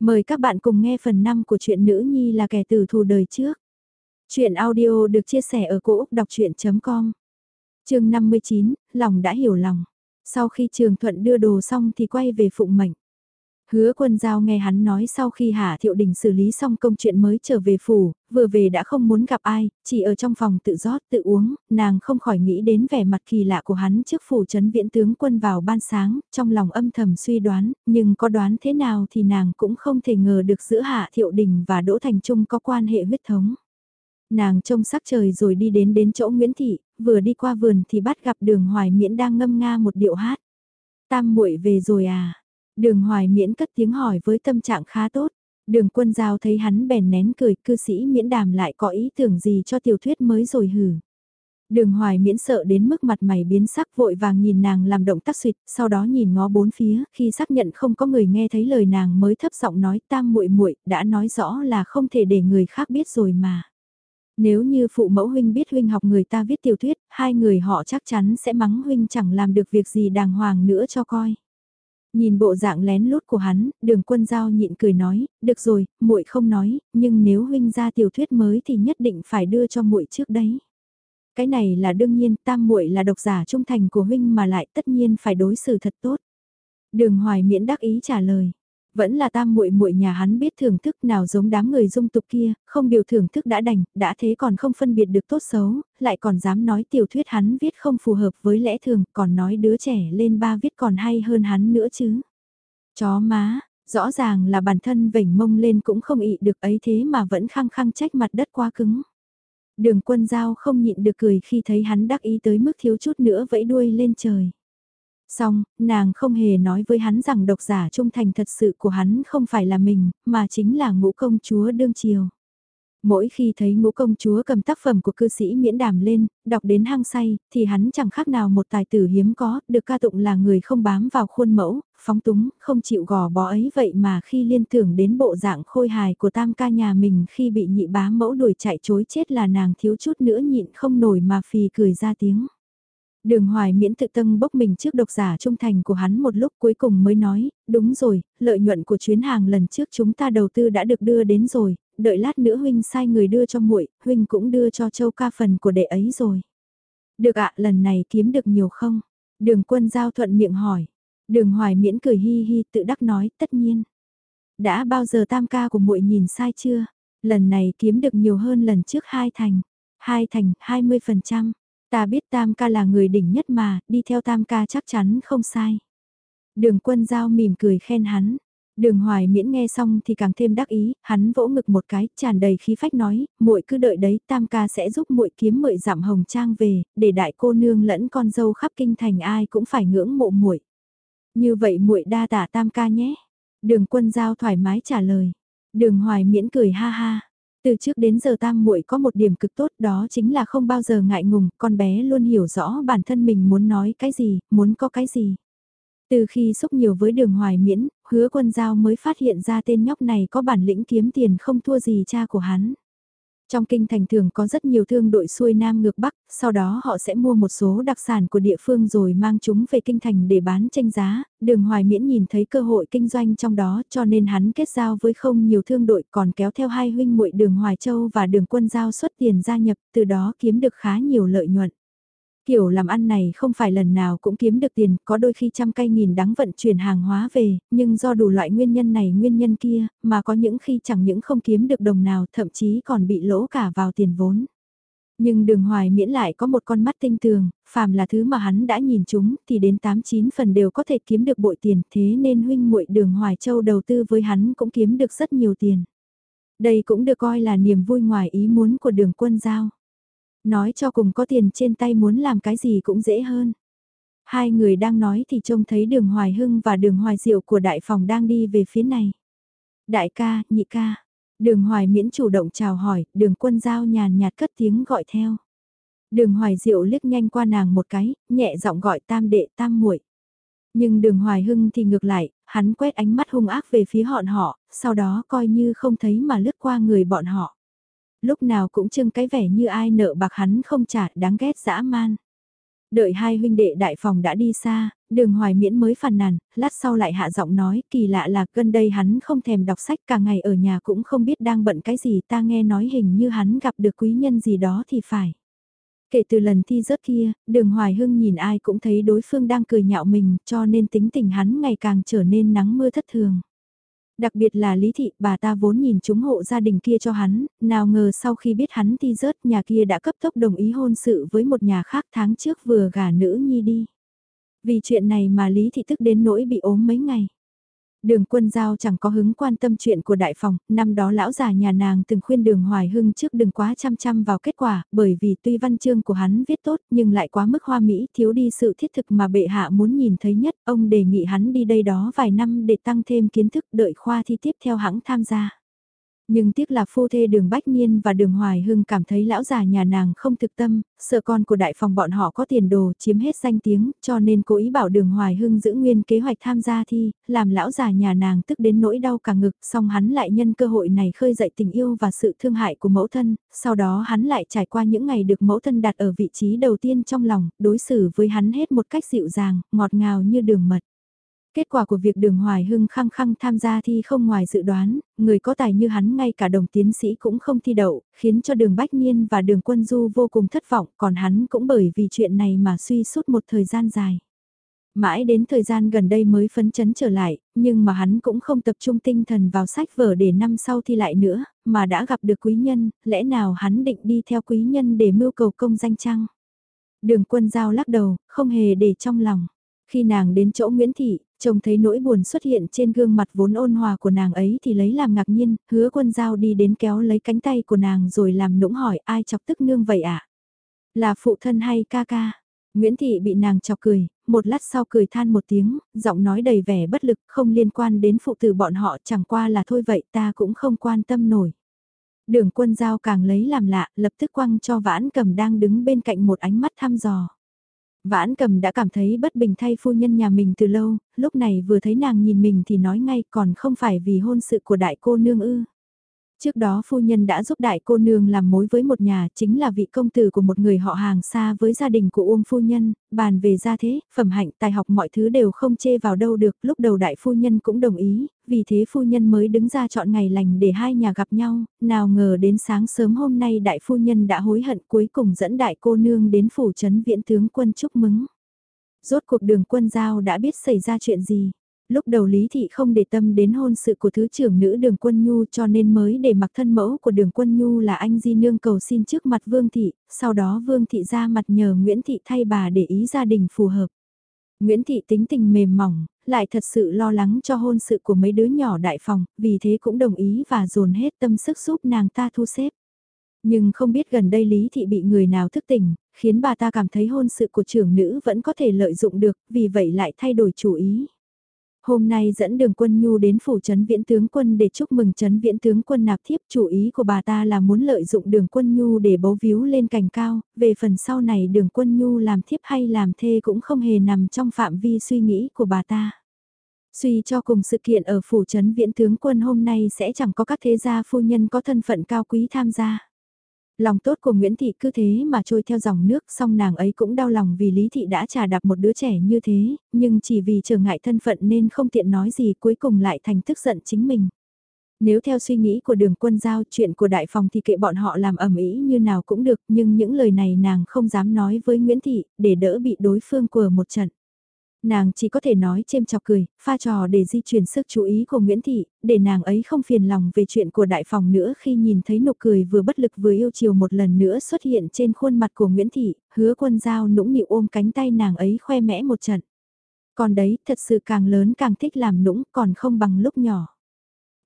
Mời các bạn cùng nghe phần 5 của truyện Nữ Nhi là kẻ tử thù đời trước. Chuyện audio được chia sẻ ở cỗ đọc chuyện.com Trường 59, lòng đã hiểu lòng. Sau khi Trường Thuận đưa đồ xong thì quay về phụng mệnh. Hứa quân giao nghe hắn nói sau khi Hạ Thiệu Đình xử lý xong công chuyện mới trở về phủ, vừa về đã không muốn gặp ai, chỉ ở trong phòng tự rót tự uống, nàng không khỏi nghĩ đến vẻ mặt kỳ lạ của hắn trước phủ trấn viễn tướng quân vào ban sáng, trong lòng âm thầm suy đoán, nhưng có đoán thế nào thì nàng cũng không thể ngờ được giữa Hạ Thiệu Đình và Đỗ Thành Trung có quan hệ huyết thống. Nàng trông sắc trời rồi đi đến đến chỗ Nguyễn Thị, vừa đi qua vườn thì bắt gặp đường hoài miễn đang ngâm nga một điệu hát. Tam muội về rồi à? Đường hoài miễn cất tiếng hỏi với tâm trạng khá tốt. Đường quân giao thấy hắn bèn nén cười cư sĩ miễn đàm lại có ý tưởng gì cho tiểu thuyết mới rồi hử. Đường hoài miễn sợ đến mức mặt mày biến sắc vội vàng nhìn nàng làm động tác suyệt, sau đó nhìn ngó bốn phía, khi xác nhận không có người nghe thấy lời nàng mới thấp giọng nói tam muội muội đã nói rõ là không thể để người khác biết rồi mà. Nếu như phụ mẫu huynh biết huynh học người ta viết tiểu thuyết, hai người họ chắc chắn sẽ mắng huynh chẳng làm được việc gì đàng hoàng nữa cho coi. Nhìn bộ dạng lén lút của hắn, đường quân giao nhịn cười nói, được rồi, muội không nói, nhưng nếu huynh ra tiểu thuyết mới thì nhất định phải đưa cho muội trước đấy. Cái này là đương nhiên, tam muội là độc giả trung thành của huynh mà lại tất nhiên phải đối xử thật tốt. Đường hoài miễn đắc ý trả lời. Vẫn là tam muội muội nhà hắn biết thưởng thức nào giống đám người dung tục kia, không điều thưởng thức đã đành, đã thế còn không phân biệt được tốt xấu, lại còn dám nói tiểu thuyết hắn viết không phù hợp với lẽ thường, còn nói đứa trẻ lên ba viết còn hay hơn hắn nữa chứ. Chó má, rõ ràng là bản thân vểnh mông lên cũng không ị được ấy thế mà vẫn khăng khăng trách mặt đất quá cứng. Đường quân giao không nhịn được cười khi thấy hắn đắc ý tới mức thiếu chút nữa vẫy đuôi lên trời. Xong, nàng không hề nói với hắn rằng độc giả trung thành thật sự của hắn không phải là mình, mà chính là ngũ công chúa đương triều. Mỗi khi thấy ngũ công chúa cầm tác phẩm của cư sĩ miễn đàm lên, đọc đến hang say, thì hắn chẳng khác nào một tài tử hiếm có, được ca tụng là người không bám vào khuôn mẫu, phóng túng, không chịu gò bó ấy vậy mà khi liên tưởng đến bộ dạng khôi hài của tam ca nhà mình khi bị nhị bá mẫu đuổi chạy chối chết là nàng thiếu chút nữa nhịn không nổi mà phì cười ra tiếng. Đường hoài miễn tự tâm bốc mình trước độc giả trung thành của hắn một lúc cuối cùng mới nói, đúng rồi, lợi nhuận của chuyến hàng lần trước chúng ta đầu tư đã được đưa đến rồi, đợi lát nữa huynh sai người đưa cho muội, huynh cũng đưa cho châu ca phần của đệ ấy rồi. Được ạ, lần này kiếm được nhiều không? Đường quân giao thuận miệng hỏi. Đường hoài miễn cười hi hi tự đắc nói, tất nhiên. Đã bao giờ tam ca của muội nhìn sai chưa? Lần này kiếm được nhiều hơn lần trước hai thành. Hai thành, 20%. Ta biết tam ca là người đỉnh nhất mà, đi theo tam ca chắc chắn không sai. Đường quân giao mỉm cười khen hắn. Đường hoài miễn nghe xong thì càng thêm đắc ý, hắn vỗ ngực một cái, tràn đầy khí phách nói, muội cứ đợi đấy, tam ca sẽ giúp muội kiếm mười giảm hồng trang về, để đại cô nương lẫn con dâu khắp kinh thành ai cũng phải ngưỡng mộ muội. Như vậy muội đa tả tam ca nhé. Đường quân giao thoải mái trả lời. Đường hoài miễn cười ha ha. Từ trước đến giờ tam muội có một điểm cực tốt đó chính là không bao giờ ngại ngùng, con bé luôn hiểu rõ bản thân mình muốn nói cái gì, muốn có cái gì. Từ khi xúc nhiều với đường hoài miễn, hứa quân giao mới phát hiện ra tên nhóc này có bản lĩnh kiếm tiền không thua gì cha của hắn. Trong kinh thành thường có rất nhiều thương đội xuôi nam ngược bắc, sau đó họ sẽ mua một số đặc sản của địa phương rồi mang chúng về kinh thành để bán tranh giá, đường hoài miễn nhìn thấy cơ hội kinh doanh trong đó cho nên hắn kết giao với không nhiều thương đội còn kéo theo hai huynh muội đường hoài châu và đường quân giao xuất tiền gia nhập, từ đó kiếm được khá nhiều lợi nhuận. Kiểu làm ăn này không phải lần nào cũng kiếm được tiền, có đôi khi trăm cây nghìn đắng vận chuyển hàng hóa về, nhưng do đủ loại nguyên nhân này nguyên nhân kia, mà có những khi chẳng những không kiếm được đồng nào thậm chí còn bị lỗ cả vào tiền vốn. Nhưng đường hoài miễn lại có một con mắt tinh tường, phàm là thứ mà hắn đã nhìn chúng thì đến 8-9 phần đều có thể kiếm được bội tiền thế nên huynh muội đường hoài châu đầu tư với hắn cũng kiếm được rất nhiều tiền. Đây cũng được coi là niềm vui ngoài ý muốn của đường quân giao. Nói cho cùng có tiền trên tay muốn làm cái gì cũng dễ hơn. Hai người đang nói thì trông thấy đường Hoài Hưng và đường Hoài Diệu của đại phòng đang đi về phía này. Đại ca, nhị ca. Đường Hoài miễn chủ động chào hỏi, đường quân giao nhàn nhạt cất tiếng gọi theo. Đường Hoài Diệu liếc nhanh qua nàng một cái, nhẹ giọng gọi tam đệ tam muội. Nhưng đường Hoài Hưng thì ngược lại, hắn quét ánh mắt hung ác về phía họn họ, sau đó coi như không thấy mà lướt qua người bọn họ lúc nào cũng trưng cái vẻ như ai nợ bạc hắn không trả đáng ghét dã man. Đợi hai huynh đệ đại phòng đã đi xa, đường hoài miễn mới phàn nàn, lát sau lại hạ giọng nói, kỳ lạ là gần đây hắn không thèm đọc sách cả ngày ở nhà cũng không biết đang bận cái gì ta nghe nói hình như hắn gặp được quý nhân gì đó thì phải. Kể từ lần thi rớt kia, đường hoài hưng nhìn ai cũng thấy đối phương đang cười nhạo mình cho nên tính tình hắn ngày càng trở nên nắng mưa thất thường. Đặc biệt là Lý Thị, bà ta vốn nhìn chúng hộ gia đình kia cho hắn, nào ngờ sau khi biết hắn thi rớt nhà kia đã cấp tốc đồng ý hôn sự với một nhà khác tháng trước vừa gả nữ nhi đi. Vì chuyện này mà Lý Thị tức đến nỗi bị ốm mấy ngày. Đường quân giao chẳng có hứng quan tâm chuyện của đại phòng, năm đó lão già nhà nàng từng khuyên đường hoài hưng trước đừng quá chăm chăm vào kết quả, bởi vì tuy văn chương của hắn viết tốt nhưng lại quá mức hoa mỹ thiếu đi sự thiết thực mà bệ hạ muốn nhìn thấy nhất, ông đề nghị hắn đi đây đó vài năm để tăng thêm kiến thức đợi khoa thi tiếp theo hãng tham gia. Nhưng tiếc là phu thê đường Bách Niên và đường Hoài Hưng cảm thấy lão già nhà nàng không thực tâm, sợ con của đại phòng bọn họ có tiền đồ chiếm hết danh tiếng, cho nên cố ý bảo đường Hoài Hưng giữ nguyên kế hoạch tham gia thi, làm lão già nhà nàng tức đến nỗi đau cả ngực, Song hắn lại nhân cơ hội này khơi dậy tình yêu và sự thương hại của mẫu thân, sau đó hắn lại trải qua những ngày được mẫu thân đặt ở vị trí đầu tiên trong lòng, đối xử với hắn hết một cách dịu dàng, ngọt ngào như đường mật. Kết quả của việc đường Hoài Hưng khăng khăng tham gia thi không ngoài dự đoán, người có tài như hắn ngay cả đồng tiến sĩ cũng không thi đậu, khiến cho đường Bách Niên và đường Quân Du vô cùng thất vọng, còn hắn cũng bởi vì chuyện này mà suy suốt một thời gian dài. Mãi đến thời gian gần đây mới phấn chấn trở lại, nhưng mà hắn cũng không tập trung tinh thần vào sách vở để năm sau thi lại nữa, mà đã gặp được quý nhân, lẽ nào hắn định đi theo quý nhân để mưu cầu công danh chăng? Đường quân giao lắc đầu, không hề để trong lòng. Khi nàng đến chỗ Nguyễn Thị, Trông thấy nỗi buồn xuất hiện trên gương mặt vốn ôn hòa của nàng ấy thì lấy làm ngạc nhiên, hứa quân giao đi đến kéo lấy cánh tay của nàng rồi làm nũng hỏi ai chọc tức nương vậy ạ? À? Là phụ thân hay ca ca? Nguyễn Thị bị nàng chọc cười, một lát sau cười than một tiếng, giọng nói đầy vẻ bất lực không liên quan đến phụ tử bọn họ chẳng qua là thôi vậy ta cũng không quan tâm nổi. Đường quân giao càng lấy làm lạ, lập tức quăng cho vãn cầm đang đứng bên cạnh một ánh mắt thăm dò. Vãn cầm đã cảm thấy bất bình thay phu nhân nhà mình từ lâu, lúc này vừa thấy nàng nhìn mình thì nói ngay còn không phải vì hôn sự của đại cô nương ư. Trước đó phu nhân đã giúp đại cô nương làm mối với một nhà chính là vị công tử của một người họ hàng xa với gia đình của Uông phu nhân, bàn về gia thế, phẩm hạnh, tài học mọi thứ đều không chê vào đâu được, lúc đầu đại phu nhân cũng đồng ý, vì thế phu nhân mới đứng ra chọn ngày lành để hai nhà gặp nhau, nào ngờ đến sáng sớm hôm nay đại phu nhân đã hối hận cuối cùng dẫn đại cô nương đến phủ trấn viện tướng quân chúc mừng. Rốt cuộc đường quân giao đã biết xảy ra chuyện gì lúc đầu Lý Thị không để tâm đến hôn sự của Thứ trưởng nữ đường quân Nhu cho nên mới để mặc thân mẫu của đường quân Nhu là anh Di Nương cầu xin trước mặt Vương Thị, sau đó Vương Thị ra mặt nhờ Nguyễn Thị thay bà để ý gia đình phù hợp. Nguyễn Thị tính tình mềm mỏng, lại thật sự lo lắng cho hôn sự của mấy đứa nhỏ đại phòng, vì thế cũng đồng ý và dồn hết tâm sức giúp nàng ta thu xếp. Nhưng không biết gần đây Lý Thị bị người nào thức tỉnh, khiến bà ta cảm thấy hôn sự của trưởng nữ vẫn có thể lợi dụng được, vì vậy lại thay đổi chủ ý. Hôm nay dẫn đường quân nhu đến phủ trấn viễn tướng quân để chúc mừng trấn viễn tướng quân nạp thiếp chủ ý của bà ta là muốn lợi dụng đường quân nhu để bấu víu lên cành cao, về phần sau này đường quân nhu làm thiếp hay làm thê cũng không hề nằm trong phạm vi suy nghĩ của bà ta. Suy cho cùng sự kiện ở phủ trấn viễn tướng quân hôm nay sẽ chẳng có các thế gia phu nhân có thân phận cao quý tham gia. Lòng tốt của Nguyễn Thị cứ thế mà trôi theo dòng nước song nàng ấy cũng đau lòng vì Lý Thị đã trả đạp một đứa trẻ như thế, nhưng chỉ vì trở ngại thân phận nên không tiện nói gì cuối cùng lại thành tức giận chính mình. Nếu theo suy nghĩ của đường quân giao chuyện của đại phòng thì kệ bọn họ làm ẩm ý như nào cũng được nhưng những lời này nàng không dám nói với Nguyễn Thị để đỡ bị đối phương của một trận. Nàng chỉ có thể nói chêm chọc cười, pha trò để di chuyển sức chú ý của Nguyễn Thị, để nàng ấy không phiền lòng về chuyện của đại phòng nữa khi nhìn thấy nụ cười vừa bất lực vừa yêu chiều một lần nữa xuất hiện trên khuôn mặt của Nguyễn Thị, hứa quân giao nũng nịu ôm cánh tay nàng ấy khoe mẽ một trận. Còn đấy, thật sự càng lớn càng thích làm nũng còn không bằng lúc nhỏ.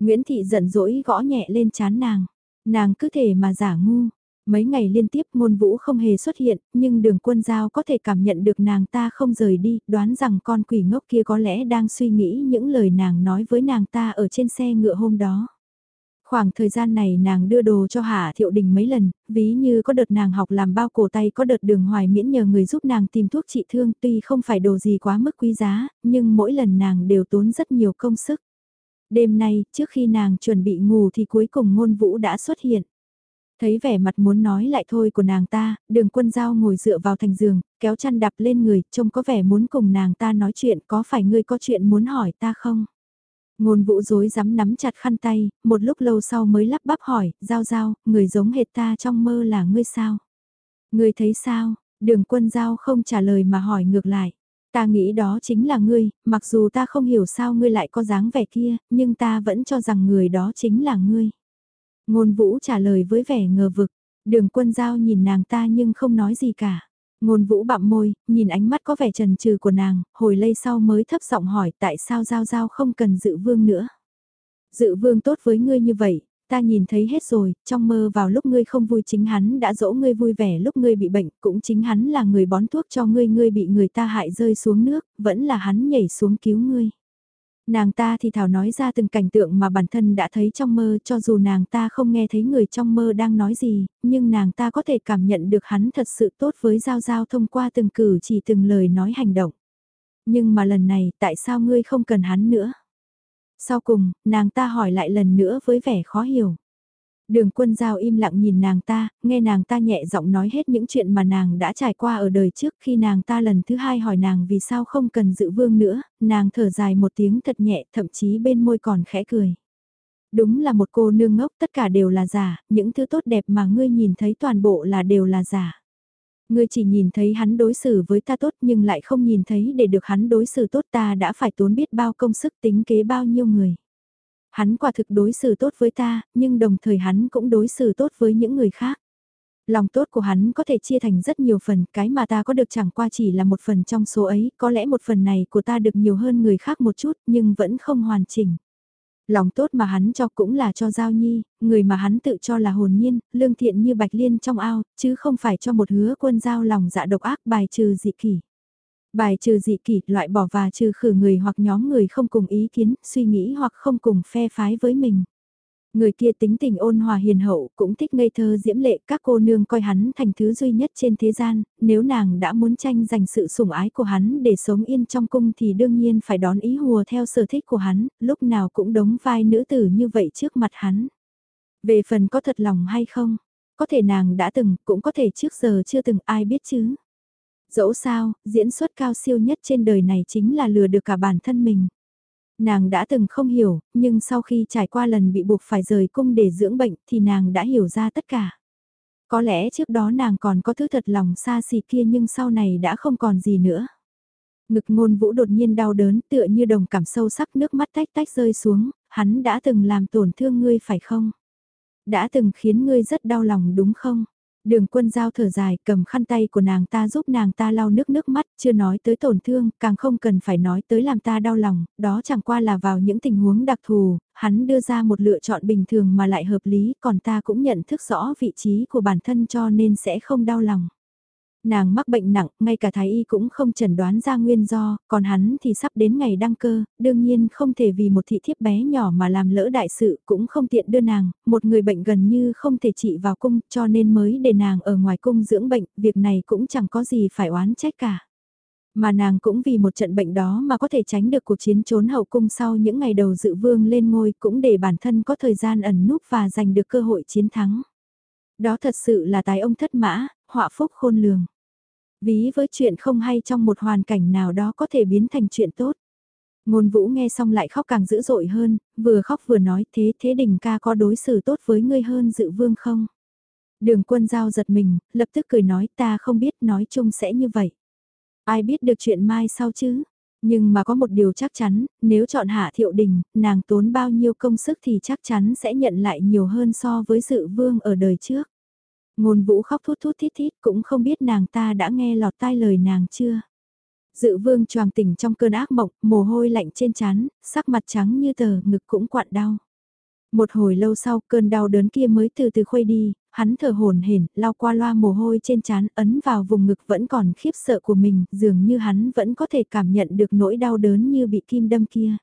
Nguyễn Thị giận dỗi gõ nhẹ lên chán nàng. Nàng cứ thể mà giả ngu, Mấy ngày liên tiếp ngôn vũ không hề xuất hiện, nhưng đường quân giao có thể cảm nhận được nàng ta không rời đi, đoán rằng con quỷ ngốc kia có lẽ đang suy nghĩ những lời nàng nói với nàng ta ở trên xe ngựa hôm đó. Khoảng thời gian này nàng đưa đồ cho Hạ Thiệu Đình mấy lần, ví như có đợt nàng học làm bao cổ tay có đợt đường hoài miễn nhờ người giúp nàng tìm thuốc trị thương tuy không phải đồ gì quá mức quý giá, nhưng mỗi lần nàng đều tốn rất nhiều công sức. Đêm nay, trước khi nàng chuẩn bị ngủ thì cuối cùng ngôn vũ đã xuất hiện. Thấy vẻ mặt muốn nói lại thôi của nàng ta, đường quân giao ngồi dựa vào thành giường, kéo chăn đạp lên người, trông có vẻ muốn cùng nàng ta nói chuyện, có phải ngươi có chuyện muốn hỏi ta không? Ngôn vũ dối dám nắm chặt khăn tay, một lúc lâu sau mới lắp bắp hỏi, giao giao, người giống hệt ta trong mơ là ngươi sao? Ngươi thấy sao? Đường quân giao không trả lời mà hỏi ngược lại. Ta nghĩ đó chính là ngươi, mặc dù ta không hiểu sao ngươi lại có dáng vẻ kia, nhưng ta vẫn cho rằng người đó chính là ngươi. Ngôn vũ trả lời với vẻ ngờ vực, đường quân giao nhìn nàng ta nhưng không nói gì cả. Ngôn vũ bặm môi, nhìn ánh mắt có vẻ trần trừ của nàng, hồi lây sau mới thấp giọng hỏi tại sao giao giao không cần dự vương nữa. Dự vương tốt với ngươi như vậy, ta nhìn thấy hết rồi, trong mơ vào lúc ngươi không vui chính hắn đã dỗ ngươi vui vẻ lúc ngươi bị bệnh, cũng chính hắn là người bón thuốc cho ngươi ngươi bị người ta hại rơi xuống nước, vẫn là hắn nhảy xuống cứu ngươi. Nàng ta thì thảo nói ra từng cảnh tượng mà bản thân đã thấy trong mơ cho dù nàng ta không nghe thấy người trong mơ đang nói gì, nhưng nàng ta có thể cảm nhận được hắn thật sự tốt với Giao Giao thông qua từng cử chỉ từng lời nói hành động. Nhưng mà lần này tại sao ngươi không cần hắn nữa? Sau cùng, nàng ta hỏi lại lần nữa với vẻ khó hiểu. Đường quân giao im lặng nhìn nàng ta, nghe nàng ta nhẹ giọng nói hết những chuyện mà nàng đã trải qua ở đời trước khi nàng ta lần thứ hai hỏi nàng vì sao không cần dự vương nữa, nàng thở dài một tiếng thật nhẹ thậm chí bên môi còn khẽ cười. Đúng là một cô nương ngốc tất cả đều là giả, những thứ tốt đẹp mà ngươi nhìn thấy toàn bộ là đều là giả. Ngươi chỉ nhìn thấy hắn đối xử với ta tốt nhưng lại không nhìn thấy để được hắn đối xử tốt ta đã phải tốn biết bao công sức tính kế bao nhiêu người. Hắn quả thực đối xử tốt với ta, nhưng đồng thời hắn cũng đối xử tốt với những người khác. Lòng tốt của hắn có thể chia thành rất nhiều phần, cái mà ta có được chẳng qua chỉ là một phần trong số ấy, có lẽ một phần này của ta được nhiều hơn người khác một chút, nhưng vẫn không hoàn chỉnh. Lòng tốt mà hắn cho cũng là cho Giao Nhi, người mà hắn tự cho là hồn nhiên, lương thiện như bạch liên trong ao, chứ không phải cho một hứa quân giao lòng dạ độc ác bài trừ dị kỷ. Bài trừ dị kỷ, loại bỏ và trừ khử người hoặc nhóm người không cùng ý kiến, suy nghĩ hoặc không cùng phe phái với mình. Người kia tính tình ôn hòa hiền hậu, cũng thích ngây thơ diễm lệ, các cô nương coi hắn thành thứ duy nhất trên thế gian, nếu nàng đã muốn tranh giành sự sủng ái của hắn để sống yên trong cung thì đương nhiên phải đón ý hùa theo sở thích của hắn, lúc nào cũng đóng vai nữ tử như vậy trước mặt hắn. Về phần có thật lòng hay không, có thể nàng đã từng, cũng có thể trước giờ chưa từng ai biết chứ. Dẫu sao, diễn xuất cao siêu nhất trên đời này chính là lừa được cả bản thân mình. Nàng đã từng không hiểu, nhưng sau khi trải qua lần bị buộc phải rời cung để dưỡng bệnh thì nàng đã hiểu ra tất cả. Có lẽ trước đó nàng còn có thứ thật lòng xa xỉ kia nhưng sau này đã không còn gì nữa. Ngực ngôn vũ đột nhiên đau đớn tựa như đồng cảm sâu sắc nước mắt tách tách rơi xuống, hắn đã từng làm tổn thương ngươi phải không? Đã từng khiến ngươi rất đau lòng đúng không? Đường quân giao thở dài cầm khăn tay của nàng ta giúp nàng ta lau nước nước mắt, chưa nói tới tổn thương, càng không cần phải nói tới làm ta đau lòng, đó chẳng qua là vào những tình huống đặc thù, hắn đưa ra một lựa chọn bình thường mà lại hợp lý, còn ta cũng nhận thức rõ vị trí của bản thân cho nên sẽ không đau lòng. Nàng mắc bệnh nặng, ngay cả thái y cũng không chẩn đoán ra nguyên do, còn hắn thì sắp đến ngày đăng cơ, đương nhiên không thể vì một thị thiếp bé nhỏ mà làm lỡ đại sự, cũng không tiện đưa nàng, một người bệnh gần như không thể trị vào cung, cho nên mới để nàng ở ngoài cung dưỡng bệnh, việc này cũng chẳng có gì phải oán trách cả. Mà nàng cũng vì một trận bệnh đó mà có thể tránh được cuộc chiến trốn hậu cung sau những ngày đầu dự vương lên ngôi cũng để bản thân có thời gian ẩn núp và giành được cơ hội chiến thắng. Đó thật sự là tài ông thất mã, họa phúc khôn lường. Ví với chuyện không hay trong một hoàn cảnh nào đó có thể biến thành chuyện tốt. Ngôn vũ nghe xong lại khóc càng dữ dội hơn, vừa khóc vừa nói thế thế đình ca có đối xử tốt với ngươi hơn dự vương không? Đường quân giao giật mình, lập tức cười nói ta không biết nói chung sẽ như vậy. Ai biết được chuyện mai sau chứ? Nhưng mà có một điều chắc chắn, nếu chọn hạ thiệu đình, nàng tốn bao nhiêu công sức thì chắc chắn sẽ nhận lại nhiều hơn so với dự vương ở đời trước. Ngôn vũ khóc thút thút thít thít cũng không biết nàng ta đã nghe lọt tai lời nàng chưa. Dự vương choàng tỉnh trong cơn ác mộng, mồ hôi lạnh trên trán, sắc mặt trắng như tờ, ngực cũng quặn đau. Một hồi lâu sau cơn đau đớn kia mới từ từ khuây đi, hắn thở hồn hển, lau qua loa mồ hôi trên trán ấn vào vùng ngực vẫn còn khiếp sợ của mình, dường như hắn vẫn có thể cảm nhận được nỗi đau đớn như bị kim đâm kia.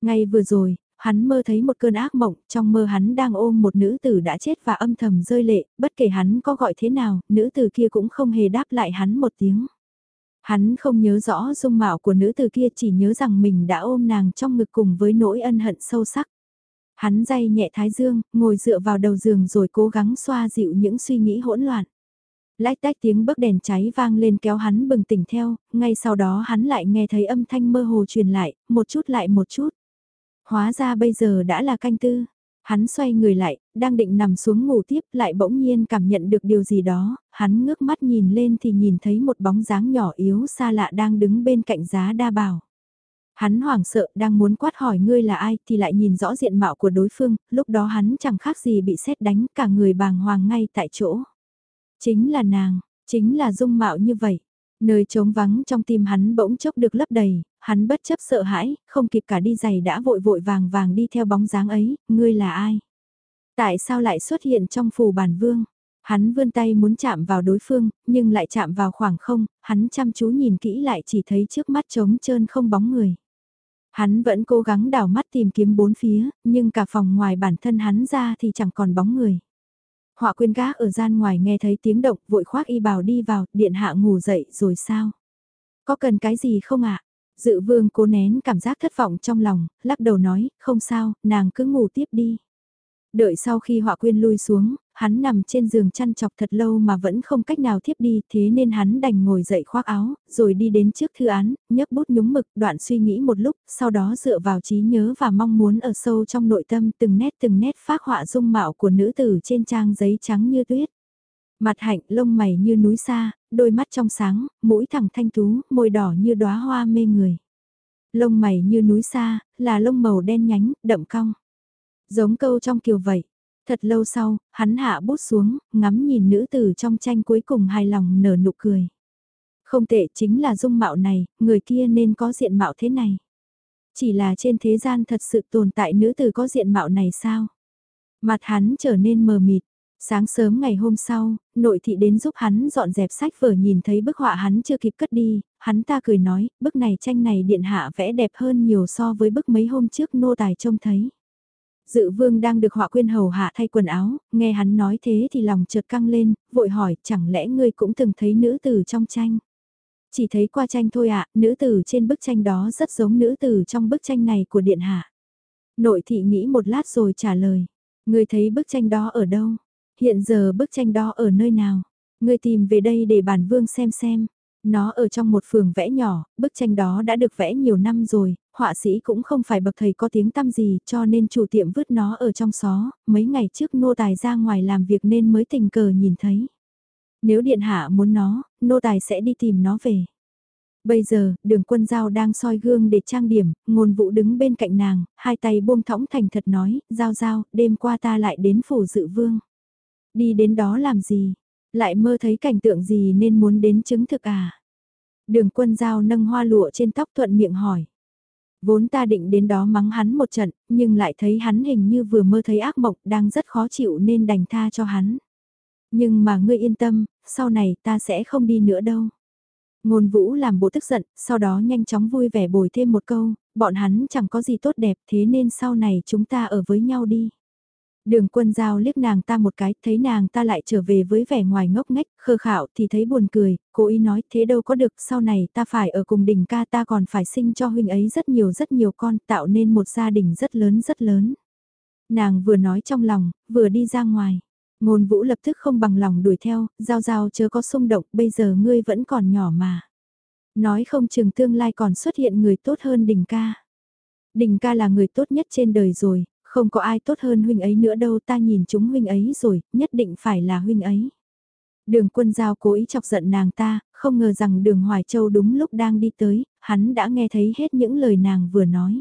Ngay vừa rồi, hắn mơ thấy một cơn ác mộng, trong mơ hắn đang ôm một nữ tử đã chết và âm thầm rơi lệ, bất kể hắn có gọi thế nào, nữ tử kia cũng không hề đáp lại hắn một tiếng. Hắn không nhớ rõ dung mạo của nữ tử kia chỉ nhớ rằng mình đã ôm nàng trong ngực cùng với nỗi ân hận sâu sắc. Hắn day nhẹ thái dương, ngồi dựa vào đầu giường rồi cố gắng xoa dịu những suy nghĩ hỗn loạn. Lách tách tiếng bấc đèn cháy vang lên kéo hắn bừng tỉnh theo, ngay sau đó hắn lại nghe thấy âm thanh mơ hồ truyền lại, một chút lại một chút. Hóa ra bây giờ đã là canh tư. Hắn xoay người lại, đang định nằm xuống ngủ tiếp lại bỗng nhiên cảm nhận được điều gì đó, hắn ngước mắt nhìn lên thì nhìn thấy một bóng dáng nhỏ yếu xa lạ đang đứng bên cạnh giá đa bảo. Hắn hoảng sợ đang muốn quát hỏi ngươi là ai thì lại nhìn rõ diện mạo của đối phương, lúc đó hắn chẳng khác gì bị xét đánh cả người bàng hoàng ngay tại chỗ. Chính là nàng, chính là dung mạo như vậy. Nơi trống vắng trong tim hắn bỗng chốc được lấp đầy, hắn bất chấp sợ hãi, không kịp cả đi giày đã vội vội vàng vàng đi theo bóng dáng ấy, ngươi là ai? Tại sao lại xuất hiện trong phủ bản vương? Hắn vươn tay muốn chạm vào đối phương, nhưng lại chạm vào khoảng không, hắn chăm chú nhìn kỹ lại chỉ thấy trước mắt trống trơn không bóng người. Hắn vẫn cố gắng đảo mắt tìm kiếm bốn phía, nhưng cả phòng ngoài bản thân hắn ra thì chẳng còn bóng người. Họa quyên gác ở gian ngoài nghe thấy tiếng động vội khoác y bào đi vào, điện hạ ngủ dậy rồi sao? Có cần cái gì không ạ? Dự vương cố nén cảm giác thất vọng trong lòng, lắc đầu nói, không sao, nàng cứ ngủ tiếp đi. Đợi sau khi họa quyên lui xuống, hắn nằm trên giường chăn chọc thật lâu mà vẫn không cách nào thiếp đi, thế nên hắn đành ngồi dậy khoác áo, rồi đi đến trước thư án, nhấc bút nhúng mực, đoạn suy nghĩ một lúc, sau đó dựa vào trí nhớ và mong muốn ở sâu trong nội tâm từng nét từng nét phác họa dung mạo của nữ tử trên trang giấy trắng như tuyết. Mặt hạnh, lông mày như núi xa, đôi mắt trong sáng, mũi thẳng thanh tú, môi đỏ như đóa hoa mê người. Lông mày như núi xa, là lông màu đen nhánh, đậm cong. Giống câu trong kiều vậy. Thật lâu sau, hắn hạ bút xuống, ngắm nhìn nữ tử trong tranh cuối cùng hài lòng nở nụ cười. Không tệ chính là dung mạo này, người kia nên có diện mạo thế này. Chỉ là trên thế gian thật sự tồn tại nữ tử có diện mạo này sao? Mặt hắn trở nên mờ mịt, Sáng sớm ngày hôm sau, nội thị đến giúp hắn dọn dẹp sách vở nhìn thấy bức họa hắn chưa kịp cất đi, hắn ta cười nói, bức này tranh này điện hạ vẽ đẹp hơn nhiều so với bức mấy hôm trước nô tài trông thấy. Dự vương đang được họa quyên hầu hạ thay quần áo, nghe hắn nói thế thì lòng chợt căng lên, vội hỏi chẳng lẽ ngươi cũng từng thấy nữ tử trong tranh. Chỉ thấy qua tranh thôi ạ, nữ tử trên bức tranh đó rất giống nữ tử trong bức tranh này của điện hạ. Nội thị nghĩ một lát rồi trả lời, ngươi thấy bức tranh đó ở đâu? Hiện giờ bức tranh đó ở nơi nào? Ngươi tìm về đây để bản vương xem xem. Nó ở trong một phường vẽ nhỏ, bức tranh đó đã được vẽ nhiều năm rồi, họa sĩ cũng không phải bậc thầy có tiếng tăm gì cho nên chủ tiệm vứt nó ở trong xó, mấy ngày trước nô tài ra ngoài làm việc nên mới tình cờ nhìn thấy. Nếu điện hạ muốn nó, nô tài sẽ đi tìm nó về. Bây giờ, đường quân giao đang soi gương để trang điểm, ngôn vũ đứng bên cạnh nàng, hai tay buông thõng thành thật nói, giao giao, đêm qua ta lại đến phủ dự vương. Đi đến đó làm gì? Lại mơ thấy cảnh tượng gì nên muốn đến chứng thực à? Đường quân giao nâng hoa lụa trên tóc thuận miệng hỏi. Vốn ta định đến đó mắng hắn một trận, nhưng lại thấy hắn hình như vừa mơ thấy ác mộng đang rất khó chịu nên đành tha cho hắn. Nhưng mà ngươi yên tâm, sau này ta sẽ không đi nữa đâu. Ngôn vũ làm bộ tức giận, sau đó nhanh chóng vui vẻ bồi thêm một câu, bọn hắn chẳng có gì tốt đẹp thế nên sau này chúng ta ở với nhau đi. Đường quân giao liếc nàng ta một cái, thấy nàng ta lại trở về với vẻ ngoài ngốc nghếch, khơ khạo thì thấy buồn cười, cố ý nói thế đâu có được, sau này ta phải ở cùng đình ca ta còn phải sinh cho huynh ấy rất nhiều rất nhiều con, tạo nên một gia đình rất lớn rất lớn. Nàng vừa nói trong lòng, vừa đi ra ngoài. Ngôn vũ lập tức không bằng lòng đuổi theo, giao giao chớ có xung động, bây giờ ngươi vẫn còn nhỏ mà. Nói không chừng tương lai còn xuất hiện người tốt hơn đình ca. Đình ca là người tốt nhất trên đời rồi, không có ai tốt hơn huynh ấy nữa đâu ta nhìn chúng huynh ấy rồi, nhất định phải là huynh ấy. Đường quân giao cố ý chọc giận nàng ta, không ngờ rằng đường Hoài Châu đúng lúc đang đi tới, hắn đã nghe thấy hết những lời nàng vừa nói.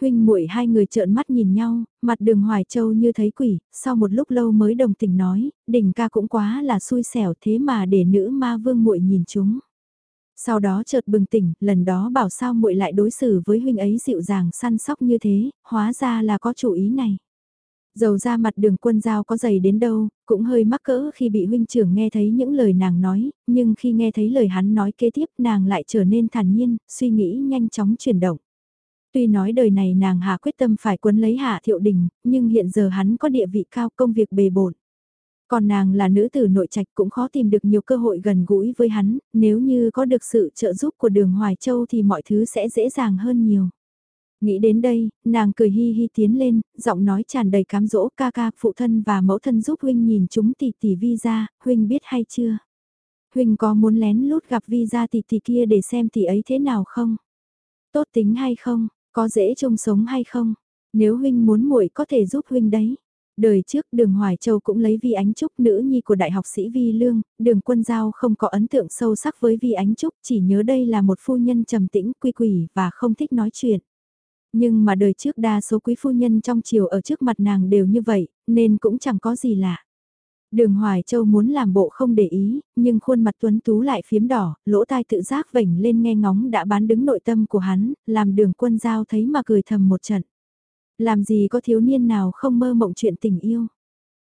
Huynh muội hai người trợn mắt nhìn nhau, mặt đường Hoài Châu như thấy quỷ, sau một lúc lâu mới đồng tình nói, đỉnh ca cũng quá là xui xẻo thế mà để nữ ma vương muội nhìn chúng. Sau đó chợt bừng tỉnh, lần đó bảo sao muội lại đối xử với huynh ấy dịu dàng săn sóc như thế, hóa ra là có chủ ý này. Dầu ra mặt đường quân giao có dày đến đâu, cũng hơi mắc cỡ khi bị huynh trưởng nghe thấy những lời nàng nói, nhưng khi nghe thấy lời hắn nói kế tiếp nàng lại trở nên thản nhiên, suy nghĩ nhanh chóng chuyển động. Tuy nói đời này nàng hạ quyết tâm phải quấn lấy hạ thiệu đình, nhưng hiện giờ hắn có địa vị cao công việc bề bộn. Còn nàng là nữ tử nội trạch cũng khó tìm được nhiều cơ hội gần gũi với hắn, nếu như có được sự trợ giúp của đường Hoài Châu thì mọi thứ sẽ dễ dàng hơn nhiều. Nghĩ đến đây, nàng cười hi hi tiến lên, giọng nói tràn đầy cám dỗ ca ca, phụ thân và mẫu thân giúp huynh nhìn chúng tỷ tỷ vi ra, huynh biết hay chưa? Huynh có muốn lén lút gặp vi ra tỷ tỷ kia để xem tỷ ấy thế nào không? Tốt tính hay không? Có dễ trông sống hay không? Nếu huynh muốn muội có thể giúp huynh đấy. Đời trước đường Hoài Châu cũng lấy Vi Ánh Trúc nữ nhi của đại học sĩ Vi Lương, đường quân giao không có ấn tượng sâu sắc với Vi Ánh Trúc chỉ nhớ đây là một phu nhân trầm tĩnh quy quỷ và không thích nói chuyện. Nhưng mà đời trước đa số quý phu nhân trong triều ở trước mặt nàng đều như vậy, nên cũng chẳng có gì lạ. Đường Hoài Châu muốn làm bộ không để ý, nhưng khuôn mặt tuấn tú lại phiếm đỏ, lỗ tai tự giác vảnh lên nghe ngóng đã bán đứng nội tâm của hắn, làm đường quân giao thấy mà cười thầm một trận. Làm gì có thiếu niên nào không mơ mộng chuyện tình yêu?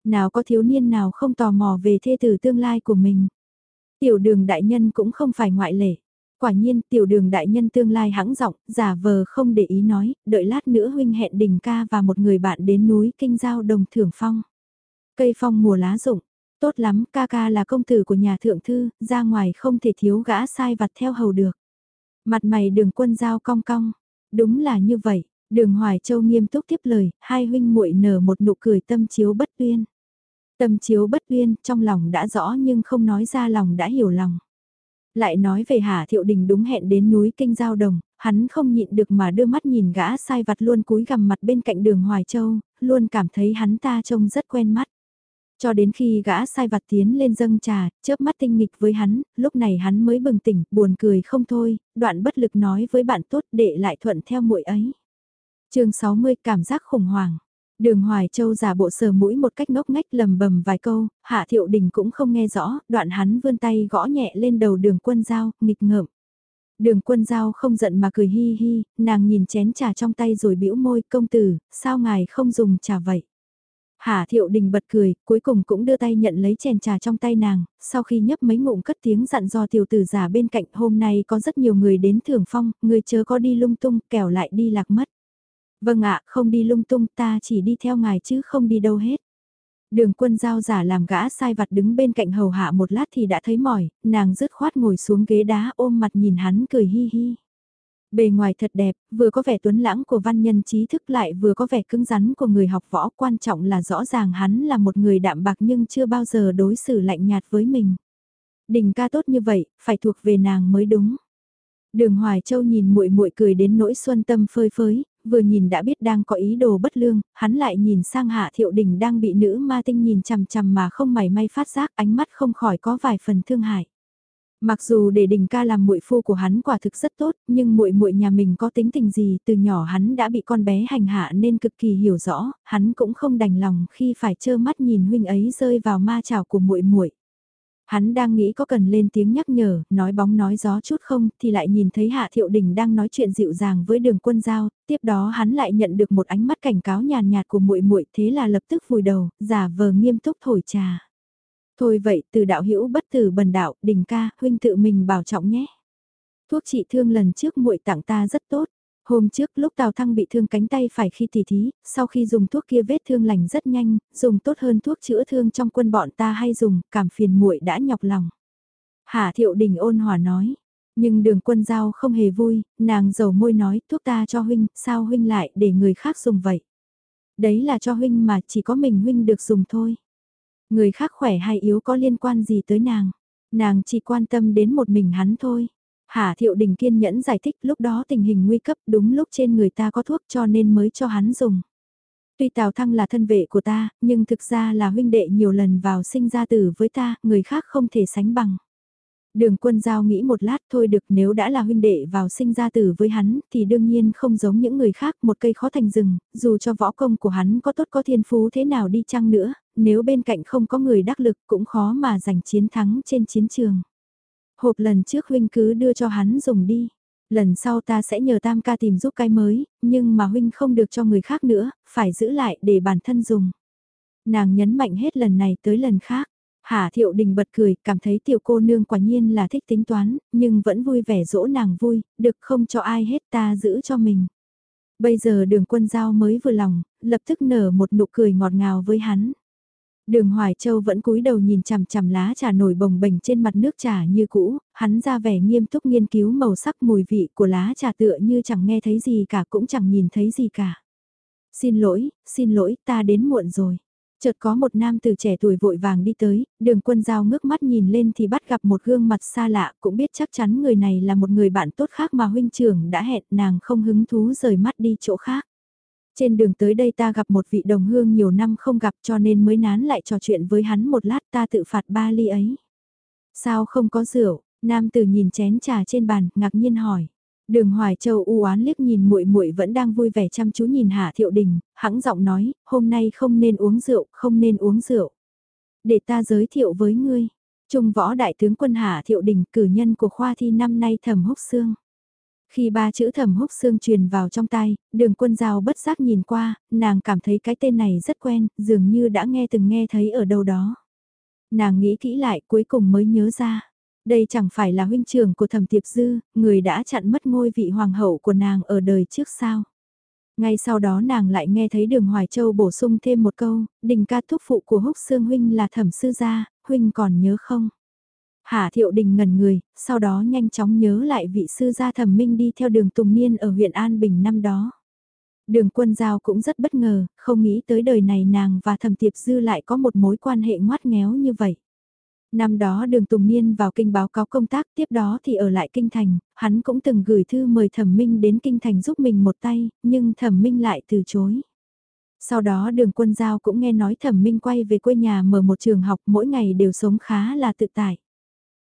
Nào có thiếu niên nào không tò mò về thê tử tương lai của mình? Tiểu đường đại nhân cũng không phải ngoại lệ. Quả nhiên tiểu đường đại nhân tương lai hãng giọng, giả vờ không để ý nói, đợi lát nữa huynh hẹn đình ca và một người bạn đến núi kinh giao đồng thưởng phong. Cây phong mùa lá rụng, tốt lắm ca ca là công tử của nhà thượng thư, ra ngoài không thể thiếu gã sai vặt theo hầu được. Mặt mày đường quân giao cong cong, đúng là như vậy, Đường Hoài Châu nghiêm túc tiếp lời, hai huynh muội nở một nụ cười tâm chiếu bất uyên Tâm chiếu bất uyên trong lòng đã rõ nhưng không nói ra lòng đã hiểu lòng. Lại nói về Hà Thiệu Đình đúng hẹn đến núi Kinh Giao Đồng, hắn không nhịn được mà đưa mắt nhìn gã sai vặt luôn cúi gằm mặt bên cạnh đường Hoài Châu, luôn cảm thấy hắn ta trông rất quen mắt. Cho đến khi gã sai vặt tiến lên dâng trà, chớp mắt tinh nghịch với hắn, lúc này hắn mới bừng tỉnh, buồn cười không thôi, đoạn bất lực nói với bạn tốt để lại thuận theo muội ấy chương 60 cảm giác khủng hoảng. Đường Hoài Châu giả bộ sờ mũi một cách ngốc ngách lầm bầm vài câu, Hạ Thiệu Đình cũng không nghe rõ, đoạn hắn vươn tay gõ nhẹ lên đầu đường quân giao, nghịch ngợm. Đường quân giao không giận mà cười hi hi, nàng nhìn chén trà trong tay rồi bĩu môi công tử, sao ngài không dùng trà vậy? Hạ Thiệu Đình bật cười, cuối cùng cũng đưa tay nhận lấy chèn trà trong tay nàng, sau khi nhấp mấy ngụm cất tiếng dặn do tiểu tử giả bên cạnh hôm nay có rất nhiều người đến thưởng phong, người chớ có đi lung tung, kẻo lại đi lạc mất. Vâng ạ, không đi lung tung ta chỉ đi theo ngài chứ không đi đâu hết. Đường quân giao giả làm gã sai vặt đứng bên cạnh hầu hạ một lát thì đã thấy mỏi, nàng rứt khoát ngồi xuống ghế đá ôm mặt nhìn hắn cười hi hi. Bề ngoài thật đẹp, vừa có vẻ tuấn lãng của văn nhân trí thức lại vừa có vẻ cứng rắn của người học võ quan trọng là rõ ràng hắn là một người đạm bạc nhưng chưa bao giờ đối xử lạnh nhạt với mình. Đình ca tốt như vậy, phải thuộc về nàng mới đúng. Đường Hoài Châu nhìn muội muội cười đến nỗi xuân tâm phơi phới, vừa nhìn đã biết đang có ý đồ bất lương, hắn lại nhìn sang Hạ Thiệu Đình đang bị nữ ma tinh nhìn chằm chằm mà không mảy may phát giác ánh mắt không khỏi có vài phần thương hại. Mặc dù để Đình ca làm muội phu của hắn quả thực rất tốt, nhưng muội muội nhà mình có tính tình gì, từ nhỏ hắn đã bị con bé hành hạ nên cực kỳ hiểu rõ, hắn cũng không đành lòng khi phải trơ mắt nhìn huynh ấy rơi vào ma chảo của muội muội. Hắn đang nghĩ có cần lên tiếng nhắc nhở, nói bóng nói gió chút không, thì lại nhìn thấy Hạ Thiệu Đình đang nói chuyện dịu dàng với đường quân giao, tiếp đó hắn lại nhận được một ánh mắt cảnh cáo nhàn nhạt của muội muội thế là lập tức vùi đầu, giả vờ nghiêm túc thổi trà. Thôi vậy, từ đạo hữu bất tử bần đạo, đình ca, huynh tự mình bảo trọng nhé. Thuốc trị thương lần trước muội tặng ta rất tốt, Hôm trước lúc Tào Thăng bị thương cánh tay phải khi tỉ thí, sau khi dùng thuốc kia vết thương lành rất nhanh, dùng tốt hơn thuốc chữa thương trong quân bọn ta hay dùng, cảm phiền muội đã nhọc lòng. Hà Thiệu Đình ôn hòa nói, nhưng đường quân giao không hề vui, nàng dầu môi nói thuốc ta cho huynh, sao huynh lại để người khác dùng vậy? Đấy là cho huynh mà chỉ có mình huynh được dùng thôi. Người khác khỏe hay yếu có liên quan gì tới nàng? Nàng chỉ quan tâm đến một mình hắn thôi. Hà Thiệu Đình kiên nhẫn giải thích lúc đó tình hình nguy cấp đúng lúc trên người ta có thuốc cho nên mới cho hắn dùng. Tuy Tào Thăng là thân vệ của ta, nhưng thực ra là huynh đệ nhiều lần vào sinh ra tử với ta, người khác không thể sánh bằng. Đường quân giao nghĩ một lát thôi được nếu đã là huynh đệ vào sinh ra tử với hắn thì đương nhiên không giống những người khác một cây khó thành rừng, dù cho võ công của hắn có tốt có thiên phú thế nào đi chăng nữa, nếu bên cạnh không có người đắc lực cũng khó mà giành chiến thắng trên chiến trường. Hộp lần trước huynh cứ đưa cho hắn dùng đi. Lần sau ta sẽ nhờ tam ca tìm giúp cái mới, nhưng mà huynh không được cho người khác nữa, phải giữ lại để bản thân dùng. Nàng nhấn mạnh hết lần này tới lần khác. Hà Thiệu Đình bật cười, cảm thấy tiểu cô nương quả nhiên là thích tính toán, nhưng vẫn vui vẻ dỗ nàng vui, được không cho ai hết ta giữ cho mình. Bây giờ đường quân giao mới vừa lòng, lập tức nở một nụ cười ngọt ngào với hắn. Đường Hoài Châu vẫn cúi đầu nhìn chằm chằm lá trà nổi bồng bềnh trên mặt nước trà như cũ, hắn ra vẻ nghiêm túc nghiên cứu màu sắc mùi vị của lá trà tựa như chẳng nghe thấy gì cả cũng chẳng nhìn thấy gì cả. Xin lỗi, xin lỗi, ta đến muộn rồi. Chợt có một nam từ trẻ tuổi vội vàng đi tới, đường quân giao ngước mắt nhìn lên thì bắt gặp một gương mặt xa lạ, cũng biết chắc chắn người này là một người bạn tốt khác mà huynh trưởng đã hẹn nàng không hứng thú rời mắt đi chỗ khác. Trên đường tới đây ta gặp một vị đồng hương nhiều năm không gặp cho nên mới nán lại trò chuyện với hắn một lát ta tự phạt ba ly ấy. Sao không có rượu? Nam tử nhìn chén trà trên bàn, ngạc nhiên hỏi. Đường Hoài Châu u oán liếc nhìn muội muội vẫn đang vui vẻ chăm chú nhìn Hạ Thiệu Đình, hãng giọng nói, hôm nay không nên uống rượu, không nên uống rượu. Để ta giới thiệu với ngươi, Trung võ đại tướng quân Hạ Thiệu Đình, cử nhân của khoa thi năm nay thầm húc xương. Khi ba chữ thẩm húc xương truyền vào trong tay, đường quân giao bất giác nhìn qua, nàng cảm thấy cái tên này rất quen, dường như đã nghe từng nghe thấy ở đâu đó. Nàng nghĩ kỹ lại cuối cùng mới nhớ ra. Đây chẳng phải là huynh trưởng của thẩm tiệp dư, người đã chặn mất ngôi vị hoàng hậu của nàng ở đời trước sao. Ngay sau đó nàng lại nghe thấy đường Hoài Châu bổ sung thêm một câu, đình ca thúc phụ của húc xương huynh là thẩm sư gia, huynh còn nhớ không? Hà thiệu đình ngần người, sau đó nhanh chóng nhớ lại vị sư gia thẩm minh đi theo đường Tùng Niên ở huyện An Bình năm đó. Đường quân giao cũng rất bất ngờ, không nghĩ tới đời này nàng và thẩm tiệp dư lại có một mối quan hệ ngoát nghéo như vậy. Năm đó đường Tùng Niên vào kinh báo cáo công tác tiếp đó thì ở lại kinh thành, hắn cũng từng gửi thư mời thẩm minh đến kinh thành giúp mình một tay, nhưng thẩm minh lại từ chối. Sau đó đường quân giao cũng nghe nói thẩm minh quay về quê nhà mở một trường học mỗi ngày đều sống khá là tự tại.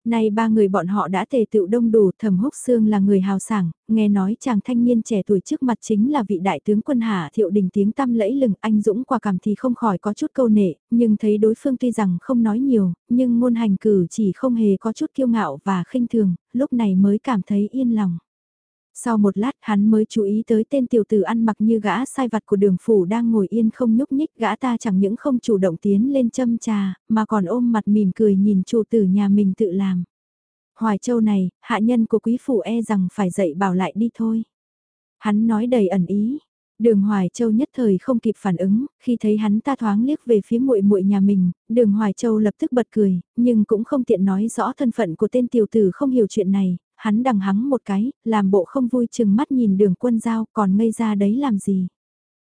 Nay ba người bọn họ đã tề tựu đông đủ, thẩm húc xương là người hào sảng, nghe nói chàng thanh niên trẻ tuổi trước mặt chính là vị đại tướng quân hạ thiệu đình tiếng tăm lẫy lừng anh dũng quả cảm thì không khỏi có chút câu nệ, nhưng thấy đối phương tuy rằng không nói nhiều, nhưng ngôn hành cử chỉ không hề có chút kiêu ngạo và khinh thường, lúc này mới cảm thấy yên lòng. Sau một lát hắn mới chú ý tới tên tiểu tử ăn mặc như gã sai vặt của đường phủ đang ngồi yên không nhúc nhích gã ta chẳng những không chủ động tiến lên châm trà, mà còn ôm mặt mỉm cười nhìn chủ tử nhà mình tự làm. Hoài châu này, hạ nhân của quý phủ e rằng phải dậy bảo lại đi thôi. Hắn nói đầy ẩn ý, Đường Hoài Châu nhất thời không kịp phản ứng, khi thấy hắn ta thoáng liếc về phía muội muội nhà mình, Đường Hoài Châu lập tức bật cười, nhưng cũng không tiện nói rõ thân phận của tên tiểu tử không hiểu chuyện này, hắn đằng hắng một cái, làm bộ không vui chừng mắt nhìn đường quân giao còn ngây ra đấy làm gì.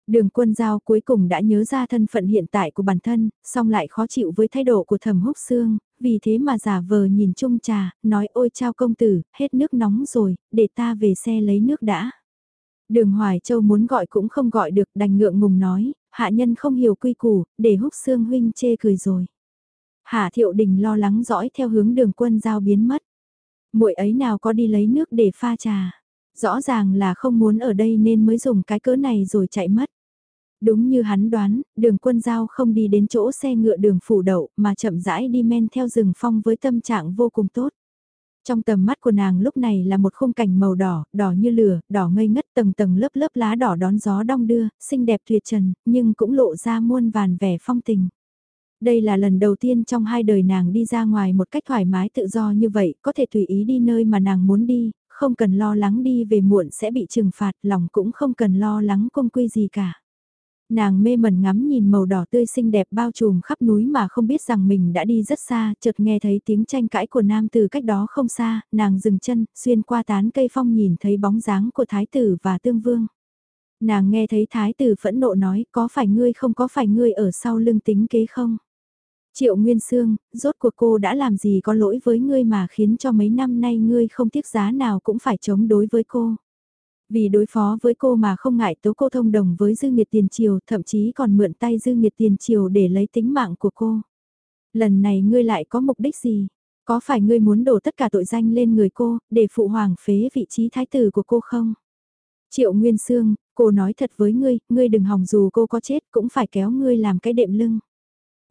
Đường quân giao cuối cùng đã nhớ ra thân phận hiện tại của bản thân, song lại khó chịu với thái độ của thẩm húc xương, vì thế mà giả vờ nhìn chung trà, nói ôi trao công tử, hết nước nóng rồi, để ta về xe lấy nước đã. Đường Hoài Châu muốn gọi cũng không gọi được đành ngượng ngùng nói, hạ nhân không hiểu quy củ, để húc xương huynh chê cười rồi. Hạ thiệu đình lo lắng dõi theo hướng đường quân giao biến mất muội ấy nào có đi lấy nước để pha trà. Rõ ràng là không muốn ở đây nên mới dùng cái cỡ này rồi chạy mất. Đúng như hắn đoán, đường quân giao không đi đến chỗ xe ngựa đường phủ đậu mà chậm rãi đi men theo rừng phong với tâm trạng vô cùng tốt. Trong tầm mắt của nàng lúc này là một khung cảnh màu đỏ, đỏ như lửa, đỏ ngây ngất tầng tầng lớp lớp lá đỏ đón gió đong đưa, xinh đẹp tuyệt trần, nhưng cũng lộ ra muôn vàn vẻ phong tình. Đây là lần đầu tiên trong hai đời nàng đi ra ngoài một cách thoải mái tự do như vậy, có thể tùy ý đi nơi mà nàng muốn đi, không cần lo lắng đi về muộn sẽ bị trừng phạt, lòng cũng không cần lo lắng công quy gì cả. Nàng mê mẩn ngắm nhìn màu đỏ tươi xinh đẹp bao trùm khắp núi mà không biết rằng mình đã đi rất xa, chợt nghe thấy tiếng tranh cãi của nam từ cách đó không xa, nàng dừng chân, xuyên qua tán cây phong nhìn thấy bóng dáng của thái tử và tương vương. Nàng nghe thấy thái tử phẫn nộ nói, có phải ngươi không có phải ngươi ở sau lưng tính kế không? Triệu Nguyên Sương, rốt cuộc cô đã làm gì có lỗi với ngươi mà khiến cho mấy năm nay ngươi không tiếc giá nào cũng phải chống đối với cô. Vì đối phó với cô mà không ngại tố cô thông đồng với Dư Nghiệt Tiền Triều, thậm chí còn mượn tay Dư Nghiệt Tiền Triều để lấy tính mạng của cô. Lần này ngươi lại có mục đích gì? Có phải ngươi muốn đổ tất cả tội danh lên người cô, để phụ hoàng phế vị trí thái tử của cô không? Triệu Nguyên Sương, cô nói thật với ngươi, ngươi đừng hòng dù cô có chết cũng phải kéo ngươi làm cái đệm lưng.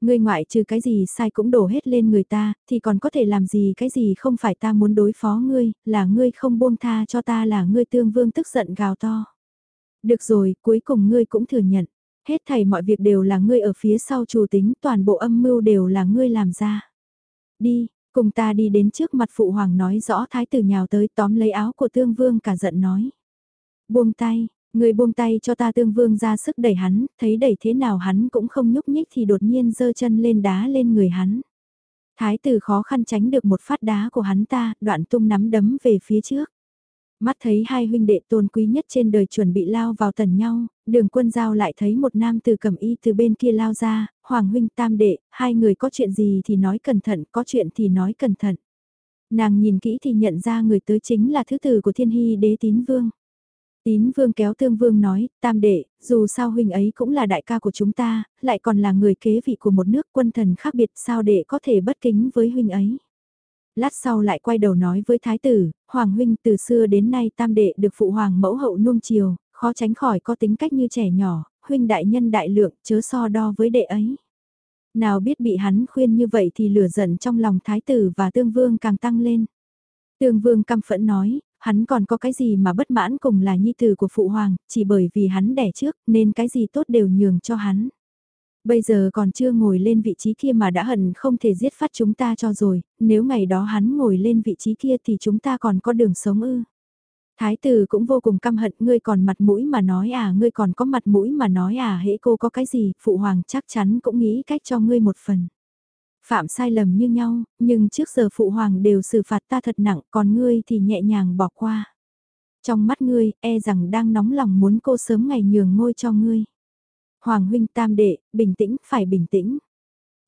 Ngươi ngoại trừ cái gì sai cũng đổ hết lên người ta, thì còn có thể làm gì cái gì không phải ta muốn đối phó ngươi, là ngươi không buông tha cho ta là ngươi tương vương tức giận gào to. Được rồi, cuối cùng ngươi cũng thừa nhận. Hết thảy mọi việc đều là ngươi ở phía sau chủ tính, toàn bộ âm mưu đều là ngươi làm ra. Đi, cùng ta đi đến trước mặt phụ hoàng nói rõ thái tử nhào tới tóm lấy áo của tương vương cả giận nói. Buông tay, Người buông tay cho ta tương vương ra sức đẩy hắn, thấy đẩy thế nào hắn cũng không nhúc nhích thì đột nhiên giơ chân lên đá lên người hắn. Thái tử khó khăn tránh được một phát đá của hắn ta, đoạn tung nắm đấm về phía trước. Mắt thấy hai huynh đệ tôn quý nhất trên đời chuẩn bị lao vào tần nhau, đường quân giao lại thấy một nam từ cầm y từ bên kia lao ra, hoàng huynh tam đệ, hai người có chuyện gì thì nói cẩn thận, có chuyện thì nói cẩn thận. Nàng nhìn kỹ thì nhận ra người tới chính là thứ tử của thiên hy đế tín vương. Tín vương kéo tương vương nói, tam đệ, dù sao huynh ấy cũng là đại ca của chúng ta, lại còn là người kế vị của một nước quân thần khác biệt sao đệ có thể bất kính với huynh ấy. Lát sau lại quay đầu nói với thái tử, hoàng huynh từ xưa đến nay tam đệ được phụ hoàng mẫu hậu nuông chiều, khó tránh khỏi có tính cách như trẻ nhỏ, huynh đại nhân đại lượng, chớ so đo với đệ ấy. Nào biết bị hắn khuyên như vậy thì lửa giận trong lòng thái tử và tương vương càng tăng lên. Tương vương căm phẫn nói, hắn còn có cái gì mà bất mãn cùng là nhi tử của phụ hoàng, chỉ bởi vì hắn đẻ trước nên cái gì tốt đều nhường cho hắn. Bây giờ còn chưa ngồi lên vị trí kia mà đã hận không thể giết phát chúng ta cho rồi, nếu ngày đó hắn ngồi lên vị trí kia thì chúng ta còn có đường sống ư. Thái tử cũng vô cùng căm hận ngươi còn mặt mũi mà nói à ngươi còn có mặt mũi mà nói à hễ cô có cái gì phụ hoàng chắc chắn cũng nghĩ cách cho ngươi một phần. Phạm sai lầm như nhau, nhưng trước giờ phụ hoàng đều xử phạt ta thật nặng còn ngươi thì nhẹ nhàng bỏ qua. Trong mắt ngươi, e rằng đang nóng lòng muốn cô sớm ngày nhường ngôi cho ngươi. Hoàng huynh tam đệ, bình tĩnh, phải bình tĩnh.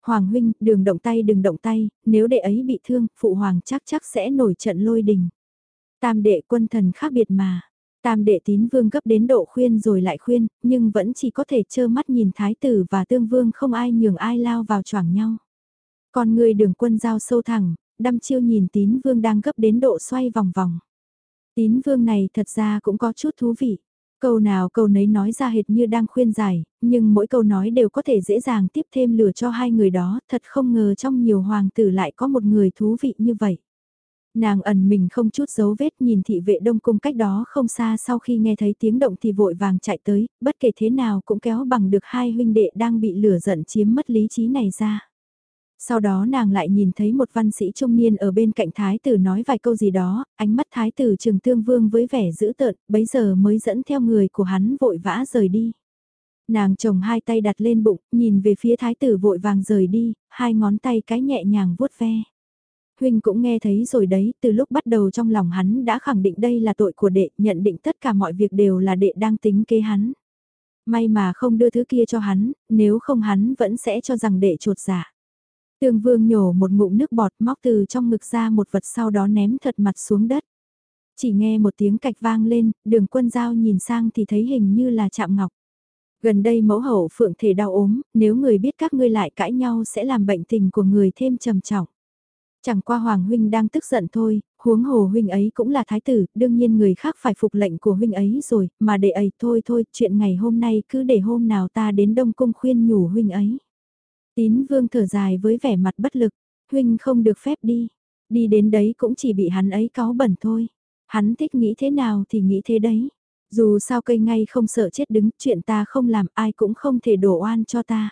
Hoàng huynh, đừng động tay đừng động tay, nếu đệ ấy bị thương, phụ hoàng chắc chắc sẽ nổi trận lôi đình. Tam đệ quân thần khác biệt mà. Tam đệ tín vương gấp đến độ khuyên rồi lại khuyên, nhưng vẫn chỉ có thể trơ mắt nhìn thái tử và tương vương không ai nhường ai lao vào choảng nhau. Còn người đường quân giao sâu thẳng, đăm chiêu nhìn tín vương đang gấp đến độ xoay vòng vòng. Tín vương này thật ra cũng có chút thú vị. Câu nào câu nấy nói ra hệt như đang khuyên giải, nhưng mỗi câu nói đều có thể dễ dàng tiếp thêm lửa cho hai người đó, thật không ngờ trong nhiều hoàng tử lại có một người thú vị như vậy. Nàng ẩn mình không chút dấu vết nhìn thị vệ đông cung cách đó không xa sau khi nghe thấy tiếng động thì vội vàng chạy tới, bất kể thế nào cũng kéo bằng được hai huynh đệ đang bị lửa giận chiếm mất lý trí này ra. Sau đó nàng lại nhìn thấy một văn sĩ trung niên ở bên cạnh thái tử nói vài câu gì đó, ánh mắt thái tử trường tương vương với vẻ dữ tợn, bấy giờ mới dẫn theo người của hắn vội vã rời đi. Nàng chồng hai tay đặt lên bụng, nhìn về phía thái tử vội vàng rời đi, hai ngón tay cái nhẹ nhàng vuốt ve. Huynh cũng nghe thấy rồi đấy, từ lúc bắt đầu trong lòng hắn đã khẳng định đây là tội của đệ, nhận định tất cả mọi việc đều là đệ đang tính kế hắn. May mà không đưa thứ kia cho hắn, nếu không hắn vẫn sẽ cho rằng đệ trột giả. Tương vương nhổ một ngụm nước bọt móc từ trong ngực ra một vật sau đó ném thật mặt xuống đất. Chỉ nghe một tiếng cạch vang lên, đường quân giao nhìn sang thì thấy hình như là chạm ngọc. Gần đây mẫu hậu phượng thể đau ốm, nếu người biết các ngươi lại cãi nhau sẽ làm bệnh tình của người thêm trầm trọng. Chẳng qua Hoàng Huynh đang tức giận thôi, huống hồ Huynh ấy cũng là thái tử, đương nhiên người khác phải phục lệnh của Huynh ấy rồi, mà để ấy thôi thôi, chuyện ngày hôm nay cứ để hôm nào ta đến Đông Cung khuyên nhủ Huynh ấy. Tín Vương thở dài với vẻ mặt bất lực, Huynh không được phép đi, đi đến đấy cũng chỉ bị hắn ấy cáo bẩn thôi. Hắn thích nghĩ thế nào thì nghĩ thế đấy. Dù sao cây ngay không sợ chết đứng, chuyện ta không làm ai cũng không thể đổ oan cho ta.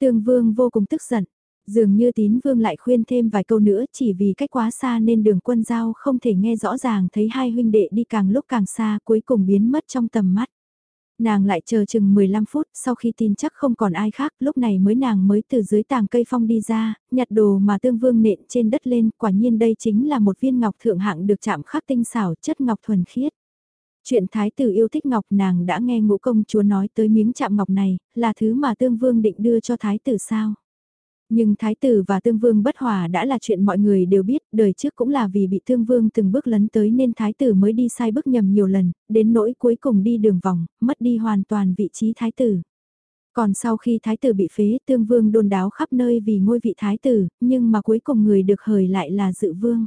Tương Vương vô cùng tức giận, Dường như tín vương lại khuyên thêm vài câu nữa chỉ vì cách quá xa nên đường quân giao không thể nghe rõ ràng thấy hai huynh đệ đi càng lúc càng xa cuối cùng biến mất trong tầm mắt. Nàng lại chờ chừng 15 phút sau khi tin chắc không còn ai khác lúc này mới nàng mới từ dưới tàng cây phong đi ra, nhặt đồ mà tương vương nện trên đất lên quả nhiên đây chính là một viên ngọc thượng hạng được chạm khắc tinh xảo chất ngọc thuần khiết. Chuyện thái tử yêu thích ngọc nàng đã nghe ngũ công chúa nói tới miếng chạm ngọc này là thứ mà tương vương định đưa cho thái tử sao. Nhưng thái tử và tương vương bất hòa đã là chuyện mọi người đều biết, đời trước cũng là vì bị tương vương từng bước lấn tới nên thái tử mới đi sai bước nhầm nhiều lần, đến nỗi cuối cùng đi đường vòng, mất đi hoàn toàn vị trí thái tử. Còn sau khi thái tử bị phế, tương vương đồn đáo khắp nơi vì ngôi vị thái tử, nhưng mà cuối cùng người được hời lại là dự vương.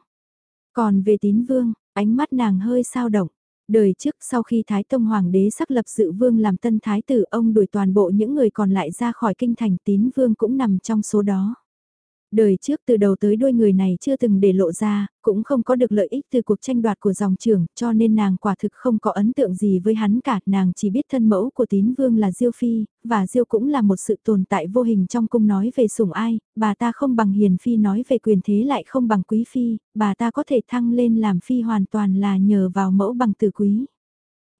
Còn về tín vương, ánh mắt nàng hơi sao động. Đời trước sau khi Thái Tông Hoàng đế xác lập dự vương làm tân thái tử, ông đuổi toàn bộ những người còn lại ra khỏi kinh thành, tín vương cũng nằm trong số đó. Đời trước từ đầu tới đuôi người này chưa từng để lộ ra, cũng không có được lợi ích từ cuộc tranh đoạt của dòng trưởng, cho nên nàng quả thực không có ấn tượng gì với hắn cả, nàng chỉ biết thân mẫu của tín vương là Diêu Phi, và Diêu cũng là một sự tồn tại vô hình trong cung nói về sủng ai, bà ta không bằng hiền Phi nói về quyền thế lại không bằng quý Phi, bà ta có thể thăng lên làm Phi hoàn toàn là nhờ vào mẫu bằng từ quý.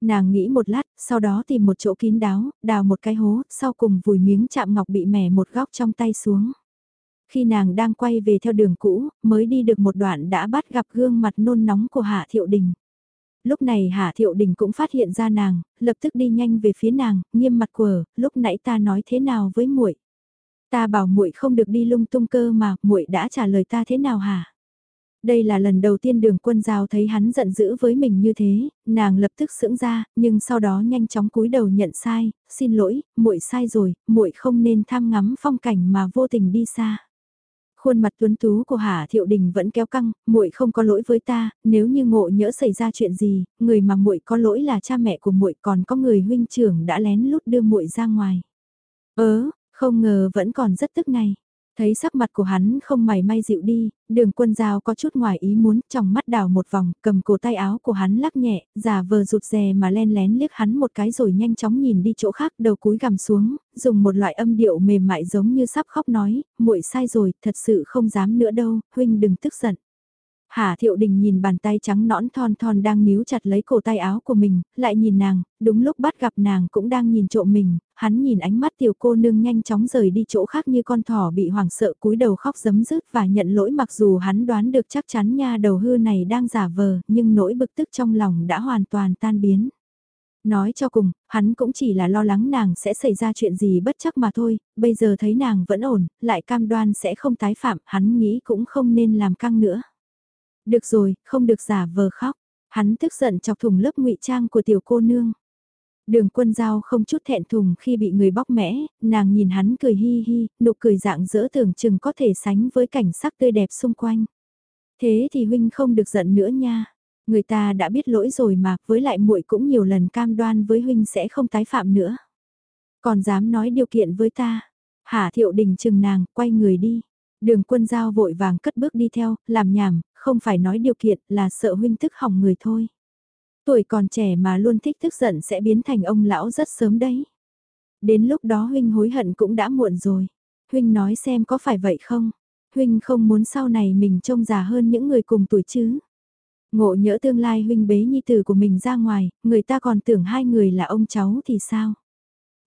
Nàng nghĩ một lát, sau đó tìm một chỗ kín đáo, đào một cái hố, sau cùng vùi miếng chạm ngọc bị mẻ một góc trong tay xuống. Khi nàng đang quay về theo đường cũ, mới đi được một đoạn đã bắt gặp gương mặt nôn nóng của Hạ Thiệu Đình. Lúc này Hạ Thiệu Đình cũng phát hiện ra nàng, lập tức đi nhanh về phía nàng, nghiêm mặt quờ, lúc nãy ta nói thế nào với muội? Ta bảo muội không được đi lung tung cơ mà, muội đã trả lời ta thế nào hả? Đây là lần đầu tiên đường quân giao thấy hắn giận dữ với mình như thế, nàng lập tức sững ra, nhưng sau đó nhanh chóng cúi đầu nhận sai, xin lỗi, muội sai rồi, muội không nên tham ngắm phong cảnh mà vô tình đi xa. Khuôn mặt tuấn tú của Hà Thiệu Đình vẫn kéo căng, muội không có lỗi với ta, nếu như ngộ nhỡ xảy ra chuyện gì, người mà muội có lỗi là cha mẹ của muội, còn có người huynh trưởng đã lén lút đưa muội ra ngoài. Ớ, không ngờ vẫn còn rất tức này. Thấy sắc mặt của hắn không mảy may dịu đi, đường quân giao có chút ngoài ý muốn, trong mắt đào một vòng, cầm cổ tay áo của hắn lắc nhẹ, giả vờ rụt rè mà len lén liếc hắn một cái rồi nhanh chóng nhìn đi chỗ khác, đầu cúi gằm xuống, dùng một loại âm điệu mềm mại giống như sắp khóc nói, muội sai rồi, thật sự không dám nữa đâu, huynh đừng tức giận. Hà Thiệu Đình nhìn bàn tay trắng nõn thon thon đang níu chặt lấy cổ tay áo của mình, lại nhìn nàng, đúng lúc bắt gặp nàng cũng đang nhìn trộm mình, hắn nhìn ánh mắt tiểu cô nương nhanh chóng rời đi chỗ khác như con thỏ bị hoảng sợ cúi đầu khóc giấm dứt và nhận lỗi mặc dù hắn đoán được chắc chắn nha đầu hư này đang giả vờ, nhưng nỗi bực tức trong lòng đã hoàn toàn tan biến. Nói cho cùng, hắn cũng chỉ là lo lắng nàng sẽ xảy ra chuyện gì bất chắc mà thôi, bây giờ thấy nàng vẫn ổn, lại cam đoan sẽ không tái phạm, hắn nghĩ cũng không nên làm căng nữa. Được rồi, không được giả vờ khóc. Hắn tức giận chọc thùng lớp ngụy trang của tiểu cô nương. Đường quân giao không chút thẹn thùng khi bị người bóc mẽ, nàng nhìn hắn cười hi hi, nụ cười dạng dỡ tưởng chừng có thể sánh với cảnh sắc tươi đẹp xung quanh. Thế thì huynh không được giận nữa nha. Người ta đã biết lỗi rồi mà, với lại muội cũng nhiều lần cam đoan với huynh sẽ không tái phạm nữa. Còn dám nói điều kiện với ta. Hả thiệu đình chừng nàng, quay người đi. Đường quân giao vội vàng cất bước đi theo, làm nhảm, không phải nói điều kiện là sợ huynh tức hỏng người thôi. Tuổi còn trẻ mà luôn thích tức giận sẽ biến thành ông lão rất sớm đấy. Đến lúc đó huynh hối hận cũng đã muộn rồi. Huynh nói xem có phải vậy không? Huynh không muốn sau này mình trông già hơn những người cùng tuổi chứ? Ngộ nhỡ tương lai huynh bế nhi tử của mình ra ngoài, người ta còn tưởng hai người là ông cháu thì sao?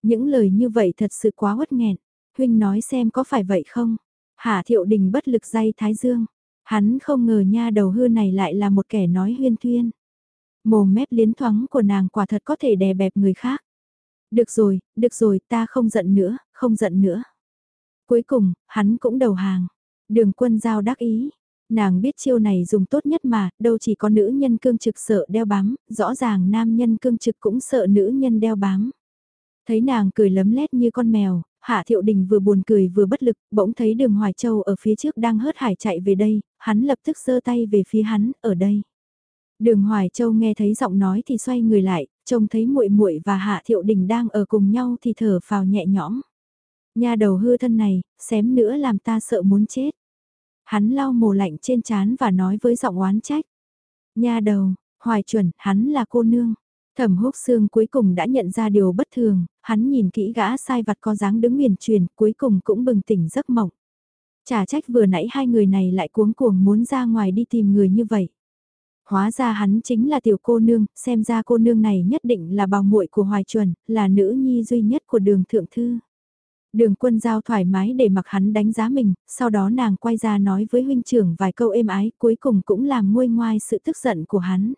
Những lời như vậy thật sự quá uất nghẹn. Huynh nói xem có phải vậy không? hà thiệu đình bất lực dây thái dương. Hắn không ngờ nha đầu hư này lại là một kẻ nói huyên thuyên. Mồm mép liến thoáng của nàng quả thật có thể đè bẹp người khác. Được rồi, được rồi, ta không giận nữa, không giận nữa. Cuối cùng, hắn cũng đầu hàng. Đường quân giao đắc ý. Nàng biết chiêu này dùng tốt nhất mà, đâu chỉ có nữ nhân cương trực sợ đeo bám, rõ ràng nam nhân cương trực cũng sợ nữ nhân đeo bám. Thấy nàng cười lấm lét như con mèo, Hạ Thiệu Đình vừa buồn cười vừa bất lực, bỗng thấy đường Hoài Châu ở phía trước đang hớt hải chạy về đây, hắn lập tức giơ tay về phía hắn, ở đây. Đường Hoài Châu nghe thấy giọng nói thì xoay người lại, trông thấy muội muội và Hạ Thiệu Đình đang ở cùng nhau thì thở phào nhẹ nhõm. Nhà đầu hư thân này, xém nữa làm ta sợ muốn chết. Hắn lau mồ lạnh trên trán và nói với giọng oán trách. Nhà đầu, Hoài chuẩn, hắn là cô nương. Thẩm húc xương cuối cùng đã nhận ra điều bất thường, hắn nhìn kỹ gã sai vặt có dáng đứng miền truyền, cuối cùng cũng bừng tỉnh giấc mộng. Chả trách vừa nãy hai người này lại cuống cuồng muốn ra ngoài đi tìm người như vậy. Hóa ra hắn chính là tiểu cô nương, xem ra cô nương này nhất định là bào muội của Hoài Chuẩn, là nữ nhi duy nhất của đường thượng thư. Đường quân giao thoải mái để mặc hắn đánh giá mình, sau đó nàng quay ra nói với huynh trưởng vài câu êm ái, cuối cùng cũng làm nguôi ngoai sự tức giận của hắn.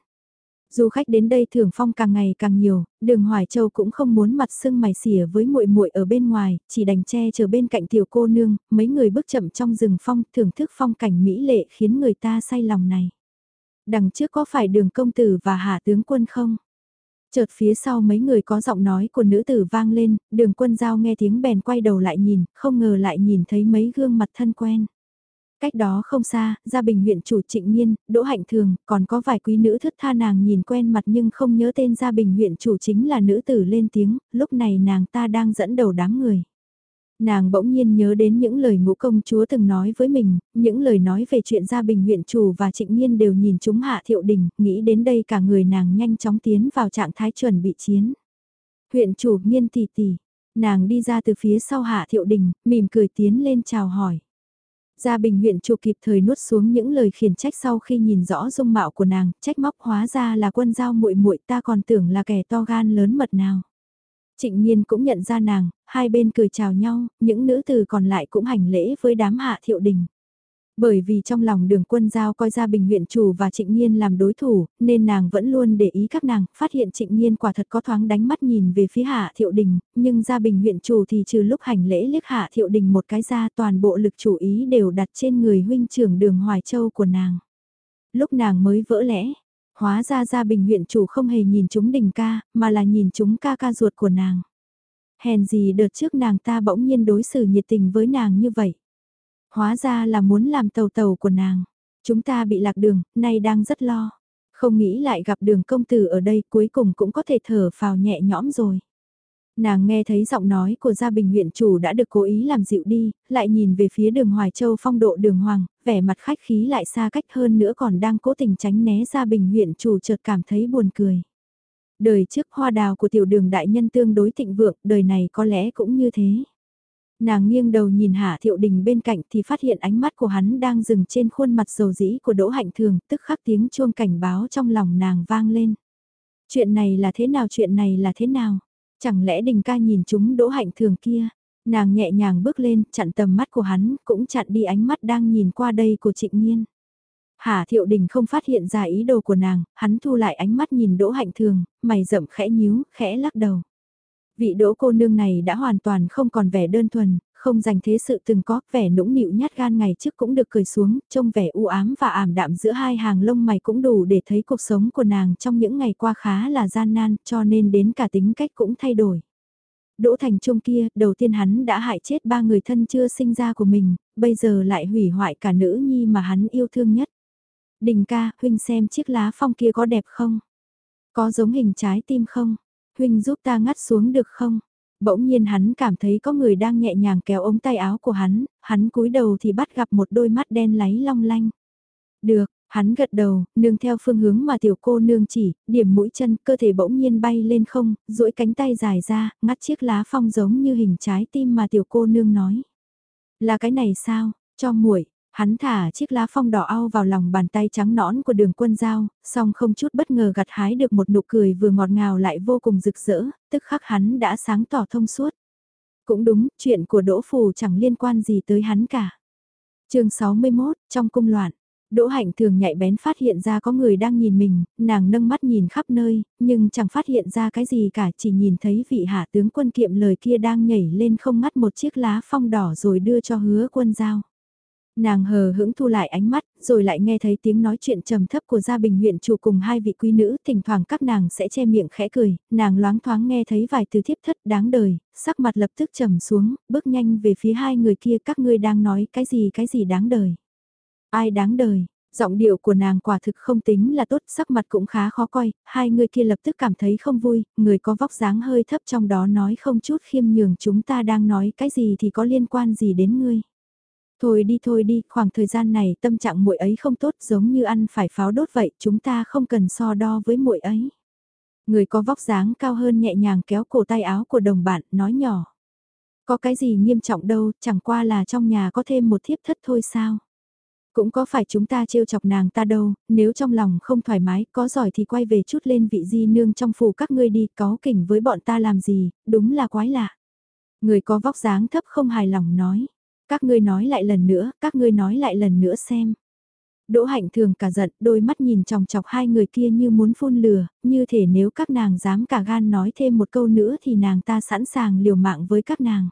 Du khách đến đây thưởng phong càng ngày càng nhiều, Đường Hoài Châu cũng không muốn mặt sưng mày xỉa với muội muội ở bên ngoài, chỉ đành che chờ bên cạnh tiểu cô nương, mấy người bước chậm trong rừng phong, thưởng thức phong cảnh mỹ lệ khiến người ta say lòng này. Đằng trước có phải Đường công tử và Hạ tướng quân không? Chợt phía sau mấy người có giọng nói của nữ tử vang lên, Đường Quân Giao nghe tiếng bèn quay đầu lại nhìn, không ngờ lại nhìn thấy mấy gương mặt thân quen. Cách đó không xa, gia bình huyện chủ trịnh nhiên, đỗ hạnh thường, còn có vài quý nữ thức tha nàng nhìn quen mặt nhưng không nhớ tên gia bình huyện chủ chính là nữ tử lên tiếng, lúc này nàng ta đang dẫn đầu đám người. Nàng bỗng nhiên nhớ đến những lời ngũ công chúa từng nói với mình, những lời nói về chuyện gia bình huyện chủ và trịnh nhiên đều nhìn chúng hạ thiệu đình, nghĩ đến đây cả người nàng nhanh chóng tiến vào trạng thái chuẩn bị chiến. Huyện chủ nhiên tỷ tỷ, nàng đi ra từ phía sau hạ thiệu đình, mỉm cười tiến lên chào hỏi. Gia Bình huyện chủ kịp thời nuốt xuống những lời khiển trách sau khi nhìn rõ dung mạo của nàng, trách móc hóa ra là quân giao muội muội ta còn tưởng là kẻ to gan lớn mật nào. Trịnh Nhiên cũng nhận ra nàng, hai bên cười chào nhau, những nữ từ còn lại cũng hành lễ với đám hạ thiệu đình. Bởi vì trong lòng đường quân giao coi ra bình huyện chủ và trịnh nhiên làm đối thủ, nên nàng vẫn luôn để ý các nàng, phát hiện trịnh nhiên quả thật có thoáng đánh mắt nhìn về phía hạ thiệu đình, nhưng gia bình huyện chủ thì trừ lúc hành lễ liếc hạ thiệu đình một cái ra toàn bộ lực chủ ý đều đặt trên người huynh trưởng đường Hoài Châu của nàng. Lúc nàng mới vỡ lẽ, hóa ra gia bình huyện chủ không hề nhìn chúng đình ca, mà là nhìn chúng ca ca ruột của nàng. Hèn gì đợt trước nàng ta bỗng nhiên đối xử nhiệt tình với nàng như vậy. Hóa ra là muốn làm tàu tàu của nàng. Chúng ta bị lạc đường, nay đang rất lo. Không nghĩ lại gặp đường công tử ở đây cuối cùng cũng có thể thở phào nhẹ nhõm rồi. Nàng nghe thấy giọng nói của gia bình huyện chủ đã được cố ý làm dịu đi, lại nhìn về phía đường Hoài Châu phong độ đường Hoàng, vẻ mặt khách khí lại xa cách hơn nữa còn đang cố tình tránh né gia bình huyện chủ chợt cảm thấy buồn cười. Đời trước hoa đào của tiểu đường đại nhân tương đối thịnh vượng, đời này có lẽ cũng như thế. Nàng nghiêng đầu nhìn Hạ Thiệu Đình bên cạnh thì phát hiện ánh mắt của hắn đang dừng trên khuôn mặt dầu dĩ của Đỗ Hạnh Thường, tức khắc tiếng chuông cảnh báo trong lòng nàng vang lên. Chuyện này là thế nào chuyện này là thế nào? Chẳng lẽ Đình ca nhìn chúng Đỗ Hạnh Thường kia? Nàng nhẹ nhàng bước lên, chặn tầm mắt của hắn, cũng chặn đi ánh mắt đang nhìn qua đây của Trịnh Nhiên. Hà Thiệu Đình không phát hiện ra ý đồ của nàng, hắn thu lại ánh mắt nhìn Đỗ Hạnh Thường, mày rậm khẽ nhíu, khẽ lắc đầu. Vị đỗ cô nương này đã hoàn toàn không còn vẻ đơn thuần, không dành thế sự từng có, vẻ nũng nịu nhát gan ngày trước cũng được cười xuống, trông vẻ u ám và ảm đạm giữa hai hàng lông mày cũng đủ để thấy cuộc sống của nàng trong những ngày qua khá là gian nan, cho nên đến cả tính cách cũng thay đổi. Đỗ Thành Trung kia, đầu tiên hắn đã hại chết ba người thân chưa sinh ra của mình, bây giờ lại hủy hoại cả nữ nhi mà hắn yêu thương nhất. Đình ca, huynh xem chiếc lá phong kia có đẹp không? Có giống hình trái tim không? Huynh giúp ta ngắt xuống được không? Bỗng nhiên hắn cảm thấy có người đang nhẹ nhàng kéo ống tay áo của hắn, hắn cúi đầu thì bắt gặp một đôi mắt đen láy long lanh. Được, hắn gật đầu, nương theo phương hướng mà tiểu cô nương chỉ, điểm mũi chân, cơ thể bỗng nhiên bay lên không, duỗi cánh tay dài ra, ngắt chiếc lá phong giống như hình trái tim mà tiểu cô nương nói. Là cái này sao, cho muội Hắn thả chiếc lá phong đỏ ao vào lòng bàn tay trắng nõn của đường quân giao, song không chút bất ngờ gặt hái được một nụ cười vừa ngọt ngào lại vô cùng rực rỡ, tức khắc hắn đã sáng tỏ thông suốt. Cũng đúng, chuyện của Đỗ Phù chẳng liên quan gì tới hắn cả. chương 61, trong cung loạn. Đỗ Hạnh thường nhạy bén phát hiện ra có người đang nhìn mình, nàng nâng mắt nhìn khắp nơi, nhưng chẳng phát hiện ra cái gì cả, chỉ nhìn thấy vị hạ tướng quân kiệm lời kia đang nhảy lên không ngắt một chiếc lá phong đỏ rồi đưa cho hứa quân giao. Nàng hờ hững thu lại ánh mắt, rồi lại nghe thấy tiếng nói chuyện trầm thấp của gia bình huyện chủ cùng hai vị quý nữ, thỉnh thoảng các nàng sẽ che miệng khẽ cười, nàng loáng thoáng nghe thấy vài từ thiếp thất đáng đời, sắc mặt lập tức trầm xuống, bước nhanh về phía hai người kia các ngươi đang nói cái gì cái gì đáng đời. Ai đáng đời, giọng điệu của nàng quả thực không tính là tốt, sắc mặt cũng khá khó coi, hai người kia lập tức cảm thấy không vui, người có vóc dáng hơi thấp trong đó nói không chút khiêm nhường chúng ta đang nói cái gì thì có liên quan gì đến ngươi. Thôi đi thôi đi, khoảng thời gian này tâm trạng muội ấy không tốt giống như ăn phải pháo đốt vậy, chúng ta không cần so đo với muội ấy. Người có vóc dáng cao hơn nhẹ nhàng kéo cổ tay áo của đồng bạn, nói nhỏ. Có cái gì nghiêm trọng đâu, chẳng qua là trong nhà có thêm một thiếp thất thôi sao. Cũng có phải chúng ta trêu chọc nàng ta đâu, nếu trong lòng không thoải mái, có giỏi thì quay về chút lên vị di nương trong phủ các ngươi đi, có kỉnh với bọn ta làm gì, đúng là quái lạ. Người có vóc dáng thấp không hài lòng nói. Các ngươi nói lại lần nữa, các ngươi nói lại lần nữa xem. Đỗ hạnh thường cả giận, đôi mắt nhìn chòng chọc hai người kia như muốn phun lửa, như thể nếu các nàng dám cả gan nói thêm một câu nữa thì nàng ta sẵn sàng liều mạng với các nàng.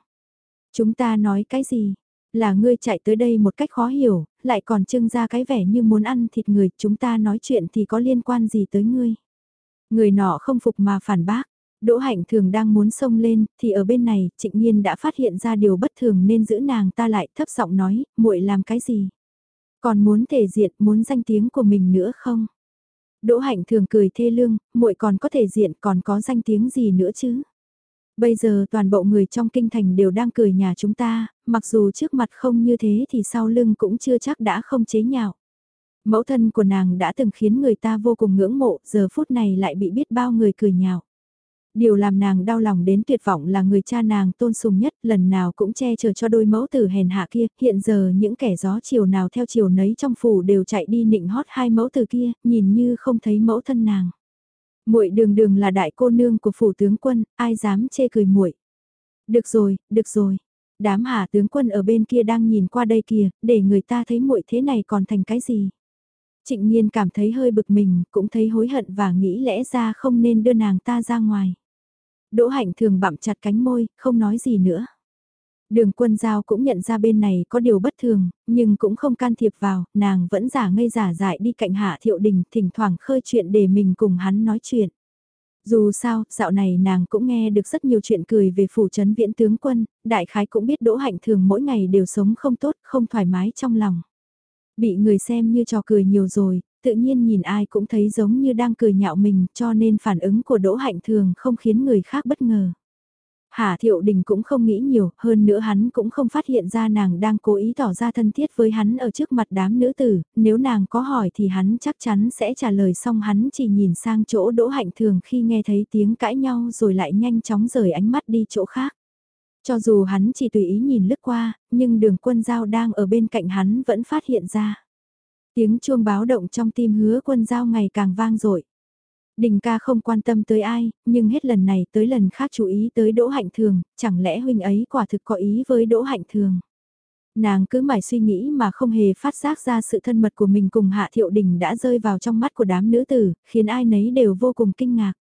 Chúng ta nói cái gì? Là ngươi chạy tới đây một cách khó hiểu, lại còn trưng ra cái vẻ như muốn ăn thịt người, chúng ta nói chuyện thì có liên quan gì tới ngươi? Người nọ không phục mà phản bác, Đỗ Hạnh thường đang muốn xông lên, thì ở bên này, Trịnh Nhiên đã phát hiện ra điều bất thường nên giữ nàng ta lại, thấp giọng nói, muội làm cái gì? Còn muốn thể diện, muốn danh tiếng của mình nữa không? Đỗ Hạnh thường cười thê lương, muội còn có thể diện, còn có danh tiếng gì nữa chứ? Bây giờ toàn bộ người trong kinh thành đều đang cười nhà chúng ta, mặc dù trước mặt không như thế thì sau lưng cũng chưa chắc đã không chế nhạo. Mẫu thân của nàng đã từng khiến người ta vô cùng ngưỡng mộ, giờ phút này lại bị biết bao người cười nhạo. Điều làm nàng đau lòng đến tuyệt vọng là người cha nàng tôn sùng nhất lần nào cũng che chở cho đôi mẫu tử hèn hạ kia, hiện giờ những kẻ gió chiều nào theo chiều nấy trong phủ đều chạy đi nịnh hót hai mẫu tử kia, nhìn như không thấy mẫu thân nàng. muội đường đường là đại cô nương của phủ tướng quân, ai dám chê cười muội Được rồi, được rồi. Đám hạ tướng quân ở bên kia đang nhìn qua đây kìa, để người ta thấy muội thế này còn thành cái gì. Trịnh Nhiên cảm thấy hơi bực mình, cũng thấy hối hận và nghĩ lẽ ra không nên đưa nàng ta ra ngoài. Đỗ hạnh thường bặm chặt cánh môi, không nói gì nữa. Đường quân giao cũng nhận ra bên này có điều bất thường, nhưng cũng không can thiệp vào, nàng vẫn giả ngây giả dại đi cạnh hạ thiệu đình, thỉnh thoảng khơi chuyện để mình cùng hắn nói chuyện. Dù sao, dạo này nàng cũng nghe được rất nhiều chuyện cười về phủ trấn viễn tướng quân, đại khái cũng biết đỗ hạnh thường mỗi ngày đều sống không tốt, không thoải mái trong lòng. Bị người xem như trò cười nhiều rồi, tự nhiên nhìn ai cũng thấy giống như đang cười nhạo mình cho nên phản ứng của Đỗ Hạnh thường không khiến người khác bất ngờ. Hà Thiệu Đình cũng không nghĩ nhiều, hơn nữa hắn cũng không phát hiện ra nàng đang cố ý tỏ ra thân thiết với hắn ở trước mặt đám nữ tử, nếu nàng có hỏi thì hắn chắc chắn sẽ trả lời xong hắn chỉ nhìn sang chỗ Đỗ Hạnh Thường khi nghe thấy tiếng cãi nhau rồi lại nhanh chóng rời ánh mắt đi chỗ khác. Cho dù hắn chỉ tùy ý nhìn lướt qua, nhưng đường quân giao đang ở bên cạnh hắn vẫn phát hiện ra. Tiếng chuông báo động trong tim hứa quân giao ngày càng vang dội Đình ca không quan tâm tới ai, nhưng hết lần này tới lần khác chú ý tới Đỗ Hạnh Thường, chẳng lẽ huynh ấy quả thực có ý với Đỗ Hạnh Thường. Nàng cứ mãi suy nghĩ mà không hề phát giác ra sự thân mật của mình cùng Hạ Thiệu Đình đã rơi vào trong mắt của đám nữ tử, khiến ai nấy đều vô cùng kinh ngạc.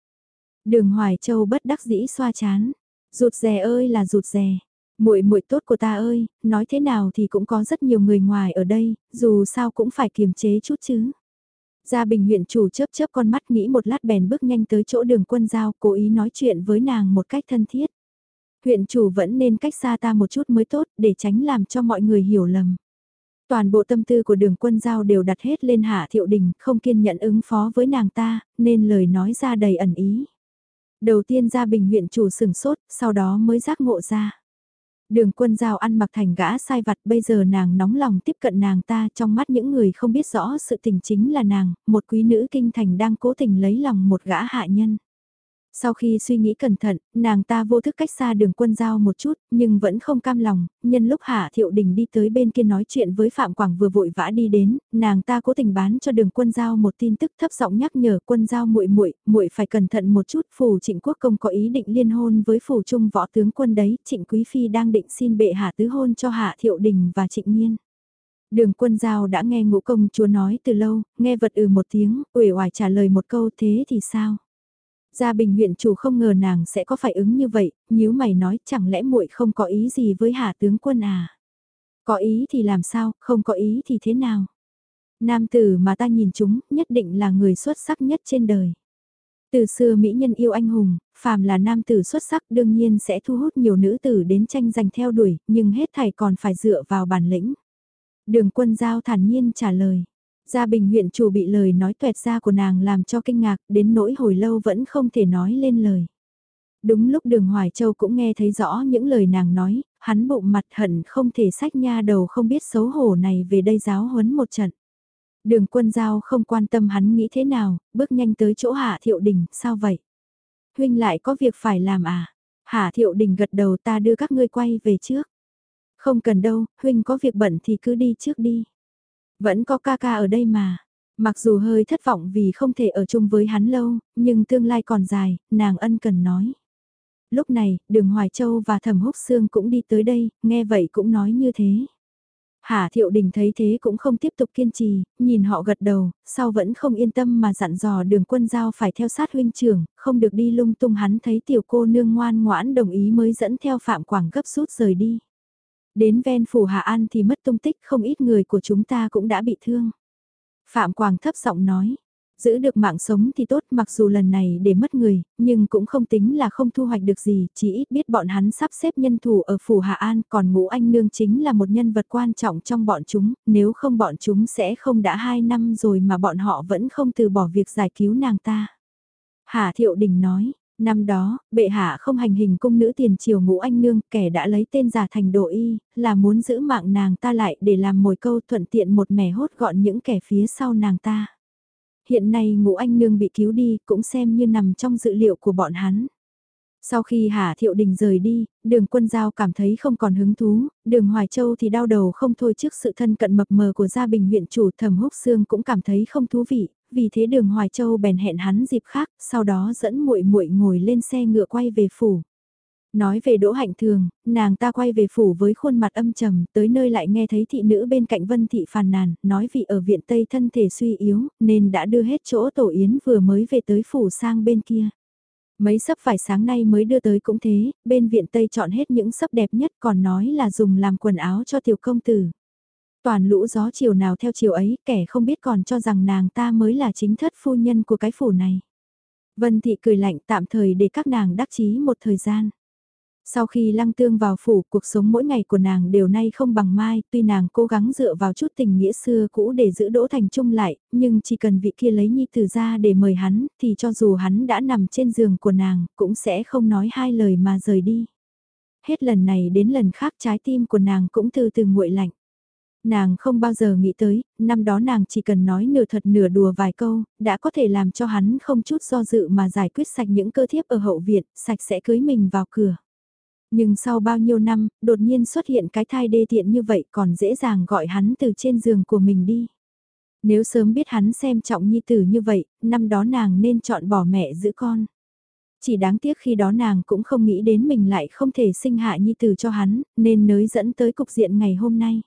Đường Hoài Châu bất đắc dĩ xoa chán. Rụt rè ơi là rụt rè. Muội muội tốt của ta ơi, nói thế nào thì cũng có rất nhiều người ngoài ở đây, dù sao cũng phải kiềm chế chút chứ. Gia Bình huyện chủ chớp chớp con mắt nghĩ một lát bèn bước nhanh tới chỗ đường quân giao, cố ý nói chuyện với nàng một cách thân thiết. Huyện chủ vẫn nên cách xa ta một chút mới tốt, để tránh làm cho mọi người hiểu lầm. Toàn bộ tâm tư của đường quân giao đều đặt hết lên hạ thiệu đình, không kiên nhẫn ứng phó với nàng ta, nên lời nói ra đầy ẩn ý. Đầu tiên Gia Bình huyện chủ sừng sốt, sau đó mới giác ngộ ra. Đường quân giao ăn mặc thành gã sai vặt bây giờ nàng nóng lòng tiếp cận nàng ta trong mắt những người không biết rõ sự tình chính là nàng, một quý nữ kinh thành đang cố tình lấy lòng một gã hạ nhân. Sau khi suy nghĩ cẩn thận, nàng ta vô thức cách xa đường quân giao một chút, nhưng vẫn không cam lòng, nhân lúc Hạ Thiệu Đình đi tới bên kia nói chuyện với Phạm Quảng vừa vội vã đi đến, nàng ta cố tình bán cho đường quân giao một tin tức thấp giọng nhắc nhở quân giao muội muội muội phải cẩn thận một chút, phủ trịnh quốc công có ý định liên hôn với phủ trung võ tướng quân đấy, trịnh quý phi đang định xin bệ hạ tứ hôn cho Hạ Thiệu Đình và trịnh nghiên. Đường quân giao đã nghe ngũ công chúa nói từ lâu, nghe vật ừ một tiếng, uể oải trả lời một câu thế thì sao? Gia Bình huyện chủ không ngờ nàng sẽ có phải ứng như vậy, nếu mày nói chẳng lẽ muội không có ý gì với hạ tướng quân à? Có ý thì làm sao, không có ý thì thế nào? Nam tử mà ta nhìn chúng nhất định là người xuất sắc nhất trên đời. Từ xưa mỹ nhân yêu anh hùng, phàm là nam tử xuất sắc đương nhiên sẽ thu hút nhiều nữ tử đến tranh giành theo đuổi, nhưng hết thảy còn phải dựa vào bản lĩnh. Đường quân giao thản nhiên trả lời. Gia Bình huyện chủ bị lời nói tuẹt ra của nàng làm cho kinh ngạc, đến nỗi hồi lâu vẫn không thể nói lên lời. Đúng lúc đường Hoài Châu cũng nghe thấy rõ những lời nàng nói, hắn bụng mặt hận không thể sách nha đầu không biết xấu hổ này về đây giáo huấn một trận. Đường quân giao không quan tâm hắn nghĩ thế nào, bước nhanh tới chỗ Hạ Thiệu Đình, sao vậy? Huynh lại có việc phải làm à? Hạ Thiệu Đình gật đầu ta đưa các ngươi quay về trước. Không cần đâu, Huynh có việc bận thì cứ đi trước đi. Vẫn có ca ca ở đây mà. Mặc dù hơi thất vọng vì không thể ở chung với hắn lâu, nhưng tương lai còn dài, nàng ân cần nói. Lúc này, đường Hoài Châu và thẩm húc xương cũng đi tới đây, nghe vậy cũng nói như thế. Hà Thiệu Đình thấy thế cũng không tiếp tục kiên trì, nhìn họ gật đầu, sau vẫn không yên tâm mà dặn dò đường quân giao phải theo sát huynh trưởng, không được đi lung tung hắn thấy tiểu cô nương ngoan ngoãn đồng ý mới dẫn theo Phạm Quảng gấp rút rời đi. Đến ven phủ Hạ An thì mất tung tích không ít người của chúng ta cũng đã bị thương. Phạm Quảng thấp giọng nói, giữ được mạng sống thì tốt mặc dù lần này để mất người, nhưng cũng không tính là không thu hoạch được gì, chỉ ít biết bọn hắn sắp xếp nhân thủ ở phủ Hạ An, còn ngũ anh nương chính là một nhân vật quan trọng trong bọn chúng, nếu không bọn chúng sẽ không đã hai năm rồi mà bọn họ vẫn không từ bỏ việc giải cứu nàng ta. Hà Thiệu Đình nói, Năm đó, bệ hạ không hành hình cung nữ tiền triều ngũ anh nương, kẻ đã lấy tên giả thành đồ y, là muốn giữ mạng nàng ta lại để làm mồi câu thuận tiện một mẻ hốt gọn những kẻ phía sau nàng ta. Hiện nay ngũ anh nương bị cứu đi cũng xem như nằm trong dự liệu của bọn hắn. Sau khi Hà Thiệu Đình rời đi, đường quân giao cảm thấy không còn hứng thú, đường Hoài Châu thì đau đầu không thôi trước sự thân cận mập mờ của gia bình huyện chủ thẩm húc xương cũng cảm thấy không thú vị, vì thế đường Hoài Châu bèn hẹn hắn dịp khác, sau đó dẫn muội muội ngồi lên xe ngựa quay về phủ. Nói về Đỗ Hạnh Thường, nàng ta quay về phủ với khuôn mặt âm trầm, tới nơi lại nghe thấy thị nữ bên cạnh Vân Thị phàn nàn, nói vì ở viện Tây thân thể suy yếu, nên đã đưa hết chỗ tổ yến vừa mới về tới phủ sang bên kia. Mấy sấp vải sáng nay mới đưa tới cũng thế, bên viện Tây chọn hết những sấp đẹp nhất còn nói là dùng làm quần áo cho tiểu công tử. Toàn lũ gió chiều nào theo chiều ấy, kẻ không biết còn cho rằng nàng ta mới là chính thất phu nhân của cái phủ này. Vân Thị cười lạnh tạm thời để các nàng đắc chí một thời gian. Sau khi lăng tương vào phủ, cuộc sống mỗi ngày của nàng đều nay không bằng mai, tuy nàng cố gắng dựa vào chút tình nghĩa xưa cũ để giữ Đỗ Thành Trung lại, nhưng chỉ cần vị kia lấy nhi tử ra để mời hắn, thì cho dù hắn đã nằm trên giường của nàng, cũng sẽ không nói hai lời mà rời đi. Hết lần này đến lần khác trái tim của nàng cũng từ từ nguội lạnh. Nàng không bao giờ nghĩ tới, năm đó nàng chỉ cần nói nửa thật nửa đùa vài câu, đã có thể làm cho hắn không chút do dự mà giải quyết sạch những cơ thiếp ở hậu viện, sạch sẽ cưới mình vào cửa. Nhưng sau bao nhiêu năm, đột nhiên xuất hiện cái thai đê tiện như vậy còn dễ dàng gọi hắn từ trên giường của mình đi. Nếu sớm biết hắn xem trọng nhi tử như vậy, năm đó nàng nên chọn bỏ mẹ giữ con. Chỉ đáng tiếc khi đó nàng cũng không nghĩ đến mình lại không thể sinh hạ nhi tử cho hắn, nên nới dẫn tới cục diện ngày hôm nay.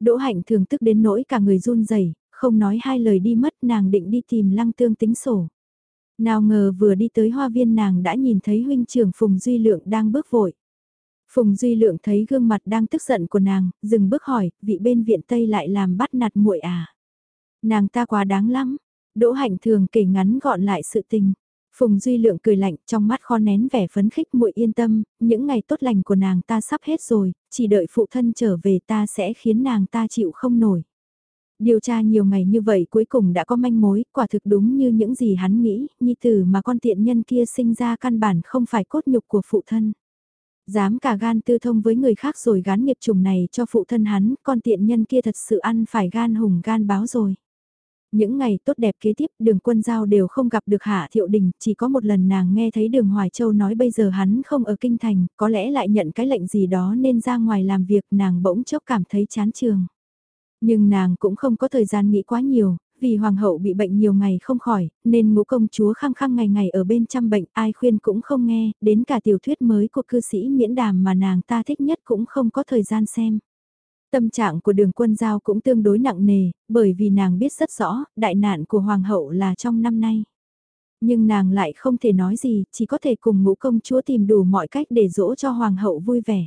Đỗ hạnh thường tức đến nỗi cả người run rẩy không nói hai lời đi mất nàng định đi tìm lăng tương tính sổ. Nào ngờ vừa đi tới hoa viên nàng đã nhìn thấy huynh trưởng Phùng Duy Lượng đang bước vội. Phùng Duy Lượng thấy gương mặt đang tức giận của nàng, dừng bước hỏi, vị bên viện Tây lại làm bắt nạt muội à. Nàng ta quá đáng lắm. Đỗ hạnh thường kể ngắn gọn lại sự tình. Phùng Duy Lượng cười lạnh trong mắt kho nén vẻ phấn khích muội yên tâm, những ngày tốt lành của nàng ta sắp hết rồi, chỉ đợi phụ thân trở về ta sẽ khiến nàng ta chịu không nổi. Điều tra nhiều ngày như vậy cuối cùng đã có manh mối, quả thực đúng như những gì hắn nghĩ, nhi tử mà con tiện nhân kia sinh ra căn bản không phải cốt nhục của phụ thân. Dám cả gan tư thông với người khác rồi gán nghiệp trùng này cho phụ thân hắn, con tiện nhân kia thật sự ăn phải gan hùng gan báo rồi. Những ngày tốt đẹp kế tiếp đường quân giao đều không gặp được Hạ Thiệu Đình, chỉ có một lần nàng nghe thấy đường Hoài Châu nói bây giờ hắn không ở Kinh Thành, có lẽ lại nhận cái lệnh gì đó nên ra ngoài làm việc nàng bỗng chốc cảm thấy chán trường. Nhưng nàng cũng không có thời gian nghĩ quá nhiều, vì hoàng hậu bị bệnh nhiều ngày không khỏi, nên ngũ công chúa khăng khăng ngày ngày ở bên chăm bệnh, ai khuyên cũng không nghe, đến cả tiểu thuyết mới của cư sĩ miễn đàm mà nàng ta thích nhất cũng không có thời gian xem. Tâm trạng của đường quân giao cũng tương đối nặng nề, bởi vì nàng biết rất rõ, đại nạn của hoàng hậu là trong năm nay. Nhưng nàng lại không thể nói gì, chỉ có thể cùng ngũ công chúa tìm đủ mọi cách để dỗ cho hoàng hậu vui vẻ.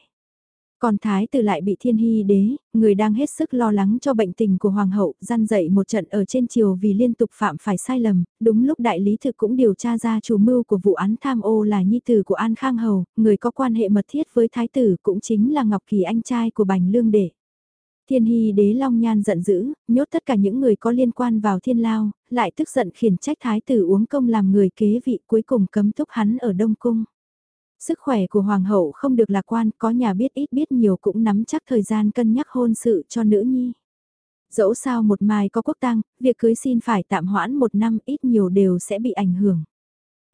Còn thái tử lại bị thiên hy đế, người đang hết sức lo lắng cho bệnh tình của hoàng hậu, gian dậy một trận ở trên triều vì liên tục phạm phải sai lầm, đúng lúc đại lý thực cũng điều tra ra chủ mưu của vụ án tham ô là nhi tử của An Khang Hầu, người có quan hệ mật thiết với thái tử cũng chính là Ngọc Kỳ anh trai của Bành Lương Đệ. Thiên hy đế long nhan giận dữ, nhốt tất cả những người có liên quan vào thiên lao, lại tức giận khiển trách thái tử uống công làm người kế vị cuối cùng cấm túc hắn ở Đông Cung. Sức khỏe của hoàng hậu không được lạc quan, có nhà biết ít biết nhiều cũng nắm chắc thời gian cân nhắc hôn sự cho nữ nhi. Dẫu sao một mai có quốc tang, việc cưới xin phải tạm hoãn một năm ít nhiều đều sẽ bị ảnh hưởng.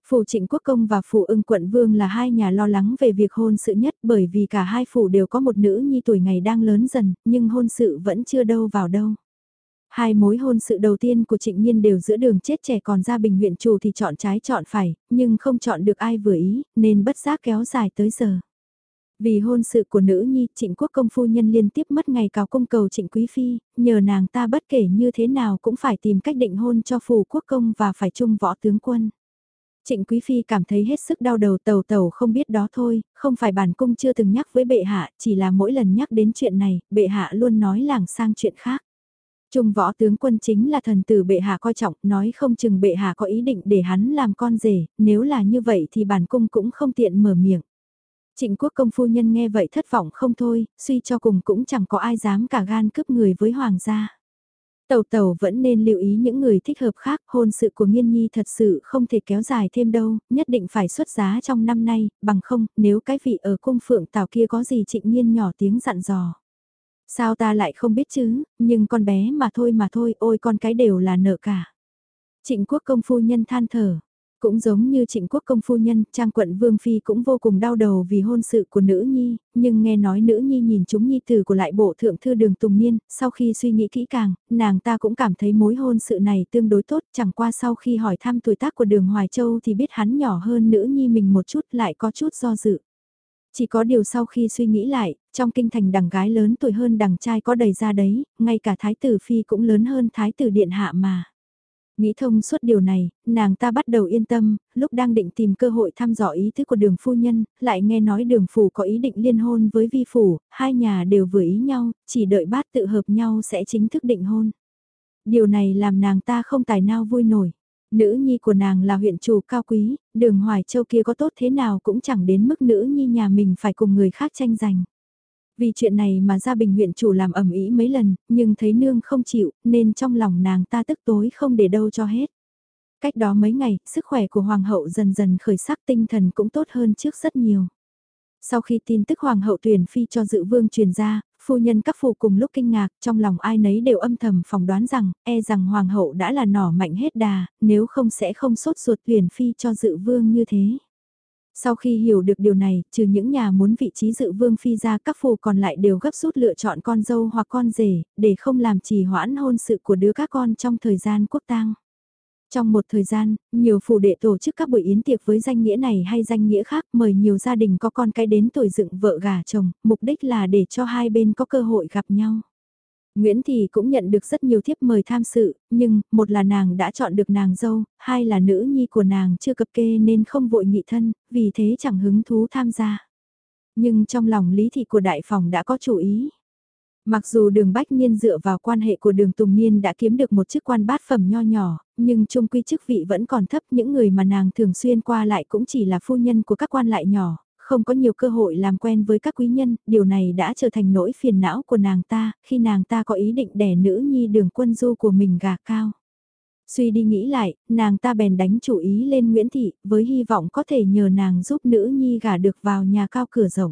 Phủ trịnh quốc công và phủ ưng quận vương là hai nhà lo lắng về việc hôn sự nhất bởi vì cả hai phủ đều có một nữ nhi tuổi ngày đang lớn dần, nhưng hôn sự vẫn chưa đâu vào đâu. Hai mối hôn sự đầu tiên của trịnh nhiên đều giữa đường chết trẻ còn ra bình huyện chủ thì chọn trái chọn phải, nhưng không chọn được ai vừa ý, nên bất giác kéo dài tới giờ. Vì hôn sự của nữ nhi, trịnh quốc công phu nhân liên tiếp mất ngày cào cung cầu trịnh quý phi, nhờ nàng ta bất kể như thế nào cũng phải tìm cách định hôn cho phù quốc công và phải chung võ tướng quân. Trịnh Quý Phi cảm thấy hết sức đau đầu tàu tàu không biết đó thôi, không phải bản cung chưa từng nhắc với bệ hạ, chỉ là mỗi lần nhắc đến chuyện này, bệ hạ luôn nói làng sang chuyện khác. Trung võ tướng quân chính là thần tử bệ hạ coi trọng, nói không chừng bệ hạ có ý định để hắn làm con rể, nếu là như vậy thì bản cung cũng không tiện mở miệng. Trịnh quốc công phu nhân nghe vậy thất vọng không thôi, suy cho cùng cũng chẳng có ai dám cả gan cướp người với hoàng gia. Tàu tàu vẫn nên lưu ý những người thích hợp khác, hôn sự của nghiên nhi thật sự không thể kéo dài thêm đâu, nhất định phải xuất giá trong năm nay, bằng không, nếu cái vị ở cung phượng tàu kia có gì trịnh nhiên nhỏ tiếng dặn dò. Sao ta lại không biết chứ, nhưng con bé mà thôi mà thôi, ôi con cái đều là nợ cả. Trịnh quốc công phu nhân than thở. Cũng giống như trịnh quốc công phu nhân, trang quận Vương Phi cũng vô cùng đau đầu vì hôn sự của nữ nhi, nhưng nghe nói nữ nhi nhìn chúng nhi tử của lại bộ thượng thư đường Tùng Niên, sau khi suy nghĩ kỹ càng, nàng ta cũng cảm thấy mối hôn sự này tương đối tốt, chẳng qua sau khi hỏi thăm tuổi tác của đường Hoài Châu thì biết hắn nhỏ hơn nữ nhi mình một chút lại có chút do dự. Chỉ có điều sau khi suy nghĩ lại, trong kinh thành đằng gái lớn tuổi hơn đằng trai có đầy ra đấy, ngay cả thái tử phi cũng lớn hơn thái tử điện hạ mà. Nghĩ thông suốt điều này, nàng ta bắt đầu yên tâm, lúc đang định tìm cơ hội thăm dò ý thức của đường phu nhân, lại nghe nói đường phủ có ý định liên hôn với vi phủ, hai nhà đều vừa ý nhau, chỉ đợi bát tự hợp nhau sẽ chính thức định hôn. Điều này làm nàng ta không tài nào vui nổi. Nữ nhi của nàng là huyện chủ cao quý, đường Hoài Châu kia có tốt thế nào cũng chẳng đến mức nữ nhi nhà mình phải cùng người khác tranh giành. Vì chuyện này mà gia bình huyện chủ làm ẩm ý mấy lần, nhưng thấy nương không chịu, nên trong lòng nàng ta tức tối không để đâu cho hết. Cách đó mấy ngày, sức khỏe của hoàng hậu dần dần khởi sắc tinh thần cũng tốt hơn trước rất nhiều. Sau khi tin tức hoàng hậu tuyển phi cho dự vương truyền ra, phu nhân các phụ cùng lúc kinh ngạc, trong lòng ai nấy đều âm thầm phỏng đoán rằng, e rằng hoàng hậu đã là nỏ mạnh hết đà, nếu không sẽ không sốt ruột tuyển phi cho dự vương như thế. Sau khi hiểu được điều này, trừ những nhà muốn vị trí dự vương phi ra các phù còn lại đều gấp rút lựa chọn con dâu hoặc con rể, để không làm trì hoãn hôn sự của đứa các con trong thời gian quốc tang. Trong một thời gian, nhiều phủ đệ tổ chức các buổi yến tiệc với danh nghĩa này hay danh nghĩa khác mời nhiều gia đình có con cái đến tuổi dựng vợ gả chồng, mục đích là để cho hai bên có cơ hội gặp nhau. Nguyễn Thị cũng nhận được rất nhiều thiếp mời tham sự, nhưng, một là nàng đã chọn được nàng dâu, hai là nữ nhi của nàng chưa cập kê nên không vội nghị thân, vì thế chẳng hứng thú tham gia. Nhưng trong lòng lý thị của đại phòng đã có chủ ý. Mặc dù đường Bách Niên dựa vào quan hệ của đường Tùng Niên đã kiếm được một chức quan bát phẩm nho nhỏ, nhưng chung quy chức vị vẫn còn thấp những người mà nàng thường xuyên qua lại cũng chỉ là phu nhân của các quan lại nhỏ, không có nhiều cơ hội làm quen với các quý nhân, điều này đã trở thành nỗi phiền não của nàng ta, khi nàng ta có ý định đẻ nữ nhi đường quân du của mình gà cao. Suy đi nghĩ lại, nàng ta bèn đánh chủ ý lên Nguyễn Thị, với hy vọng có thể nhờ nàng giúp nữ nhi gả được vào nhà cao cửa rộng.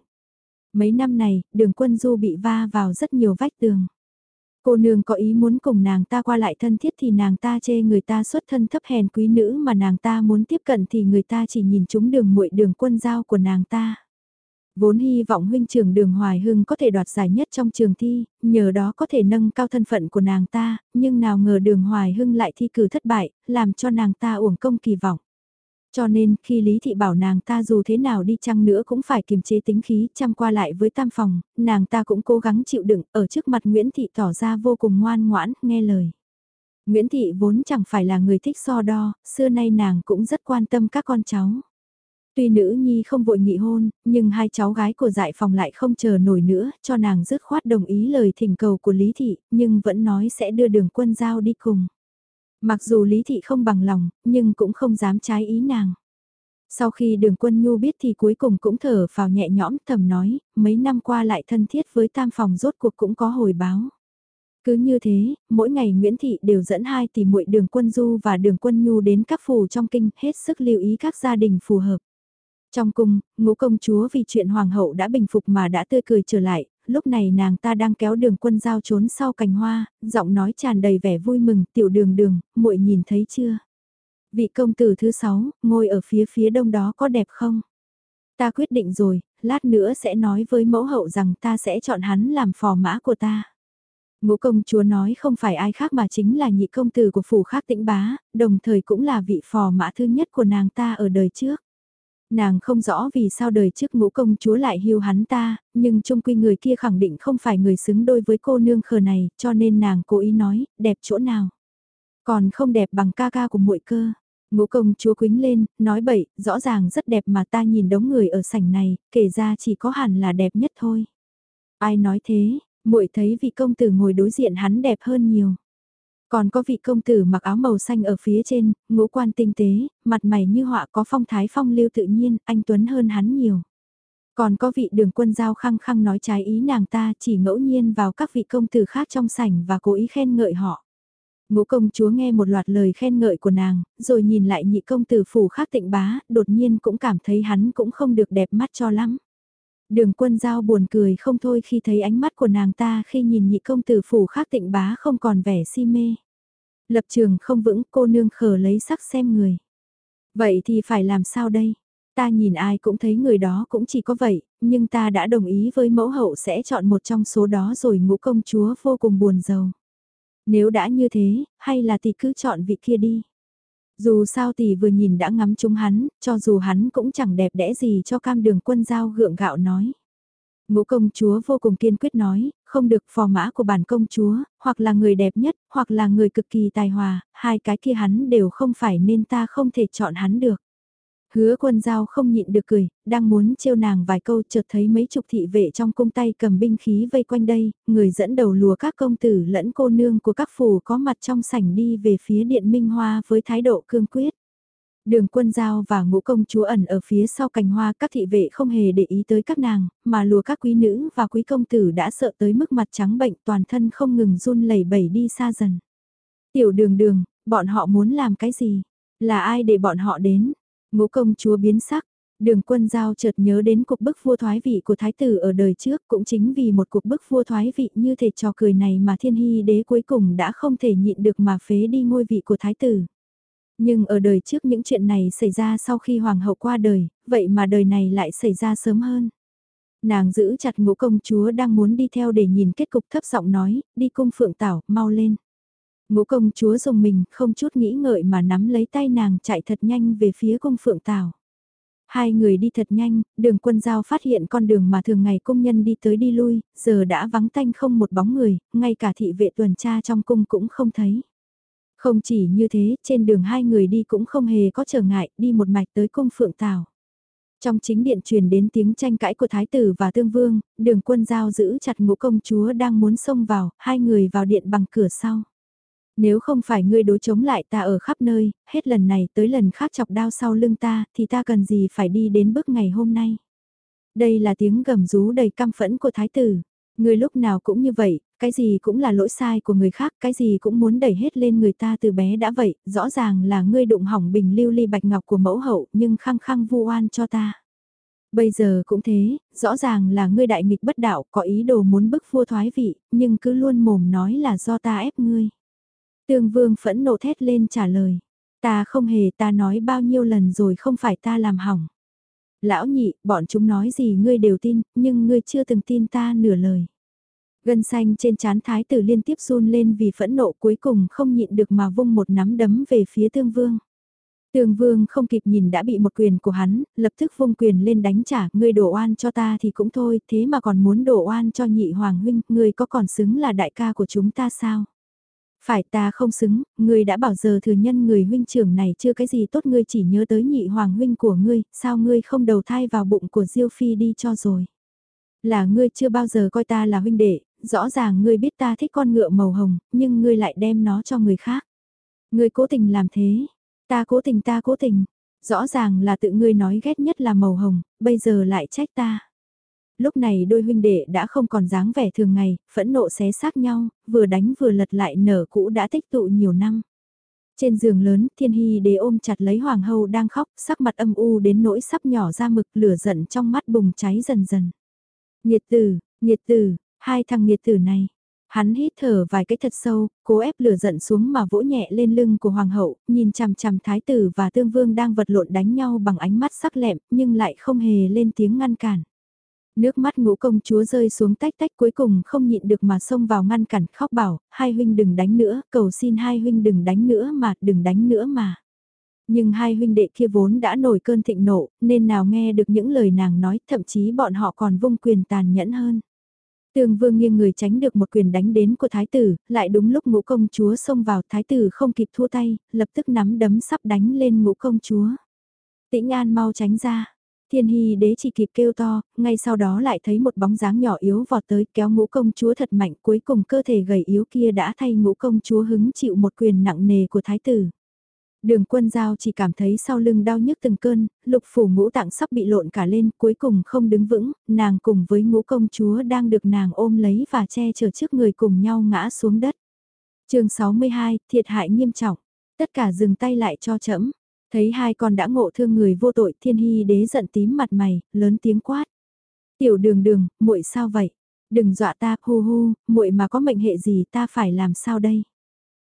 Mấy năm này, đường quân du bị va vào rất nhiều vách tường. Cô nương có ý muốn cùng nàng ta qua lại thân thiết thì nàng ta chê người ta xuất thân thấp hèn quý nữ mà nàng ta muốn tiếp cận thì người ta chỉ nhìn chúng đường muội đường quân giao của nàng ta. Vốn hy vọng huynh trưởng đường Hoài Hưng có thể đoạt giải nhất trong trường thi, nhờ đó có thể nâng cao thân phận của nàng ta, nhưng nào ngờ đường Hoài Hưng lại thi cử thất bại, làm cho nàng ta uổng công kỳ vọng. Cho nên, khi Lý Thị bảo nàng ta dù thế nào đi chăng nữa cũng phải kiềm chế tính khí, chăm qua lại với tam phòng, nàng ta cũng cố gắng chịu đựng, ở trước mặt Nguyễn Thị tỏ ra vô cùng ngoan ngoãn, nghe lời. Nguyễn Thị vốn chẳng phải là người thích so đo, xưa nay nàng cũng rất quan tâm các con cháu. Tuy nữ nhi không vội nghị hôn, nhưng hai cháu gái của dại phòng lại không chờ nổi nữa, cho nàng dứt khoát đồng ý lời thỉnh cầu của Lý Thị, nhưng vẫn nói sẽ đưa đường quân giao đi cùng. Mặc dù Lý Thị không bằng lòng, nhưng cũng không dám trái ý nàng. Sau khi đường quân nhu biết thì cuối cùng cũng thở vào nhẹ nhõm thầm nói, mấy năm qua lại thân thiết với tam phòng rốt cuộc cũng có hồi báo. Cứ như thế, mỗi ngày Nguyễn Thị đều dẫn hai tỷ muội đường quân du và đường quân nhu đến các phủ trong kinh hết sức lưu ý các gia đình phù hợp. Trong cung, ngũ công chúa vì chuyện hoàng hậu đã bình phục mà đã tươi cười trở lại, lúc này nàng ta đang kéo đường quân giao trốn sau cành hoa, giọng nói tràn đầy vẻ vui mừng, tiểu đường đường, muội nhìn thấy chưa? Vị công tử thứ sáu, ngồi ở phía phía đông đó có đẹp không? Ta quyết định rồi, lát nữa sẽ nói với mẫu hậu rằng ta sẽ chọn hắn làm phò mã của ta. Ngũ công chúa nói không phải ai khác mà chính là nhị công tử của phủ khác tĩnh bá, đồng thời cũng là vị phò mã thứ nhất của nàng ta ở đời trước. Nàng không rõ vì sao đời trước ngũ công chúa lại hiu hắn ta, nhưng trung quy người kia khẳng định không phải người xứng đôi với cô nương khờ này, cho nên nàng cố ý nói, đẹp chỗ nào. Còn không đẹp bằng ca ca của muội cơ. Ngũ công chúa quính lên, nói bậy, rõ ràng rất đẹp mà ta nhìn đống người ở sảnh này, kể ra chỉ có hẳn là đẹp nhất thôi. Ai nói thế, muội thấy vị công tử ngồi đối diện hắn đẹp hơn nhiều. Còn có vị công tử mặc áo màu xanh ở phía trên, ngũ quan tinh tế, mặt mày như họa có phong thái phong lưu tự nhiên, anh Tuấn hơn hắn nhiều. Còn có vị đường quân giao khăng khăng nói trái ý nàng ta chỉ ngẫu nhiên vào các vị công tử khác trong sảnh và cố ý khen ngợi họ. Ngũ công chúa nghe một loạt lời khen ngợi của nàng, rồi nhìn lại nhị công tử phủ khác tịnh bá, đột nhiên cũng cảm thấy hắn cũng không được đẹp mắt cho lắm. Đường quân giao buồn cười không thôi khi thấy ánh mắt của nàng ta khi nhìn nhị công tử phủ khác tịnh bá không còn vẻ si mê. Lập trường không vững cô nương khờ lấy sắc xem người. Vậy thì phải làm sao đây? Ta nhìn ai cũng thấy người đó cũng chỉ có vậy, nhưng ta đã đồng ý với mẫu hậu sẽ chọn một trong số đó rồi ngũ công chúa vô cùng buồn giàu. Nếu đã như thế, hay là tỷ cứ chọn vị kia đi. Dù sao tỷ vừa nhìn đã ngắm chúng hắn, cho dù hắn cũng chẳng đẹp đẽ gì cho cam đường quân giao gượng gạo nói. Ngũ công chúa vô cùng kiên quyết nói, không được phò mã của bản công chúa, hoặc là người đẹp nhất, hoặc là người cực kỳ tài hòa, hai cái kia hắn đều không phải nên ta không thể chọn hắn được. Hứa quân giao không nhịn được cười, đang muốn trêu nàng vài câu chợt thấy mấy chục thị vệ trong cung tay cầm binh khí vây quanh đây, người dẫn đầu lùa các công tử lẫn cô nương của các phủ có mặt trong sảnh đi về phía điện minh hoa với thái độ cương quyết. Đường quân giao và ngũ công chúa ẩn ở phía sau cành hoa các thị vệ không hề để ý tới các nàng, mà lùa các quý nữ và quý công tử đã sợ tới mức mặt trắng bệnh toàn thân không ngừng run lẩy bẩy đi xa dần. Tiểu đường đường, bọn họ muốn làm cái gì? Là ai để bọn họ đến? Ngũ công chúa biến sắc, đường quân giao chợt nhớ đến cuộc bức vua thoái vị của thái tử ở đời trước cũng chính vì một cuộc bức vua thoái vị như thể trò cười này mà thiên hy đế cuối cùng đã không thể nhịn được mà phế đi ngôi vị của thái tử. Nhưng ở đời trước những chuyện này xảy ra sau khi hoàng hậu qua đời, vậy mà đời này lại xảy ra sớm hơn. Nàng giữ chặt ngũ công chúa đang muốn đi theo để nhìn kết cục thấp giọng nói, đi cung phượng tảo, mau lên. Ngũ công chúa dùng mình, không chút nghĩ ngợi mà nắm lấy tay nàng chạy thật nhanh về phía cung phượng Tào. Hai người đi thật nhanh, đường quân giao phát hiện con đường mà thường ngày công nhân đi tới đi lui, giờ đã vắng tanh không một bóng người, ngay cả thị vệ tuần tra trong cung cũng không thấy. Không chỉ như thế, trên đường hai người đi cũng không hề có trở ngại, đi một mạch tới cung phượng Tào. Trong chính điện truyền đến tiếng tranh cãi của thái tử và tương vương, đường quân giao giữ chặt ngũ công chúa đang muốn xông vào, hai người vào điện bằng cửa sau. Nếu không phải ngươi đối chống lại ta ở khắp nơi, hết lần này tới lần khác chọc đao sau lưng ta, thì ta cần gì phải đi đến bước ngày hôm nay. Đây là tiếng gầm rú đầy căm phẫn của thái tử. Ngươi lúc nào cũng như vậy, cái gì cũng là lỗi sai của người khác, cái gì cũng muốn đẩy hết lên người ta từ bé đã vậy, rõ ràng là ngươi đụng hỏng bình lưu ly bạch ngọc của mẫu hậu nhưng khăng khăng vu oan cho ta. Bây giờ cũng thế, rõ ràng là ngươi đại nghịch bất đạo có ý đồ muốn bức vua thoái vị, nhưng cứ luôn mồm nói là do ta ép ngươi. Tương vương phẫn nộ thét lên trả lời. Ta không hề ta nói bao nhiêu lần rồi không phải ta làm hỏng. Lão nhị, bọn chúng nói gì ngươi đều tin, nhưng ngươi chưa từng tin ta nửa lời. Gân xanh trên chán thái tử liên tiếp run lên vì phẫn nộ cuối cùng không nhịn được mà vung một nắm đấm về phía tương vương. Tương vương không kịp nhìn đã bị một quyền của hắn, lập tức vung quyền lên đánh trả, ngươi đổ oan cho ta thì cũng thôi, thế mà còn muốn đổ oan cho nhị hoàng huynh, ngươi có còn xứng là đại ca của chúng ta sao? Phải ta không xứng, ngươi đã bảo giờ thừa nhân người huynh trưởng này chưa cái gì tốt ngươi chỉ nhớ tới nhị hoàng huynh của ngươi, sao ngươi không đầu thai vào bụng của Diêu Phi đi cho rồi. Là ngươi chưa bao giờ coi ta là huynh đệ, rõ ràng ngươi biết ta thích con ngựa màu hồng, nhưng ngươi lại đem nó cho người khác. Ngươi cố tình làm thế, ta cố tình ta cố tình, rõ ràng là tự ngươi nói ghét nhất là màu hồng, bây giờ lại trách ta lúc này đôi huynh đệ đã không còn dáng vẻ thường ngày, phẫn nộ xé xác nhau, vừa đánh vừa lật lại nở cũ đã tích tụ nhiều năm. Trên giường lớn, thiên hy đế ôm chặt lấy hoàng hậu đang khóc, sắc mặt âm u đến nỗi sắp nhỏ ra mực lửa giận trong mắt bùng cháy dần dần. Nhiệt tử, nhiệt tử, hai thằng nhiệt tử này. Hắn hít thở vài cái thật sâu, cố ép lửa giận xuống mà vỗ nhẹ lên lưng của hoàng hậu, nhìn chằm chằm thái tử và tương vương đang vật lộn đánh nhau bằng ánh mắt sắc lẹm, nhưng lại không hề lên tiếng ngăn cản. Nước mắt ngũ công chúa rơi xuống tách tách cuối cùng không nhịn được mà xông vào ngăn cản khóc bảo, hai huynh đừng đánh nữa, cầu xin hai huynh đừng đánh nữa mà, đừng đánh nữa mà. Nhưng hai huynh đệ kia vốn đã nổi cơn thịnh nộ, nên nào nghe được những lời nàng nói, thậm chí bọn họ còn vung quyền tàn nhẫn hơn. Tường vương nghiêng người tránh được một quyền đánh đến của thái tử, lại đúng lúc ngũ công chúa xông vào thái tử không kịp thua tay, lập tức nắm đấm sắp đánh lên ngũ công chúa. Tĩnh An mau tránh ra, Thiên Hy đế chỉ kịp kêu to, ngay sau đó lại thấy một bóng dáng nhỏ yếu vọt tới kéo ngũ công chúa thật mạnh cuối cùng cơ thể gầy yếu kia đã thay ngũ công chúa hứng chịu một quyền nặng nề của thái tử. Đường quân giao chỉ cảm thấy sau lưng đau nhức từng cơn, lục phủ ngũ tạng sắp bị lộn cả lên, cuối cùng không đứng vững, nàng cùng với ngũ công chúa đang được nàng ôm lấy và che chở trước người cùng nhau ngã xuống đất. chương 62, thiệt hại nghiêm trọng, tất cả dừng tay lại cho chậm Thấy hai con đã ngộ thương người vô tội thiên hy đế giận tím mặt mày, lớn tiếng quát. Tiểu đường đường, muội sao vậy? Đừng dọa ta, hu hu, muội mà có mệnh hệ gì ta phải làm sao đây?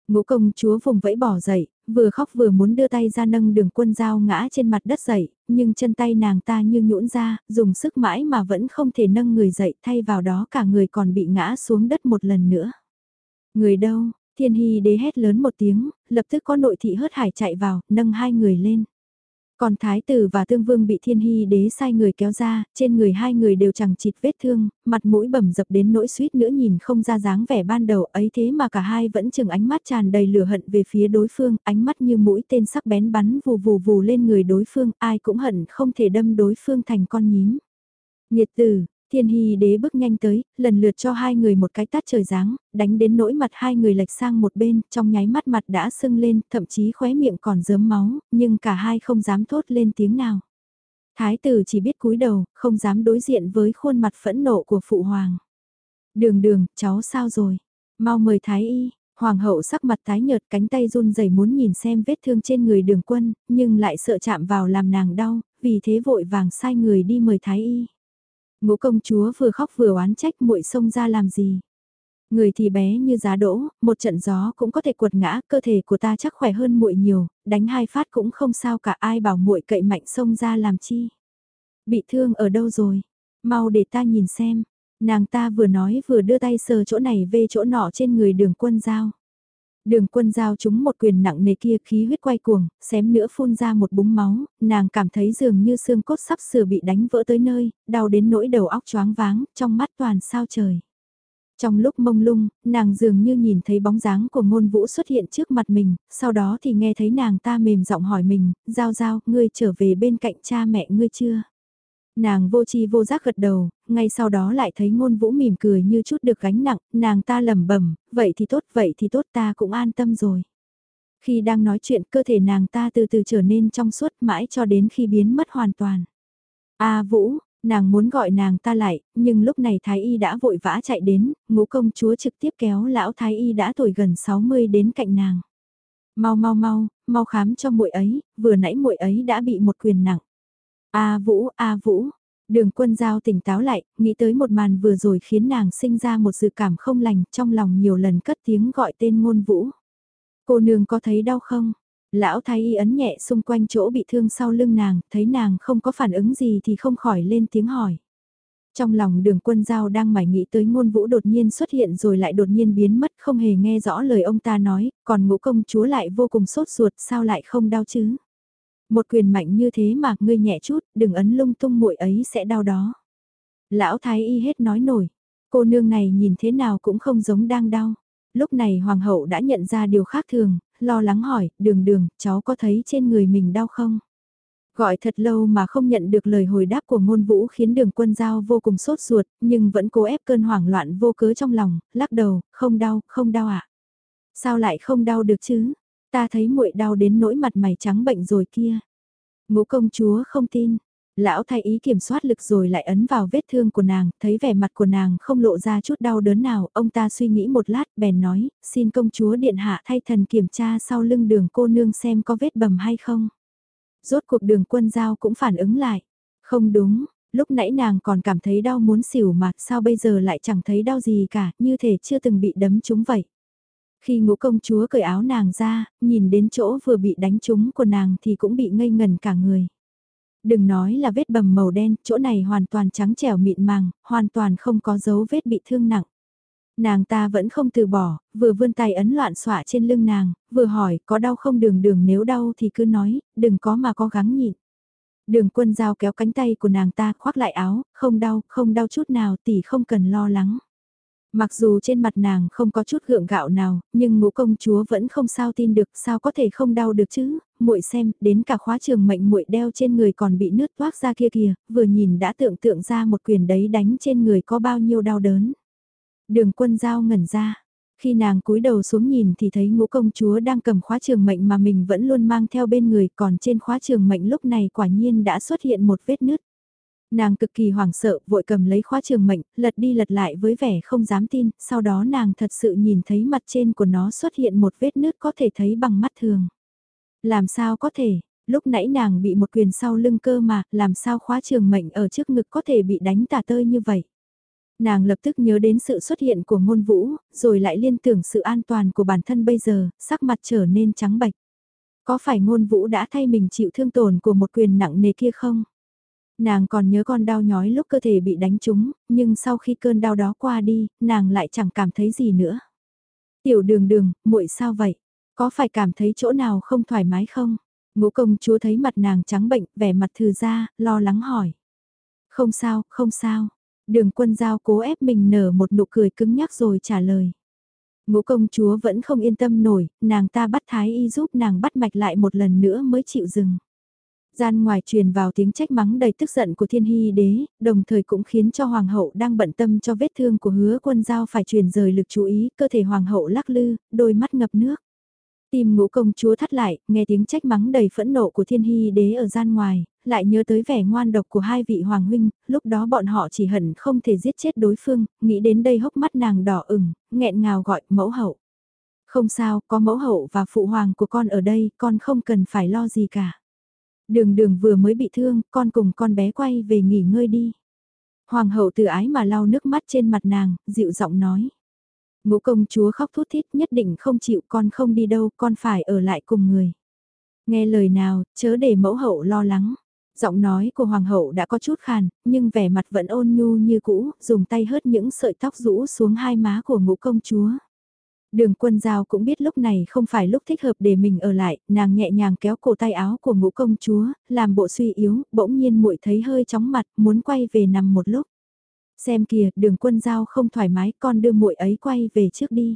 Ngũ công chúa vùng vẫy bỏ dậy, vừa khóc vừa muốn đưa tay ra nâng đường quân dao ngã trên mặt đất dậy, nhưng chân tay nàng ta như nhũn ra, dùng sức mãi mà vẫn không thể nâng người dậy thay vào đó cả người còn bị ngã xuống đất một lần nữa. Người đâu, thiên hy đế hét lớn một tiếng, lập tức có nội thị hớt hải chạy vào, nâng hai người lên. Còn thái tử và tương vương bị thiên hy đế sai người kéo ra, trên người hai người đều chẳng chịt vết thương, mặt mũi bầm dập đến nỗi suýt nữa nhìn không ra dáng vẻ ban đầu ấy thế mà cả hai vẫn chừng ánh mắt tràn đầy lửa hận về phía đối phương, ánh mắt như mũi tên sắc bén bắn vù vù vù lên người đối phương, ai cũng hận không thể đâm đối phương thành con nhím. Nhiệt tử, Thiên Hy đế bước nhanh tới, lần lượt cho hai người một cái tát trời giáng, đánh đến nỗi mặt hai người lệch sang một bên, trong nháy mắt mặt đã sưng lên, thậm chí khóe miệng còn dớm máu, nhưng cả hai không dám thốt lên tiếng nào. Thái tử chỉ biết cúi đầu, không dám đối diện với khuôn mặt phẫn nộ của phụ hoàng. Đường đường, cháu sao rồi? Mau mời Thái y, Hoàng hậu sắc mặt tái nhợt cánh tay run rẩy muốn nhìn xem vết thương trên người đường quân, nhưng lại sợ chạm vào làm nàng đau, vì thế vội vàng sai người đi mời Thái y. Ngũ công chúa vừa khóc vừa oán trách muội xông ra làm gì. Người thì bé như giá đỗ, một trận gió cũng có thể quật ngã, cơ thể của ta chắc khỏe hơn muội nhiều, đánh hai phát cũng không sao cả ai bảo muội cậy mạnh xông ra làm chi. Bị thương ở đâu rồi? Mau để ta nhìn xem. Nàng ta vừa nói vừa đưa tay sờ chỗ này về chỗ nọ trên người đường quân giao. Đường quân giao chúng một quyền nặng nề kia khí huyết quay cuồng, xém nữa phun ra một búng máu, nàng cảm thấy dường như xương cốt sắp sửa bị đánh vỡ tới nơi, đau đến nỗi đầu óc choáng váng, trong mắt toàn sao trời. Trong lúc mông lung, nàng dường như nhìn thấy bóng dáng của ngôn vũ xuất hiện trước mặt mình, sau đó thì nghe thấy nàng ta mềm giọng hỏi mình, giao giao, ngươi trở về bên cạnh cha mẹ ngươi chưa? Nàng vô chi vô giác gật đầu, ngay sau đó lại thấy ngôn vũ mỉm cười như chút được gánh nặng, nàng ta lẩm bẩm, vậy thì tốt, vậy thì tốt ta cũng an tâm rồi. Khi đang nói chuyện cơ thể nàng ta từ từ trở nên trong suốt mãi cho đến khi biến mất hoàn toàn. A Vũ, nàng muốn gọi nàng ta lại, nhưng lúc này Thái Y đã vội vã chạy đến, ngũ công chúa trực tiếp kéo lão Thái Y đã tuổi gần 60 đến cạnh nàng. Mau mau mau, mau khám cho muội ấy, vừa nãy muội ấy đã bị một quyền nặng. A Vũ, A Vũ. Đường quân giao tỉnh táo lại, nghĩ tới một màn vừa rồi khiến nàng sinh ra một dự cảm không lành, trong lòng nhiều lần cất tiếng gọi tên ngôn vũ. Cô nương có thấy đau không? Lão thái y ấn nhẹ xung quanh chỗ bị thương sau lưng nàng, thấy nàng không có phản ứng gì thì không khỏi lên tiếng hỏi. Trong lòng đường quân giao đang mải nghĩ tới ngôn vũ đột nhiên xuất hiện rồi lại đột nhiên biến mất không hề nghe rõ lời ông ta nói, còn ngũ công chúa lại vô cùng sốt ruột sao lại không đau chứ? Một quyền mạnh như thế mà ngươi nhẹ chút, đừng ấn lung tung muội ấy sẽ đau đó. Lão thái y hết nói nổi, cô nương này nhìn thế nào cũng không giống đang đau. Lúc này hoàng hậu đã nhận ra điều khác thường, lo lắng hỏi, đường đường, cháu có thấy trên người mình đau không? Gọi thật lâu mà không nhận được lời hồi đáp của ngôn vũ khiến đường quân giao vô cùng sốt ruột, nhưng vẫn cố ép cơn hoảng loạn vô cớ trong lòng, lắc đầu, không đau, không đau ạ. À? Sao lại không đau được chứ? Ta thấy muội đau đến nỗi mặt mày trắng bệnh rồi kia. Ngũ công chúa không tin. Lão thay ý kiểm soát lực rồi lại ấn vào vết thương của nàng, thấy vẻ mặt của nàng không lộ ra chút đau đớn nào, ông ta suy nghĩ một lát, bèn nói, xin công chúa điện hạ thay thần kiểm tra sau lưng đường cô nương xem có vết bầm hay không. Rốt cuộc đường quân giao cũng phản ứng lại. Không đúng, lúc nãy nàng còn cảm thấy đau muốn xỉu mà sao bây giờ lại chẳng thấy đau gì cả, như thể chưa từng bị đấm chúng vậy. Khi ngũ công chúa cởi áo nàng ra, nhìn đến chỗ vừa bị đánh trúng của nàng thì cũng bị ngây ngần cả người. Đừng nói là vết bầm màu đen, chỗ này hoàn toàn trắng trẻo mịn màng, hoàn toàn không có dấu vết bị thương nặng. Nàng ta vẫn không từ bỏ, vừa vươn tay ấn loạn xọa trên lưng nàng, vừa hỏi có đau không đường đường nếu đau thì cứ nói, đừng có mà có gắng nhịn. Đường quân giao kéo cánh tay của nàng ta khoác lại áo, không đau, không đau chút nào tỷ không cần lo lắng. Mặc dù trên mặt nàng không có chút gượng gạo nào, nhưng ngũ công chúa vẫn không sao tin được sao có thể không đau được chứ, muội xem, đến cả khóa trường mệnh muội đeo trên người còn bị nứt toác ra kia kìa, vừa nhìn đã tưởng tượng ra một quyền đấy đánh trên người có bao nhiêu đau đớn. Đường quân giao ngẩn ra, khi nàng cúi đầu xuống nhìn thì thấy ngũ công chúa đang cầm khóa trường mệnh mà mình vẫn luôn mang theo bên người còn trên khóa trường mệnh lúc này quả nhiên đã xuất hiện một vết nứt. Nàng cực kỳ hoảng sợ, vội cầm lấy khóa trường mệnh, lật đi lật lại với vẻ không dám tin, sau đó nàng thật sự nhìn thấy mặt trên của nó xuất hiện một vết nứt có thể thấy bằng mắt thường. Làm sao có thể, lúc nãy nàng bị một quyền sau lưng cơ mà, làm sao khóa trường mệnh ở trước ngực có thể bị đánh tả tơi như vậy. Nàng lập tức nhớ đến sự xuất hiện của ngôn vũ, rồi lại liên tưởng sự an toàn của bản thân bây giờ, sắc mặt trở nên trắng bạch. Có phải ngôn vũ đã thay mình chịu thương tổn của một quyền nặng nề kia không? Nàng còn nhớ con đau nhói lúc cơ thể bị đánh trúng, nhưng sau khi cơn đau đó qua đi, nàng lại chẳng cảm thấy gì nữa. Tiểu đường đường, muội sao vậy? Có phải cảm thấy chỗ nào không thoải mái không? Ngũ công chúa thấy mặt nàng trắng bệnh, vẻ mặt thư ra, lo lắng hỏi. Không sao, không sao. Đường quân giao cố ép mình nở một nụ cười cứng nhắc rồi trả lời. Ngũ công chúa vẫn không yên tâm nổi, nàng ta bắt thái y giúp nàng bắt mạch lại một lần nữa mới chịu dừng. Gian ngoài truyền vào tiếng trách mắng đầy tức giận của thiên hy đế, đồng thời cũng khiến cho hoàng hậu đang bận tâm cho vết thương của hứa quân giao phải truyền rời lực chú ý, cơ thể hoàng hậu lắc lư, đôi mắt ngập nước. Tim ngũ công chúa thắt lại, nghe tiếng trách mắng đầy phẫn nộ của thiên hy đế ở gian ngoài, lại nhớ tới vẻ ngoan độc của hai vị hoàng huynh, lúc đó bọn họ chỉ hận không thể giết chết đối phương, nghĩ đến đây hốc mắt nàng đỏ ửng, nghẹn ngào gọi mẫu hậu. Không sao, có mẫu hậu và phụ hoàng của con ở đây, con không cần phải lo gì cả. Đường đường vừa mới bị thương, con cùng con bé quay về nghỉ ngơi đi. Hoàng hậu từ ái mà lau nước mắt trên mặt nàng, dịu giọng nói. Ngũ công chúa khóc thút thít nhất định không chịu con không đi đâu, con phải ở lại cùng người. Nghe lời nào, chớ để mẫu hậu lo lắng. Giọng nói của hoàng hậu đã có chút khàn, nhưng vẻ mặt vẫn ôn nhu như cũ, dùng tay hớt những sợi tóc rũ xuống hai má của ngũ công chúa. Đường quân giao cũng biết lúc này không phải lúc thích hợp để mình ở lại, nàng nhẹ nhàng kéo cổ tay áo của ngũ công chúa, làm bộ suy yếu, bỗng nhiên muội thấy hơi chóng mặt, muốn quay về nằm một lúc. Xem kìa, đường quân giao không thoải mái, con đưa muội ấy quay về trước đi.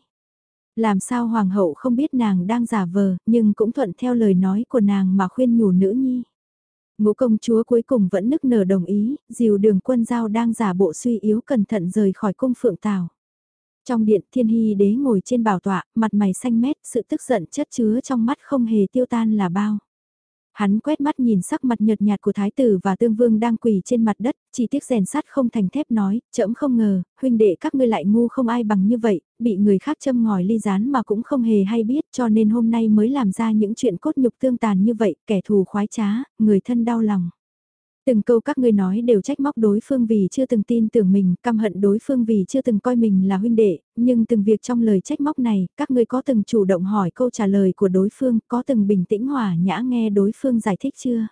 Làm sao hoàng hậu không biết nàng đang giả vờ, nhưng cũng thuận theo lời nói của nàng mà khuyên nhủ nữ nhi. Ngũ công chúa cuối cùng vẫn nức nở đồng ý, dìu đường quân giao đang giả bộ suy yếu cẩn thận rời khỏi cung phượng tào. Trong điện thiên hy đế ngồi trên bảo tọa, mặt mày xanh mét, sự tức giận chất chứa trong mắt không hề tiêu tan là bao. Hắn quét mắt nhìn sắc mặt nhợt nhạt của thái tử và tương vương đang quỳ trên mặt đất, chỉ tiếc rèn sắt không thành thép nói, chậm không ngờ, huynh đệ các ngươi lại ngu không ai bằng như vậy, bị người khác châm ngòi ly rán mà cũng không hề hay biết cho nên hôm nay mới làm ra những chuyện cốt nhục tương tàn như vậy, kẻ thù khoái trá, người thân đau lòng. Từng câu các ngươi nói đều trách móc đối phương vì chưa từng tin tưởng mình, căm hận đối phương vì chưa từng coi mình là huynh đệ, nhưng từng việc trong lời trách móc này, các ngươi có từng chủ động hỏi câu trả lời của đối phương, có từng bình tĩnh hòa nhã nghe đối phương giải thích chưa?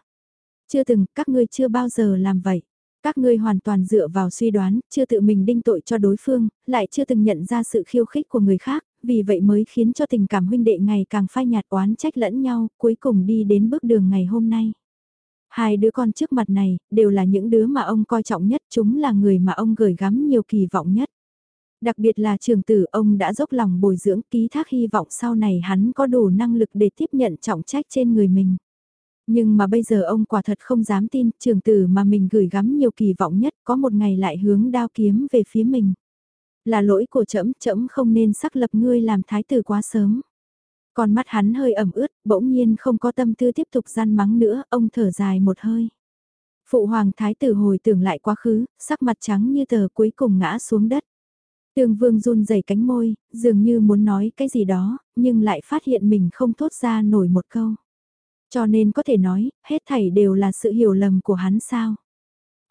Chưa từng, các ngươi chưa bao giờ làm vậy. Các ngươi hoàn toàn dựa vào suy đoán, chưa tự mình đinh tội cho đối phương, lại chưa từng nhận ra sự khiêu khích của người khác, vì vậy mới khiến cho tình cảm huynh đệ ngày càng phai nhạt oán trách lẫn nhau, cuối cùng đi đến bước đường ngày hôm nay. Hai đứa con trước mặt này, đều là những đứa mà ông coi trọng nhất, chúng là người mà ông gửi gắm nhiều kỳ vọng nhất. Đặc biệt là trường tử ông đã dốc lòng bồi dưỡng ký thác hy vọng sau này hắn có đủ năng lực để tiếp nhận trọng trách trên người mình. Nhưng mà bây giờ ông quả thật không dám tin trường tử mà mình gửi gắm nhiều kỳ vọng nhất có một ngày lại hướng đao kiếm về phía mình. Là lỗi của trẫm trẫm không nên xác lập ngươi làm thái tử quá sớm. Con mắt hắn hơi ẩm ướt, bỗng nhiên không có tâm tư tiếp tục gian mắng nữa, ông thở dài một hơi. Phụ hoàng thái tử hồi tưởng lại quá khứ, sắc mặt trắng như tờ cuối cùng ngã xuống đất. Tương vương run rẩy cánh môi, dường như muốn nói cái gì đó, nhưng lại phát hiện mình không thốt ra nổi một câu. Cho nên có thể nói, hết thảy đều là sự hiểu lầm của hắn sao.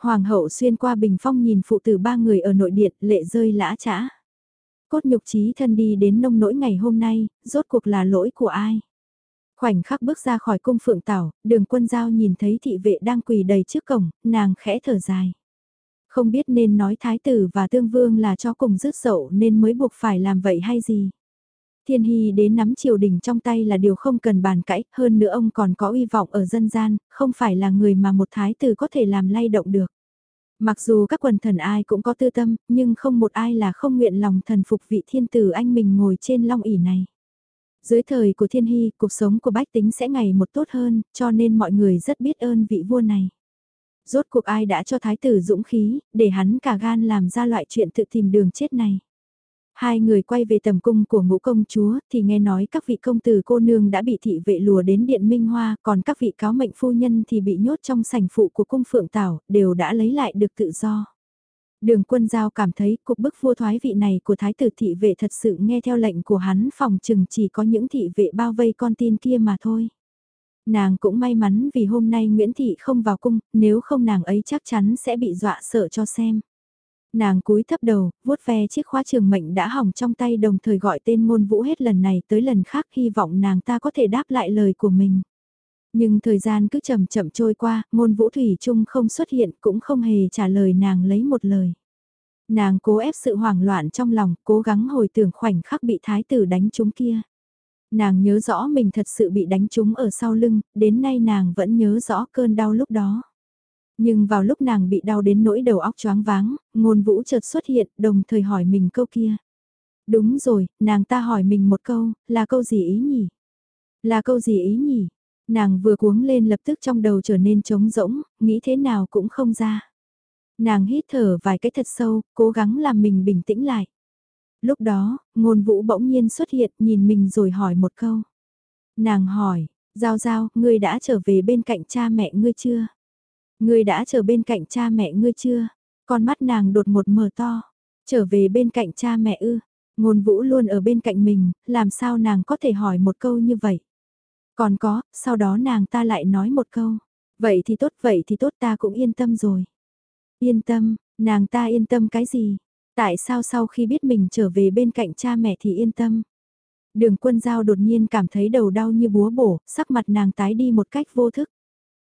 Hoàng hậu xuyên qua bình phong nhìn phụ tử ba người ở nội điện lệ rơi lã trã. Cốt nhục trí thân đi đến nông nỗi ngày hôm nay, rốt cuộc là lỗi của ai? Khoảnh khắc bước ra khỏi cung phượng tảo, đường quân giao nhìn thấy thị vệ đang quỳ đầy trước cổng, nàng khẽ thở dài. Không biết nên nói thái tử và tương vương là cho cùng rứt dậu nên mới buộc phải làm vậy hay gì. Thiên Hy đến nắm triều đình trong tay là điều không cần bàn cãi, hơn nữa ông còn có uy vọng ở dân gian, không phải là người mà một thái tử có thể làm lay động được. Mặc dù các quần thần ai cũng có tư tâm, nhưng không một ai là không nguyện lòng thần phục vị thiên tử anh mình ngồi trên long ỷ này. Dưới thời của thiên hy, cuộc sống của bách tính sẽ ngày một tốt hơn, cho nên mọi người rất biết ơn vị vua này. Rốt cuộc ai đã cho thái tử dũng khí, để hắn cả gan làm ra loại chuyện tự tìm đường chết này. Hai người quay về tầm cung của ngũ công chúa thì nghe nói các vị công tử cô nương đã bị thị vệ lùa đến điện Minh Hoa, còn các vị cáo mệnh phu nhân thì bị nhốt trong sảnh phụ của cung phượng tảo, đều đã lấy lại được tự do. Đường quân giao cảm thấy cục bức vua thoái vị này của thái tử thị vệ thật sự nghe theo lệnh của hắn phòng chừng chỉ có những thị vệ bao vây con tin kia mà thôi. Nàng cũng may mắn vì hôm nay Nguyễn Thị không vào cung, nếu không nàng ấy chắc chắn sẽ bị dọa sợ cho xem. Nàng cúi thấp đầu, vuốt ve chiếc khóa trường mệnh đã hỏng trong tay đồng thời gọi tên môn vũ hết lần này tới lần khác hy vọng nàng ta có thể đáp lại lời của mình. Nhưng thời gian cứ chậm chậm trôi qua, môn vũ thủy chung không xuất hiện cũng không hề trả lời nàng lấy một lời. Nàng cố ép sự hoảng loạn trong lòng, cố gắng hồi tưởng khoảnh khắc bị thái tử đánh trúng kia. Nàng nhớ rõ mình thật sự bị đánh trúng ở sau lưng, đến nay nàng vẫn nhớ rõ cơn đau lúc đó. Nhưng vào lúc nàng bị đau đến nỗi đầu óc choáng váng, ngôn vũ chợt xuất hiện đồng thời hỏi mình câu kia. Đúng rồi, nàng ta hỏi mình một câu, là câu gì ý nhỉ? Là câu gì ý nhỉ? Nàng vừa cuống lên lập tức trong đầu trở nên trống rỗng, nghĩ thế nào cũng không ra. Nàng hít thở vài cái thật sâu, cố gắng làm mình bình tĩnh lại. Lúc đó, ngôn vũ bỗng nhiên xuất hiện nhìn mình rồi hỏi một câu. Nàng hỏi, Giao Giao, ngươi đã trở về bên cạnh cha mẹ ngươi chưa? Ngươi đã trở bên cạnh cha mẹ ngươi chưa? Con mắt nàng đột một mở to. Trở về bên cạnh cha mẹ ư? Ngôn vũ luôn ở bên cạnh mình, làm sao nàng có thể hỏi một câu như vậy? Còn có, sau đó nàng ta lại nói một câu. Vậy thì tốt, vậy thì tốt ta cũng yên tâm rồi. Yên tâm, nàng ta yên tâm cái gì? Tại sao sau khi biết mình trở về bên cạnh cha mẹ thì yên tâm? Đường quân giao đột nhiên cảm thấy đầu đau như búa bổ, sắc mặt nàng tái đi một cách vô thức.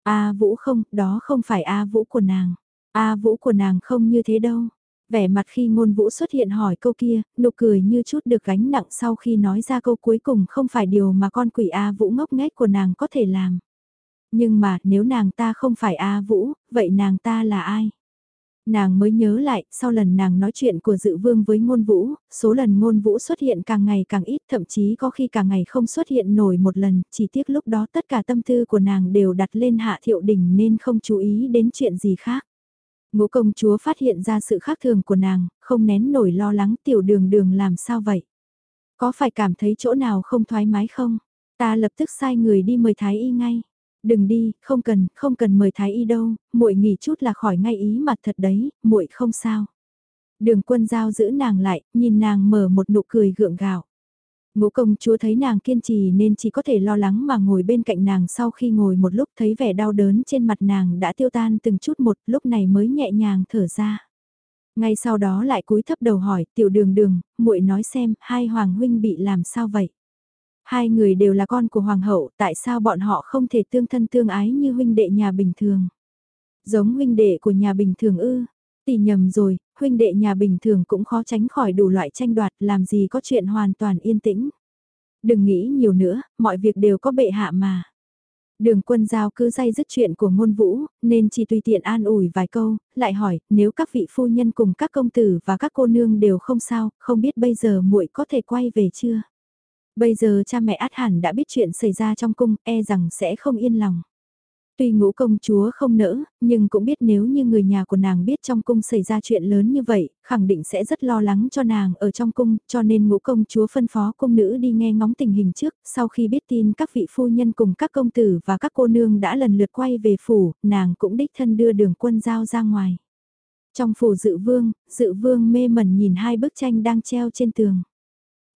A Vũ không, đó không phải A Vũ của nàng. A Vũ của nàng không như thế đâu. Vẻ mặt khi ngôn vũ xuất hiện hỏi câu kia, nụ cười như chút được gánh nặng sau khi nói ra câu cuối cùng không phải điều mà con quỷ A Vũ ngốc nghếch của nàng có thể làm. Nhưng mà nếu nàng ta không phải A Vũ, vậy nàng ta là ai? Nàng mới nhớ lại, sau lần nàng nói chuyện của dự vương với ngôn vũ, số lần ngôn vũ xuất hiện càng ngày càng ít, thậm chí có khi càng ngày không xuất hiện nổi một lần, chỉ tiếc lúc đó tất cả tâm tư của nàng đều đặt lên hạ thiệu đỉnh nên không chú ý đến chuyện gì khác. Ngũ công chúa phát hiện ra sự khác thường của nàng, không nén nổi lo lắng tiểu đường đường làm sao vậy? Có phải cảm thấy chỗ nào không thoải mái không? Ta lập tức sai người đi mời thái y ngay. Đừng đi, không cần, không cần mời thái y đâu, muội nghỉ chút là khỏi ngay ý mặt thật đấy, muội không sao. Đường quân giao giữ nàng lại, nhìn nàng mở một nụ cười gượng gạo. Ngũ công chúa thấy nàng kiên trì nên chỉ có thể lo lắng mà ngồi bên cạnh nàng sau khi ngồi một lúc thấy vẻ đau đớn trên mặt nàng đã tiêu tan từng chút một lúc này mới nhẹ nhàng thở ra. Ngay sau đó lại cúi thấp đầu hỏi tiểu đường đường, muội nói xem hai hoàng huynh bị làm sao vậy? Hai người đều là con của hoàng hậu, tại sao bọn họ không thể tương thân tương ái như huynh đệ nhà bình thường? Giống huynh đệ của nhà bình thường ư? Tỷ nhầm rồi, huynh đệ nhà bình thường cũng khó tránh khỏi đủ loại tranh đoạt, làm gì có chuyện hoàn toàn yên tĩnh. Đừng nghĩ nhiều nữa, mọi việc đều có bệ hạ mà. Đường quân giao cứ dây dứt chuyện của ngôn vũ, nên chỉ tùy tiện an ủi vài câu, lại hỏi, nếu các vị phu nhân cùng các công tử và các cô nương đều không sao, không biết bây giờ muội có thể quay về chưa? Bây giờ cha mẹ át hẳn đã biết chuyện xảy ra trong cung, e rằng sẽ không yên lòng. Tuy ngũ công chúa không nỡ, nhưng cũng biết nếu như người nhà của nàng biết trong cung xảy ra chuyện lớn như vậy, khẳng định sẽ rất lo lắng cho nàng ở trong cung, cho nên ngũ công chúa phân phó cung nữ đi nghe ngóng tình hình trước, sau khi biết tin các vị phu nhân cùng các công tử và các cô nương đã lần lượt quay về phủ, nàng cũng đích thân đưa đường quân giao ra ngoài. Trong phủ dự vương, dự vương mê mẩn nhìn hai bức tranh đang treo trên tường.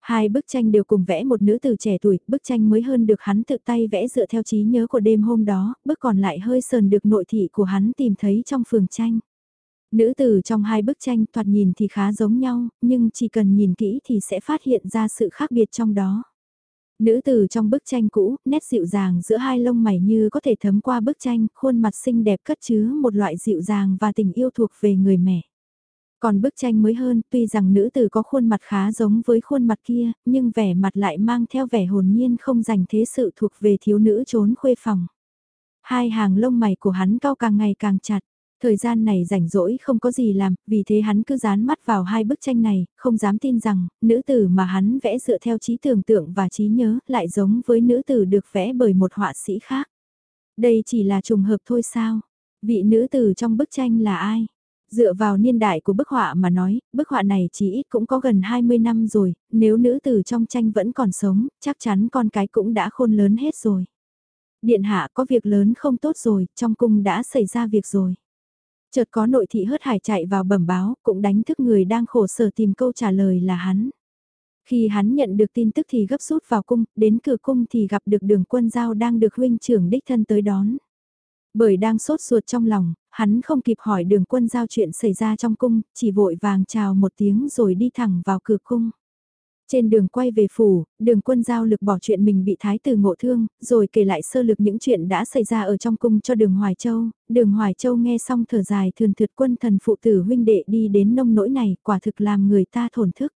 Hai bức tranh đều cùng vẽ một nữ từ trẻ tuổi, bức tranh mới hơn được hắn tự tay vẽ dựa theo trí nhớ của đêm hôm đó, bức còn lại hơi sờn được nội thị của hắn tìm thấy trong phường tranh. Nữ từ trong hai bức tranh thoạt nhìn thì khá giống nhau, nhưng chỉ cần nhìn kỹ thì sẽ phát hiện ra sự khác biệt trong đó. Nữ từ trong bức tranh cũ, nét dịu dàng giữa hai lông mày như có thể thấm qua bức tranh, khuôn mặt xinh đẹp cất chứa một loại dịu dàng và tình yêu thuộc về người mẹ. Còn bức tranh mới hơn, tuy rằng nữ tử có khuôn mặt khá giống với khuôn mặt kia, nhưng vẻ mặt lại mang theo vẻ hồn nhiên không dành thế sự thuộc về thiếu nữ trốn khuê phòng. Hai hàng lông mày của hắn cao càng ngày càng chặt. Thời gian này rảnh rỗi không có gì làm, vì thế hắn cứ dán mắt vào hai bức tranh này, không dám tin rằng, nữ tử mà hắn vẽ dựa theo trí tưởng tượng và trí nhớ, lại giống với nữ tử được vẽ bởi một họa sĩ khác. Đây chỉ là trùng hợp thôi sao? Vị nữ tử trong bức tranh là ai? Dựa vào niên đại của bức họa mà nói, bức họa này chỉ ít cũng có gần 20 năm rồi, nếu nữ tử trong tranh vẫn còn sống, chắc chắn con cái cũng đã khôn lớn hết rồi. Điện hạ có việc lớn không tốt rồi, trong cung đã xảy ra việc rồi. Chợt có nội thị hớt hải chạy vào bẩm báo, cũng đánh thức người đang khổ sở tìm câu trả lời là hắn. Khi hắn nhận được tin tức thì gấp rút vào cung, đến cửa cung thì gặp được đường quân giao đang được huynh trưởng đích thân tới đón. Bởi đang sốt ruột trong lòng, hắn không kịp hỏi đường quân giao chuyện xảy ra trong cung, chỉ vội vàng chào một tiếng rồi đi thẳng vào cửa cung. Trên đường quay về phủ, đường quân giao lực bỏ chuyện mình bị thái tử ngộ thương, rồi kể lại sơ lược những chuyện đã xảy ra ở trong cung cho đường Hoài Châu. Đường Hoài Châu nghe xong thở dài thường thượt quân thần phụ tử huynh đệ đi đến nông nỗi này, quả thực làm người ta thổn thức.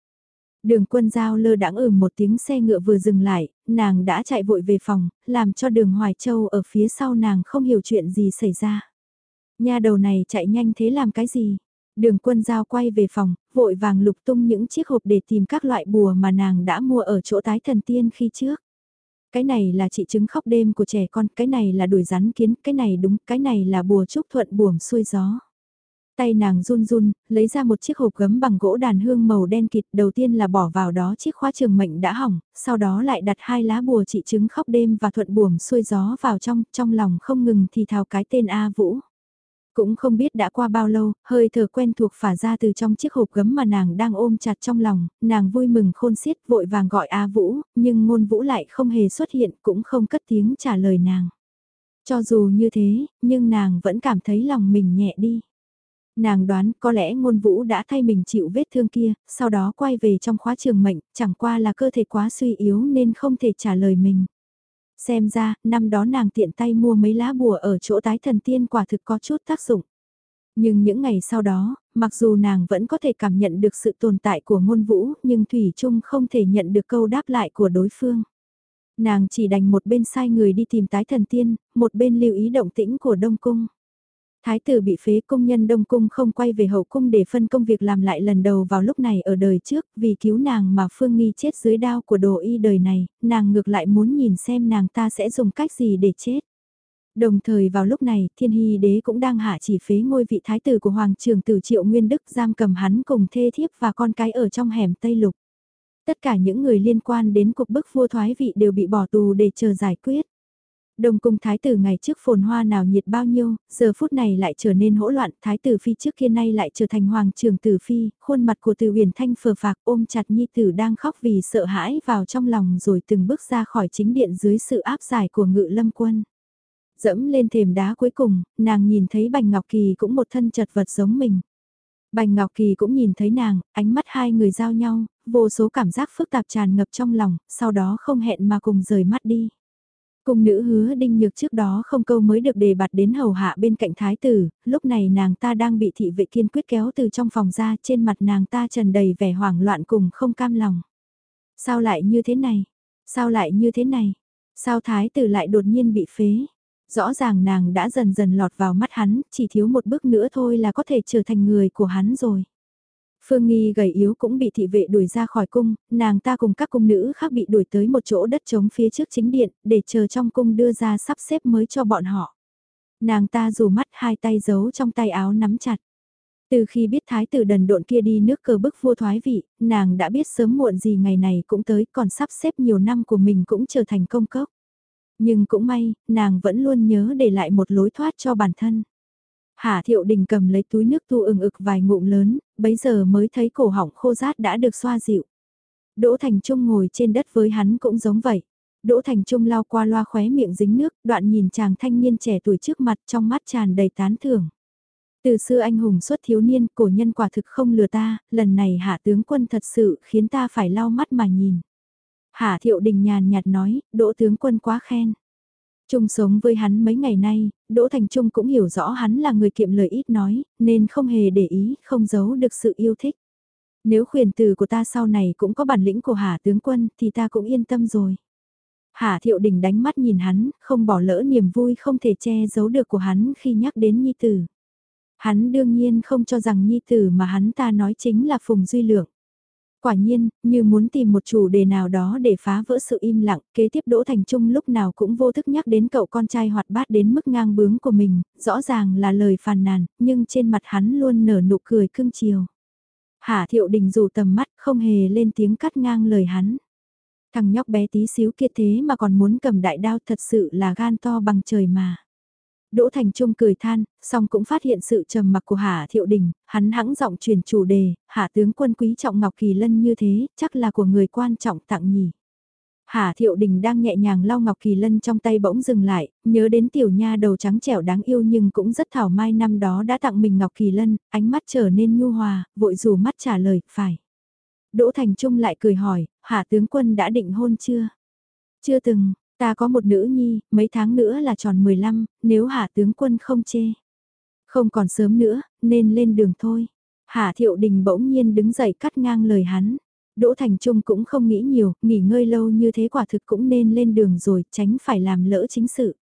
Đường quân giao lơ đãng ừ một tiếng xe ngựa vừa dừng lại, nàng đã chạy vội về phòng, làm cho đường Hoài Châu ở phía sau nàng không hiểu chuyện gì xảy ra. Nhà đầu này chạy nhanh thế làm cái gì? Đường quân giao quay về phòng, vội vàng lục tung những chiếc hộp để tìm các loại bùa mà nàng đã mua ở chỗ tái thần tiên khi trước. Cái này là trị chứng khóc đêm của trẻ con, cái này là đuổi rắn kiến, cái này đúng, cái này là bùa trúc thuận buồm xuôi gió. Tay nàng run run, lấy ra một chiếc hộp gấm bằng gỗ đàn hương màu đen kịt, đầu tiên là bỏ vào đó chiếc khóa trường mệnh đã hỏng, sau đó lại đặt hai lá bùa trị chứng khóc đêm và thuận buồm xuôi gió vào trong, trong lòng không ngừng thì thào cái tên A Vũ. Cũng không biết đã qua bao lâu, hơi thở quen thuộc phả ra từ trong chiếc hộp gấm mà nàng đang ôm chặt trong lòng, nàng vui mừng khôn xiết vội vàng gọi A Vũ, nhưng ngôn Vũ lại không hề xuất hiện cũng không cất tiếng trả lời nàng. Cho dù như thế, nhưng nàng vẫn cảm thấy lòng mình nhẹ đi. Nàng đoán có lẽ ngôn vũ đã thay mình chịu vết thương kia, sau đó quay về trong khóa trường mệnh, chẳng qua là cơ thể quá suy yếu nên không thể trả lời mình. Xem ra, năm đó nàng tiện tay mua mấy lá bùa ở chỗ tái thần tiên quả thực có chút tác dụng. Nhưng những ngày sau đó, mặc dù nàng vẫn có thể cảm nhận được sự tồn tại của ngôn vũ, nhưng Thủy Trung không thể nhận được câu đáp lại của đối phương. Nàng chỉ đành một bên sai người đi tìm tái thần tiên, một bên lưu ý động tĩnh của Đông Cung. Thái tử bị phế công nhân Đông Cung không quay về hậu cung để phân công việc làm lại lần đầu vào lúc này ở đời trước, vì cứu nàng mà Phương Nghi chết dưới đao của đồ y đời này, nàng ngược lại muốn nhìn xem nàng ta sẽ dùng cách gì để chết. Đồng thời vào lúc này, thiên hy đế cũng đang hạ chỉ phế ngôi vị thái tử của Hoàng trường tử Triệu Nguyên Đức giam cầm hắn cùng thê thiếp và con cái ở trong hẻm Tây Lục. Tất cả những người liên quan đến cuộc bức vua thoái vị đều bị bỏ tù để chờ giải quyết. Đông cung thái tử ngày trước phồn hoa nào nhiệt bao nhiêu, giờ phút này lại trở nên hỗn loạn, thái tử phi trước kia nay lại trở thành hoàng trưởng tử phi, khuôn mặt của từ uyển thanh phờ phạc ôm chặt nhi tử đang khóc vì sợ hãi vào trong lòng rồi từng bước ra khỏi chính điện dưới sự áp giải của ngự lâm quân. Dẫm lên thềm đá cuối cùng, nàng nhìn thấy Bành Ngọc Kỳ cũng một thân chật vật giống mình. Bành Ngọc Kỳ cũng nhìn thấy nàng, ánh mắt hai người giao nhau, vô số cảm giác phức tạp tràn ngập trong lòng, sau đó không hẹn mà cùng rời mắt đi. Cung nữ hứa đinh nhược trước đó không câu mới được đề bạt đến hầu hạ bên cạnh thái tử, lúc này nàng ta đang bị thị vệ kiên quyết kéo từ trong phòng ra trên mặt nàng ta trần đầy vẻ hoảng loạn cùng không cam lòng. Sao lại như thế này? Sao lại như thế này? Sao thái tử lại đột nhiên bị phế? Rõ ràng nàng đã dần dần lọt vào mắt hắn, chỉ thiếu một bước nữa thôi là có thể trở thành người của hắn rồi. Phương Nghi gầy yếu cũng bị thị vệ đuổi ra khỏi cung, nàng ta cùng các cung nữ khác bị đuổi tới một chỗ đất trống phía trước chính điện, để chờ trong cung đưa ra sắp xếp mới cho bọn họ. Nàng ta dù mắt hai tay giấu trong tay áo nắm chặt. Từ khi biết thái tử đần độn kia đi nước cờ bức vua thoái vị, nàng đã biết sớm muộn gì ngày này cũng tới, còn sắp xếp nhiều năm của mình cũng trở thành công cốc. Nhưng cũng may, nàng vẫn luôn nhớ để lại một lối thoát cho bản thân. Hà Thiệu Đình cầm lấy túi nước tu ừng ực vài ngụm lớn, bấy giờ mới thấy cổ họng khô rát đã được xoa dịu. Đỗ Thành Trung ngồi trên đất với hắn cũng giống vậy. Đỗ Thành Trung lao qua loa khóe miệng dính nước, đoạn nhìn chàng thanh niên trẻ tuổi trước mặt trong mắt tràn đầy tán thưởng. Từ xưa anh hùng xuất thiếu niên, cổ nhân quả thực không lừa ta, lần này hạ tướng quân thật sự khiến ta phải lau mắt mà nhìn. Hạ thiệu đình nhàn nhạt nói, đỗ tướng quân quá khen. Trung sống với hắn mấy ngày nay, Đỗ Thành Trung cũng hiểu rõ hắn là người kiệm lời ít nói, nên không hề để ý, không giấu được sự yêu thích. Nếu khuyền từ của ta sau này cũng có bản lĩnh của Hà tướng quân thì ta cũng yên tâm rồi. Hà Thiệu Đình đánh mắt nhìn hắn, không bỏ lỡ niềm vui không thể che giấu được của hắn khi nhắc đến Nhi Tử. Hắn đương nhiên không cho rằng Nhi Tử mà hắn ta nói chính là Phùng Duy Lượng. Quả nhiên, như muốn tìm một chủ đề nào đó để phá vỡ sự im lặng, kế tiếp Đỗ Thành Trung lúc nào cũng vô thức nhắc đến cậu con trai hoạt bát đến mức ngang bướng của mình, rõ ràng là lời phàn nàn, nhưng trên mặt hắn luôn nở nụ cười cưng chiều. Hạ thiệu đình dù tầm mắt không hề lên tiếng cắt ngang lời hắn. Thằng nhóc bé tí xíu kia thế mà còn muốn cầm đại đao thật sự là gan to bằng trời mà. Đỗ Thành Trung cười than, song cũng phát hiện sự trầm mặc của Hạ Thiệu Đình, hắn hãng giọng truyền chủ đề, Hạ tướng quân quý trọng Ngọc Kỳ Lân như thế, chắc là của người quan trọng tặng nhỉ. Hà Thiệu Đình đang nhẹ nhàng lau Ngọc Kỳ Lân trong tay bỗng dừng lại, nhớ đến tiểu nha đầu trắng trẻo đáng yêu nhưng cũng rất thảo mai năm đó đã tặng mình Ngọc Kỳ Lân, ánh mắt trở nên nhu hòa, vội dù mắt trả lời, phải. Đỗ Thành Trung lại cười hỏi, Hà tướng quân đã định hôn chưa? Chưa từng, ta có một nữ nhi, mấy tháng nữa là tròn 15, nếu hạ tướng quân không chê. Không còn sớm nữa, nên lên đường thôi. Hạ Thiệu Đình bỗng nhiên đứng dậy cắt ngang lời hắn. Đỗ Thành Trung cũng không nghĩ nhiều, nghỉ ngơi lâu như thế quả thực cũng nên lên đường rồi, tránh phải làm lỡ chính sự.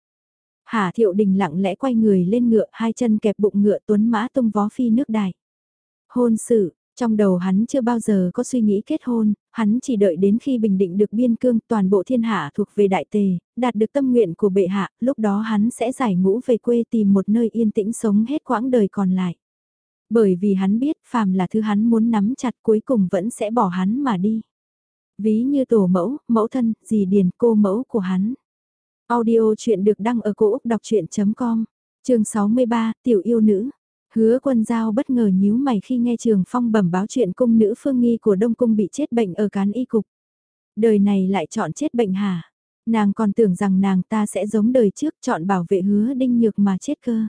Hà Thiệu Đình lặng lẽ quay người lên ngựa, hai chân kẹp bụng ngựa tuấn mã tung vó phi nước đài. Hôn sự, trong đầu hắn chưa bao giờ có suy nghĩ kết hôn, hắn chỉ đợi đến khi bình định được biên cương toàn bộ thiên hạ thuộc về đại tề, đạt được tâm nguyện của bệ hạ, lúc đó hắn sẽ giải ngũ về quê tìm một nơi yên tĩnh sống hết quãng đời còn lại. Bởi vì hắn biết phàm là thứ hắn muốn nắm chặt cuối cùng vẫn sẽ bỏ hắn mà đi. Ví như tổ mẫu, mẫu thân, dì điền cô mẫu của hắn. Audio chuyện được đăng ở cổ Úc đọc chuyện.com, trường 63, tiểu yêu nữ. Hứa quân giao bất ngờ nhíu mày khi nghe trường phong bẩm báo chuyện cung nữ phương nghi của Đông Cung bị chết bệnh ở cán y cục. Đời này lại chọn chết bệnh hả? Nàng còn tưởng rằng nàng ta sẽ giống đời trước chọn bảo vệ hứa đinh nhược mà chết cơ.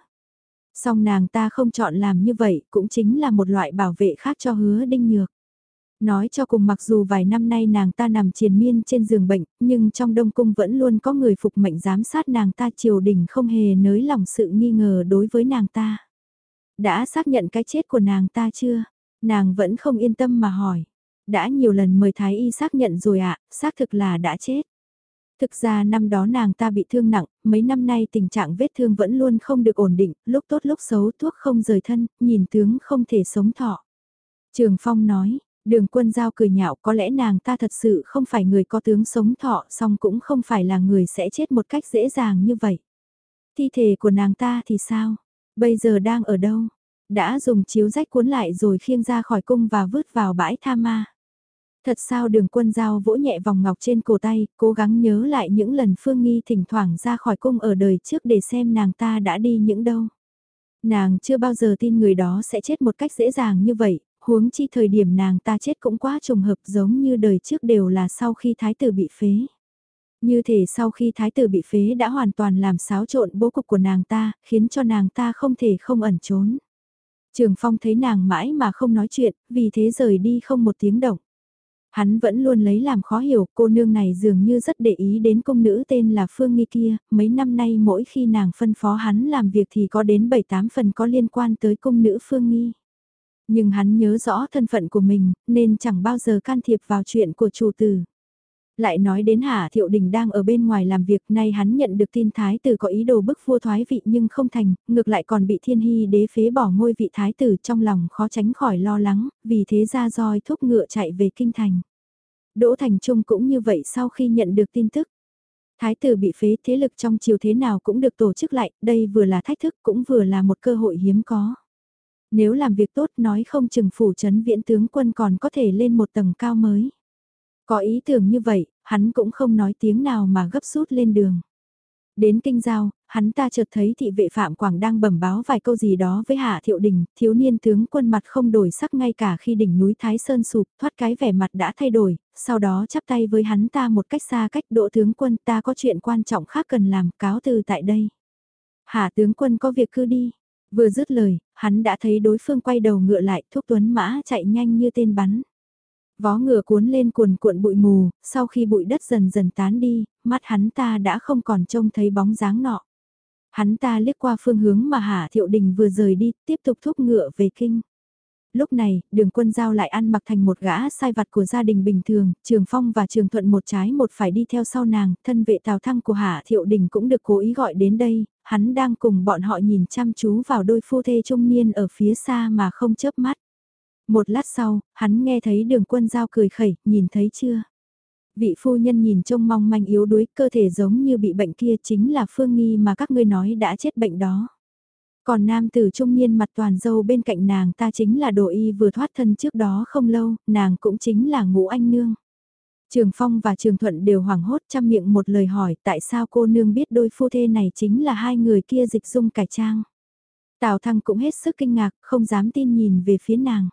Song nàng ta không chọn làm như vậy cũng chính là một loại bảo vệ khác cho hứa đinh nhược. Nói cho cùng mặc dù vài năm nay nàng ta nằm triền miên trên giường bệnh, nhưng trong đông cung vẫn luôn có người phục mệnh giám sát nàng ta triều đình không hề nới lòng sự nghi ngờ đối với nàng ta. Đã xác nhận cái chết của nàng ta chưa? Nàng vẫn không yên tâm mà hỏi. Đã nhiều lần mời Thái Y xác nhận rồi ạ, xác thực là đã chết. Thực ra năm đó nàng ta bị thương nặng, mấy năm nay tình trạng vết thương vẫn luôn không được ổn định, lúc tốt lúc xấu thuốc không rời thân, nhìn tướng không thể sống thọ. Trường Phong nói, đường quân giao cười nhạo có lẽ nàng ta thật sự không phải người có tướng sống thọ song cũng không phải là người sẽ chết một cách dễ dàng như vậy. Thi thể của nàng ta thì sao? Bây giờ đang ở đâu? Đã dùng chiếu rách cuốn lại rồi khiêng ra khỏi cung và vứt vào bãi tha ma. Thật sao đường quân giao vỗ nhẹ vòng ngọc trên cổ tay, cố gắng nhớ lại những lần Phương Nghi thỉnh thoảng ra khỏi cung ở đời trước để xem nàng ta đã đi những đâu. Nàng chưa bao giờ tin người đó sẽ chết một cách dễ dàng như vậy, huống chi thời điểm nàng ta chết cũng quá trùng hợp giống như đời trước đều là sau khi thái tử bị phế. Như thể sau khi thái tử bị phế đã hoàn toàn làm xáo trộn bố cục của nàng ta, khiến cho nàng ta không thể không ẩn trốn. Trường Phong thấy nàng mãi mà không nói chuyện, vì thế rời đi không một tiếng động. Hắn vẫn luôn lấy làm khó hiểu, cô nương này dường như rất để ý đến công nữ tên là Phương Nghi kia, mấy năm nay mỗi khi nàng phân phó hắn làm việc thì có đến 7-8 phần có liên quan tới công nữ Phương Nghi. Nhưng hắn nhớ rõ thân phận của mình, nên chẳng bao giờ can thiệp vào chuyện của chủ tử lại nói đến Hà Thiệu Đình đang ở bên ngoài làm việc nay hắn nhận được tin thái tử có ý đồ bức vua thoái vị nhưng không thành, ngược lại còn bị thiên hy đế phế bỏ ngôi vị thái tử trong lòng khó tránh khỏi lo lắng, vì thế ra roi thúc ngựa chạy về kinh thành. Đỗ Thành Trung cũng như vậy sau khi nhận được tin tức. Thái tử bị phế thế lực trong chiều thế nào cũng được tổ chức lại, đây vừa là thách thức cũng vừa là một cơ hội hiếm có. Nếu làm việc tốt nói không chừng phủ chấn viễn tướng quân còn có thể lên một tầng cao mới. Có ý tưởng như vậy, hắn cũng không nói tiếng nào mà gấp rút lên đường. Đến kinh giao, hắn ta chợt thấy thị vệ Phạm Quảng đang bẩm báo vài câu gì đó với Hạ Thiệu Đình, thiếu niên tướng quân mặt không đổi sắc ngay cả khi đỉnh núi Thái Sơn sụp, thoát cái vẻ mặt đã thay đổi, sau đó chắp tay với hắn ta một cách xa cách độ tướng quân ta có chuyện quan trọng khác cần làm cáo từ tại đây. Hạ tướng quân có việc cứ đi. Vừa dứt lời, hắn đã thấy đối phương quay đầu ngựa lại thúc tuấn mã chạy nhanh như tên bắn. Vó ngựa cuốn lên cuồn cuộn bụi mù, sau khi bụi đất dần dần tán đi, mắt hắn ta đã không còn trông thấy bóng dáng nọ. Hắn ta liếc qua phương hướng mà Hà Thiệu Đình vừa rời đi, tiếp tục thúc ngựa về kinh. Lúc này, đường quân giao lại ăn mặc thành một gã sai vặt của gia đình bình thường, Trường Phong và Trường Thuận một trái một phải đi theo sau nàng, thân vệ tào thăng của Hạ Thiệu Đình cũng được cố ý gọi đến đây, hắn đang cùng bọn họ nhìn chăm chú vào đôi phu thê trung niên ở phía xa mà không chớp mắt. Một lát sau, hắn nghe thấy đường quân giao cười khẩy, nhìn thấy chưa? Vị phu nhân nhìn trông mong manh yếu đuối, cơ thể giống như bị bệnh kia chính là phương nghi mà các ngươi nói đã chết bệnh đó. Còn nam tử trung niên mặt toàn dâu bên cạnh nàng ta chính là đồ y vừa thoát thân trước đó không lâu, nàng cũng chính là ngũ anh nương. Trường Phong và Trường Thuận đều hoảng hốt chăm miệng một lời hỏi tại sao cô nương biết đôi phu thê này chính là hai người kia dịch dung cải trang. Tào Thăng cũng hết sức kinh ngạc, không dám tin nhìn về phía nàng.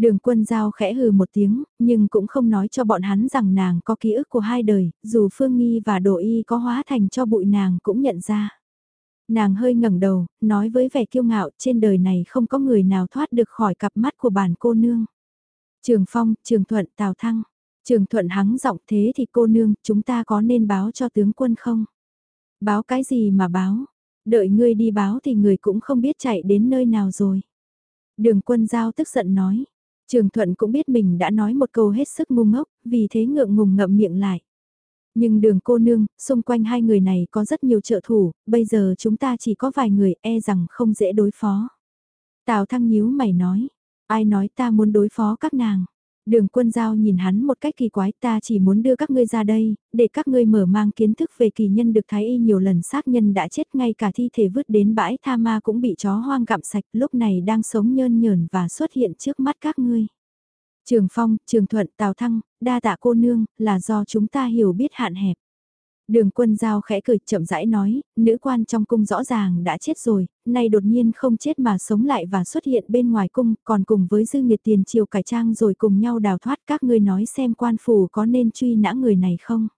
Đường quân giao khẽ hừ một tiếng, nhưng cũng không nói cho bọn hắn rằng nàng có ký ức của hai đời, dù Phương Nghi và Đồ Y có hóa thành cho bụi nàng cũng nhận ra. Nàng hơi ngẩng đầu, nói với vẻ kiêu ngạo trên đời này không có người nào thoát được khỏi cặp mắt của bản cô nương. Trường Phong, Trường Thuận, Tào Thăng. Trường Thuận hắng giọng thế thì cô nương, chúng ta có nên báo cho tướng quân không? Báo cái gì mà báo? Đợi ngươi đi báo thì người cũng không biết chạy đến nơi nào rồi. Đường quân giao tức giận nói. Trường Thuận cũng biết mình đã nói một câu hết sức ngu ngốc, vì thế ngượng ngùng ngậm miệng lại. Nhưng đường cô nương, xung quanh hai người này có rất nhiều trợ thủ, bây giờ chúng ta chỉ có vài người e rằng không dễ đối phó. Tào thăng nhíu mày nói, ai nói ta muốn đối phó các nàng. Đường quân giao nhìn hắn một cách kỳ quái ta chỉ muốn đưa các ngươi ra đây, để các ngươi mở mang kiến thức về kỳ nhân được thái y nhiều lần xác nhân đã chết ngay cả thi thể vứt đến bãi tha ma cũng bị chó hoang gặm sạch lúc này đang sống nhơn nhởn và xuất hiện trước mắt các ngươi. Trường Phong, Trường Thuận, Tào Thăng, đa tạ cô nương, là do chúng ta hiểu biết hạn hẹp. Đường quân giao khẽ cười chậm rãi nói, nữ quan trong cung rõ ràng đã chết rồi, nay đột nhiên không chết mà sống lại và xuất hiện bên ngoài cung, còn cùng với dư nghiệt tiền triều cải trang rồi cùng nhau đào thoát các ngươi nói xem quan phủ có nên truy nã người này không.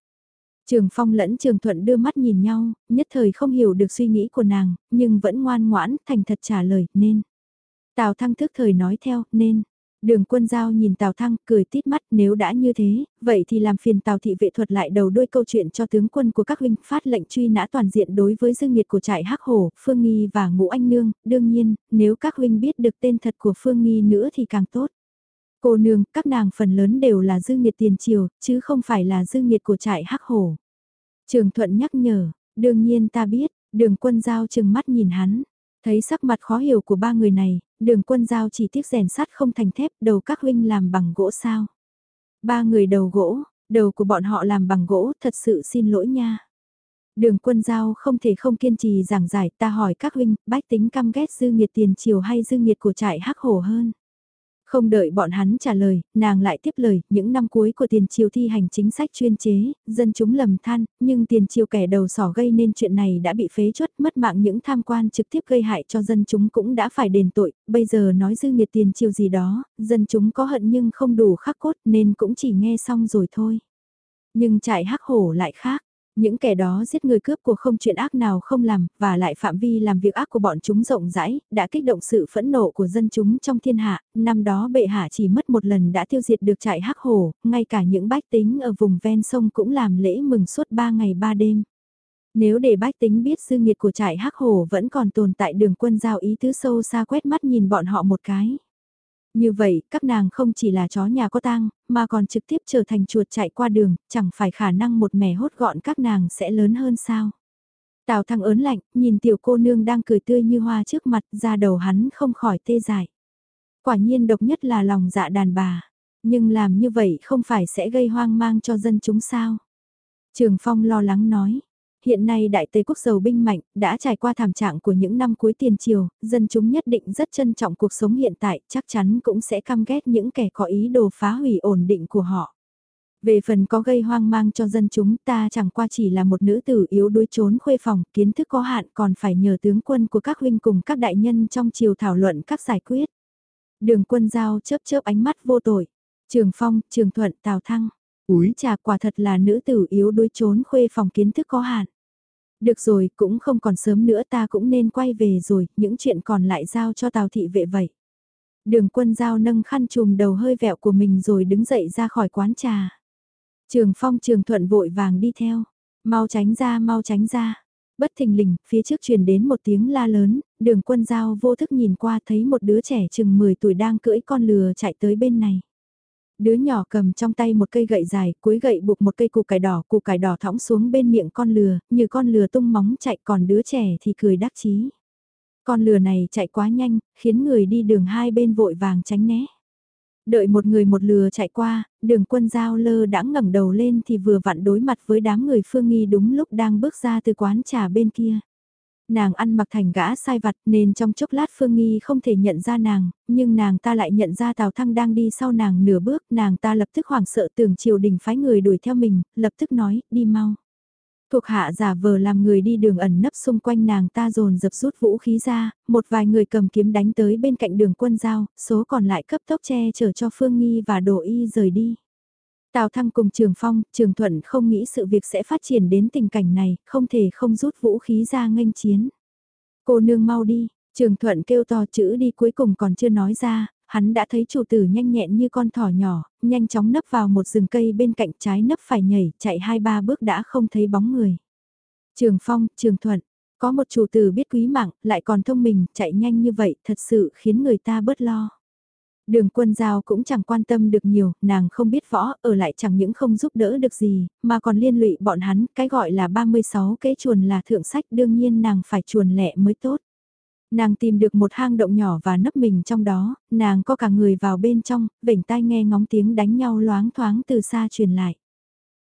Trường Phong lẫn Trường Thuận đưa mắt nhìn nhau, nhất thời không hiểu được suy nghĩ của nàng, nhưng vẫn ngoan ngoãn, thành thật trả lời, nên. Tào Thăng thức thời nói theo, nên. Đường quân giao nhìn Tào Thăng cười tít mắt nếu đã như thế, vậy thì làm phiền Tào thị vệ thuật lại đầu đuôi câu chuyện cho tướng quân của các huynh phát lệnh truy nã toàn diện đối với dương nghiệt của trại Hắc Hổ, Phương Nghi và Ngũ Anh Nương, đương nhiên, nếu các huynh biết được tên thật của Phương Nghi nữa thì càng tốt. Cô nương, các nàng phần lớn đều là dương nghiệt tiền triều, chứ không phải là dương nghiệt của trại Hắc Hổ. Trường Thuận nhắc nhở, đương nhiên ta biết, đường quân giao chừng mắt nhìn hắn. Thấy sắc mặt khó hiểu của ba người này, đường quân giao chỉ tiếc rèn sắt không thành thép, đầu các huynh làm bằng gỗ sao. Ba người đầu gỗ, đầu của bọn họ làm bằng gỗ, thật sự xin lỗi nha. Đường quân giao không thể không kiên trì giảng giải ta hỏi các huynh, bách tính căm ghét dư nghiệt tiền triều hay dư nghiệt của trại hắc hổ hơn. Không đợi bọn hắn trả lời, nàng lại tiếp lời, những năm cuối của tiền triều thi hành chính sách chuyên chế, dân chúng lầm than, nhưng tiền triều kẻ đầu sỏ gây nên chuyện này đã bị phế chuất mất mạng những tham quan trực tiếp gây hại cho dân chúng cũng đã phải đền tội, bây giờ nói dư nghiệt tiền triều gì đó, dân chúng có hận nhưng không đủ khắc cốt nên cũng chỉ nghe xong rồi thôi. Nhưng trại hắc hổ lại khác, những kẻ đó giết người cướp của không chuyện ác nào không làm, và lại phạm vi làm việc ác của bọn chúng rộng rãi, đã kích động sự phẫn nộ của dân chúng trong thiên hạ, năm đó bệ hạ chỉ mất một lần đã tiêu diệt được trại hắc hồ ngay cả những bách tính ở vùng ven sông cũng làm lễ mừng suốt ba ngày ba đêm. Nếu để bách tính biết dư nghiệt của trại hắc hồ vẫn còn tồn tại đường quân giao ý tứ sâu xa quét mắt nhìn bọn họ một cái. Như vậy, các nàng không chỉ là chó nhà có tang, mà còn trực tiếp trở thành chuột chạy qua đường, chẳng phải khả năng một mẻ hốt gọn các nàng sẽ lớn hơn sao. Tào thăng ớn lạnh, nhìn tiểu cô nương đang cười tươi như hoa trước mặt, ra đầu hắn không khỏi tê dại. Quả nhiên độc nhất là lòng dạ đàn bà, nhưng làm như vậy không phải sẽ gây hoang mang cho dân chúng sao. Trường Phong lo lắng nói, hiện nay đại tây quốc giàu binh mạnh, đã trải qua thảm trạng của những năm cuối tiền triều, dân chúng nhất định rất trân trọng cuộc sống hiện tại, chắc chắn cũng sẽ căm ghét những kẻ có ý đồ phá hủy ổn định của họ. Về phần có gây hoang mang cho dân chúng ta chẳng qua chỉ là một nữ tử yếu đuối trốn khuê phòng, kiến thức có hạn còn phải nhờ tướng quân của các huynh cùng các đại nhân trong triều thảo luận các giải quyết. Đường quân giao chớp chớp ánh mắt vô tội. Trường Phong, Trường Thuận, Tào Thăng. Úi trà quả thật là nữ tử yếu đuối trốn khuê phòng kiến thức có hạn. Được rồi, cũng không còn sớm nữa ta cũng nên quay về rồi, những chuyện còn lại giao cho Tào thị vệ vậy. Đường quân giao nâng khăn chùm đầu hơi vẹo của mình rồi đứng dậy ra khỏi quán trà. Trường phong trường thuận vội vàng đi theo. Mau tránh ra, mau tránh ra. Bất thình lình, phía trước truyền đến một tiếng la lớn, đường quân giao vô thức nhìn qua thấy một đứa trẻ chừng 10 tuổi đang cưỡi con lừa chạy tới bên này. Đứa nhỏ cầm trong tay một cây gậy dài, cuối gậy buộc một cây củ cải đỏ, củ cải đỏ thõng xuống bên miệng con lừa, như con lừa tung móng chạy còn đứa trẻ thì cười đắc chí. Con lừa này chạy quá nhanh, khiến người đi đường hai bên vội vàng tránh né. Đợi một người một lừa chạy qua, đường quân giao lơ đã ngẩng đầu lên thì vừa vặn đối mặt với đám người phương nghi đúng lúc đang bước ra từ quán trà bên kia nàng ăn mặc thành gã sai vặt nên trong chốc lát Phương Nghi không thể nhận ra nàng, nhưng nàng ta lại nhận ra Tào Thăng đang đi sau nàng nửa bước, nàng ta lập tức hoảng sợ tưởng triều đình phái người đuổi theo mình, lập tức nói, đi mau. Thuộc hạ giả vờ làm người đi đường ẩn nấp xung quanh nàng ta dồn dập rút vũ khí ra, một vài người cầm kiếm đánh tới bên cạnh đường quân giao, số còn lại cấp tốc che chở cho Phương Nghi và Đồ Y rời đi. Tào Thăng cùng Trường Phong, Trường Thuận không nghĩ sự việc sẽ phát triển đến tình cảnh này, không thể không rút vũ khí ra nghênh chiến. Cô nương mau đi, Trường Thuận kêu to chữ đi cuối cùng còn chưa nói ra, hắn đã thấy chủ tử nhanh nhẹn như con thỏ nhỏ, nhanh chóng nấp vào một rừng cây bên cạnh trái nấp phải nhảy, chạy hai ba bước đã không thấy bóng người. Trường Phong, Trường Thuận, có một chủ tử biết quý mạng, lại còn thông minh, chạy nhanh như vậy, thật sự khiến người ta bớt lo. Đường quân giao cũng chẳng quan tâm được nhiều, nàng không biết võ, ở lại chẳng những không giúp đỡ được gì, mà còn liên lụy bọn hắn, cái gọi là 36 kế chuồn là thượng sách đương nhiên nàng phải chuồn lẹ mới tốt. Nàng tìm được một hang động nhỏ và nấp mình trong đó, nàng có cả người vào bên trong, vểnh tai nghe ngóng tiếng đánh nhau loáng thoáng từ xa truyền lại.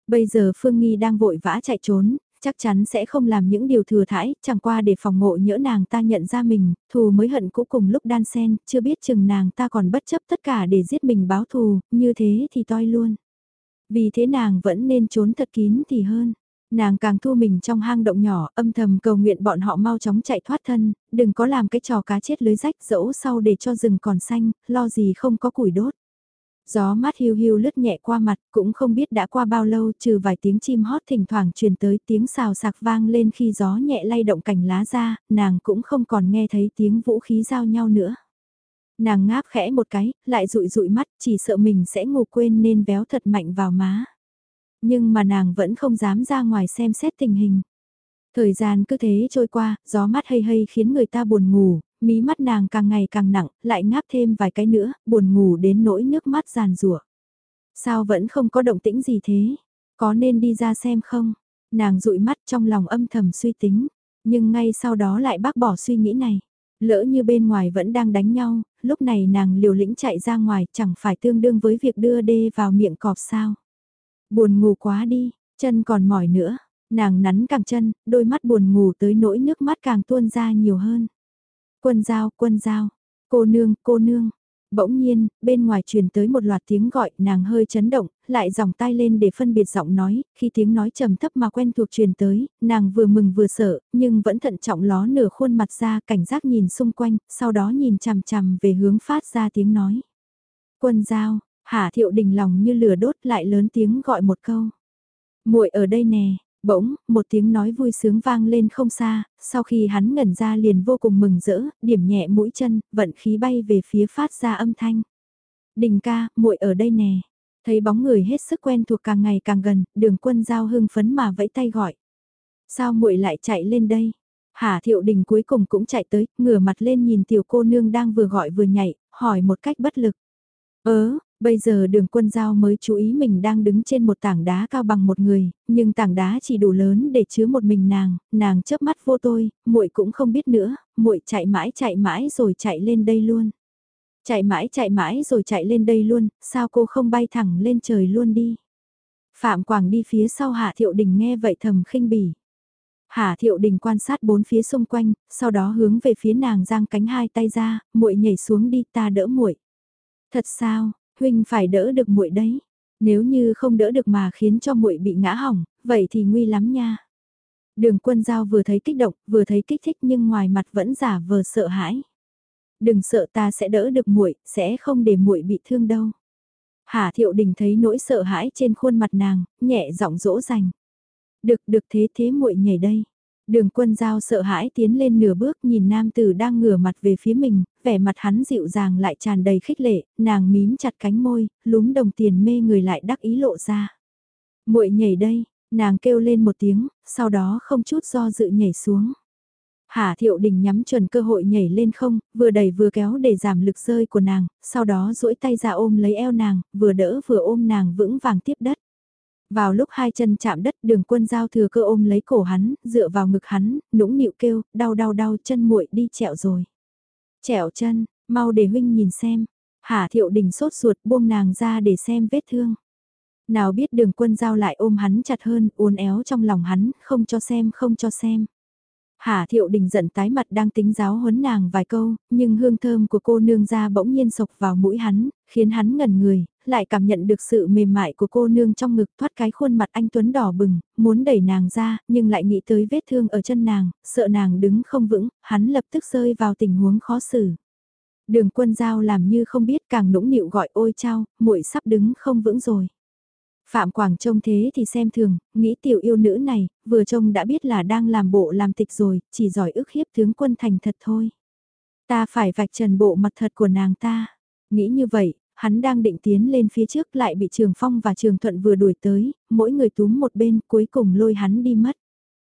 Bây giờ Phương Nghi đang vội vã chạy trốn, chắc chắn sẽ không làm những điều thừa thãi, chẳng qua để phòng ngộ nhỡ nàng ta nhận ra mình, thù mới hận cũ cùng lúc đan sen, chưa biết chừng nàng ta còn bất chấp tất cả để giết mình báo thù, như thế thì toi luôn. Vì thế nàng vẫn nên trốn thật kín thì hơn. Nàng càng thu mình trong hang động nhỏ, âm thầm cầu nguyện bọn họ mau chóng chạy thoát thân, đừng có làm cái trò cá chết lưới rách dẫu sau để cho rừng còn xanh, lo gì không có củi đốt. Gió mát hiu hiu lướt nhẹ qua mặt, cũng không biết đã qua bao lâu trừ vài tiếng chim hót thỉnh thoảng truyền tới tiếng xào sạc vang lên khi gió nhẹ lay động cành lá ra, nàng cũng không còn nghe thấy tiếng vũ khí giao nhau nữa. Nàng ngáp khẽ một cái, lại rụi rụi mắt, chỉ sợ mình sẽ ngủ quên nên béo thật mạnh vào má. Nhưng mà nàng vẫn không dám ra ngoài xem xét tình hình. Thời gian cứ thế trôi qua, gió mát hay hay khiến người ta buồn ngủ, mí mắt nàng càng ngày càng nặng, lại ngáp thêm vài cái nữa, buồn ngủ đến nỗi nước mắt giàn rủa. Sao vẫn không có động tĩnh gì thế? Có nên đi ra xem không? Nàng dụi mắt trong lòng âm thầm suy tính, nhưng ngay sau đó lại bác bỏ suy nghĩ này. Lỡ như bên ngoài vẫn đang đánh nhau, lúc này nàng liều lĩnh chạy ra ngoài chẳng phải tương đương với việc đưa đê vào miệng cọp sao. Buồn ngủ quá đi, chân còn mỏi nữa, nàng nắn càng chân, đôi mắt buồn ngủ tới nỗi nước mắt càng tuôn ra nhiều hơn. Quân giao, quân giao, cô nương, cô nương. Bỗng nhiên, bên ngoài truyền tới một loạt tiếng gọi, nàng hơi chấn động, lại dòng tay lên để phân biệt giọng nói, khi tiếng nói trầm thấp mà quen thuộc truyền tới, nàng vừa mừng vừa sợ, nhưng vẫn thận trọng ló nửa khuôn mặt ra cảnh giác nhìn xung quanh, sau đó nhìn chằm chằm về hướng phát ra tiếng nói. Quân giao, Hà thiệu đình lòng như lửa đốt lại lớn tiếng gọi một câu. muội ở đây nè, bỗng, một tiếng nói vui sướng vang lên không xa, sau khi hắn ngẩn ra liền vô cùng mừng rỡ, điểm nhẹ mũi chân, vận khí bay về phía phát ra âm thanh. Đình ca, muội ở đây nè. Thấy bóng người hết sức quen thuộc càng ngày càng gần, đường quân giao hưng phấn mà vẫy tay gọi. Sao muội lại chạy lên đây? Hà thiệu đình cuối cùng cũng chạy tới, ngửa mặt lên nhìn tiểu cô nương đang vừa gọi vừa nhảy, hỏi một cách bất lực. Ớ, Bây giờ đường quân giao mới chú ý mình đang đứng trên một tảng đá cao bằng một người, nhưng tảng đá chỉ đủ lớn để chứa một mình nàng, nàng chớp mắt vô tôi, muội cũng không biết nữa, muội chạy mãi chạy mãi rồi chạy lên đây luôn. Chạy mãi chạy mãi rồi chạy lên đây luôn, sao cô không bay thẳng lên trời luôn đi. Phạm Quảng đi phía sau Hạ Thiệu Đình nghe vậy thầm khinh bỉ. Hạ Thiệu Đình quan sát bốn phía xung quanh, sau đó hướng về phía nàng giang cánh hai tay ra, muội nhảy xuống đi ta đỡ muội. Thật sao, huynh phải đỡ được muội đấy. Nếu như không đỡ được mà khiến cho muội bị ngã hỏng, vậy thì nguy lắm nha. Đường quân giao vừa thấy kích động, vừa thấy kích thích nhưng ngoài mặt vẫn giả vờ sợ hãi. Đừng sợ ta sẽ đỡ được muội, sẽ không để muội bị thương đâu. Hà Thiệu Đình thấy nỗi sợ hãi trên khuôn mặt nàng, nhẹ giọng dỗ dành. Được, được thế thế muội nhảy đây. Đường quân giao sợ hãi tiến lên nửa bước nhìn nam tử đang ngửa mặt về phía mình, vẻ mặt hắn dịu dàng lại tràn đầy khích lệ, nàng mím chặt cánh môi, lúm đồng tiền mê người lại đắc ý lộ ra. muội nhảy đây, nàng kêu lên một tiếng, sau đó không chút do dự nhảy xuống. Hà thiệu đình nhắm chuẩn cơ hội nhảy lên không, vừa đẩy vừa kéo để giảm lực rơi của nàng, sau đó duỗi tay ra ôm lấy eo nàng, vừa đỡ vừa ôm nàng vững vàng tiếp đất. Vào lúc hai chân chạm đất đường quân giao thừa cơ ôm lấy cổ hắn, dựa vào ngực hắn, nũng nịu kêu, đau đau đau chân muội đi trẹo rồi. Trẹo chân, mau để huynh nhìn xem. Hà thiệu đình sốt ruột buông nàng ra để xem vết thương. Nào biết đường quân giao lại ôm hắn chặt hơn, uốn éo trong lòng hắn, không cho xem không cho xem. Hà Thiệu Đình giận tái mặt đang tính giáo huấn nàng vài câu, nhưng hương thơm của cô nương ra bỗng nhiên sộc vào mũi hắn, khiến hắn ngẩn người, lại cảm nhận được sự mềm mại của cô nương trong ngực thoát cái khuôn mặt anh Tuấn đỏ bừng, muốn đẩy nàng ra, nhưng lại nghĩ tới vết thương ở chân nàng, sợ nàng đứng không vững, hắn lập tức rơi vào tình huống khó xử. Đường quân giao làm như không biết càng nũng nịu gọi ôi trao, muội sắp đứng không vững rồi. Phạm Quảng trông thế thì xem thường, nghĩ tiểu yêu nữ này, vừa trông đã biết là đang làm bộ làm tịch rồi, chỉ giỏi ức hiếp tướng quân thành thật thôi. Ta phải vạch trần bộ mặt thật của nàng ta. Nghĩ như vậy, hắn đang định tiến lên phía trước lại bị Trường Phong và Trường Thuận vừa đuổi tới, mỗi người túm một bên cuối cùng lôi hắn đi mất.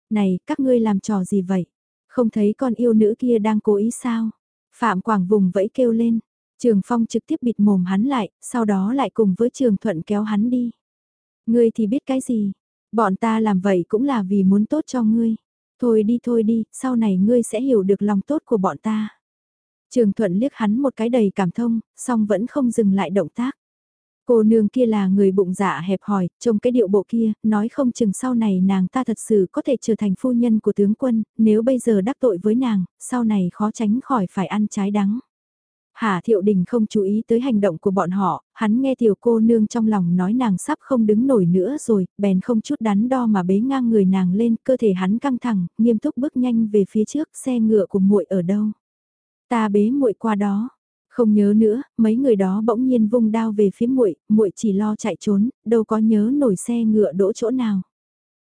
Này, các ngươi làm trò gì vậy? Không thấy con yêu nữ kia đang cố ý sao? Phạm Quảng vùng vẫy kêu lên. Trường Phong trực tiếp bịt mồm hắn lại, sau đó lại cùng với Trường Thuận kéo hắn đi. Ngươi thì biết cái gì? Bọn ta làm vậy cũng là vì muốn tốt cho ngươi. Thôi đi thôi đi, sau này ngươi sẽ hiểu được lòng tốt của bọn ta. Trường Thuận liếc hắn một cái đầy cảm thông, song vẫn không dừng lại động tác. Cô nương kia là người bụng dạ hẹp hòi, trông cái điệu bộ kia, nói không chừng sau này nàng ta thật sự có thể trở thành phu nhân của tướng quân, nếu bây giờ đắc tội với nàng, sau này khó tránh khỏi phải ăn trái đắng. Hà Thiệu Đình không chú ý tới hành động của bọn họ, hắn nghe tiểu cô nương trong lòng nói nàng sắp không đứng nổi nữa rồi, bèn không chút đắn đo mà bế ngang người nàng lên, cơ thể hắn căng thẳng, nghiêm túc bước nhanh về phía trước, xe ngựa của muội ở đâu? Ta bế muội qua đó. Không nhớ nữa, mấy người đó bỗng nhiên vung đao về phía muội, muội chỉ lo chạy trốn, đâu có nhớ nổi xe ngựa đỗ chỗ nào.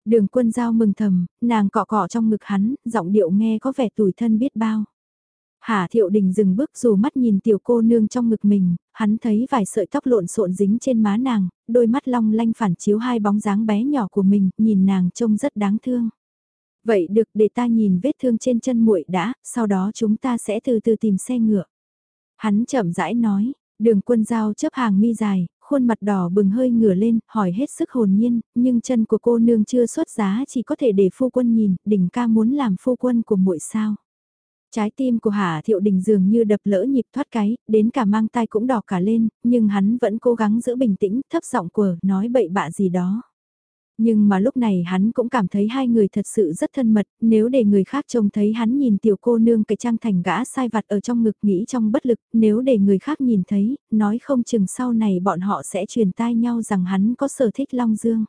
Đường Quân Giao mừng thầm, nàng cọ cọ trong ngực hắn, giọng điệu nghe có vẻ tủi thân biết bao. Hà Thiệu Đình dừng bước dù mắt nhìn tiểu cô nương trong ngực mình, hắn thấy vài sợi tóc lộn xộn dính trên má nàng, đôi mắt long lanh phản chiếu hai bóng dáng bé nhỏ của mình, nhìn nàng trông rất đáng thương. Vậy được để ta nhìn vết thương trên chân muội đã, sau đó chúng ta sẽ từ từ tìm xe ngựa. Hắn chậm rãi nói, đường quân giao chấp hàng mi dài, khuôn mặt đỏ bừng hơi ngửa lên, hỏi hết sức hồn nhiên, nhưng chân của cô nương chưa xuất giá chỉ có thể để phu quân nhìn, đỉnh ca muốn làm phu quân của muội sao. Trái tim của Hà Thiệu Đình dường như đập lỡ nhịp thoát cái, đến cả mang tai cũng đỏ cả lên, nhưng hắn vẫn cố gắng giữ bình tĩnh, thấp giọng của, nói bậy bạ gì đó. Nhưng mà lúc này hắn cũng cảm thấy hai người thật sự rất thân mật, nếu để người khác trông thấy hắn nhìn tiểu cô nương cái trang thành gã sai vặt ở trong ngực nghĩ trong bất lực, nếu để người khác nhìn thấy, nói không chừng sau này bọn họ sẽ truyền tai nhau rằng hắn có sở thích Long Dương.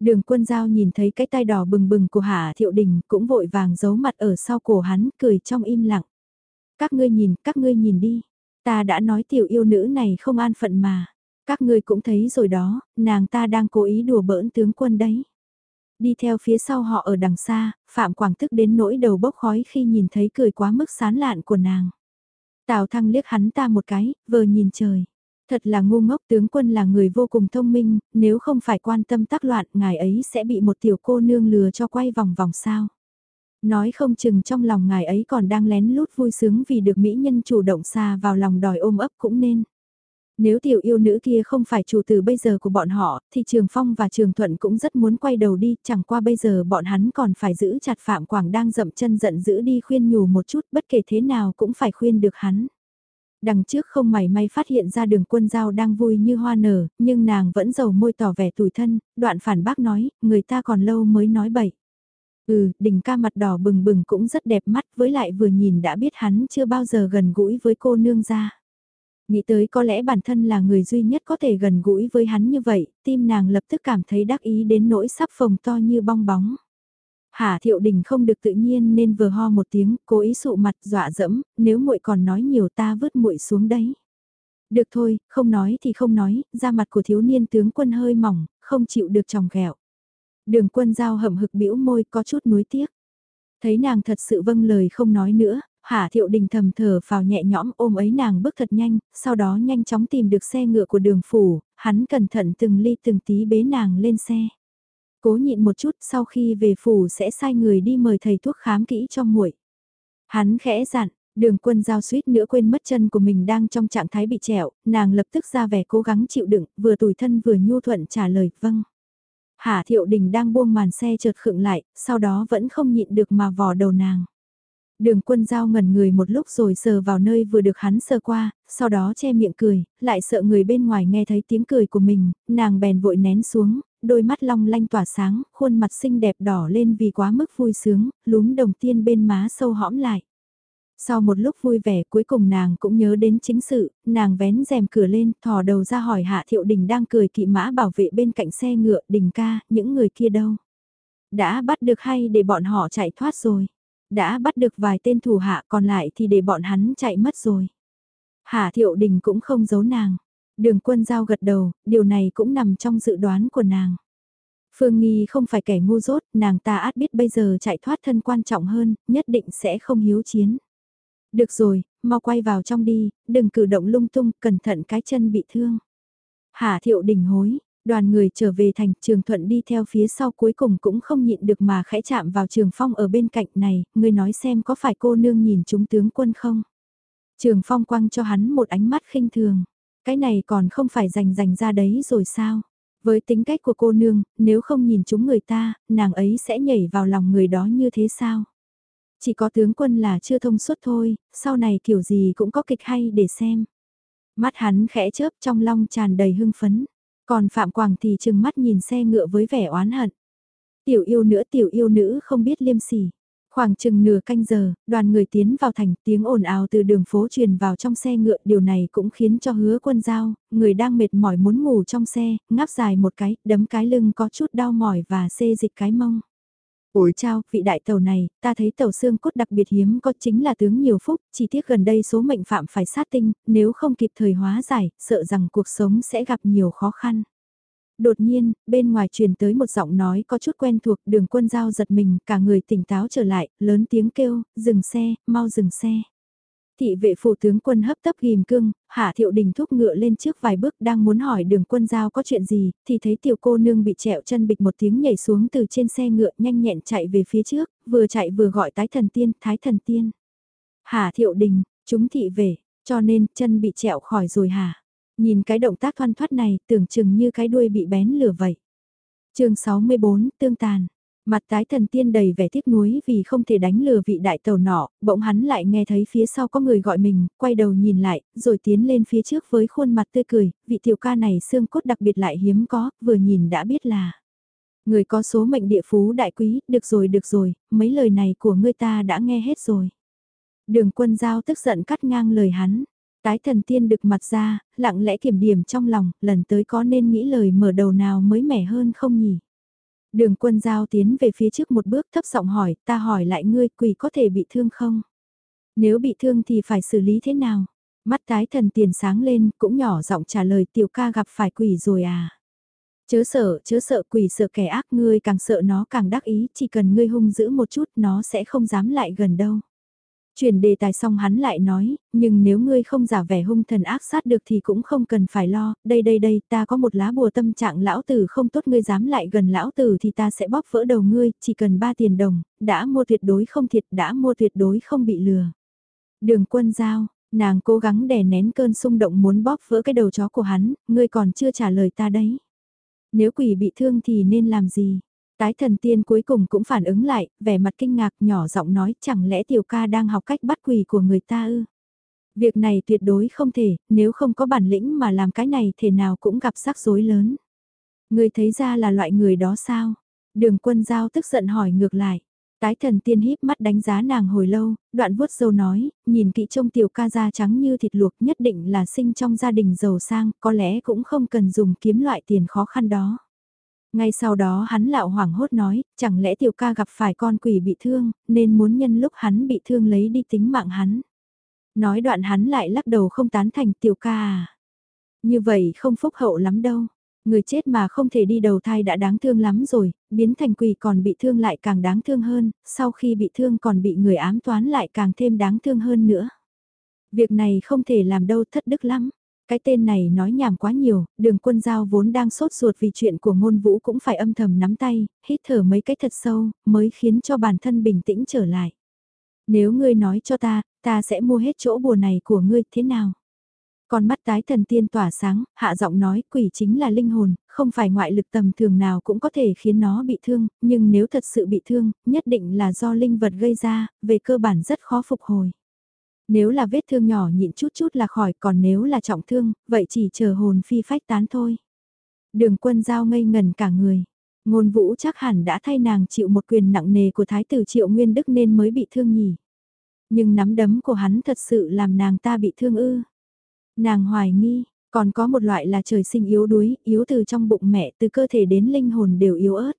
Đường quân giao nhìn thấy cái tai đỏ bừng bừng của Hạ Thiệu Đình cũng vội vàng giấu mặt ở sau cổ hắn cười trong im lặng. Các ngươi nhìn, các ngươi nhìn đi. Ta đã nói tiểu yêu nữ này không an phận mà. Các ngươi cũng thấy rồi đó, nàng ta đang cố ý đùa bỡn tướng quân đấy. Đi theo phía sau họ ở đằng xa, Phạm Quảng tức đến nỗi đầu bốc khói khi nhìn thấy cười quá mức sán lạn của nàng. Tào Thăng liếc hắn ta một cái, vờ nhìn trời. Thật là ngu ngốc tướng quân là người vô cùng thông minh, nếu không phải quan tâm tác loạn ngài ấy sẽ bị một tiểu cô nương lừa cho quay vòng vòng sao. Nói không chừng trong lòng ngài ấy còn đang lén lút vui sướng vì được mỹ nhân chủ động xa vào lòng đòi ôm ấp cũng nên. Nếu tiểu yêu nữ kia không phải chủ từ bây giờ của bọn họ, thì Trường Phong và Trường Thuận cũng rất muốn quay đầu đi, chẳng qua bây giờ bọn hắn còn phải giữ chặt Phạm Quảng đang dậm chân giận dữ đi khuyên nhủ một chút, bất kể thế nào cũng phải khuyên được hắn. Đằng trước không mảy may phát hiện ra đường quân giao đang vui như hoa nở, nhưng nàng vẫn giàu môi tỏ vẻ tủi thân, đoạn phản bác nói, người ta còn lâu mới nói bậy. Ừ, đỉnh ca mặt đỏ bừng bừng cũng rất đẹp mắt với lại vừa nhìn đã biết hắn chưa bao giờ gần gũi với cô nương ra. Nghĩ tới có lẽ bản thân là người duy nhất có thể gần gũi với hắn như vậy, tim nàng lập tức cảm thấy đắc ý đến nỗi sắp phồng to như bong bóng. Hà Thiệu Đình không được tự nhiên nên vừa ho một tiếng, cố ý sụ mặt dọa dẫm, nếu muội còn nói nhiều ta vứt muội xuống đấy. Được thôi, không nói thì không nói, da mặt của thiếu niên tướng quân hơi mỏng, không chịu được tròng ghẹo. Đường quân giao hậm hực bĩu môi có chút nuối tiếc. Thấy nàng thật sự vâng lời không nói nữa, Hà Thiệu Đình thầm thở vào nhẹ nhõm ôm ấy nàng bước thật nhanh, sau đó nhanh chóng tìm được xe ngựa của đường phủ, hắn cẩn thận từng ly từng tí bế nàng lên xe. Cố nhịn một chút sau khi về phủ sẽ sai người đi mời thầy thuốc khám kỹ cho muội. Hắn khẽ dặn, đường quân giao suýt nữa quên mất chân của mình đang trong trạng thái bị trẹo, nàng lập tức ra vẻ cố gắng chịu đựng, vừa tủi thân vừa nhu thuận trả lời vâng. Hà Thiệu Đình đang buông màn xe chợt khựng lại, sau đó vẫn không nhịn được mà vò đầu nàng. Đường quân giao ngẩn người một lúc rồi sờ vào nơi vừa được hắn sờ qua, sau đó che miệng cười, lại sợ người bên ngoài nghe thấy tiếng cười của mình, nàng bèn vội nén xuống, đôi mắt long lanh tỏa sáng, khuôn mặt xinh đẹp đỏ lên vì quá mức vui sướng, lúm đồng tiên bên má sâu hõm lại. Sau một lúc vui vẻ cuối cùng nàng cũng nhớ đến chính sự, nàng vén rèm cửa lên, thò đầu ra hỏi Hạ Thiệu Đình đang cười kỵ mã bảo vệ bên cạnh xe ngựa, Đình ca, những người kia đâu? Đã bắt được hay để bọn họ chạy thoát rồi? Đã bắt được vài tên thủ hạ còn lại thì để bọn hắn chạy mất rồi. Hà Thiệu Đình cũng không giấu nàng. Đường quân giao gật đầu, điều này cũng nằm trong dự đoán của nàng. Phương Nghi không phải kẻ ngu dốt, nàng ta át biết bây giờ chạy thoát thân quan trọng hơn, nhất định sẽ không hiếu chiến. Được rồi, mau quay vào trong đi, đừng cử động lung tung, cẩn thận cái chân bị thương. Hà thiệu đình hối, đoàn người trở về thành trường thuận đi theo phía sau cuối cùng cũng không nhịn được mà khẽ chạm vào trường phong ở bên cạnh này, người nói xem có phải cô nương nhìn chúng tướng quân không. Trường phong quăng cho hắn một ánh mắt khinh thường, cái này còn không phải dành dành ra đấy rồi sao. Với tính cách của cô nương, nếu không nhìn chúng người ta, nàng ấy sẽ nhảy vào lòng người đó như thế sao? Chỉ có tướng quân là chưa thông suốt thôi, sau này kiểu gì cũng có kịch hay để xem. Mắt hắn khẽ chớp trong long tràn đầy hưng phấn, còn Phạm Quảng thì chừng mắt nhìn xe ngựa với vẻ oán hận. Tiểu yêu nữa tiểu yêu nữ không biết liêm sỉ. Khoảng chừng nửa canh giờ, đoàn người tiến vào thành tiếng ồn ào từ đường phố truyền vào trong xe ngựa. Điều này cũng khiến cho hứa quân giao, người đang mệt mỏi muốn ngủ trong xe, ngáp dài một cái, đấm cái lưng có chút đau mỏi và xê dịch cái mông. Ủi chao, vị đại tàu này, ta thấy tàu xương cốt đặc biệt hiếm có chính là tướng nhiều phúc, chỉ tiếc gần đây số mệnh phạm phải sát tinh, nếu không kịp thời hóa giải, sợ rằng cuộc sống sẽ gặp nhiều khó khăn. Đột nhiên, bên ngoài truyền tới một giọng nói có chút quen thuộc đường quân giao giật mình, cả người tỉnh táo trở lại, lớn tiếng kêu, dừng xe, mau dừng xe. Thị vệ phủ tướng quân hấp tấp ghim cương, hạ thiệu đình thúc ngựa lên trước vài bước đang muốn hỏi đường quân giao có chuyện gì, thì thấy tiểu cô nương bị trẹo chân bịch một tiếng nhảy xuống từ trên xe ngựa nhanh nhẹn chạy về phía trước, vừa chạy vừa gọi tái thần tiên, thái thần tiên. Hạ thiệu đình, chúng thị về, cho nên chân bị trẹo khỏi rồi hả? Nhìn cái động tác thoăn thoát này tưởng chừng như cái đuôi bị bén lửa vậy. chương 64, tương tàn. Mặt tái thần tiên đầy vẻ tiếc nuối vì không thể đánh lừa vị đại tàu nọ, bỗng hắn lại nghe thấy phía sau có người gọi mình, quay đầu nhìn lại, rồi tiến lên phía trước với khuôn mặt tươi cười, vị tiểu ca này xương cốt đặc biệt lại hiếm có, vừa nhìn đã biết là. Người có số mệnh địa phú đại quý, được rồi được rồi, mấy lời này của ngươi ta đã nghe hết rồi. Đường quân giao tức giận cắt ngang lời hắn. Tái thần tiên đực mặt ra, lặng lẽ kiểm điểm trong lòng, lần tới có nên nghĩ lời mở đầu nào mới mẻ hơn không nhỉ? Đường quân giao tiến về phía trước một bước thấp giọng hỏi, ta hỏi lại ngươi quỷ có thể bị thương không? Nếu bị thương thì phải xử lý thế nào? Mắt tái thần tiền sáng lên, cũng nhỏ giọng trả lời tiểu ca gặp phải quỷ rồi à? Chớ sợ, chớ sợ quỷ sợ kẻ ác ngươi càng sợ nó càng đắc ý, chỉ cần ngươi hung dữ một chút nó sẽ không dám lại gần đâu. Chuyển đề tài xong hắn lại nói, nhưng nếu ngươi không giả vẻ hung thần ác sát được thì cũng không cần phải lo, đây đây đây ta có một lá bùa tâm trạng lão tử không tốt ngươi dám lại gần lão tử thì ta sẽ bóp vỡ đầu ngươi, chỉ cần ba tiền đồng, đã mua tuyệt đối không thiệt, đã mua tuyệt đối không bị lừa. Đường quân giao, nàng cố gắng đè nén cơn xung động muốn bóp vỡ cái đầu chó của hắn, ngươi còn chưa trả lời ta đấy. Nếu quỷ bị thương thì nên làm gì? Tái thần tiên cuối cùng cũng phản ứng lại, vẻ mặt kinh ngạc nhỏ giọng nói chẳng lẽ tiểu ca đang học cách bắt quỷ của người ta ư. Việc này tuyệt đối không thể, nếu không có bản lĩnh mà làm cái này thể nào cũng gặp rắc rối lớn. Người thấy ra là loại người đó sao? Đường quân giao tức giận hỏi ngược lại. Tái thần tiên híp mắt đánh giá nàng hồi lâu, đoạn vuốt dâu nói, nhìn kỹ trông tiểu ca da trắng như thịt luộc nhất định là sinh trong gia đình giàu sang, có lẽ cũng không cần dùng kiếm loại tiền khó khăn đó. Ngay sau đó hắn lạo hoảng hốt nói, chẳng lẽ tiểu ca gặp phải con quỷ bị thương, nên muốn nhân lúc hắn bị thương lấy đi tính mạng hắn. Nói đoạn hắn lại lắc đầu không tán thành tiểu ca à. Như vậy không phúc hậu lắm đâu. Người chết mà không thể đi đầu thai đã đáng thương lắm rồi, biến thành quỷ còn bị thương lại càng đáng thương hơn, sau khi bị thương còn bị người ám toán lại càng thêm đáng thương hơn nữa. Việc này không thể làm đâu thất đức lắm. Cái tên này nói nhảm quá nhiều, đường quân giao vốn đang sốt ruột vì chuyện của ngôn vũ cũng phải âm thầm nắm tay, hít thở mấy cái thật sâu, mới khiến cho bản thân bình tĩnh trở lại. Nếu ngươi nói cho ta, ta sẽ mua hết chỗ bùa này của ngươi thế nào? Con mắt tái thần tiên tỏa sáng, hạ giọng nói quỷ chính là linh hồn, không phải ngoại lực tầm thường nào cũng có thể khiến nó bị thương, nhưng nếu thật sự bị thương, nhất định là do linh vật gây ra, về cơ bản rất khó phục hồi. Nếu là vết thương nhỏ nhịn chút chút là khỏi, còn nếu là trọng thương, vậy chỉ chờ hồn phi phách tán thôi. Đường quân giao ngây ngần cả người. Ngôn vũ chắc hẳn đã thay nàng chịu một quyền nặng nề của thái tử triệu nguyên đức nên mới bị thương nhỉ. Nhưng nắm đấm của hắn thật sự làm nàng ta bị thương ư. Nàng hoài nghi, còn có một loại là trời sinh yếu đuối, yếu từ trong bụng mẹ, từ cơ thể đến linh hồn đều yếu ớt.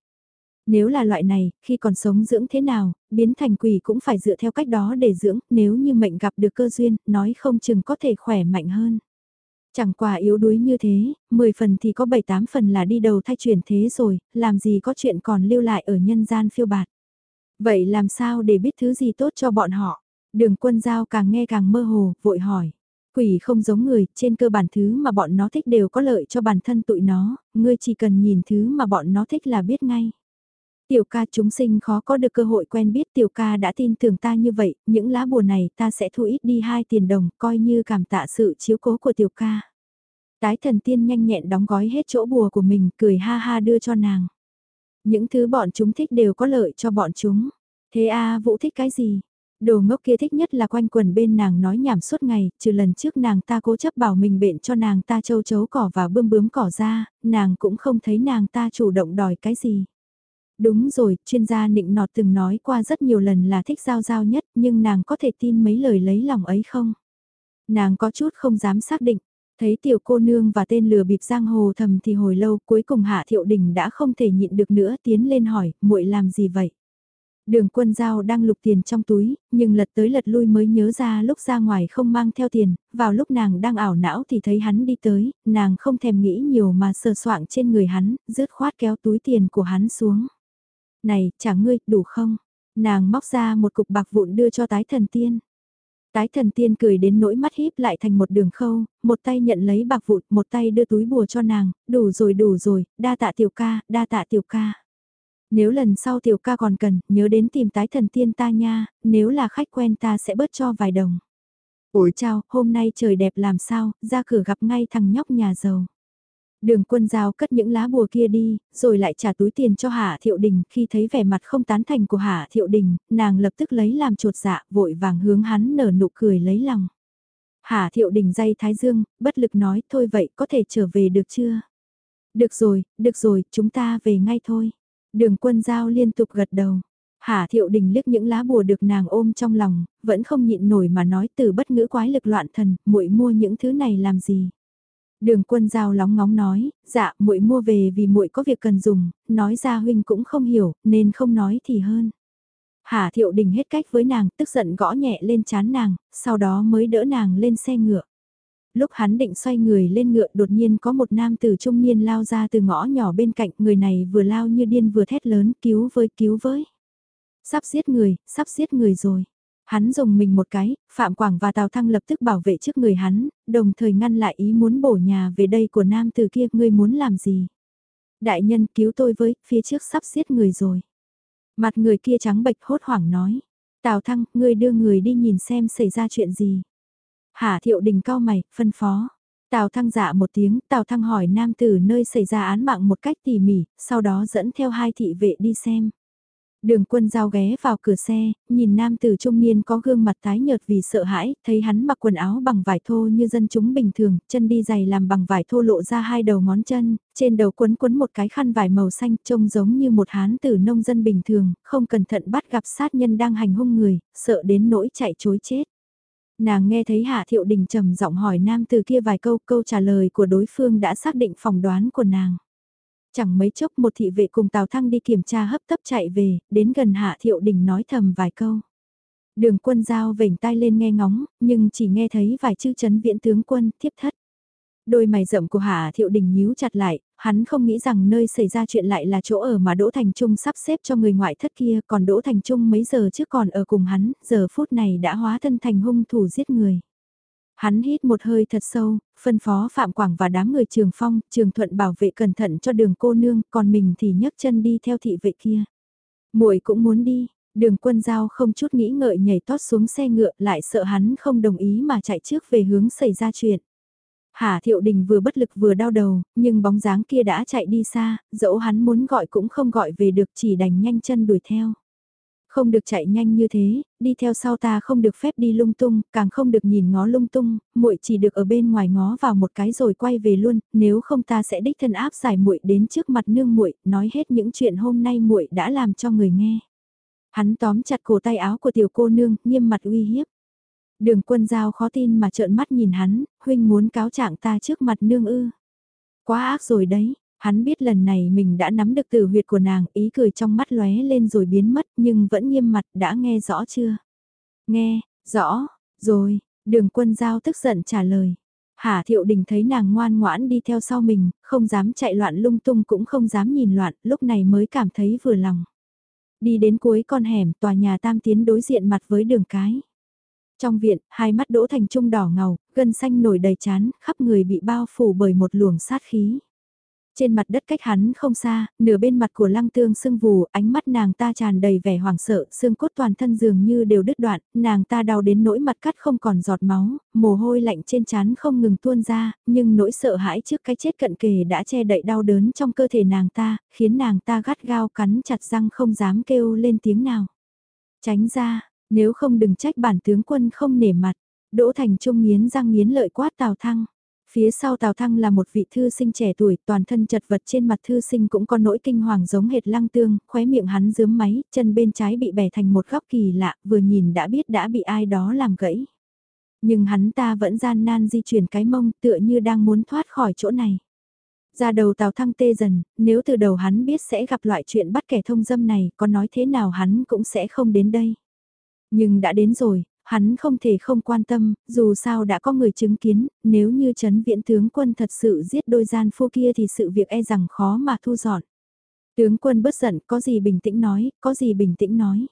Nếu là loại này, khi còn sống dưỡng thế nào, biến thành quỷ cũng phải dựa theo cách đó để dưỡng, nếu như mệnh gặp được cơ duyên, nói không chừng có thể khỏe mạnh hơn. Chẳng qua yếu đuối như thế, 10 phần thì có 7-8 phần là đi đầu thay chuyển thế rồi, làm gì có chuyện còn lưu lại ở nhân gian phiêu bạt. Vậy làm sao để biết thứ gì tốt cho bọn họ? Đường quân giao càng nghe càng mơ hồ, vội hỏi. Quỷ không giống người, trên cơ bản thứ mà bọn nó thích đều có lợi cho bản thân tụi nó, ngươi chỉ cần nhìn thứ mà bọn nó thích là biết ngay. Tiểu ca chúng sinh khó có được cơ hội quen biết tiểu ca đã tin tưởng ta như vậy, những lá bùa này ta sẽ thu ít đi hai tiền đồng, coi như cảm tạ sự chiếu cố của tiểu ca. Tái thần tiên nhanh nhẹn đóng gói hết chỗ bùa của mình, cười ha ha đưa cho nàng. Những thứ bọn chúng thích đều có lợi cho bọn chúng. Thế a Vũ thích cái gì? Đồ ngốc kia thích nhất là quanh quần bên nàng nói nhảm suốt ngày, trừ lần trước nàng ta cố chấp bảo mình bệnh cho nàng ta châu chấu cỏ và bươm bướm cỏ ra, nàng cũng không thấy nàng ta chủ động đòi cái gì. Đúng rồi, chuyên gia nịnh nọt từng nói qua rất nhiều lần là thích giao giao nhất, nhưng nàng có thể tin mấy lời lấy lòng ấy không? Nàng có chút không dám xác định, thấy tiểu cô nương và tên lừa bịp giang hồ thầm thì hồi lâu cuối cùng hạ thiệu đình đã không thể nhịn được nữa tiến lên hỏi, muội làm gì vậy? Đường quân giao đang lục tiền trong túi, nhưng lật tới lật lui mới nhớ ra lúc ra ngoài không mang theo tiền, vào lúc nàng đang ảo não thì thấy hắn đi tới, nàng không thèm nghĩ nhiều mà sờ soạng trên người hắn, rứt khoát kéo túi tiền của hắn xuống. Này, trả ngươi, đủ không? Nàng móc ra một cục bạc vụn đưa cho tái thần tiên. Tái thần tiên cười đến nỗi mắt híp lại thành một đường khâu, một tay nhận lấy bạc vụn, một tay đưa túi bùa cho nàng, đủ rồi đủ rồi, đa tạ tiểu ca, đa tạ tiểu ca. Nếu lần sau tiểu ca còn cần, nhớ đến tìm tái thần tiên ta nha, nếu là khách quen ta sẽ bớt cho vài đồng. Ủi chào, hôm nay trời đẹp làm sao, ra cửa gặp ngay thằng nhóc nhà giàu. Đường quân giao cất những lá bùa kia đi, rồi lại trả túi tiền cho Hạ Thiệu Đình, khi thấy vẻ mặt không tán thành của Hạ Thiệu Đình, nàng lập tức lấy làm trột dạ, vội vàng hướng hắn nở nụ cười lấy lòng. Hạ Thiệu Đình dây thái dương, bất lực nói, thôi vậy có thể trở về được chưa? Được rồi, được rồi, chúng ta về ngay thôi. Đường quân giao liên tục gật đầu. Hạ Thiệu Đình liếc những lá bùa được nàng ôm trong lòng, vẫn không nhịn nổi mà nói từ bất ngữ quái lực loạn thần, muội mua những thứ này làm gì? Đường quân giao lóng ngóng nói, dạ muội mua về vì muội có việc cần dùng, nói ra huynh cũng không hiểu, nên không nói thì hơn. Hà thiệu đình hết cách với nàng, tức giận gõ nhẹ lên chán nàng, sau đó mới đỡ nàng lên xe ngựa. Lúc hắn định xoay người lên ngựa đột nhiên có một nam tử trung niên lao ra từ ngõ nhỏ bên cạnh, người này vừa lao như điên vừa thét lớn, cứu với cứu với. Sắp giết người, sắp giết người rồi. Hắn dùng mình một cái, Phạm Quảng và Tào Thăng lập tức bảo vệ trước người hắn, đồng thời ngăn lại ý muốn bổ nhà về đây của nam từ kia, ngươi muốn làm gì? Đại nhân cứu tôi với, phía trước sắp giết người rồi. Mặt người kia trắng bệch hốt hoảng nói. Tào Thăng, ngươi đưa người đi nhìn xem xảy ra chuyện gì. Hà Thiệu Đình cao mày, phân phó. Tào Thăng dạ một tiếng, Tào Thăng hỏi nam tử nơi xảy ra án mạng một cách tỉ mỉ, sau đó dẫn theo hai thị vệ đi xem. Đường quân giao ghé vào cửa xe, nhìn nam tử trung niên có gương mặt tái nhợt vì sợ hãi, thấy hắn mặc quần áo bằng vải thô như dân chúng bình thường, chân đi giày làm bằng vải thô lộ ra hai đầu ngón chân, trên đầu quấn quấn một cái khăn vải màu xanh trông giống như một hán tử nông dân bình thường, không cẩn thận bắt gặp sát nhân đang hành hung người, sợ đến nỗi chạy chối chết. Nàng nghe thấy Hạ Thiệu Đình trầm giọng hỏi nam tử kia vài câu, câu trả lời của đối phương đã xác định phỏng đoán của nàng. Chẳng mấy chốc một thị vệ cùng Tào Thăng đi kiểm tra hấp tấp chạy về, đến gần Hạ Thiệu Đình nói thầm vài câu. Đường quân giao vểnh tai lên nghe ngóng, nhưng chỉ nghe thấy vài chữ chấn viễn tướng quân, thiếp thất. Đôi mày rậm của Hạ Thiệu Đình nhíu chặt lại, hắn không nghĩ rằng nơi xảy ra chuyện lại là chỗ ở mà Đỗ Thành Trung sắp xếp cho người ngoại thất kia, còn Đỗ Thành Trung mấy giờ trước còn ở cùng hắn, giờ phút này đã hóa thân thành hung thủ giết người. Hắn hít một hơi thật sâu, phân phó Phạm Quảng và đám người trường phong, trường thuận bảo vệ cẩn thận cho đường cô nương, còn mình thì nhấc chân đi theo thị vệ kia. muội cũng muốn đi, đường quân giao không chút nghĩ ngợi nhảy tót xuống xe ngựa lại sợ hắn không đồng ý mà chạy trước về hướng xảy ra chuyện. Hà Thiệu Đình vừa bất lực vừa đau đầu, nhưng bóng dáng kia đã chạy đi xa, dẫu hắn muốn gọi cũng không gọi về được chỉ đành nhanh chân đuổi theo. Không được chạy nhanh như thế, đi theo sau ta không được phép đi lung tung, càng không được nhìn ngó lung tung, muội chỉ được ở bên ngoài ngó vào một cái rồi quay về luôn, nếu không ta sẽ đích thân áp giải muội đến trước mặt nương muội, nói hết những chuyện hôm nay muội đã làm cho người nghe. Hắn tóm chặt cổ tay áo của tiểu cô nương, nghiêm mặt uy hiếp. Đường quân giao khó tin mà trợn mắt nhìn hắn, huynh muốn cáo trạng ta trước mặt nương ư. Quá ác rồi đấy, hắn biết lần này mình đã nắm được tử huyệt của nàng, ý cười trong mắt lóe lên rồi biến mất nhưng vẫn nghiêm mặt đã nghe rõ chưa? Nghe, rõ, rồi, đường quân giao tức giận trả lời. Hà Thiệu Đình thấy nàng ngoan ngoãn đi theo sau mình, không dám chạy loạn lung tung cũng không dám nhìn loạn, lúc này mới cảm thấy vừa lòng. Đi đến cuối con hẻm, tòa nhà tam tiến đối diện mặt với đường cái. Trong viện, hai mắt Đỗ Thành Trung đỏ ngầu, gân xanh nổi đầy chán, khắp người bị bao phủ bởi một luồng sát khí. Trên mặt đất cách hắn không xa, nửa bên mặt của lăng tương sưng vù, ánh mắt nàng ta tràn đầy vẻ hoảng sợ, xương cốt toàn thân dường như đều đứt đoạn, nàng ta đau đến nỗi mặt cắt không còn giọt máu, mồ hôi lạnh trên trán không ngừng tuôn ra, nhưng nỗi sợ hãi trước cái chết cận kề đã che đậy đau đớn trong cơ thể nàng ta, khiến nàng ta gắt gao cắn chặt răng không dám kêu lên tiếng nào. Tránh ra, nếu không đừng trách bản tướng quân không nể mặt, Đỗ Thành Trung nghiến răng nghiến lợi quát Tào Thăng. Phía sau Tào Thăng là một vị thư sinh trẻ tuổi, toàn thân chật vật trên mặt thư sinh cũng có nỗi kinh hoàng giống hệt lăng tương, khóe miệng hắn dướm máy, chân bên trái bị bẻ thành một góc kỳ lạ, vừa nhìn đã biết đã bị ai đó làm gãy. Nhưng hắn ta vẫn gian nan di chuyển cái mông tựa như đang muốn thoát khỏi chỗ này. Ra đầu Tào Thăng tê dần, nếu từ đầu hắn biết sẽ gặp loại chuyện bắt kẻ thông dâm này, có nói thế nào hắn cũng sẽ không đến đây. Nhưng đã đến rồi, hắn không thể không quan tâm, dù sao đã có người chứng kiến, nếu như chấn viễn tướng quân thật sự giết đôi gian phu kia thì sự việc e rằng khó mà thu dọn. Tướng quân bất giận, có gì bình tĩnh nói, có gì bình tĩnh nói.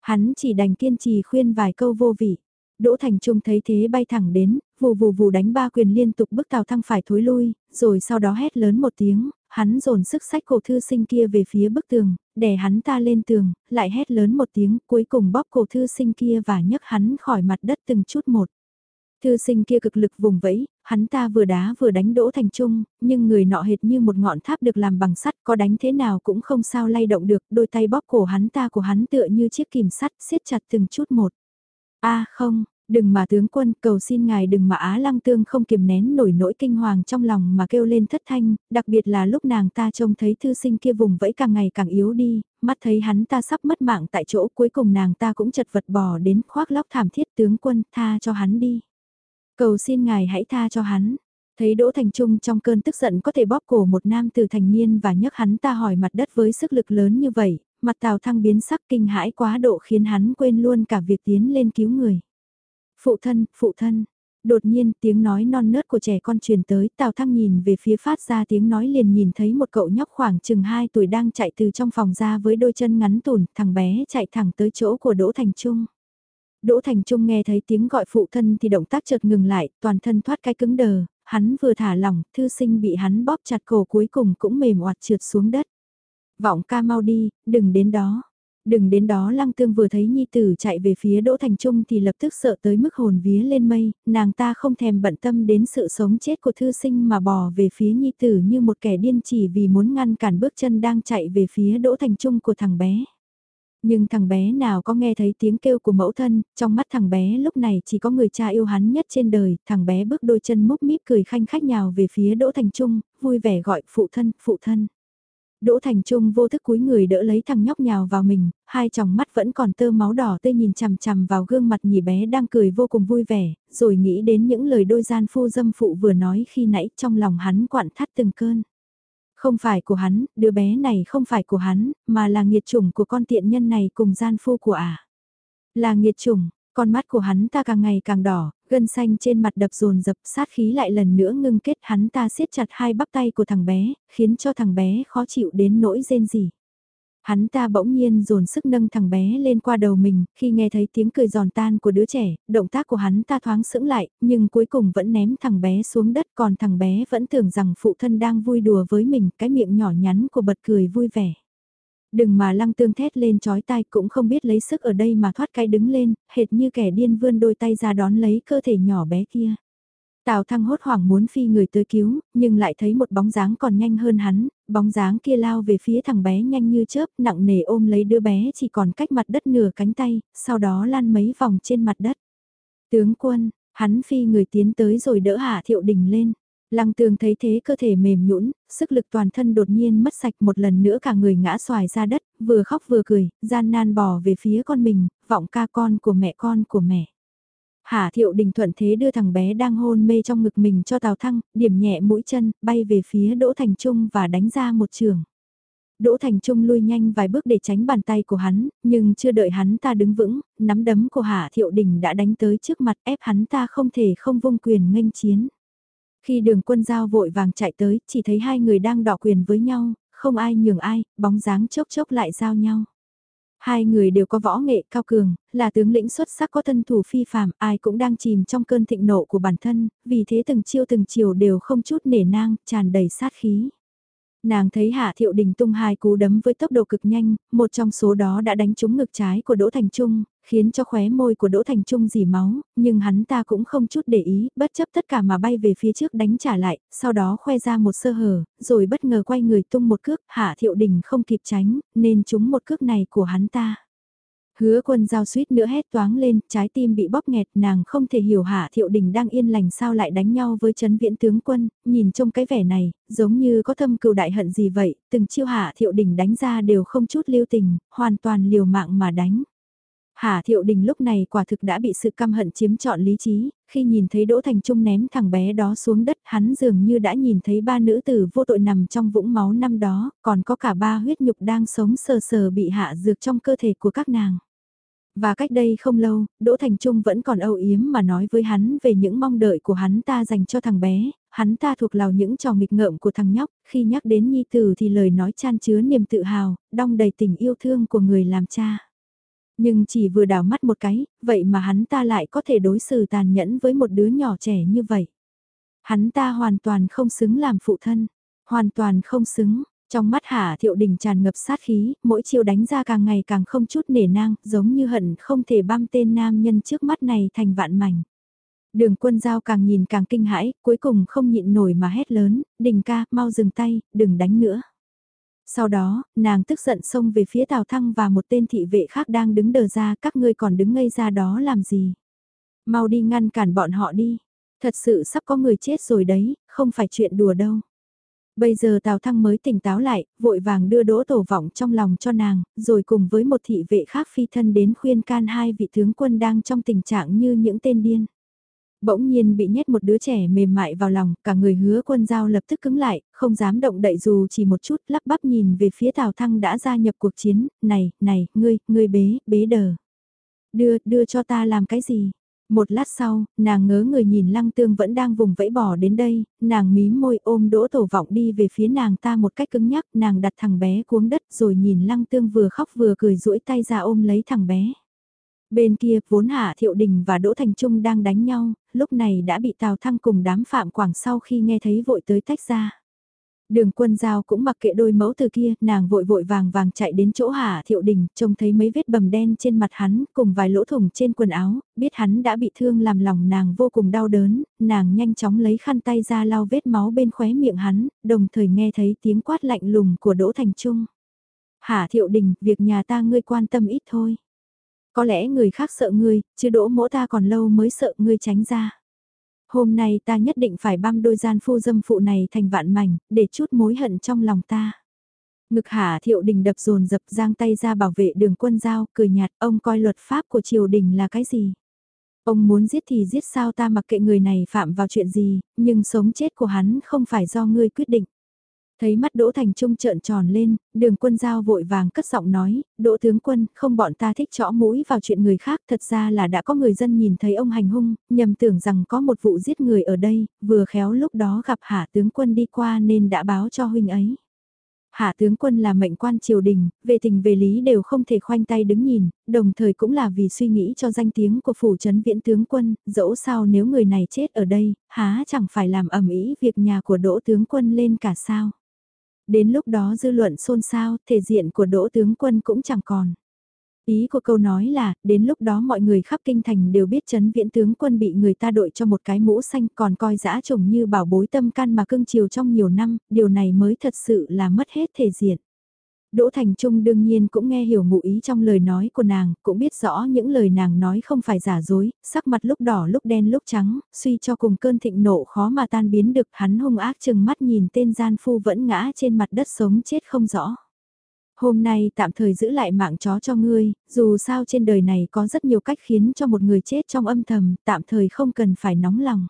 Hắn chỉ đành kiên trì khuyên vài câu vô vị. Đỗ Thành Trung thấy thế bay thẳng đến, vù vù vù đánh ba quyền liên tục bức Tào Thăng phải thối lui, rồi sau đó hét lớn một tiếng, hắn dồn sức sách cổ thư sinh kia về phía bức tường, đè hắn ta lên tường, lại hét lớn một tiếng, cuối cùng bóp cổ thư sinh kia và nhấc hắn khỏi mặt đất từng chút một. Thư sinh kia cực lực vùng vẫy, hắn ta vừa đá vừa đánh đỗ thành trung, nhưng người nọ hệt như một ngọn tháp được làm bằng sắt, có đánh thế nào cũng không sao lay động được, đôi tay bóp cổ hắn ta của hắn tựa như chiếc kìm sắt, siết chặt từng chút một. a không, Đừng mà tướng quân cầu xin ngài đừng mà Á Lăng Tương không kiềm nén nổi nỗi kinh hoàng trong lòng mà kêu lên thất thanh, đặc biệt là lúc nàng ta trông thấy thư sinh kia vùng vẫy càng ngày càng yếu đi, mắt thấy hắn ta sắp mất mạng tại chỗ cuối cùng nàng ta cũng chật vật bò đến khoác lóc thảm thiết tướng quân tha cho hắn đi. Cầu xin ngài hãy tha cho hắn. Thấy Đỗ Thành Trung trong cơn tức giận có thể bóp cổ một nam từ thành niên và nhấc hắn ta hỏi mặt đất với sức lực lớn như vậy, mặt Tào Thăng biến sắc kinh hãi quá độ khiến hắn quên luôn cả việc tiến lên cứu người. Phụ thân, phụ thân. Đột nhiên tiếng nói non nớt của trẻ con truyền tới, Tào Thăng nhìn về phía phát ra tiếng nói liền nhìn thấy một cậu nhóc khoảng chừng 2 tuổi đang chạy từ trong phòng ra với đôi chân ngắn tùn, thằng bé chạy thẳng tới chỗ của Đỗ Thành Trung. Đỗ Thành Trung nghe thấy tiếng gọi phụ thân thì động tác chợt ngừng lại, toàn thân thoát cái cứng đờ, hắn vừa thả lỏng, thư sinh bị hắn bóp chặt cổ cuối cùng cũng mềm oạt trượt xuống đất. Vọng ca mau đi, đừng đến đó. Đừng đến đó lăng tương vừa thấy nhi tử chạy về phía Đỗ Thành Trung thì lập tức sợ tới mức hồn vía lên mây, nàng ta không thèm bận tâm đến sự sống chết của thư sinh mà bò về phía nhi tử như một kẻ điên chỉ vì muốn ngăn cản bước chân đang chạy về phía Đỗ Thành Trung của thằng bé. Nhưng thằng bé nào có nghe thấy tiếng kêu của mẫu thân, trong mắt thằng bé lúc này chỉ có người cha yêu hắn nhất trên đời, thằng bé bước đôi chân múc míp cười khanh khách nhào về phía Đỗ Thành Trung, vui vẻ gọi phụ thân, phụ thân. Đỗ Thành Trung vô thức cúi người đỡ lấy thằng nhóc nhào vào mình, hai tròng mắt vẫn còn tơ máu đỏ tươi nhìn chằm chằm vào gương mặt nhỉ bé đang cười vô cùng vui vẻ, rồi nghĩ đến những lời đôi gian phu dâm phụ vừa nói khi nãy trong lòng hắn quặn thắt từng cơn. Không phải của hắn, đứa bé này không phải của hắn, mà là nghiệt chủng của con tiện nhân này cùng gian phu của ả. À. Là nghiệt chủng, con mắt của hắn ta càng ngày càng đỏ, gân xanh trên mặt đập dồn dập sát khí lại lần nữa ngưng kết hắn ta siết chặt hai bắp tay của thằng bé, khiến cho thằng bé khó chịu đến nỗi rên gì. Hắn ta bỗng nhiên dồn sức nâng thằng bé lên qua đầu mình, khi nghe thấy tiếng cười giòn tan của đứa trẻ, động tác của hắn ta thoáng sững lại, nhưng cuối cùng vẫn ném thằng bé xuống đất còn thằng bé vẫn tưởng rằng phụ thân đang vui đùa với mình, cái miệng nhỏ nhắn của bật cười vui vẻ. Đừng mà lăng tương thét lên chói tai cũng không biết lấy sức ở đây mà thoát cái đứng lên, hệt như kẻ điên vươn đôi tay ra đón lấy cơ thể nhỏ bé kia. Tào Thăng hốt hoảng muốn phi người tới cứu, nhưng lại thấy một bóng dáng còn nhanh hơn hắn, bóng dáng kia lao về phía thằng bé nhanh như chớp, nặng nề ôm lấy đứa bé chỉ còn cách mặt đất nửa cánh tay, sau đó lăn mấy vòng trên mặt đất. Tướng quân, hắn phi người tiến tới rồi đỡ Hạ Thiệu Đình lên. Lăng tường thấy thế cơ thể mềm nhũn, sức lực toàn thân đột nhiên mất sạch một lần nữa cả người ngã xoài ra đất, vừa khóc vừa cười, gian nan bò về phía con mình, vọng ca con của mẹ con của mẹ. Hà thiệu đình thuận thế đưa thằng bé đang hôn mê trong ngực mình cho Tào Thăng, điểm nhẹ mũi chân, bay về phía Đỗ Thành Trung và đánh ra một trường. Đỗ Thành Trung lui nhanh vài bước để tránh bàn tay của hắn, nhưng chưa đợi hắn ta đứng vững, nắm đấm của Hà Thiệu Đình đã đánh tới trước mặt ép hắn ta không thể không vung quyền nghênh chiến. Khi đường quân giao vội vàng chạy tới, chỉ thấy hai người đang đọ quyền với nhau, không ai nhường ai, bóng dáng chốc chốc lại giao nhau. Hai người đều có võ nghệ cao cường, là tướng lĩnh xuất sắc có thân thủ phi phàm, ai cũng đang chìm trong cơn thịnh nộ của bản thân, vì thế từng chiêu từng chiều đều không chút nể nang, tràn đầy sát khí. Nàng thấy Hạ Thiệu Đình tung hai cú đấm với tốc độ cực nhanh, một trong số đó đã đánh trúng ngực trái của Đỗ Thành Trung, khiến cho khóe môi của Đỗ Thành Trung dì máu, nhưng hắn ta cũng không chút để ý, bất chấp tất cả mà bay về phía trước đánh trả lại, sau đó khoe ra một sơ hở, rồi bất ngờ quay người tung một cước, Hạ Thiệu Đình không kịp tránh, nên trúng một cước này của hắn ta. Hứa quân giao suýt nữa hét toáng lên, trái tim bị bóp nghẹt, nàng không thể hiểu hạ thiệu đình đang yên lành sao lại đánh nhau với chấn viễn tướng quân, nhìn trong cái vẻ này, giống như có thâm cừu đại hận gì vậy, từng chiêu hạ thiệu đình đánh ra đều không chút lưu tình, hoàn toàn liều mạng mà đánh. Hà Thiệu Đình lúc này quả thực đã bị sự căm hận chiếm trọn lý trí, khi nhìn thấy Đỗ Thành Trung ném thằng bé đó xuống đất hắn dường như đã nhìn thấy ba nữ tử vô tội nằm trong vũng máu năm đó, còn có cả ba huyết nhục đang sống sờ sờ bị hạ dược trong cơ thể của các nàng. Và cách đây không lâu, Đỗ Thành Trung vẫn còn âu yếm mà nói với hắn về những mong đợi của hắn ta dành cho thằng bé, hắn ta thuộc lào những trò nghịch ngợm của thằng nhóc, khi nhắc đến nhi tử thì lời nói chan chứa niềm tự hào, đong đầy tình yêu thương của người làm cha. Nhưng chỉ vừa đảo mắt một cái, vậy mà hắn ta lại có thể đối xử tàn nhẫn với một đứa nhỏ trẻ như vậy. Hắn ta hoàn toàn không xứng làm phụ thân, hoàn toàn không xứng, trong mắt Hạ Thiệu Đình tràn ngập sát khí, mỗi chiêu đánh ra càng ngày càng không chút nể nang, giống như hận không thể băm tên nam nhân trước mắt này thành vạn mảnh. Đường quân giao càng nhìn càng kinh hãi, cuối cùng không nhịn nổi mà hét lớn, đình ca, mau dừng tay, đừng đánh nữa. Sau đó, nàng tức giận xông về phía Tào Thăng và một tên thị vệ khác đang đứng đờ ra, các ngươi còn đứng ngây ra đó làm gì? Mau đi ngăn cản bọn họ đi. Thật sự sắp có người chết rồi đấy, không phải chuyện đùa đâu. Bây giờ Tào Thăng mới tỉnh táo lại, vội vàng đưa đỗ tổ vọng trong lòng cho nàng, rồi cùng với một thị vệ khác phi thân đến khuyên can hai vị tướng quân đang trong tình trạng như những tên điên. Bỗng nhiên bị nhét một đứa trẻ mềm mại vào lòng, cả người hứa quân giao lập tức cứng lại, không dám động đậy dù chỉ một chút, lắp bắp nhìn về phía Tào Thăng đã gia nhập cuộc chiến, này, này, ngươi, ngươi bế, bế đờ. Đưa, đưa cho ta làm cái gì? Một lát sau, nàng ngớ người nhìn lăng tương vẫn đang vùng vẫy bỏ đến đây, nàng mí môi ôm đỗ tổ vọng đi về phía nàng ta một cách cứng nhắc, nàng đặt thằng bé cuống đất rồi nhìn lăng tương vừa khóc vừa cười duỗi tay ra ôm lấy thằng bé. Bên kia, vốn Hạ Thiệu Đình và Đỗ Thành Trung đang đánh nhau, lúc này đã bị Tào Thăng cùng đám phạm quảng sau khi nghe thấy vội tới tách ra. Đường quân giao cũng mặc kệ đôi mẫu từ kia, nàng vội vội vàng vàng chạy đến chỗ Hạ Thiệu Đình, trông thấy mấy vết bầm đen trên mặt hắn, cùng vài lỗ thủng trên quần áo, biết hắn đã bị thương làm lòng nàng vô cùng đau đớn, nàng nhanh chóng lấy khăn tay ra lau vết máu bên khóe miệng hắn, đồng thời nghe thấy tiếng quát lạnh lùng của Đỗ Thành Trung. Hạ Thiệu Đình, việc nhà ta ngươi quan tâm ít thôi. Có lẽ người khác sợ ngươi, chứ đỗ mỗ ta còn lâu mới sợ ngươi tránh ra. Hôm nay ta nhất định phải băm đôi gian phu dâm phụ này thành vạn mảnh, để chút mối hận trong lòng ta. Ngực hạ thiệu đình đập dồn dập giang tay ra bảo vệ đường quân giao, cười nhạt, ông coi luật pháp của triều đình là cái gì? Ông muốn giết thì giết sao ta mặc kệ người này phạm vào chuyện gì, nhưng sống chết của hắn không phải do ngươi quyết định. Thấy mắt Đỗ Thành Trung trợn tròn lên, đường quân giao vội vàng cất giọng nói, Đỗ tướng quân, không bọn ta thích chõ mũi vào chuyện người khác, thật ra là đã có người dân nhìn thấy ông hành hung, nhầm tưởng rằng có một vụ giết người ở đây, vừa khéo lúc đó gặp hạ tướng quân đi qua nên đã báo cho huynh ấy. Hạ tướng quân là mệnh quan triều đình, về tình về lý đều không thể khoanh tay đứng nhìn, đồng thời cũng là vì suy nghĩ cho danh tiếng của phủ trấn viễn tướng quân, dẫu sao nếu người này chết ở đây, há chẳng phải làm ẩm ý việc nhà của đỗ tướng quân lên cả sao. Đến lúc đó dư luận xôn xao, thể diện của đỗ tướng quân cũng chẳng còn. Ý của câu nói là, đến lúc đó mọi người khắp kinh thành đều biết chấn viễn tướng quân bị người ta đội cho một cái mũ xanh còn coi dã trùng như bảo bối tâm can mà cưng chiều trong nhiều năm, điều này mới thật sự là mất hết thể diện. Đỗ Thành Trung đương nhiên cũng nghe hiểu ngụ ý trong lời nói của nàng, cũng biết rõ những lời nàng nói không phải giả dối, sắc mặt lúc đỏ lúc đen lúc trắng, suy cho cùng cơn thịnh nộ khó mà tan biến được hắn hung ác chừng mắt nhìn tên gian phu vẫn ngã trên mặt đất sống chết không rõ. Hôm nay tạm thời giữ lại mạng chó cho ngươi, dù sao trên đời này có rất nhiều cách khiến cho một người chết trong âm thầm, tạm thời không cần phải nóng lòng.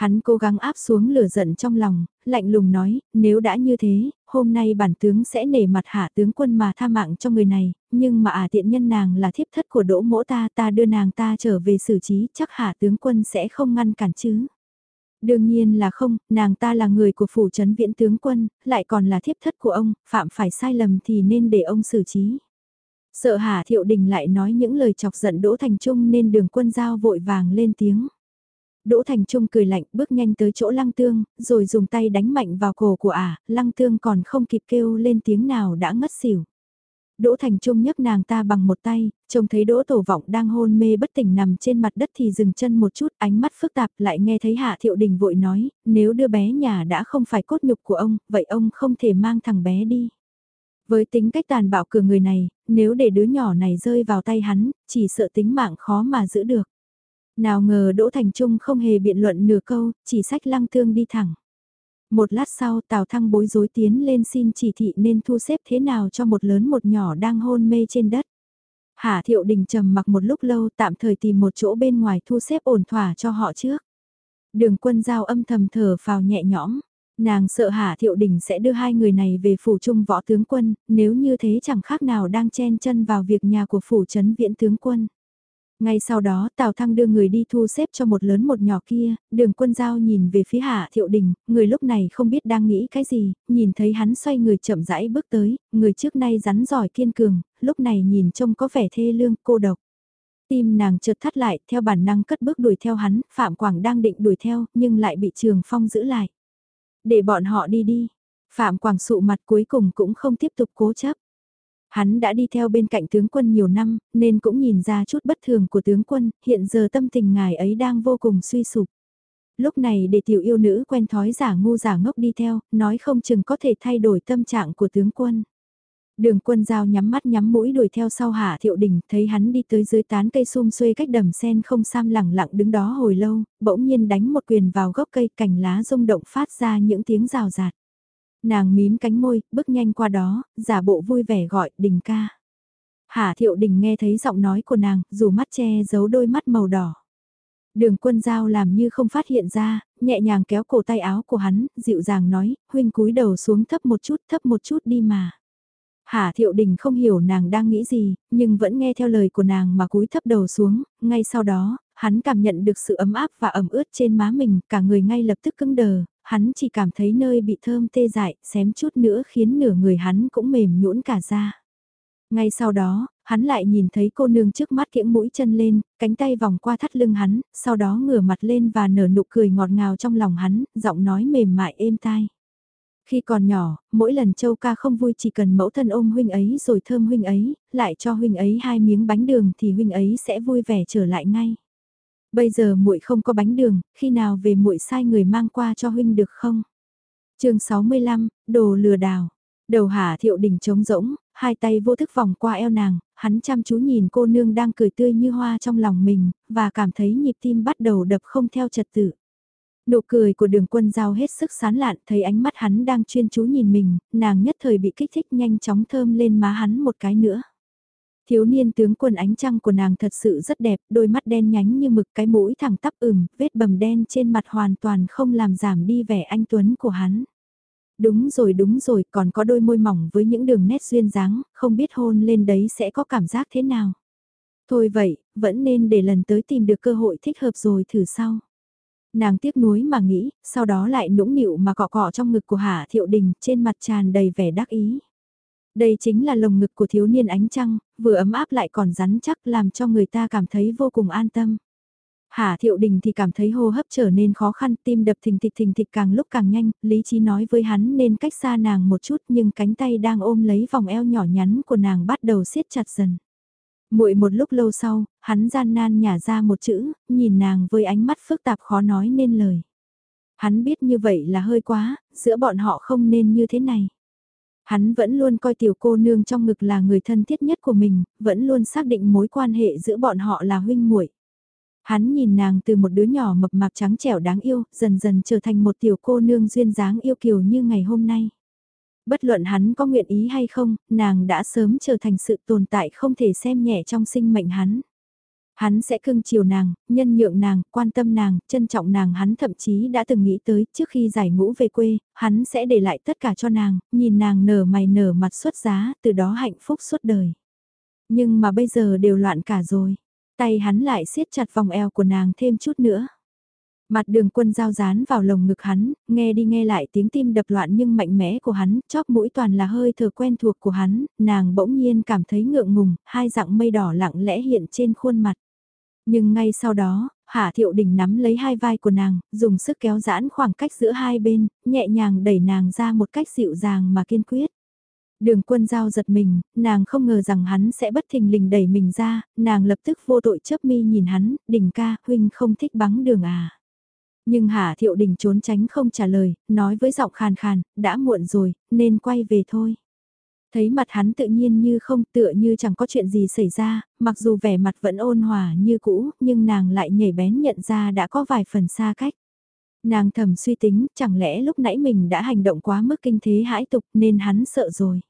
Hắn cố gắng áp xuống lửa giận trong lòng, lạnh lùng nói, nếu đã như thế, hôm nay bản tướng sẽ nể mặt hạ tướng quân mà tha mạng cho người này, nhưng mà à tiện nhân nàng là thiếp thất của đỗ mỗ ta ta đưa nàng ta trở về xử trí, chắc hạ tướng quân sẽ không ngăn cản chứ. Đương nhiên là không, nàng ta là người của phủ trấn viễn tướng quân, lại còn là thiếp thất của ông, phạm phải sai lầm thì nên để ông xử trí. Sợ Hà Thiệu Đình lại nói những lời chọc giận Đỗ Thành Trung nên đường quân giao vội vàng lên tiếng. Đỗ Thành Trung cười lạnh bước nhanh tới chỗ lăng tương, rồi dùng tay đánh mạnh vào cổ của ả, lăng tương còn không kịp kêu lên tiếng nào đã ngất xỉu. Đỗ Thành Trung nhấc nàng ta bằng một tay, trông thấy Đỗ Tổ Vọng đang hôn mê bất tỉnh nằm trên mặt đất thì dừng chân một chút, ánh mắt phức tạp lại nghe thấy Hạ Thiệu Đình vội nói, nếu đưa bé nhà đã không phải cốt nhục của ông, vậy ông không thể mang thằng bé đi. Với tính cách tàn bạo cửa người này, nếu để đứa nhỏ này rơi vào tay hắn, chỉ sợ tính mạng khó mà giữ được. Nào ngờ Đỗ Thành Trung không hề biện luận nửa câu, chỉ sách lăng thương đi thẳng. Một lát sau Tào Thăng bối rối tiến lên xin chỉ thị nên thu xếp thế nào cho một lớn một nhỏ đang hôn mê trên đất. Hà Thiệu Đình trầm mặc một lúc lâu tạm thời tìm một chỗ bên ngoài thu xếp ổn thỏa cho họ trước. Đường quân giao âm thầm thở phào nhẹ nhõm. Nàng sợ Hà Thiệu Đình sẽ đưa hai người này về phủ trung võ tướng quân, nếu như thế chẳng khác nào đang chen chân vào việc nhà của phủ trấn viện tướng quân. Ngay sau đó Tào Thăng đưa người đi thu xếp cho một lớn một nhỏ kia, đường quân giao nhìn về phía Hạ Thiệu Đình, người lúc này không biết đang nghĩ cái gì, nhìn thấy hắn xoay người chậm rãi bước tới, người trước nay rắn giỏi kiên cường, lúc này nhìn trông có vẻ thê lương, cô độc. Tim nàng chợt thắt lại, theo bản năng cất bước đuổi theo hắn, Phạm Quảng đang định đuổi theo, nhưng lại bị Trường Phong giữ lại. Để bọn họ đi đi. Phạm Quảng sụ mặt cuối cùng cũng không tiếp tục cố chấp. Hắn đã đi theo bên cạnh tướng quân nhiều năm, nên cũng nhìn ra chút bất thường của tướng quân, hiện giờ tâm tình ngài ấy đang vô cùng suy sụp. Lúc này để tiểu yêu nữ quen thói giả ngu giả ngốc đi theo, nói không chừng có thể thay đổi tâm trạng của tướng quân. Đường quân giao nhắm mắt nhắm mũi đuổi theo sau hạ thiệu đình, thấy hắn đi tới dưới tán cây sum xuê cách đầm sen không sam lẳng lặng đứng đó hồi lâu, bỗng nhiên đánh một quyền vào gốc cây cành lá rung động phát ra những tiếng rào rạt. Nàng mím cánh môi, bước nhanh qua đó, giả bộ vui vẻ gọi, đình ca. Hà thiệu đình nghe thấy giọng nói của nàng, dù mắt che giấu đôi mắt màu đỏ. Đường quân giao làm như không phát hiện ra, nhẹ nhàng kéo cổ tay áo của hắn, dịu dàng nói, huynh cúi đầu xuống thấp một chút, thấp một chút đi mà. Hà Thiệu Đình không hiểu nàng đang nghĩ gì, nhưng vẫn nghe theo lời của nàng mà cúi thấp đầu xuống, ngay sau đó, hắn cảm nhận được sự ấm áp và ẩm ướt trên má mình, cả người ngay lập tức cứng đờ, hắn chỉ cảm thấy nơi bị thơm tê dại, xém chút nữa khiến nửa người hắn cũng mềm nhũn cả ra. Ngay sau đó, hắn lại nhìn thấy cô nương trước mắt kiễng mũi chân lên, cánh tay vòng qua thắt lưng hắn, sau đó ngửa mặt lên và nở nụ cười ngọt ngào trong lòng hắn, giọng nói mềm mại êm tai. Khi còn nhỏ, mỗi lần châu ca không vui chỉ cần mẫu thân ôm huynh ấy rồi thơm huynh ấy, lại cho huynh ấy hai miếng bánh đường thì huynh ấy sẽ vui vẻ trở lại ngay. Bây giờ muội không có bánh đường, khi nào về muội sai người mang qua cho huynh được không? Chương 65, đồ lừa đảo. Đầu Hà Thiệu Đình trống rỗng, hai tay vô thức vòng qua eo nàng, hắn chăm chú nhìn cô nương đang cười tươi như hoa trong lòng mình, và cảm thấy nhịp tim bắt đầu đập không theo trật tự. Nụ cười của đường quân giao hết sức sán lạn, thấy ánh mắt hắn đang chuyên chú nhìn mình, nàng nhất thời bị kích thích nhanh chóng thơm lên má hắn một cái nữa. Thiếu niên tướng quân ánh trăng của nàng thật sự rất đẹp, đôi mắt đen nhánh như mực cái mũi thẳng tắp ửm, vết bầm đen trên mặt hoàn toàn không làm giảm đi vẻ anh tuấn của hắn. Đúng rồi đúng rồi, còn có đôi môi mỏng với những đường nét duyên dáng, không biết hôn lên đấy sẽ có cảm giác thế nào. Thôi vậy, vẫn nên để lần tới tìm được cơ hội thích hợp rồi thử sau. Nàng tiếc nuối mà nghĩ, sau đó lại nũng nịu mà cọ cọ trong ngực của Hạ Thiệu Đình, trên mặt tràn đầy vẻ đắc ý. Đây chính là lồng ngực của thiếu niên ánh trăng, vừa ấm áp lại còn rắn chắc làm cho người ta cảm thấy vô cùng an tâm. Hà Thiệu Đình thì cảm thấy hô hấp trở nên khó khăn, tim đập thình thịch thình thịch càng lúc càng nhanh, lý trí nói với hắn nên cách xa nàng một chút nhưng cánh tay đang ôm lấy vòng eo nhỏ nhắn của nàng bắt đầu siết chặt dần. Muội một lúc lâu sau, hắn gian nan nhả ra một chữ, nhìn nàng với ánh mắt phức tạp khó nói nên lời. Hắn biết như vậy là hơi quá, giữa bọn họ không nên như thế này. Hắn vẫn luôn coi tiểu cô nương trong ngực là người thân thiết nhất của mình, vẫn luôn xác định mối quan hệ giữa bọn họ là huynh muội. Hắn nhìn nàng từ một đứa nhỏ mập mạp trắng trẻo đáng yêu, dần dần trở thành một tiểu cô nương duyên dáng yêu kiều như ngày hôm nay. Bất luận hắn có nguyện ý hay không, nàng đã sớm trở thành sự tồn tại không thể xem nhẹ trong sinh mệnh hắn. Hắn sẽ cưng chiều nàng, nhân nhượng nàng, quan tâm nàng, trân trọng nàng hắn thậm chí đã từng nghĩ tới trước khi giải ngũ về quê, hắn sẽ để lại tất cả cho nàng, nhìn nàng nở mày nở mặt xuất giá, từ đó hạnh phúc suốt đời. Nhưng mà bây giờ đều loạn cả rồi, tay hắn lại siết chặt vòng eo của nàng thêm chút nữa. Mặt đường quân giao dán vào lồng ngực hắn, nghe đi nghe lại tiếng tim đập loạn nhưng mạnh mẽ của hắn, chóp mũi toàn là hơi thở quen thuộc của hắn, nàng bỗng nhiên cảm thấy ngượng ngùng, hai dạng mây đỏ lặng lẽ hiện trên khuôn mặt. Nhưng ngay sau đó, Hạ Thiệu Đình nắm lấy hai vai của nàng, dùng sức kéo giãn khoảng cách giữa hai bên, nhẹ nhàng đẩy nàng ra một cách dịu dàng mà kiên quyết. Đường quân giao giật mình, nàng không ngờ rằng hắn sẽ bất thình lình đẩy mình ra, nàng lập tức vô tội chớp mi nhìn hắn, đình ca, huynh không thích bắn đường à. Nhưng Hạ Thiệu Đình trốn tránh không trả lời, nói với giọng khàn khàn, đã muộn rồi, nên quay về thôi. Thấy mặt hắn tự nhiên như không tựa như chẳng có chuyện gì xảy ra, mặc dù vẻ mặt vẫn ôn hòa như cũ, nhưng nàng lại nhảy bén nhận ra đã có vài phần xa cách. Nàng thầm suy tính, chẳng lẽ lúc nãy mình đã hành động quá mức kinh thế hãi tục nên hắn sợ rồi.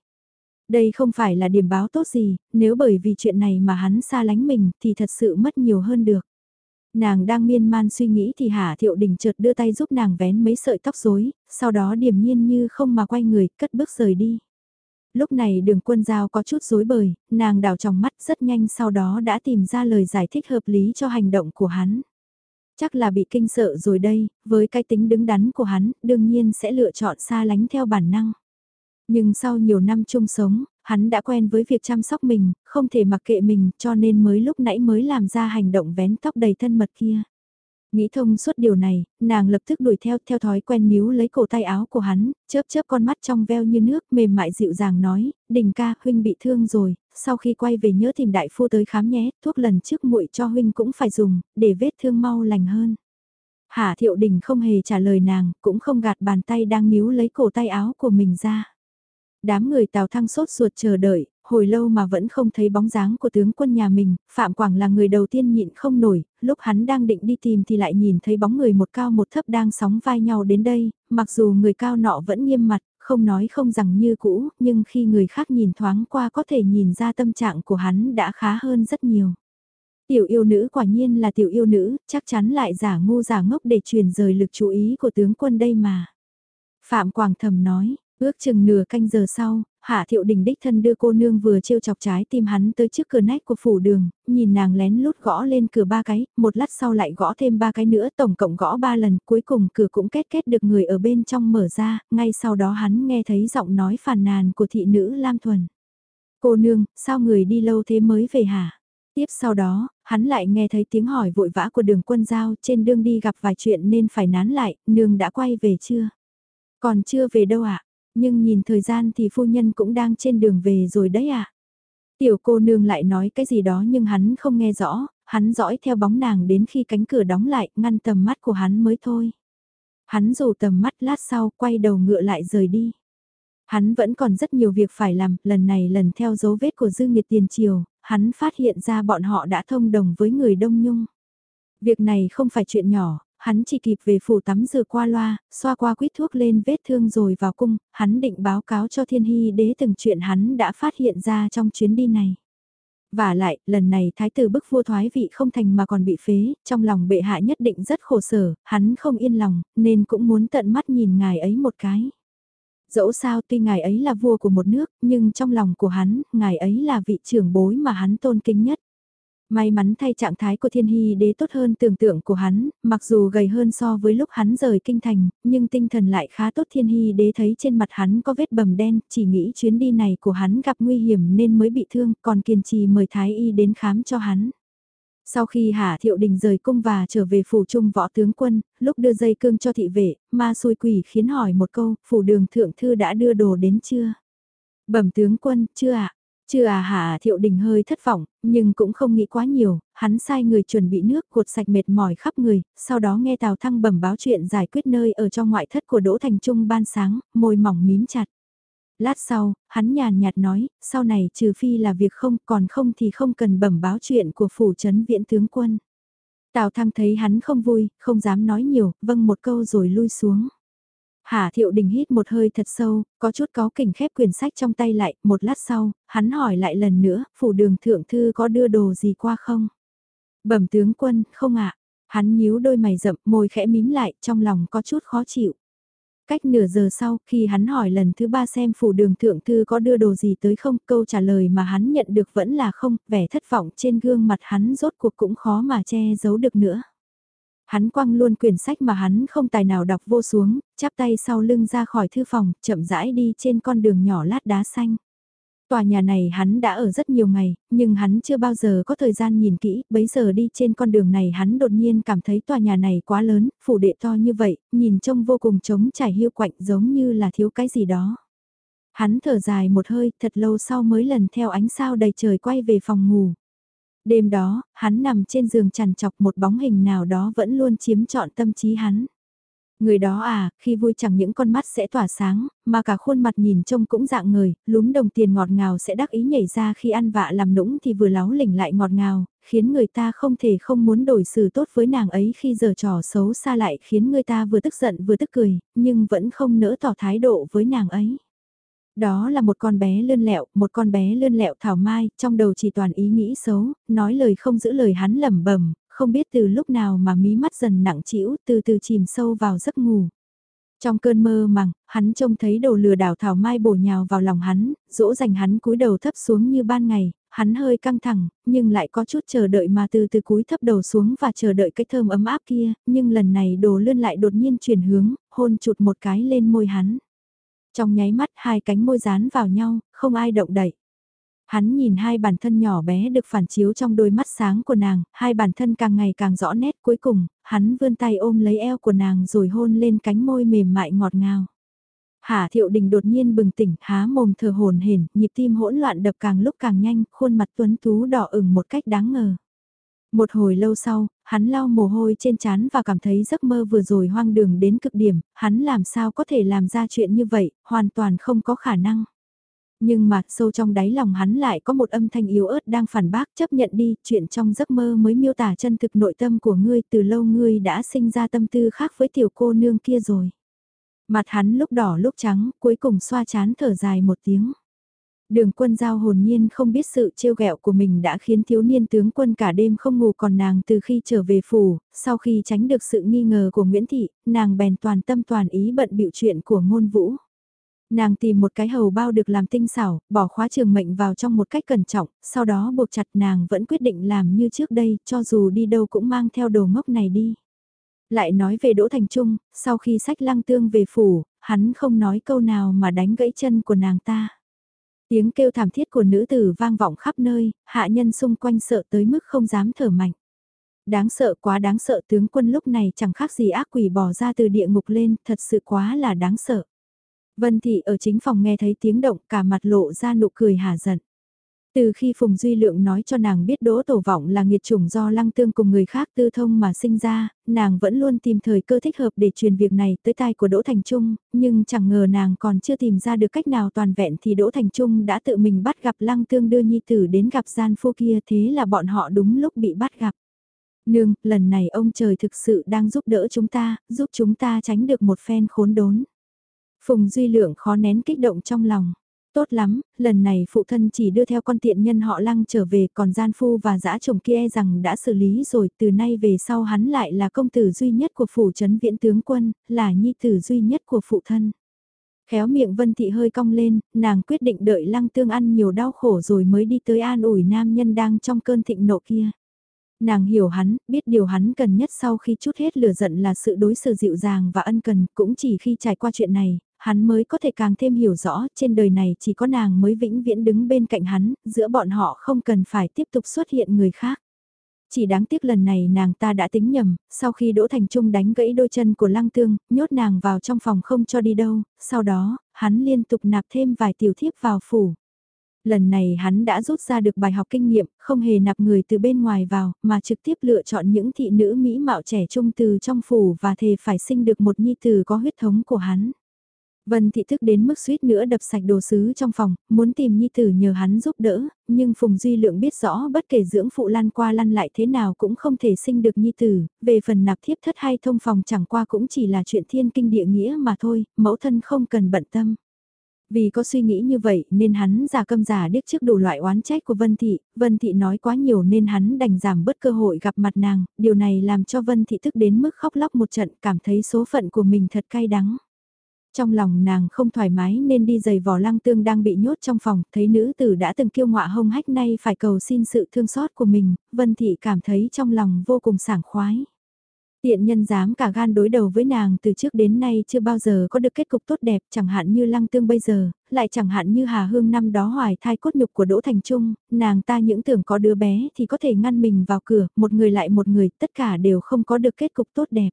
Đây không phải là điểm báo tốt gì, nếu bởi vì chuyện này mà hắn xa lánh mình thì thật sự mất nhiều hơn được. Nàng đang miên man suy nghĩ thì Hà Thiệu Đình chợt đưa tay giúp nàng vén mấy sợi tóc rối, sau đó điềm nhiên như không mà quay người, cất bước rời đi. Lúc này đường quân giao có chút rối bời, nàng đảo trong mắt rất nhanh sau đó đã tìm ra lời giải thích hợp lý cho hành động của hắn. Chắc là bị kinh sợ rồi đây, với cái tính đứng đắn của hắn, đương nhiên sẽ lựa chọn xa lánh theo bản năng. Nhưng sau nhiều năm chung sống, hắn đã quen với việc chăm sóc mình, không thể mặc kệ mình cho nên mới lúc nãy mới làm ra hành động vén tóc đầy thân mật kia. Nghĩ thông suốt điều này, nàng lập tức đuổi theo theo thói quen níu lấy cổ tay áo của hắn, chớp chớp con mắt trong veo như nước mềm mại dịu dàng nói, đình ca, huynh bị thương rồi, sau khi quay về nhớ tìm đại phu tới khám nhé, thuốc lần trước muội cho huynh cũng phải dùng, để vết thương mau lành hơn. Hạ thiệu đình không hề trả lời nàng, cũng không gạt bàn tay đang níu lấy cổ tay áo của mình ra. Đám người Tào Thăng sốt ruột chờ đợi, hồi lâu mà vẫn không thấy bóng dáng của tướng quân nhà mình, Phạm Quảng là người đầu tiên nhịn không nổi, lúc hắn đang định đi tìm thì lại nhìn thấy bóng người một cao một thấp đang sóng vai nhau đến đây, mặc dù người cao nọ vẫn nghiêm mặt, không nói không rằng như cũ, nhưng khi người khác nhìn thoáng qua có thể nhìn ra tâm trạng của hắn đã khá hơn rất nhiều. Tiểu yêu nữ quả nhiên là tiểu yêu nữ, chắc chắn lại giả ngu giả ngốc để truyền rời lực chú ý của tướng quân đây mà. Phạm Quảng thầm nói, Ước chừng nửa canh giờ sau, Hạ Thiệu Đình đích thân đưa cô nương vừa trêu chọc trái tim hắn tới trước cửa nách của phủ đường, nhìn nàng lén lút gõ lên cửa ba cái, một lát sau lại gõ thêm ba cái nữa, tổng cộng gõ ba lần, cuối cùng cửa cũng kết kết được người ở bên trong mở ra, ngay sau đó hắn nghe thấy giọng nói phàn nàn của thị nữ Lam Thuần. Cô nương, sao người đi lâu thế mới về hả? Tiếp sau đó, hắn lại nghe thấy tiếng hỏi vội vã của đường quân giao trên đường đi gặp vài chuyện nên phải nán lại, nương đã quay về chưa? Còn chưa về đâu ạ? Nhưng nhìn thời gian thì phu nhân cũng đang trên đường về rồi đấy à. Tiểu cô nương lại nói cái gì đó nhưng hắn không nghe rõ, hắn dõi theo bóng nàng đến khi cánh cửa đóng lại, ngăn tầm mắt của hắn mới thôi. Hắn dù tầm mắt lát sau, quay đầu ngựa lại rời đi. Hắn vẫn còn rất nhiều việc phải làm, lần này lần theo dấu vết của dư nghiệt tiền triều, hắn phát hiện ra bọn họ đã thông đồng với người Đông Nhung. Việc này không phải chuyện nhỏ, hắn chỉ kịp về phủ tắm rửa qua loa, xoa qua quýt thuốc lên vết thương rồi vào cung, hắn định báo cáo cho thiên hy đế từng chuyện hắn đã phát hiện ra trong chuyến đi này. Và lại, lần này thái tử bức vua thoái vị không thành mà còn bị phế, trong lòng bệ hạ nhất định rất khổ sở, hắn không yên lòng, nên cũng muốn tận mắt nhìn ngài ấy một cái. Dẫu sao tuy ngài ấy là vua của một nước, nhưng trong lòng của hắn, ngài ấy là vị trưởng bối mà hắn tôn kính nhất. May mắn thay trạng thái của thiên hy đế tốt hơn tưởng tượng của hắn, mặc dù gầy hơn so với lúc hắn rời kinh thành, nhưng tinh thần lại khá tốt thiên hy đế thấy trên mặt hắn có vết bầm đen, chỉ nghĩ chuyến đi này của hắn gặp nguy hiểm nên mới bị thương, còn kiên trì mời thái y đến khám cho hắn. Sau khi Hạ Thiệu Đình rời cung và trở về phủ trung võ tướng quân, lúc đưa dây cương cho thị vệ, ma xui quỷ khiến hỏi một câu, phủ đường thượng thư đã đưa đồ đến chưa? Bẩm tướng quân, chưa ạ. Chưa à hạ thiệu đình hơi thất vọng, nhưng cũng không nghĩ quá nhiều, hắn sai người chuẩn bị nước cột sạch mệt mỏi khắp người, sau đó nghe Tào Thăng bẩm báo chuyện giải quyết nơi ở trong ngoại thất của Đỗ Thành Trung ban sáng, môi mỏng mím chặt. Lát sau, hắn nhàn nhạt nói, sau này trừ phi là việc không, còn không thì không cần bẩm báo chuyện của phủ trấn viện tướng quân. Tào Thăng thấy hắn không vui, không dám nói nhiều, vâng một câu rồi lui xuống. Hà Thiệu Đình hít một hơi thật sâu, có chút có kỉnh khép quyển sách trong tay lại, một lát sau, hắn hỏi lại lần nữa, phủ đường thượng thư có đưa đồ gì qua không? Bẩm tướng quân, không ạ. Hắn nhíu đôi mày rậm, môi khẽ mím lại, trong lòng có chút khó chịu. Cách nửa giờ sau, khi hắn hỏi lần thứ ba xem phủ đường thượng thư có đưa đồ gì tới không, câu trả lời mà hắn nhận được vẫn là không, vẻ thất vọng trên gương mặt hắn rốt cuộc cũng khó mà che giấu được nữa. Hắn quăng luôn quyển sách mà hắn không tài nào đọc vô xuống, chắp tay sau lưng ra khỏi thư phòng, chậm rãi đi trên con đường nhỏ lát đá xanh. Tòa nhà này hắn đã ở rất nhiều ngày, nhưng hắn chưa bao giờ có thời gian nhìn kỹ, bấy giờ đi trên con đường này hắn đột nhiên cảm thấy tòa nhà này quá lớn, phủ đệ to như vậy, nhìn trông vô cùng trống trải hiu quạnh giống như là thiếu cái gì đó. Hắn thở dài một hơi, thật lâu sau mới lần theo ánh sao đầy trời quay về phòng ngủ. Đêm đó, hắn nằm trên giường chằn chọc một bóng hình nào đó vẫn luôn chiếm trọn tâm trí hắn. Người đó à, khi vui chẳng những con mắt sẽ tỏa sáng, mà cả khuôn mặt nhìn trông cũng dạng người, lúm đồng tiền ngọt ngào sẽ đắc ý nhảy ra khi ăn vạ làm nũng thì vừa láo lỉnh lại ngọt ngào, khiến người ta không thể không muốn đổi xử tốt với nàng ấy khi giờ trò xấu xa lại khiến người ta vừa tức giận vừa tức cười, nhưng vẫn không nỡ tỏ thái độ với nàng ấy. Đó là một con bé lươn lẹo, một con bé lươn lẹo thảo mai, trong đầu chỉ toàn ý nghĩ xấu, nói lời không giữ lời hắn lẩm bẩm, không biết từ lúc nào mà mí mắt dần nặng trĩu, từ từ chìm sâu vào giấc ngủ. Trong cơn mơ màng, hắn trông thấy đồ lừa đảo thảo mai bổ nhào vào lòng hắn, dỗ dành hắn cúi đầu thấp xuống như ban ngày, hắn hơi căng thẳng, nhưng lại có chút chờ đợi mà từ từ cúi thấp đầu xuống và chờ đợi cái thơm ấm áp kia, nhưng lần này đồ lươn lại đột nhiên chuyển hướng, hôn chụt một cái lên môi hắn. Trong nháy mắt hai cánh môi dán vào nhau, không ai động đậy. Hắn nhìn hai bản thân nhỏ bé được phản chiếu trong đôi mắt sáng của nàng, hai bản thân càng ngày càng rõ nét cuối cùng, hắn vươn tay ôm lấy eo của nàng rồi hôn lên cánh môi mềm mại ngọt ngào. Hà Thiệu Đình đột nhiên bừng tỉnh, há mồm thở hồn hển, nhịp tim hỗn loạn đập càng lúc càng nhanh, khuôn mặt tuấn tú đỏ ửng một cách đáng ngờ. Một hồi lâu sau, hắn lau mồ hôi trên trán và cảm thấy giấc mơ vừa rồi hoang đường đến cực điểm, hắn làm sao có thể làm ra chuyện như vậy, hoàn toàn không có khả năng. Nhưng mà sâu trong đáy lòng hắn lại có một âm thanh yếu ớt đang phản bác chấp nhận đi, chuyện trong giấc mơ mới miêu tả chân thực nội tâm của ngươi từ lâu ngươi đã sinh ra tâm tư khác với tiểu cô nương kia rồi. Mặt hắn lúc đỏ lúc trắng, cuối cùng xoa chán thở dài một tiếng. Đường quân giao hồn nhiên không biết sự trêu ghẹo của mình đã khiến thiếu niên tướng quân cả đêm không ngủ còn nàng từ khi trở về phủ, sau khi tránh được sự nghi ngờ của Nguyễn Thị, nàng bèn toàn tâm toàn ý bận biểu chuyện của ngôn vũ. Nàng tìm một cái hầu bao được làm tinh xảo, bỏ khóa trường mệnh vào trong một cách cẩn trọng, sau đó buộc chặt nàng vẫn quyết định làm như trước đây, cho dù đi đâu cũng mang theo đồ ngốc này đi. Lại nói về Đỗ Thành Trung, sau khi sách lăng tương về phủ, hắn không nói câu nào mà đánh gãy chân của nàng ta. Tiếng kêu thảm thiết của nữ tử vang vọng khắp nơi, hạ nhân xung quanh sợ tới mức không dám thở mạnh. Đáng sợ quá đáng sợ tướng quân lúc này chẳng khác gì ác quỷ bỏ ra từ địa ngục lên, thật sự quá là đáng sợ. Vân Thị ở chính phòng nghe thấy tiếng động cả mặt lộ ra nụ cười hà giận. Từ khi Phùng Duy Lượng nói cho nàng biết Đỗ Tổ Vọng là nghiệt chủng do lăng tương cùng người khác tư thông mà sinh ra, nàng vẫn luôn tìm thời cơ thích hợp để truyền việc này tới tai của Đỗ Thành Trung, nhưng chẳng ngờ nàng còn chưa tìm ra được cách nào toàn vẹn thì Đỗ Thành Trung đã tự mình bắt gặp lăng tương đưa nhi tử đến gặp gian phu kia thế là bọn họ đúng lúc bị bắt gặp. Nương, lần này ông trời thực sự đang giúp đỡ chúng ta, giúp chúng ta tránh được một phen khốn đốn. Phùng Duy Lượng khó nén kích động trong lòng. Tốt lắm, lần này phụ thân chỉ đưa theo con tiện nhân họ lăng trở về còn gian phu và dã chồng kia rằng đã xử lý rồi từ nay về sau hắn lại là công tử duy nhất của phủ trấn viễn tướng quân, là nhi tử duy nhất của phụ thân. Khéo miệng Vân Thị hơi cong lên, nàng quyết định đợi lăng tương ăn nhiều đau khổ rồi mới đi tới an ủi nam nhân đang trong cơn thịnh nộ kia. Nàng hiểu hắn, biết điều hắn cần nhất sau khi chút hết lửa giận là sự đối xử dịu dàng và ân cần, cũng chỉ khi trải qua chuyện này, hắn mới có thể càng thêm hiểu rõ trên đời này chỉ có nàng mới vĩnh viễn đứng bên cạnh hắn, giữa bọn họ không cần phải tiếp tục xuất hiện người khác. Chỉ đáng tiếc lần này nàng ta đã tính nhầm, sau khi Đỗ Thành Trung đánh gãy đôi chân của Lăng Tương, nhốt nàng vào trong phòng không cho đi đâu, sau đó, hắn liên tục nạp thêm vài tiểu thiếp vào phủ. Lần này hắn đã rút ra được bài học kinh nghiệm, không hề nạp người từ bên ngoài vào, mà trực tiếp lựa chọn những thị nữ mỹ mạo trẻ trung từ trong phủ và thề phải sinh được một nhi tử có huyết thống của hắn. Vân thị thức đến mức suýt nữa đập sạch đồ sứ trong phòng, muốn tìm nhi tử nhờ hắn giúp đỡ, nhưng Phùng Duy Lượng biết rõ bất kể dưỡng phụ lăn qua lăn lại thế nào cũng không thể sinh được nhi tử, về phần nạp thiếp thất hay thông phòng chẳng qua cũng chỉ là chuyện thiên kinh địa nghĩa mà thôi, mẫu thân không cần bận tâm. Vì có suy nghĩ như vậy nên hắn giả câm giả điếc trước đủ loại oán trách của Vân Thị, Vân Thị nói quá nhiều nên hắn đành giảm bớt cơ hội gặp mặt nàng, điều này làm cho Vân Thị thức đến mức khóc lóc một trận cảm thấy số phận của mình thật cay đắng. Trong lòng nàng không thoải mái nên đi giày vò lăng tương đang bị nhốt trong phòng, thấy nữ tử đã từng kiêu ngọa hông hách nay phải cầu xin sự thương xót của mình, Vân Thị cảm thấy trong lòng vô cùng sảng khoái. Tiện nhân dám cả gan đối đầu với nàng từ trước đến nay chưa bao giờ có được kết cục tốt đẹp chẳng hạn như lăng tương bây giờ, lại chẳng hạn như Hà Hương năm đó hoài thai cốt nhục của Đỗ Thành Trung, nàng ta những tưởng có đứa bé thì có thể ngăn mình vào cửa, một người lại một người, tất cả đều không có được kết cục tốt đẹp.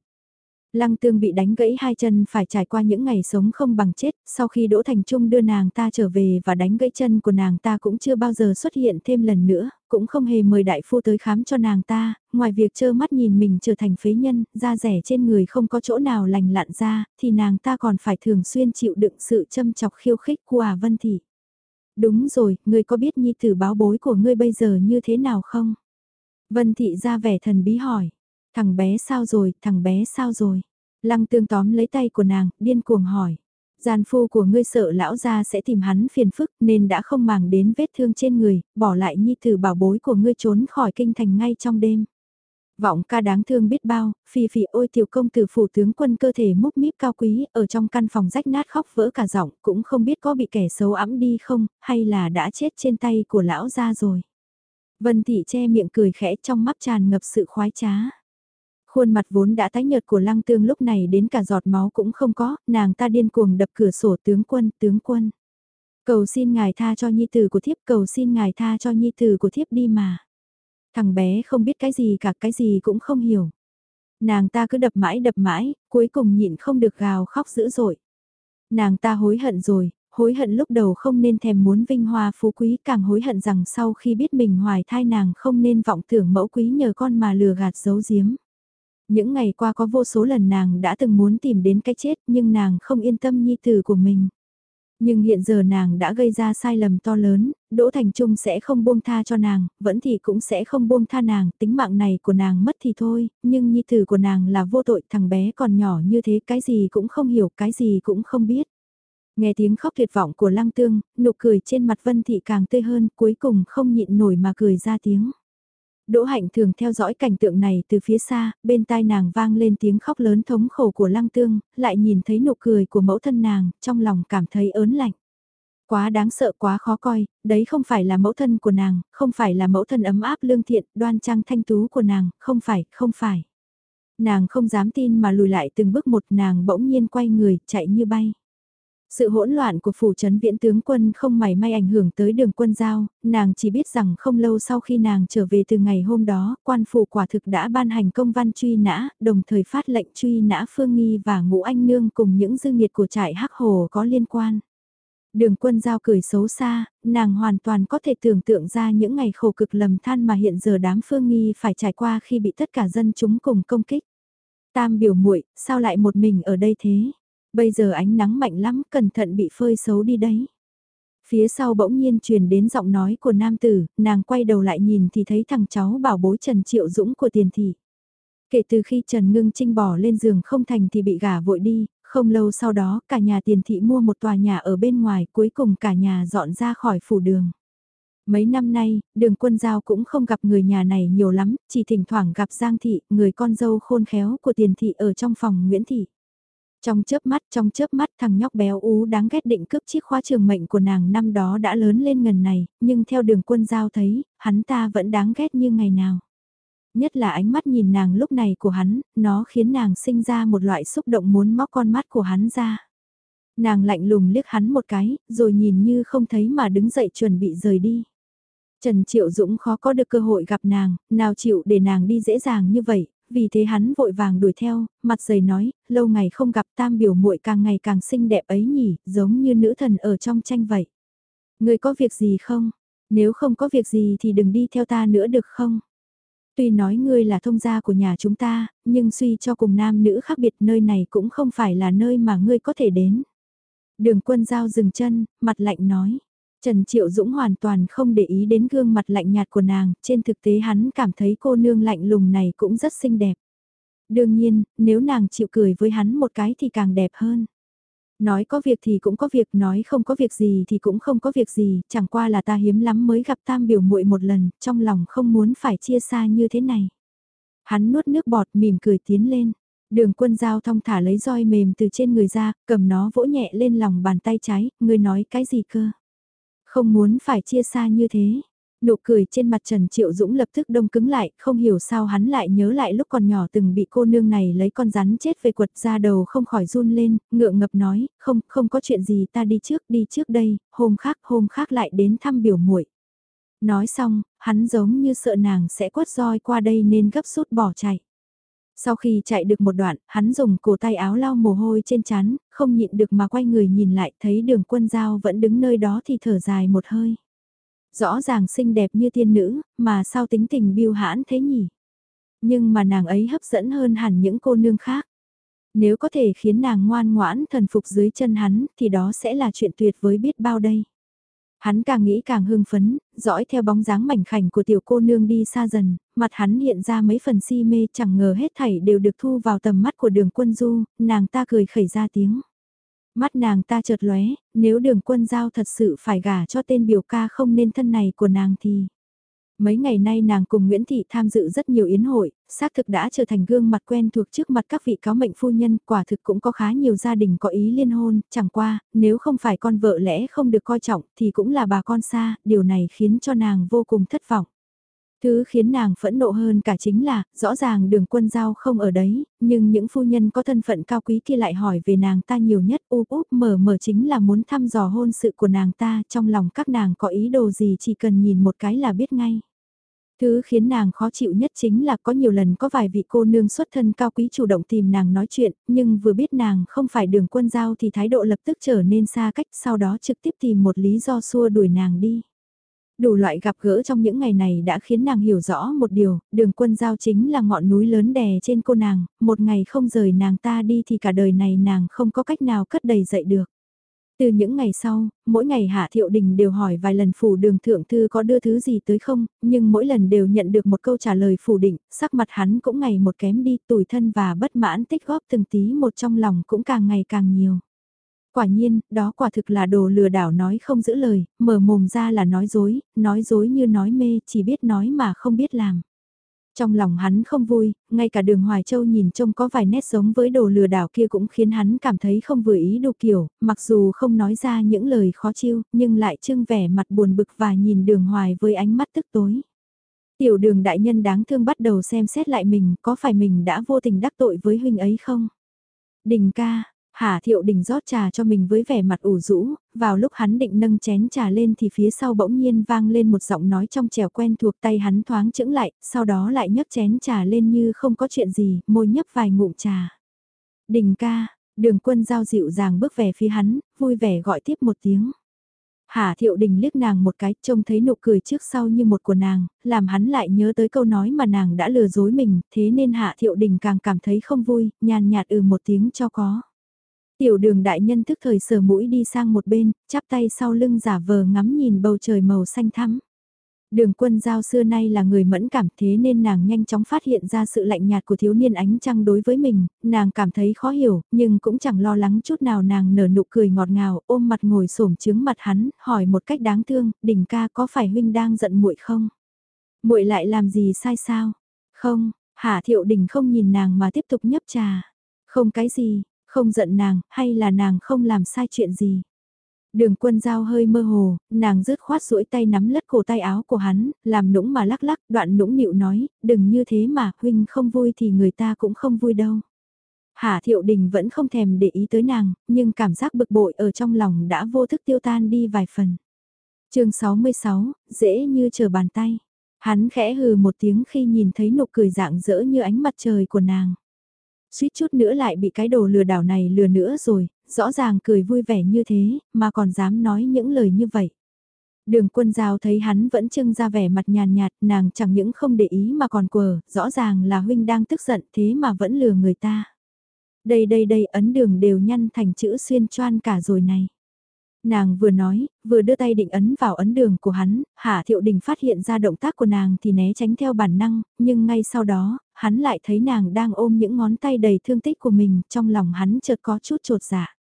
Lăng tương bị đánh gãy hai chân phải trải qua những ngày sống không bằng chết, sau khi Đỗ Thành Trung đưa nàng ta trở về và đánh gãy chân của nàng ta cũng chưa bao giờ xuất hiện thêm lần nữa, cũng không hề mời đại phu tới khám cho nàng ta, ngoài việc trơ mắt nhìn mình trở thành phế nhân, da rẻ trên người không có chỗ nào lành lặn ra, thì nàng ta còn phải thường xuyên chịu đựng sự châm chọc khiêu khích của à Vân Thị. Đúng rồi, ngươi có biết nhi tử báo bối của ngươi bây giờ như thế nào không? Vân Thị ra vẻ thần bí hỏi. Thằng bé sao rồi, thằng bé sao rồi? Lăng tương tóm lấy tay của nàng, điên cuồng hỏi. Gian phu của ngươi sợ lão gia sẽ tìm hắn phiền phức nên đã không màng đến vết thương trên người, bỏ lại nhi tử bảo bối của ngươi trốn khỏi kinh thành ngay trong đêm. Vọng ca đáng thương biết bao, phi phi ôi tiểu công tử phủ tướng quân cơ thể múc míp cao quý, ở trong căn phòng rách nát khóc vỡ cả giọng, cũng không biết có bị kẻ xấu ẵm đi không, hay là đã chết trên tay của lão gia rồi. Vân thị che miệng cười khẽ trong mắt tràn ngập sự khoái trá. Khuôn mặt vốn đã tái nhợt của lăng tương lúc này đến cả giọt máu cũng không có, nàng ta điên cuồng đập cửa sổ tướng quân, tướng quân. Cầu xin ngài tha cho nhi tử của thiếp, cầu xin ngài tha cho nhi tử của thiếp đi mà. Thằng bé không biết cái gì cả cái gì cũng không hiểu. Nàng ta cứ đập mãi đập mãi, cuối cùng nhịn không được gào khóc dữ dội. Nàng ta hối hận rồi, hối hận lúc đầu không nên thèm muốn vinh hoa phú quý càng hối hận rằng sau khi biết mình hoài thai nàng không nên vọng tưởng mẫu quý nhờ con mà lừa gạt giấu giếm. Những ngày qua có vô số lần nàng đã từng muốn tìm đến cái chết nhưng nàng không yên tâm nhi tử của mình. Nhưng hiện giờ nàng đã gây ra sai lầm to lớn, Đỗ Thành Trung sẽ không buông tha cho nàng, vẫn thì cũng sẽ không buông tha nàng, tính mạng này của nàng mất thì thôi, nhưng nhi tử của nàng là vô tội, thằng bé còn nhỏ như thế cái gì cũng không hiểu, cái gì cũng không biết. Nghe tiếng khóc tuyệt vọng của lăng tương, nụ cười trên mặt Vân Thị càng tươi hơn, cuối cùng không nhịn nổi mà cười ra tiếng. Đỗ Hạnh thường theo dõi cảnh tượng này từ phía xa, bên tai nàng vang lên tiếng khóc lớn thống khổ của lăng tương, lại nhìn thấy nụ cười của mẫu thân nàng, trong lòng cảm thấy ớn lạnh. Quá đáng sợ quá khó coi, đấy không phải là mẫu thân của nàng, không phải là mẫu thân ấm áp lương thiện, đoan trang thanh tú của nàng, không phải, không phải. Nàng không dám tin mà lùi lại từng bước một nàng bỗng nhiên quay người, chạy như bay. Sự hỗn loạn của phủ trấn viễn tướng quân không mảy may ảnh hưởng tới đường quân giao, nàng chỉ biết rằng không lâu sau khi nàng trở về từ ngày hôm đó, quan phủ quả thực đã ban hành công văn truy nã, đồng thời phát lệnh truy nã Phương Nghi và Ngũ Anh Nương cùng những dư nghiệt của trại Hắc Hồ có liên quan. Đường quân giao cười xấu xa, nàng hoàn toàn có thể tưởng tượng ra những ngày khổ cực lầm than mà hiện giờ đám Phương Nghi phải trải qua khi bị tất cả dân chúng cùng công kích. Tam biểu muội sao lại một mình ở đây thế? Bây giờ ánh nắng mạnh lắm, cẩn thận bị phơi xấu đi đấy. Phía sau bỗng nhiên truyền đến giọng nói của nam tử, nàng quay đầu lại nhìn thì thấy thằng cháu bảo bối Trần Triệu Dũng của tiền thị. Kể từ khi Trần Ngưng Trinh bỏ lên giường không thành thì bị gả vội đi, không lâu sau đó cả nhà tiền thị mua một tòa nhà ở bên ngoài cuối cùng cả nhà dọn ra khỏi phủ đường. Mấy năm nay, đường quân giao cũng không gặp người nhà này nhiều lắm, chỉ thỉnh thoảng gặp Giang Thị, người con dâu khôn khéo của tiền thị ở trong phòng Nguyễn Thị. Trong chớp mắt, trong chớp mắt thằng nhóc béo ú đáng ghét định cướp chiếc khóa trường mệnh của nàng năm đó đã lớn lên ngần này, nhưng theo đường quân giao thấy, hắn ta vẫn đáng ghét như ngày nào. Nhất là ánh mắt nhìn nàng lúc này của hắn, nó khiến nàng sinh ra một loại xúc động muốn móc con mắt của hắn ra. Nàng lạnh lùng liếc hắn một cái, rồi nhìn như không thấy mà đứng dậy chuẩn bị rời đi. Trần Triệu Dũng khó có được cơ hội gặp nàng, nào chịu để nàng đi dễ dàng như vậy, vì thế hắn vội vàng đuổi theo, mặt dày nói, lâu ngày không gặp tam biểu muội càng ngày càng xinh đẹp ấy nhỉ, giống như nữ thần ở trong tranh vậy. Người có việc gì không? Nếu không có việc gì thì đừng đi theo ta nữa được không? Tuy nói ngươi là thông gia của nhà chúng ta, nhưng suy cho cùng nam nữ khác biệt nơi này cũng không phải là nơi mà ngươi có thể đến. Đường quân giao dừng chân, mặt lạnh nói. Trần Triệu Dũng hoàn toàn không để ý đến gương mặt lạnh nhạt của nàng, trên thực tế hắn cảm thấy cô nương lạnh lùng này cũng rất xinh đẹp. Đương nhiên, nếu nàng chịu cười với hắn một cái thì càng đẹp hơn. Nói có việc thì cũng có việc, nói không có việc gì thì cũng không có việc gì, chẳng qua là ta hiếm lắm mới gặp tam biểu muội một lần, trong lòng không muốn phải chia xa như thế này. Hắn nuốt nước bọt mỉm cười tiến lên. Đường quân giao thong thả lấy roi mềm từ trên người ra, cầm nó vỗ nhẹ lên lòng bàn tay trái, người nói cái gì cơ? Không muốn phải chia xa như thế. Nụ cười trên mặt Trần Triệu Dũng lập tức đông cứng lại, không hiểu sao hắn lại nhớ lại lúc còn nhỏ từng bị cô nương này lấy con rắn chết về quật ra đầu không khỏi run lên, ngượng ngập nói, không, không có chuyện gì ta đi trước, đi trước đây, hôm khác, hôm khác lại đến thăm biểu muội. Nói xong, hắn giống như sợ nàng sẽ quất roi qua đây nên gấp rút bỏ chạy. Sau khi chạy được một đoạn, hắn dùng cổ tay áo lau mồ hôi trên chán, không nhịn được mà quay người nhìn lại thấy đường quân giao vẫn đứng nơi đó thì thở dài một hơi. Rõ ràng xinh đẹp như tiên nữ, mà sao tính tình biêu hãn thế nhỉ? Nhưng mà nàng ấy hấp dẫn hơn hẳn những cô nương khác. Nếu có thể khiến nàng ngoan ngoãn thần phục dưới chân hắn thì đó sẽ là chuyện tuyệt với biết bao đây. Hắn càng nghĩ càng hưng phấn, dõi theo bóng dáng mảnh khảnh của tiểu cô nương đi xa dần, mặt hắn hiện ra mấy phần si mê chẳng ngờ hết thảy đều được thu vào tầm mắt của đường quân du, nàng ta cười khẩy ra tiếng. Mắt nàng ta chợt lóe, nếu đường quân giao thật sự phải gả cho tên biểu ca không nên thân này của nàng thì... Mấy ngày nay nàng cùng Nguyễn Thị tham dự rất nhiều yến hội, xác thực đã trở thành gương mặt quen thuộc trước mặt các vị cáo mệnh phu nhân, quả thực cũng có khá nhiều gia đình có ý liên hôn, chẳng qua, nếu không phải con vợ lẽ không được coi trọng thì cũng là bà con xa, điều này khiến cho nàng vô cùng thất vọng. Thứ khiến nàng phẫn nộ hơn cả chính là, rõ ràng đường quân giao không ở đấy, nhưng những phu nhân có thân phận cao quý kia lại hỏi về nàng ta nhiều nhất úp úp mở mở chính là muốn thăm dò hôn sự của nàng ta, trong lòng các nàng có ý đồ gì chỉ cần nhìn một cái là biết ngay. Thứ khiến nàng khó chịu nhất chính là có nhiều lần có vài vị cô nương xuất thân cao quý chủ động tìm nàng nói chuyện, nhưng vừa biết nàng không phải đường quân giao thì thái độ lập tức trở nên xa cách sau đó trực tiếp tìm một lý do xua đuổi nàng đi. Đủ loại gặp gỡ trong những ngày này đã khiến nàng hiểu rõ một điều, đường quân giao chính là ngọn núi lớn đè trên cô nàng, một ngày không rời nàng ta đi thì cả đời này nàng không có cách nào cất đầy dậy được. Từ những ngày sau, mỗi ngày Hạ Thiệu Đình đều hỏi vài lần phủ đường thượng thư có đưa thứ gì tới không, nhưng mỗi lần đều nhận được một câu trả lời phủ định, sắc mặt hắn cũng ngày một kém đi, tủi thân và bất mãn tích góp từng tí một trong lòng cũng càng ngày càng nhiều. Quả nhiên, đó quả thực là đồ lừa đảo nói không giữ lời, mở mồm ra là nói dối, nói dối như nói mê, chỉ biết nói mà không biết làm. Trong lòng hắn không vui, ngay cả đường Hoài Châu nhìn trông có vài nét giống với đồ lừa đảo kia cũng khiến hắn cảm thấy không vừa ý đủ kiểu, mặc dù không nói ra những lời khó chịu, nhưng lại trưng vẻ mặt buồn bực và nhìn đường Hoài với ánh mắt tức tối. Tiểu đường đại nhân đáng thương bắt đầu xem xét lại mình, có phải mình đã vô tình đắc tội với huynh ấy không? Đình ca, Hà Thiệu Đình rót trà cho mình với vẻ mặt ủ rũ, vào lúc hắn định nâng chén trà lên thì phía sau bỗng nhiên vang lên một giọng nói trong trèo quen thuộc tay hắn thoáng chững lại, sau đó lại nhấc chén trà lên như không có chuyện gì, môi nhấp vài ngụm trà. Đình ca, đường quân giao dịu dàng bước về phía hắn, vui vẻ gọi tiếp một tiếng. Hà Thiệu Đình liếc nàng một cái, trông thấy nụ cười trước sau như một của nàng, làm hắn lại nhớ tới câu nói mà nàng đã lừa dối mình, thế nên Hạ Thiệu Đình càng cảm thấy không vui, nhàn nhạt ừ một tiếng cho có. Tiểu đường đại nhân thức thời sờ mũi đi sang một bên, chắp tay sau lưng giả vờ ngắm nhìn bầu trời màu xanh thắm. Đường quân giao xưa nay là người mẫn cảm thế nên nàng nhanh chóng phát hiện ra sự lạnh nhạt của thiếu niên ánh trăng đối với mình, nàng cảm thấy khó hiểu, nhưng cũng chẳng lo lắng chút nào nàng nở nụ cười ngọt ngào, ôm mặt ngồi xổm trướng mặt hắn, hỏi một cách đáng thương, đỉnh ca có phải huynh đang giận muội không? muội lại làm gì sai sao? Không, Hạ Thiệu Đình không nhìn nàng mà tiếp tục nhấp trà. Không cái gì, không giận nàng, hay là nàng không làm sai chuyện gì. Đường quân giao hơi mơ hồ, nàng rứt khoát duỗi tay nắm lất cổ tay áo của hắn, làm nũng mà lắc lắc, đoạn nũng nịu nói, đừng như thế mà, huynh không vui thì người ta cũng không vui đâu. Hà thiệu đình vẫn không thèm để ý tới nàng, nhưng cảm giác bực bội ở trong lòng đã vô thức tiêu tan đi vài phần. chương 66, dễ như chờ bàn tay. Hắn khẽ hừ một tiếng khi nhìn thấy nụ cười dạng dỡ như ánh mặt trời của nàng. Suýt chút nữa lại bị cái đồ lừa đảo này lừa nữa rồi, rõ ràng cười vui vẻ như thế, mà còn dám nói những lời như vậy. Đường quân giao thấy hắn vẫn trưng ra vẻ mặt nhàn nhạt, nàng chẳng những không để ý mà còn quờ, rõ ràng là huynh đang tức giận thế mà vẫn lừa người ta. Đây đây đây ấn đường đều nhăn thành chữ xuyên choan cả rồi này. Nàng vừa nói, vừa đưa tay định ấn vào ấn đường của hắn, Hạ Thiệu Đình phát hiện ra động tác của nàng thì né tránh theo bản năng, nhưng ngay sau đó, hắn lại thấy nàng đang ôm những ngón tay đầy thương tích của mình, trong lòng hắn chợt có chút trột dạ.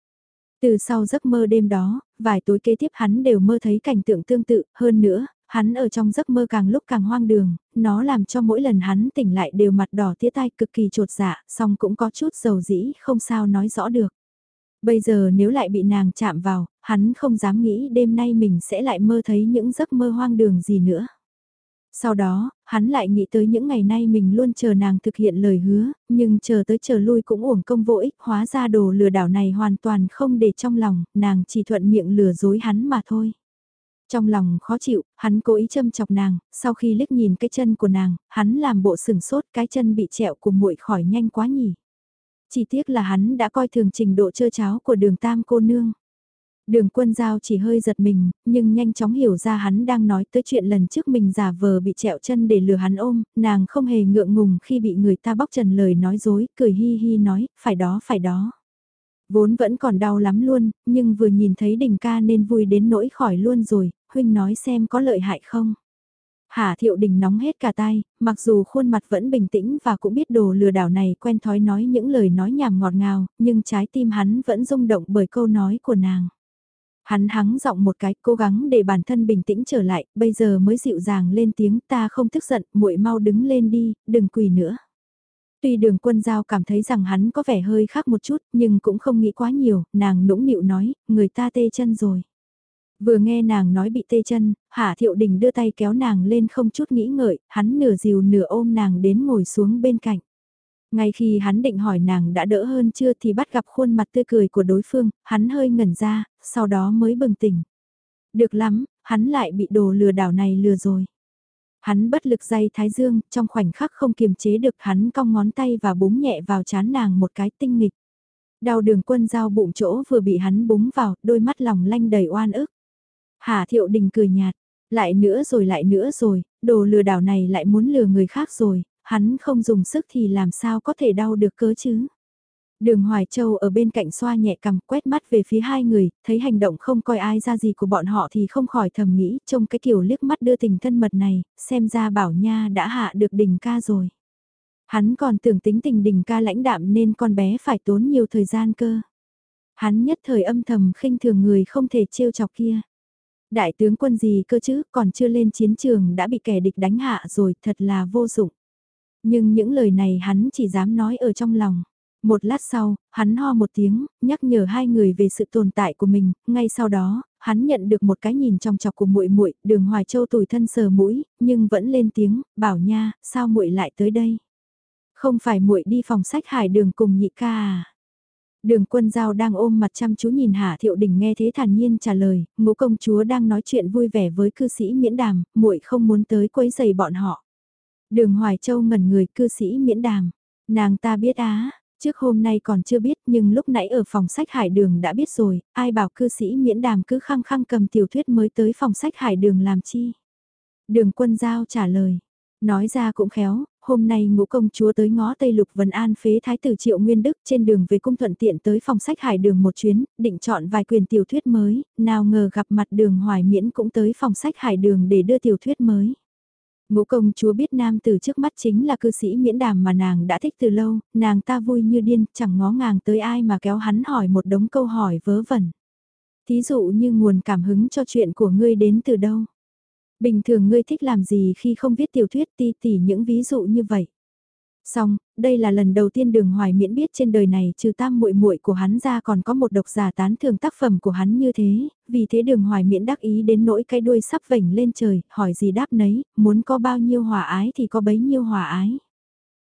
Từ sau giấc mơ đêm đó, vài tối kế tiếp hắn đều mơ thấy cảnh tượng tương tự, hơn nữa, hắn ở trong giấc mơ càng lúc càng hoang đường, nó làm cho mỗi lần hắn tỉnh lại đều mặt đỏ tía tai cực kỳ trột dạ, song cũng có chút dầu dĩ, không sao nói rõ được. Bây giờ nếu lại bị nàng chạm vào, hắn không dám nghĩ đêm nay mình sẽ lại mơ thấy những giấc mơ hoang đường gì nữa. Sau đó, hắn lại nghĩ tới những ngày nay mình luôn chờ nàng thực hiện lời hứa, nhưng chờ tới chờ lui cũng uổng công vô ích, hóa ra đồ lừa đảo này hoàn toàn không để trong lòng, nàng chỉ thuận miệng lừa dối hắn mà thôi. Trong lòng khó chịu, hắn cố ý châm chọc nàng, sau khi liếc nhìn cái chân của nàng, hắn làm bộ sừng sốt cái chân bị trẹo của muội khỏi nhanh quá nhỉ. Chỉ tiếc là hắn đã coi thường trình độ chơ cháo của đường tam cô nương. Đường quân giao chỉ hơi giật mình, nhưng nhanh chóng hiểu ra hắn đang nói tới chuyện lần trước mình giả vờ bị trẹo chân để lừa hắn ôm, nàng không hề ngượng ngùng khi bị người ta bóc trần lời nói dối, cười hi hi nói, phải đó phải đó. Vốn vẫn còn đau lắm luôn, nhưng vừa nhìn thấy đình ca nên vui đến nỗi khỏi luôn rồi, huynh nói xem có lợi hại không. Hà Thiệu Đình nóng hết cả tay, mặc dù khuôn mặt vẫn bình tĩnh và cũng biết đồ lừa đảo này quen thói nói những lời nói nhảm ngọt ngào, nhưng trái tim hắn vẫn rung động bởi câu nói của nàng. Hắn hắng giọng một cái, cố gắng để bản thân bình tĩnh trở lại, bây giờ mới dịu dàng lên tiếng ta không tức giận, muội mau đứng lên đi, đừng quỳ nữa. Tuy đường quân giao cảm thấy rằng hắn có vẻ hơi khác một chút, nhưng cũng không nghĩ quá nhiều, nàng nũng nịu nói, người ta tê chân rồi. Vừa nghe nàng nói bị tê chân, Hạ Thiệu Đình đưa tay kéo nàng lên không chút nghĩ ngợi, hắn nửa dìu nửa ôm nàng đến ngồi xuống bên cạnh. Ngay khi hắn định hỏi nàng đã đỡ hơn chưa thì bắt gặp khuôn mặt tươi cười của đối phương, hắn hơi ngẩn ra, sau đó mới bừng tỉnh. Được lắm, hắn lại bị đồ lừa đảo này lừa rồi. Hắn bất lực dây thái dương, trong khoảnh khắc không kiềm chế được hắn cong ngón tay và búng nhẹ vào chán nàng một cái tinh nghịch. Đau đường quân giao bụng chỗ vừa bị hắn búng vào, đôi mắt lòng lanh đầy oan ức. Hà Thiệu Đình cười nhạt, lại nữa rồi lại nữa rồi, đồ lừa đảo này lại muốn lừa người khác rồi, hắn không dùng sức thì làm sao có thể đau được cớ chứ. Đường Hoài Châu ở bên cạnh xoa nhẹ cằm quét mắt về phía hai người, thấy hành động không coi ai ra gì của bọn họ thì không khỏi thầm nghĩ trông cái kiểu liếc mắt đưa tình thân mật này, xem ra bảo nha đã hạ được đình ca rồi. Hắn còn tưởng tính tình đình ca lãnh đạm nên con bé phải tốn nhiều thời gian cơ. Hắn nhất thời âm thầm khinh thường người không thể trêu chọc kia. Đại tướng quân gì cơ chứ, còn chưa lên chiến trường đã bị kẻ địch đánh hạ rồi, thật là vô dụng. Nhưng những lời này hắn chỉ dám nói ở trong lòng. Một lát sau, hắn ho một tiếng, nhắc nhở hai người về sự tồn tại của mình, ngay sau đó, hắn nhận được một cái nhìn trong chọc của muội muội, Đường Hoài Châu tủi thân sờ mũi, nhưng vẫn lên tiếng, "Bảo nha, sao muội lại tới đây?" "Không phải muội đi phòng sách Hải Đường cùng nhị ca à?" Đường quân giao đang ôm mặt chăm chú nhìn Hạ Thiệu Đình nghe thế thản nhiên trả lời, ngũ công chúa đang nói chuyện vui vẻ với cư sĩ miễn đàm, muội không muốn tới quấy giày bọn họ. Đường Hoài Châu ngẩn người cư sĩ miễn đàm, nàng ta biết á, trước hôm nay còn chưa biết nhưng lúc nãy ở phòng sách hải đường đã biết rồi, ai bảo cư sĩ miễn đàm cứ khăng khăng cầm tiểu thuyết mới tới phòng sách hải đường làm chi. Đường quân giao trả lời, nói ra cũng khéo, hôm nay ngũ công chúa tới ngó Tây Lục Vân An phế thái tử Triệu Nguyên Đức trên đường về cung thuận tiện tới phòng sách hải đường một chuyến, định chọn vài quyền tiểu thuyết mới, nào ngờ gặp mặt đường hoài miễn cũng tới phòng sách hải đường để đưa tiểu thuyết mới. Ngũ công chúa biết nam từ trước mắt chính là cư sĩ miễn đàm mà nàng đã thích từ lâu, nàng ta vui như điên, chẳng ngó ngàng tới ai mà kéo hắn hỏi một đống câu hỏi vớ vẩn. Thí dụ như nguồn cảm hứng cho chuyện của ngươi đến từ đâu. Bình thường ngươi thích làm gì khi không viết tiểu thuyết ti tỉ những ví dụ như vậy. Xong, đây là lần đầu tiên Đường Hoài Miễn biết trên đời này trừ tam muội muội của hắn ra còn có một độc giả tán thường tác phẩm của hắn như thế, vì thế Đường Hoài Miễn đắc ý đến nỗi cái đuôi sắp vểnh lên trời, hỏi gì đáp nấy, muốn có bao nhiêu hòa ái thì có bấy nhiêu hòa ái.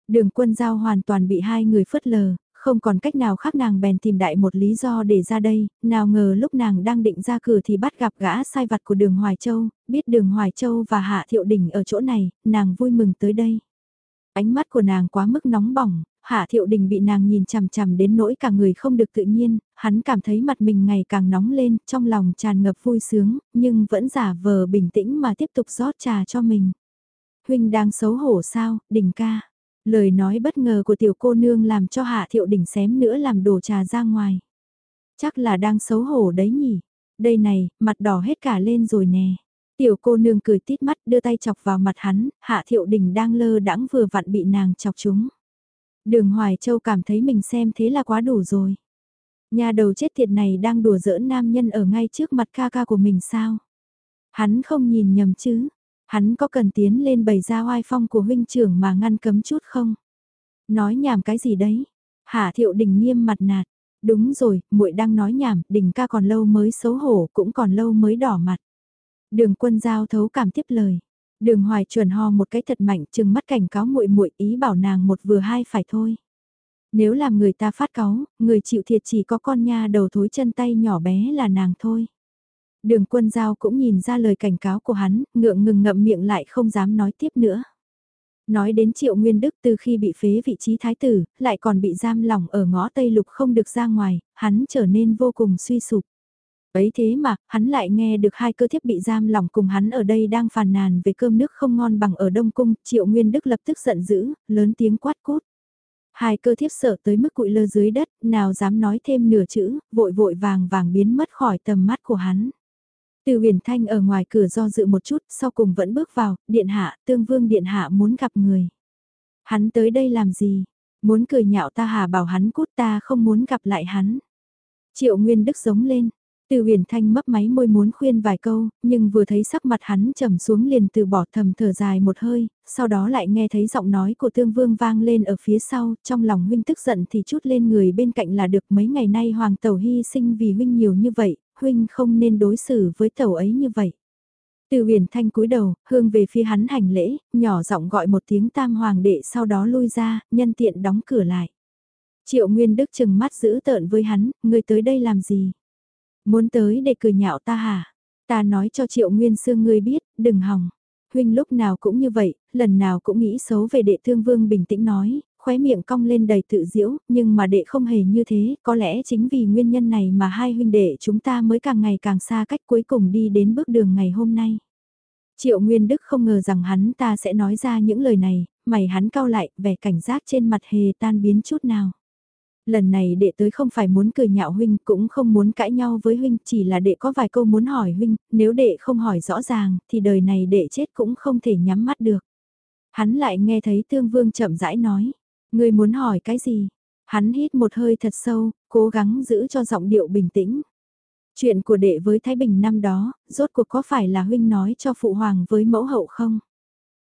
Đường quân giao hoàn toàn bị hai người phớt lờ, không còn cách nào khác nàng bèn tìm đại một lý do để ra đây, nào ngờ lúc nàng đang định ra cửa thì bắt gặp gã sai vặt của đường Hoài Châu, biết đường Hoài Châu và Hạ Thiệu Đình ở chỗ này, nàng vui mừng tới đây. Ánh mắt của nàng quá mức nóng bỏng, Hạ Thiệu Đình bị nàng nhìn chằm chằm đến nỗi cả người không được tự nhiên, hắn cảm thấy mặt mình ngày càng nóng lên, trong lòng tràn ngập vui sướng, nhưng vẫn giả vờ bình tĩnh mà tiếp tục rót trà cho mình. Huynh đang xấu hổ sao, Đình ca. Lời nói bất ngờ của tiểu cô nương làm cho Hạ Thiệu đỉnh xém nữa làm đổ trà ra ngoài. Chắc là đang xấu hổ đấy nhỉ. Đây này, mặt đỏ hết cả lên rồi nè. Tiểu cô nương cười tít mắt đưa tay chọc vào mặt hắn, Hạ Thiệu đỉnh đang lơ đãng vừa vặn bị nàng chọc chúng. Đường Hoài Châu cảm thấy mình xem thế là quá đủ rồi. Nhà đầu chết tiệt này đang đùa giỡn nam nhân ở ngay trước mặt ca ca của mình sao? Hắn không nhìn nhầm chứ? Hắn có cần tiến lên bày ra oai phong của huynh trưởng mà ngăn cấm chút không? Nói nhảm cái gì đấy? Hạ Thiệu Đình nghiêm mặt nạt. Đúng rồi, muội đang nói nhảm, Đình ca còn lâu mới xấu hổ, cũng còn lâu mới đỏ mặt. Đường quân giao thấu cảm tiếp lời. Đường hoài chuẩn ho một cái thật mạnh chừng mắt cảnh cáo muội muội ý bảo nàng một vừa hai phải thôi. Nếu làm người ta phát cáu, người chịu thiệt chỉ có con nha đầu thối chân tay nhỏ bé là nàng thôi. Đường quân giao cũng nhìn ra lời cảnh cáo của hắn, ngượng ngừng ngậm miệng lại không dám nói tiếp nữa. Nói đến triệu nguyên đức từ khi bị phế vị trí thái tử, lại còn bị giam lỏng ở ngõ Tây Lục không được ra ngoài, hắn trở nên vô cùng suy sụp. Ấy thế mà, hắn lại nghe được hai cơ thiếp bị giam lỏng cùng hắn ở đây đang phàn nàn về cơm nước không ngon bằng ở Đông Cung, Triệu Nguyên Đức lập tức giận dữ, lớn tiếng quát cốt. Hai cơ thiếp sợ tới mức cụi lơ dưới đất, nào dám nói thêm nửa chữ, vội vội vàng vàng biến mất khỏi tầm mắt của hắn. Từ huyền thanh ở ngoài cửa do dự một chút, sau cùng vẫn bước vào, điện hạ, tương vương điện hạ muốn gặp người. Hắn tới đây làm gì? Muốn cười nhạo ta hà bảo hắn cút ta không muốn gặp lại hắn. Triệu Nguyên Đức giống lên, từ huyền thanh mấp máy môi muốn khuyên vài câu, nhưng vừa thấy sắc mặt hắn trầm xuống liền từ bỏ thầm thở dài một hơi, sau đó lại nghe thấy giọng nói của tương vương vang lên ở phía sau, trong lòng huynh tức giận thì chút lên người bên cạnh là được mấy ngày nay hoàng tẩu hy sinh vì huynh nhiều như vậy, huynh không nên đối xử với tàu ấy như vậy. Từ huyền thanh cúi đầu, hương về phía hắn hành lễ, nhỏ giọng gọi một tiếng tam hoàng đệ sau đó lui ra, nhân tiện đóng cửa lại. Triệu Nguyên Đức chừng mắt giữ tợn với hắn, người tới đây làm gì? Muốn tới để cười nhạo ta hả? Ta nói cho Triệu Nguyên Sương ngươi biết, đừng hòng. Huynh lúc nào cũng như vậy, lần nào cũng nghĩ xấu về đệ thương vương bình tĩnh nói, khóe miệng cong lên đầy tự diễu, nhưng mà đệ không hề như thế, có lẽ chính vì nguyên nhân này mà hai huynh đệ chúng ta mới càng ngày càng xa cách cuối cùng đi đến bước đường ngày hôm nay. Triệu Nguyên Đức không ngờ rằng hắn ta sẽ nói ra những lời này, mày hắn cau lại, vẻ cảnh giác trên mặt hề tan biến chút nào lần này đệ tới không phải muốn cười nhạo huynh cũng không muốn cãi nhau với huynh chỉ là đệ có vài câu muốn hỏi huynh, nếu đệ không hỏi rõ ràng thì đời này đệ chết cũng không thể nhắm mắt được. Hắn lại nghe thấy tương vương chậm rãi nói, người muốn hỏi cái gì? Hắn hít một hơi thật sâu, cố gắng giữ cho giọng điệu bình tĩnh. Chuyện của đệ với Thái Bình năm đó, rốt cuộc có phải là huynh nói cho phụ hoàng với mẫu hậu không?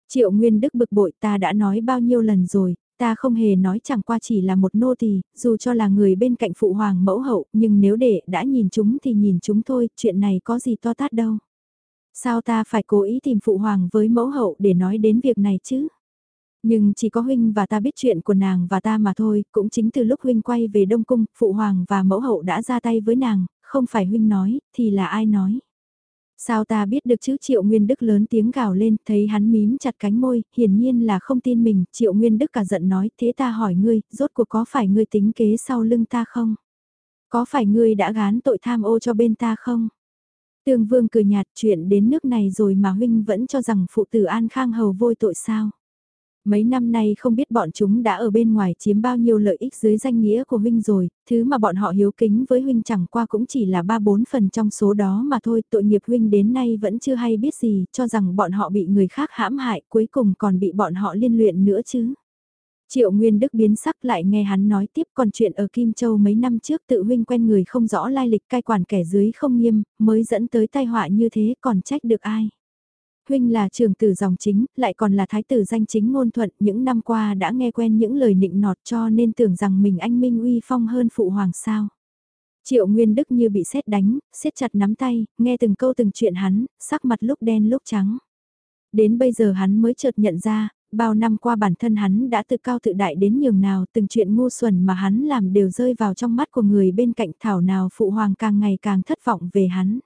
Triệu Nguyên Đức bực bội ta đã nói bao nhiêu lần rồi, Ta không hề nói chẳng qua chỉ là một nô tỳ, dù cho là người bên cạnh phụ hoàng mẫu hậu, nhưng nếu đệ đã nhìn chúng thì nhìn chúng thôi, chuyện này có gì to tát đâu. Sao ta phải cố ý tìm phụ hoàng với mẫu hậu để nói đến việc này chứ? Nhưng chỉ có huynh và ta biết chuyện của nàng và ta mà thôi, cũng chính từ lúc huynh quay về Đông Cung, phụ hoàng và mẫu hậu đã ra tay với nàng, không phải huynh nói, thì là ai nói? Sao ta biết được chứ Triệu Nguyên Đức lớn tiếng gào lên, thấy hắn mím chặt cánh môi, hiển nhiên là không tin mình, Triệu Nguyên Đức cả giận nói, thế ta hỏi ngươi, rốt cuộc có phải ngươi tính kế sau lưng ta không? Có phải ngươi đã gán tội tham ô cho bên ta không? Tương Vương cười nhạt chuyện đến nước này rồi mà huynh vẫn cho rằng phụ tử An Khang Hầu vôi tội sao? Mấy năm nay không biết bọn chúng đã ở bên ngoài chiếm bao nhiêu lợi ích dưới danh nghĩa của huynh rồi, thứ mà bọn họ hiếu kính với huynh chẳng qua cũng chỉ là 3-4 phần trong số đó mà thôi, tội nghiệp huynh đến nay vẫn chưa hay biết gì, cho rằng bọn họ bị người khác hãm hại, cuối cùng còn bị bọn họ liên luyện nữa chứ. Triệu Nguyên Đức biến sắc lại nghe hắn nói tiếp còn chuyện ở Kim Châu mấy năm trước tự huynh quen người không rõ lai lịch cai quản kẻ dưới không nghiêm, mới dẫn tới tai họa như thế còn trách được ai. Huynh là trường tử dòng chính, lại còn là thái tử danh chính ngôn thuận, những năm qua đã nghe quen những lời nịnh nọt cho nên tưởng rằng mình anh minh uy phong hơn phụ hoàng sao. Triệu Nguyên Đức như bị sét đánh, siết chặt nắm tay, nghe từng câu từng chuyện hắn, sắc mặt lúc đen lúc trắng. Đến bây giờ hắn mới chợt nhận ra, bao năm qua bản thân hắn đã tự cao tự đại đến nhường nào từng chuyện ngu xuẩn mà hắn làm đều rơi vào trong mắt của người bên cạnh thảo nào phụ hoàng càng ngày càng thất vọng về hắn.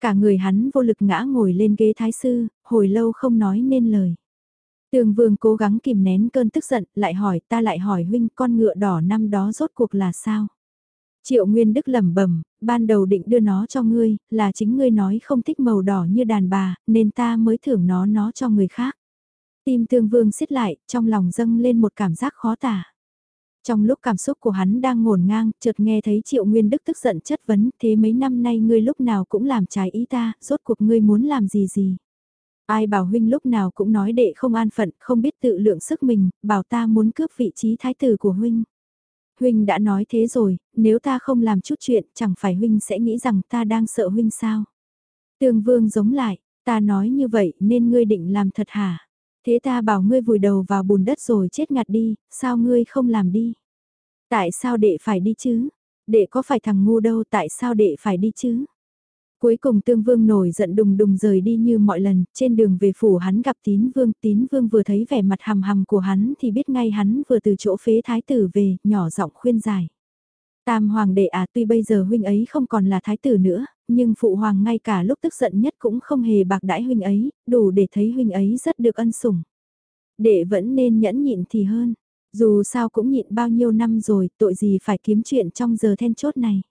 Cả người hắn vô lực ngã ngồi lên ghế thái sư, hồi lâu không nói nên lời. Tường vương cố gắng kìm nén cơn tức giận, lại hỏi ta lại hỏi huynh con ngựa đỏ năm đó rốt cuộc là sao? Triệu Nguyên Đức lẩm bẩm, ban đầu định đưa nó cho ngươi, là chính ngươi nói không thích màu đỏ như đàn bà, nên ta mới thưởng nó nó cho người khác. Tim tương vương xiết lại, trong lòng dâng lên một cảm giác khó tả. Trong lúc cảm xúc của hắn đang ngổn ngang, chợt nghe thấy Triệu Nguyên Đức tức giận chất vấn, thế mấy năm nay ngươi lúc nào cũng làm trái ý ta, rốt cuộc ngươi muốn làm gì gì. Ai bảo huynh lúc nào cũng nói đệ không an phận, không biết tự lượng sức mình, bảo ta muốn cướp vị trí thái tử của huynh. Huynh đã nói thế rồi, nếu ta không làm chút chuyện, chẳng phải huynh sẽ nghĩ rằng ta đang sợ huynh sao. Tương vương giống lại, ta nói như vậy nên ngươi định làm thật hả? Thế ta bảo ngươi vùi đầu vào bùn đất rồi chết ngạt đi, sao ngươi không làm đi? Tại sao đệ phải đi chứ? Đệ có phải thằng ngu đâu tại sao đệ phải đi chứ? Cuối cùng tương vương nổi giận đùng đùng rời đi như mọi lần, trên đường về phủ hắn gặp tín vương, tín vương vừa thấy vẻ mặt hầm hầm của hắn thì biết ngay hắn vừa từ chỗ phế thái tử về, nhỏ giọng khuyên giải. Tam hoàng đệ à tuy bây giờ huynh ấy không còn là thái tử nữa, nhưng phụ hoàng ngay cả lúc tức giận nhất cũng không hề bạc đãi huynh ấy, đủ để thấy huynh ấy rất được ân sủng. Đệ vẫn nên nhẫn nhịn thì hơn, dù sao cũng nhịn bao nhiêu năm rồi, tội gì phải kiếm chuyện trong giờ then chốt này.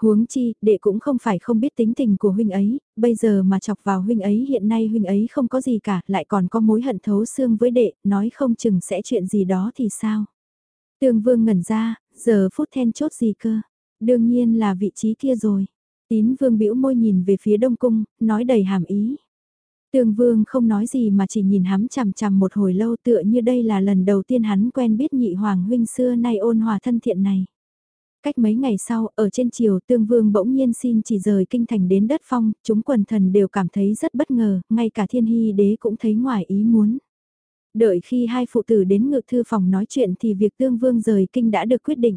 Huống chi, đệ cũng không phải không biết tính tình của huynh ấy, bây giờ mà chọc vào huynh ấy hiện nay huynh ấy không có gì cả, lại còn có mối hận thấu xương với đệ, nói không chừng sẽ chuyện gì đó thì sao. Tương vương ngẩn ra, giờ phút then chốt gì cơ, đương nhiên là vị trí kia rồi. Tín vương bĩu môi nhìn về phía đông cung, nói đầy hàm ý. Tương vương không nói gì mà chỉ nhìn hắn chằm chằm một hồi lâu tựa như đây là lần đầu tiên hắn quen biết nhị hoàng huynh xưa nay ôn hòa thân thiện này. Cách mấy ngày sau, ở trên chiều tương vương bỗng nhiên xin chỉ rời kinh thành đến đất phong, chúng quần thần đều cảm thấy rất bất ngờ, ngay cả thiên hy đế cũng thấy ngoài ý muốn. Đợi khi hai phụ tử đến ngự thư phòng nói chuyện thì việc tương vương rời kinh đã được quyết định.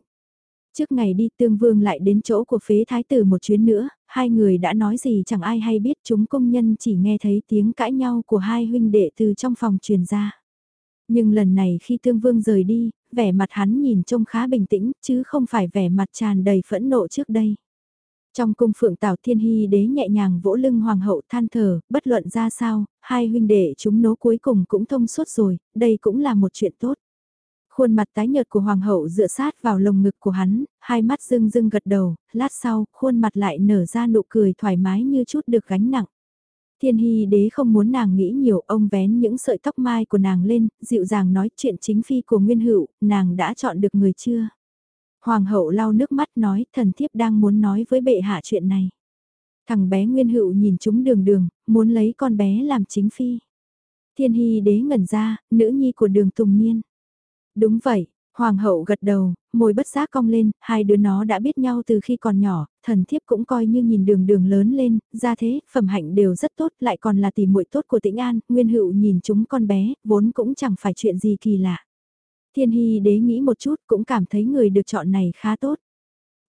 Trước ngày đi tương vương lại đến chỗ của phế thái tử một chuyến nữa, hai người đã nói gì chẳng ai hay biết chúng công nhân chỉ nghe thấy tiếng cãi nhau của hai huynh đệ từ trong phòng truyền ra. Nhưng lần này khi tương vương rời đi, vẻ mặt hắn nhìn trông khá bình tĩnh, chứ không phải vẻ mặt tràn đầy phẫn nộ trước đây. Trong cung phượng Tào Thiên Hy đế nhẹ nhàng vỗ lưng hoàng hậu than thở, bất luận ra sao, hai huynh đệ chúng nấu cuối cùng cũng thông suốt rồi, đây cũng là một chuyện tốt. Khuôn mặt tái nhợt của hoàng hậu dựa sát vào lồng ngực của hắn, hai mắt rưng rưng gật đầu, lát sau, khuôn mặt lại nở ra nụ cười thoải mái như chút được gánh nặng. Thiên Hy đế không muốn nàng nghĩ nhiều, ông vén những sợi tóc mai của nàng lên, dịu dàng nói chuyện chính phi của Nguyên Hữu, nàng đã chọn được người chưa? Hoàng hậu lau nước mắt nói, thần thiếp đang muốn nói với bệ hạ chuyện này. Thằng bé Nguyên Hữu nhìn chúng đường đường, muốn lấy con bé làm chính phi. Thiên Hy đế ngẩn ra, nữ nhi của đường Tùng Niên. Đúng vậy, Hoàng hậu gật đầu, môi bất giác cong lên, hai đứa nó đã biết nhau từ khi còn nhỏ, thần thiếp cũng coi như nhìn đường đường lớn lên, ra thế, phẩm hạnh đều rất tốt, lại còn là tỷ muội tốt của tĩnh an, nguyên hữu nhìn chúng con bé, vốn cũng chẳng phải chuyện gì kỳ lạ. Thiên hy đế nghĩ một chút cũng cảm thấy người được chọn này khá tốt.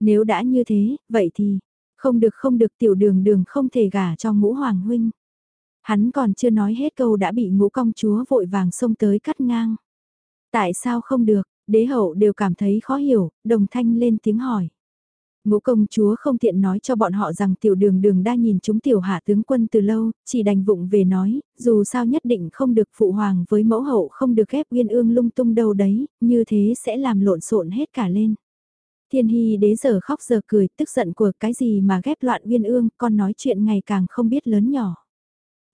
Nếu đã như thế, vậy thì, không được không được tiểu đường đường không thể gả cho ngũ hoàng huynh. Hắn còn chưa nói hết câu đã bị ngũ công chúa vội vàng xông tới cắt ngang. Tại sao không được, đế hậu đều cảm thấy khó hiểu, đồng thanh lên tiếng hỏi. Ngũ công chúa không tiện nói cho bọn họ rằng tiểu đường đường đã nhìn chúng tiểu hạ tướng quân từ lâu, chỉ đành vụng về nói, dù sao nhất định không được phụ hoàng với mẫu hậu không được ghép uyên ương lung tung đâu đấy, như thế sẽ làm lộn xộn hết cả lên. Thiên hy đế giờ khóc giờ cười, tức giận của cái gì mà ghép loạn uyên ương, con nói chuyện ngày càng không biết lớn nhỏ.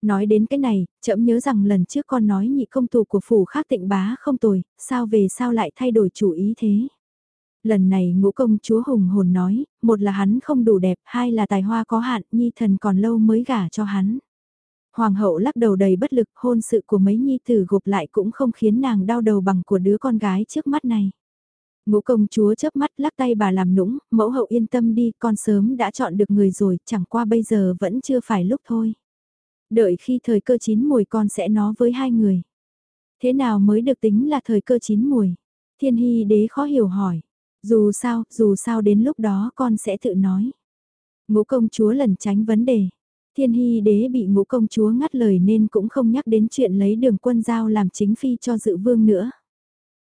Nói đến cái này, chậm nhớ rằng lần trước con nói nhị công tù của phủ khác tịnh bá không tồi, sao về sao lại thay đổi chủ ý thế? Lần này ngũ công chúa hùng hồn nói, một là hắn không đủ đẹp, hai là tài hoa có hạn, nhi thần còn lâu mới gả cho hắn. Hoàng hậu lắc đầu đầy bất lực, hôn sự của mấy nhi tử gộp lại cũng không khiến nàng đau đầu bằng của đứa con gái trước mắt này. Ngũ công chúa chớp mắt lắc tay bà làm nũng, mẫu hậu yên tâm đi, con sớm đã chọn được người rồi, chẳng qua bây giờ vẫn chưa phải lúc thôi. Đợi khi thời cơ chín mùi con sẽ nó với hai người. Thế nào mới được tính là thời cơ chín mùi? Thiên hy đế khó hiểu hỏi. Dù sao, dù sao đến lúc đó con sẽ tự nói. Ngũ công chúa lần tránh vấn đề. Thiên hy đế bị ngũ công chúa ngắt lời nên cũng không nhắc đến chuyện lấy đường quân giao làm chính phi cho dự vương nữa.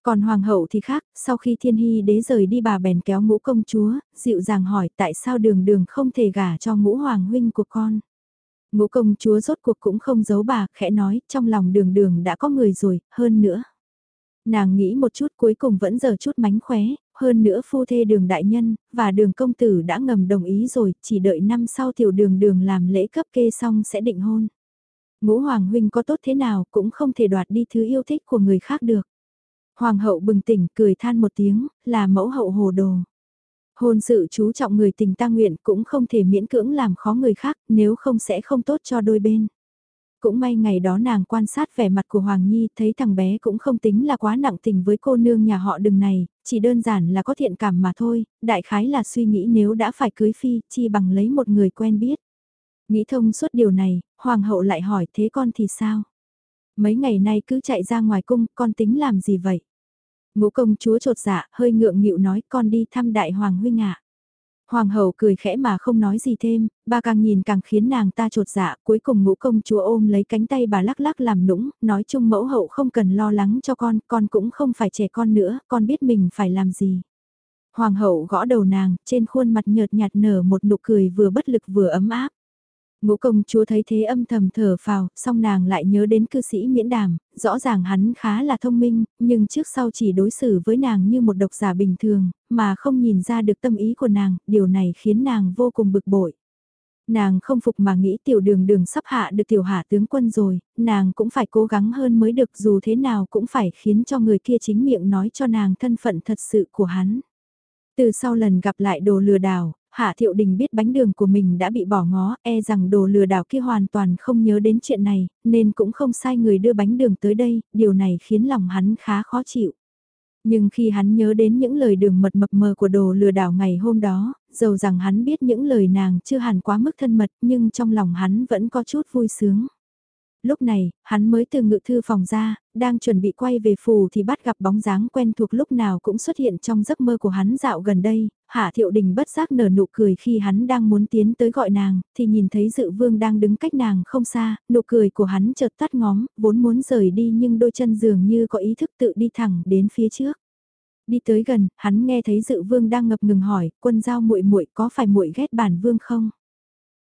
Còn hoàng hậu thì khác, sau khi thiên hy đế rời đi bà bèn kéo ngũ công chúa, dịu dàng hỏi tại sao đường đường không thể gả cho ngũ hoàng huynh của con. Ngũ công chúa rốt cuộc cũng không giấu bà, khẽ nói, trong lòng đường đường đã có người rồi, hơn nữa. Nàng nghĩ một chút cuối cùng vẫn giờ chút mánh khóe, hơn nữa phu thê đường đại nhân, và đường công tử đã ngầm đồng ý rồi, chỉ đợi năm sau tiểu đường đường làm lễ cấp kê xong sẽ định hôn. Ngũ Hoàng Huynh có tốt thế nào cũng không thể đoạt đi thứ yêu thích của người khác được. Hoàng hậu bừng tỉnh cười than một tiếng, là mẫu hậu hồ đồ. Hôn sự chú trọng người tình ta nguyện cũng không thể miễn cưỡng làm khó người khác nếu không sẽ không tốt cho đôi bên. Cũng may ngày đó nàng quan sát vẻ mặt của Hoàng Nhi thấy thằng bé cũng không tính là quá nặng tình với cô nương nhà họ đừng này, chỉ đơn giản là có thiện cảm mà thôi, đại khái là suy nghĩ nếu đã phải cưới phi chi bằng lấy một người quen biết. Nghĩ thông suốt điều này, Hoàng hậu lại hỏi thế con thì sao? Mấy ngày nay cứ chạy ra ngoài cung, con tính làm gì vậy? Ngũ công chúa trột dạ, hơi ngượng nghịu nói con đi thăm đại hoàng huynh ạ. Hoàng hậu cười khẽ mà không nói gì thêm, bà càng nhìn càng khiến nàng ta trột dạ, cuối cùng ngũ công chúa ôm lấy cánh tay bà lắc lắc làm nũng, nói chung mẫu hậu không cần lo lắng cho con, con cũng không phải trẻ con nữa, con biết mình phải làm gì. Hoàng hậu gõ đầu nàng, trên khuôn mặt nhợt nhạt nở một nụ cười vừa bất lực vừa ấm áp. Ngũ công chúa thấy thế âm thầm thở phào, song nàng lại nhớ đến cư sĩ miễn đàm, rõ ràng hắn khá là thông minh, nhưng trước sau chỉ đối xử với nàng như một độc giả bình thường, mà không nhìn ra được tâm ý của nàng, điều này khiến nàng vô cùng bực bội. Nàng không phục mà nghĩ tiểu đường đường sắp hạ được tiểu hạ tướng quân rồi, nàng cũng phải cố gắng hơn mới được dù thế nào cũng phải khiến cho người kia chính miệng nói cho nàng thân phận thật sự của hắn. Từ sau lần gặp lại đồ lừa đảo, Hạ Thiệu Đình biết bánh đường của mình đã bị bỏ ngó, e rằng đồ lừa đảo kia hoàn toàn không nhớ đến chuyện này, nên cũng không sai người đưa bánh đường tới đây, điều này khiến lòng hắn khá khó chịu. Nhưng khi hắn nhớ đến những lời đường mật mập mờ của đồ lừa đảo ngày hôm đó, dầu rằng hắn biết những lời nàng chưa hẳn quá mức thân mật nhưng trong lòng hắn vẫn có chút vui sướng. Lúc này, hắn mới từ ngự thư phòng ra, đang chuẩn bị quay về phủ thì bắt gặp bóng dáng quen thuộc lúc nào cũng xuất hiện trong giấc mơ của hắn dạo gần đây, Hạ Thiệu Đình bất giác nở nụ cười khi hắn đang muốn tiến tới gọi nàng, thì nhìn thấy dự vương đang đứng cách nàng không xa, nụ cười của hắn chợt tắt ngóm, vốn muốn rời đi nhưng đôi chân dường như có ý thức tự đi thẳng đến phía trước. Đi tới gần, hắn nghe thấy dự vương đang ngập ngừng hỏi, quân giao muội muội có phải muội ghét bản vương không?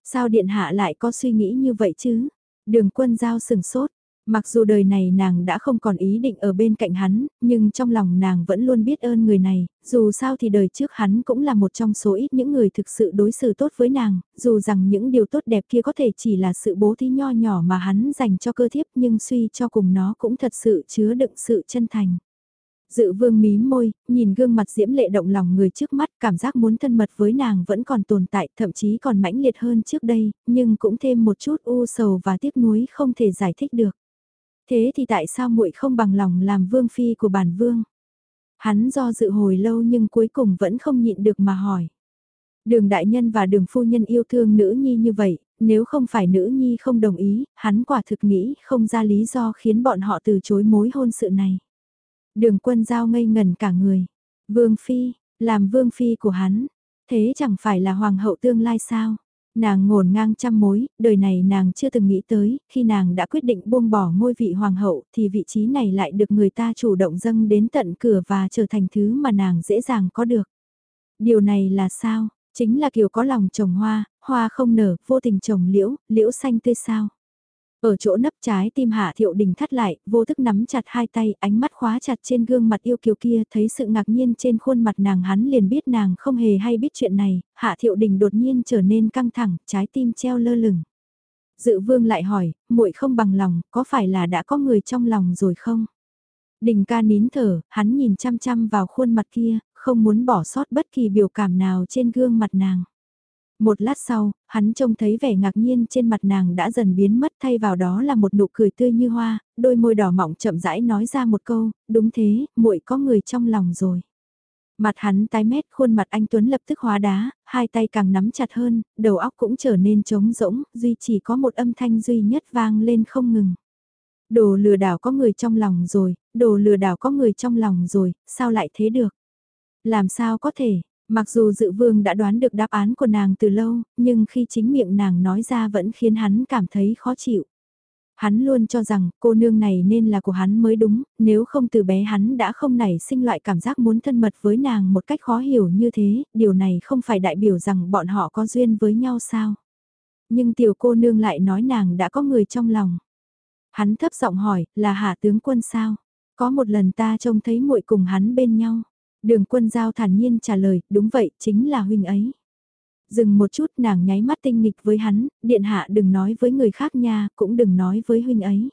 Sao điện hạ lại có suy nghĩ như vậy chứ? Đường quân giao sừng sốt, mặc dù đời này nàng đã không còn ý định ở bên cạnh hắn, nhưng trong lòng nàng vẫn luôn biết ơn người này, dù sao thì đời trước hắn cũng là một trong số ít những người thực sự đối xử tốt với nàng, dù rằng những điều tốt đẹp kia có thể chỉ là sự bố thí nho nhỏ mà hắn dành cho cơ thiếp nhưng suy cho cùng nó cũng thật sự chứa đựng sự chân thành. Dự vương mí môi, nhìn gương mặt diễm lệ động lòng người trước mắt, cảm giác muốn thân mật với nàng vẫn còn tồn tại, thậm chí còn mãnh liệt hơn trước đây, nhưng cũng thêm một chút u sầu và tiếc nuối không thể giải thích được. Thế thì tại sao muội không bằng lòng làm vương phi của bản vương? Hắn do dự hồi lâu nhưng cuối cùng vẫn không nhịn được mà hỏi. Đường đại nhân và đường phu nhân yêu thương nữ nhi như vậy, nếu không phải nữ nhi không đồng ý, hắn quả thực nghĩ không ra lý do khiến bọn họ từ chối mối hôn sự này. Đường quân giao ngây ngần cả người. Vương Phi, làm Vương Phi của hắn. Thế chẳng phải là Hoàng hậu tương lai sao? Nàng ngổn ngang trăm mối, đời này nàng chưa từng nghĩ tới, khi nàng đã quyết định buông bỏ ngôi vị hoàng hậu thì vị trí này lại được người ta chủ động dâng đến tận cửa và trở thành thứ mà nàng dễ dàng có được. Điều này là sao? Chính là kiểu có lòng trồng hoa, hoa không nở, vô tình trồng liễu, liễu xanh tươi sao? Ở chỗ nấp trái tim Hạ Thiệu Đình thắt lại, vô thức nắm chặt hai tay, ánh mắt khóa chặt trên gương mặt yêu kiều kia, thấy sự ngạc nhiên trên khuôn mặt nàng hắn liền biết nàng không hề hay biết chuyện này, Hạ Thiệu Đình đột nhiên trở nên căng thẳng, trái tim treo lơ lửng. Dự vương lại hỏi, muội không bằng lòng, có phải là đã có người trong lòng rồi không? Đình ca nín thở, hắn nhìn chăm chăm vào khuôn mặt kia, không muốn bỏ sót bất kỳ biểu cảm nào trên gương mặt nàng. Một lát sau, hắn trông thấy vẻ ngạc nhiên trên mặt nàng đã dần biến mất thay vào đó là một nụ cười tươi như hoa, đôi môi đỏ mọng chậm rãi nói ra một câu, đúng thế, muội có người trong lòng rồi. Mặt hắn tái mét, khuôn mặt anh Tuấn lập tức hóa đá, hai tay càng nắm chặt hơn, đầu óc cũng trở nên trống rỗng, duy chỉ có một âm thanh duy nhất vang lên không ngừng. Đồ lừa đảo có người trong lòng rồi, đồ lừa đảo có người trong lòng rồi, sao lại thế được? Làm sao có thể, Mặc dù dự vương đã đoán được đáp án của nàng từ lâu, nhưng khi chính miệng nàng nói ra vẫn khiến hắn cảm thấy khó chịu. Hắn luôn cho rằng cô nương này nên là của hắn mới đúng, nếu không từ bé hắn đã không nảy sinh loại cảm giác muốn thân mật với nàng một cách khó hiểu như thế, điều này không phải đại biểu rằng bọn họ có duyên với nhau sao. Nhưng tiểu cô nương lại nói nàng đã có người trong lòng. Hắn thấp giọng hỏi, là hạ tướng quân sao? Có một lần ta trông thấy muội cùng hắn bên nhau. Đường quân giao thản nhiên trả lời, đúng vậy, chính là huynh ấy. Dừng một chút nàng nháy mắt tinh nghịch với hắn, điện hạ đừng nói với người khác nha, cũng đừng nói với huynh ấy.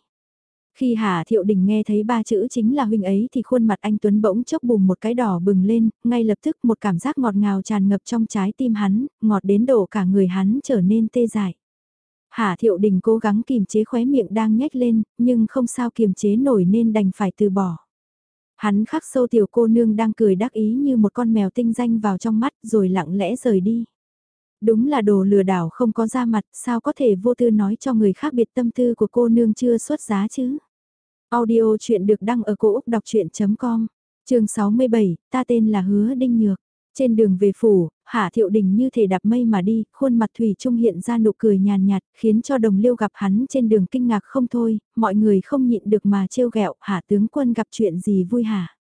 Khi Hà Thiệu Đình nghe thấy ba chữ chính là huynh ấy thì khuôn mặt anh Tuấn bỗng chốc bùm một cái đỏ bừng lên, ngay lập tức một cảm giác ngọt ngào tràn ngập trong trái tim hắn, ngọt đến độ cả người hắn trở nên tê dại. Hà Thiệu Đình cố gắng kiềm chế khóe miệng đang nhếch lên, nhưng không sao kiềm chế nổi nên đành phải từ bỏ. Hắn khắc sâu tiểu cô nương đang cười đắc ý như một con mèo tinh danh vào trong mắt rồi lặng lẽ rời đi. Đúng là đồ lừa đảo không có ra mặt, sao có thể vô tư nói cho người khác biệt tâm tư của cô nương chưa xuất giá chứ? Audio chuyện được đăng ở cổ Úc đọc chuyện.com, trường 67, ta tên là Hứa Đinh Nhược. Trên đường về phủ, Hạ Thiệu Đình như thể đạp mây mà đi, khuôn mặt Thủy Trung hiện ra nụ cười nhàn nhạt, khiến cho đồng liêu gặp hắn trên đường kinh ngạc không thôi, mọi người không nhịn được mà trêu ghẹo Hạ tướng quân gặp chuyện gì vui hả?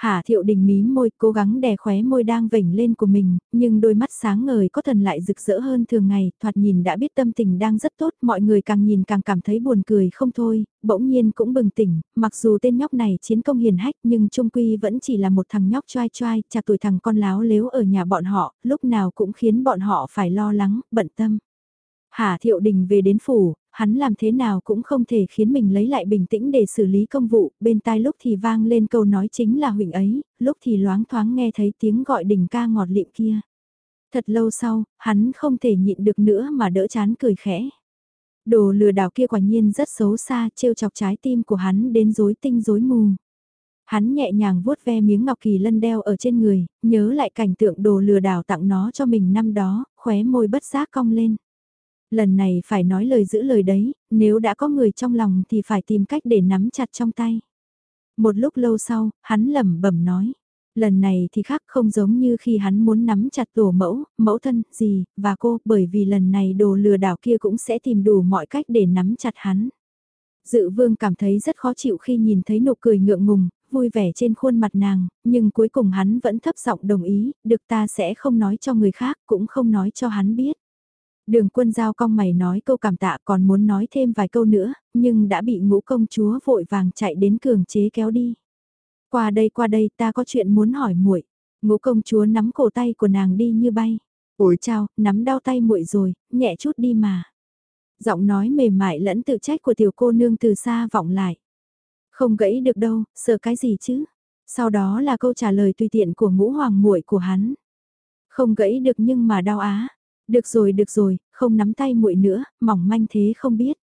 Hà thiệu đình mím môi cố gắng đè khóe môi đang vểnh lên của mình, nhưng đôi mắt sáng ngời có thần lại rực rỡ hơn thường ngày, thoạt nhìn đã biết tâm tình đang rất tốt, mọi người càng nhìn càng cảm thấy buồn cười không thôi, bỗng nhiên cũng bừng tỉnh, mặc dù tên nhóc này chiến công hiền hách nhưng trung quy vẫn chỉ là một thằng nhóc choai choai, chạc tuổi thằng con láo lếu ở nhà bọn họ, lúc nào cũng khiến bọn họ phải lo lắng, bận tâm. Hà Thiệu Đình về đến phủ, hắn làm thế nào cũng không thể khiến mình lấy lại bình tĩnh để xử lý công vụ, bên tai lúc thì vang lên câu nói chính là huỳnh ấy, lúc thì loáng thoáng nghe thấy tiếng gọi đình ca ngọt lịm kia. Thật lâu sau, hắn không thể nhịn được nữa mà đỡ chán cười khẽ. Đồ lừa đảo kia quả nhiên rất xấu xa, trêu chọc trái tim của hắn đến rối tinh rối mù. Hắn nhẹ nhàng vuốt ve miếng ngọc kỳ lân đeo ở trên người, nhớ lại cảnh tượng đồ lừa đảo tặng nó cho mình năm đó, khóe môi bất giác cong lên. Lần này phải nói lời giữ lời đấy, nếu đã có người trong lòng thì phải tìm cách để nắm chặt trong tay. Một lúc lâu sau, hắn lẩm bẩm nói. Lần này thì khác không giống như khi hắn muốn nắm chặt tổ mẫu, mẫu thân, gì, và cô, bởi vì lần này đồ lừa đảo kia cũng sẽ tìm đủ mọi cách để nắm chặt hắn. Dự vương cảm thấy rất khó chịu khi nhìn thấy nụ cười ngượng ngùng, vui vẻ trên khuôn mặt nàng, nhưng cuối cùng hắn vẫn thấp giọng đồng ý, được ta sẽ không nói cho người khác, cũng không nói cho hắn biết. Đường quân giao cong mày nói câu cảm tạ còn muốn nói thêm vài câu nữa, nhưng đã bị ngũ công chúa vội vàng chạy đến cường chế kéo đi. Qua đây qua đây ta có chuyện muốn hỏi muội. Ngũ công chúa nắm cổ tay của nàng đi như bay. Ôi chào, nắm đau tay muội rồi, nhẹ chút đi mà. Giọng nói mềm mại lẫn tự trách của tiểu cô nương từ xa vọng lại. Không gãy được đâu, sợ cái gì chứ? Sau đó là câu trả lời tùy tiện của ngũ hoàng muội của hắn. Không gãy được nhưng mà đau á. Được rồi được rồi, không nắm tay muội nữa, mỏng manh thế không biết.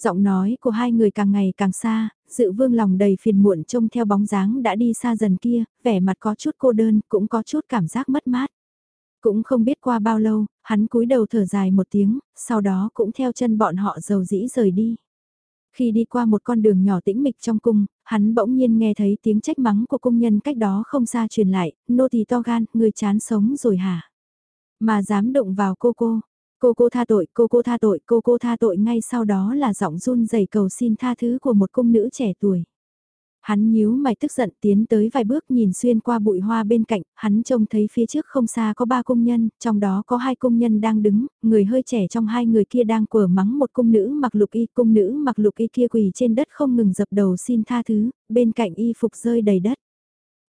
Giọng nói của hai người càng ngày càng xa, dự vương lòng đầy phiền muộn trông theo bóng dáng đã đi xa dần kia, vẻ mặt có chút cô đơn, cũng có chút cảm giác mất mát. Cũng không biết qua bao lâu, hắn cúi đầu thở dài một tiếng, sau đó cũng theo chân bọn họ dầu dĩ rời đi. Khi đi qua một con đường nhỏ tĩnh mịch trong cung, hắn bỗng nhiên nghe thấy tiếng trách mắng của cung nhân cách đó không xa truyền lại, nô tỳ to gan, người chán sống rồi hả? Mà dám động vào cô cô. Cô cô tha tội, cô cô tha tội, cô cô tha tội ngay sau đó là giọng run rẩy cầu xin tha thứ của một cung nữ trẻ tuổi. Hắn nhíu mày tức giận tiến tới vài bước nhìn xuyên qua bụi hoa bên cạnh, hắn trông thấy phía trước không xa có ba công nhân, trong đó có hai công nhân đang đứng, người hơi trẻ trong hai người kia đang quở mắng một cung nữ mặc lục y, cung nữ mặc lục y kia quỳ trên đất không ngừng dập đầu xin tha thứ, bên cạnh y phục rơi đầy đất.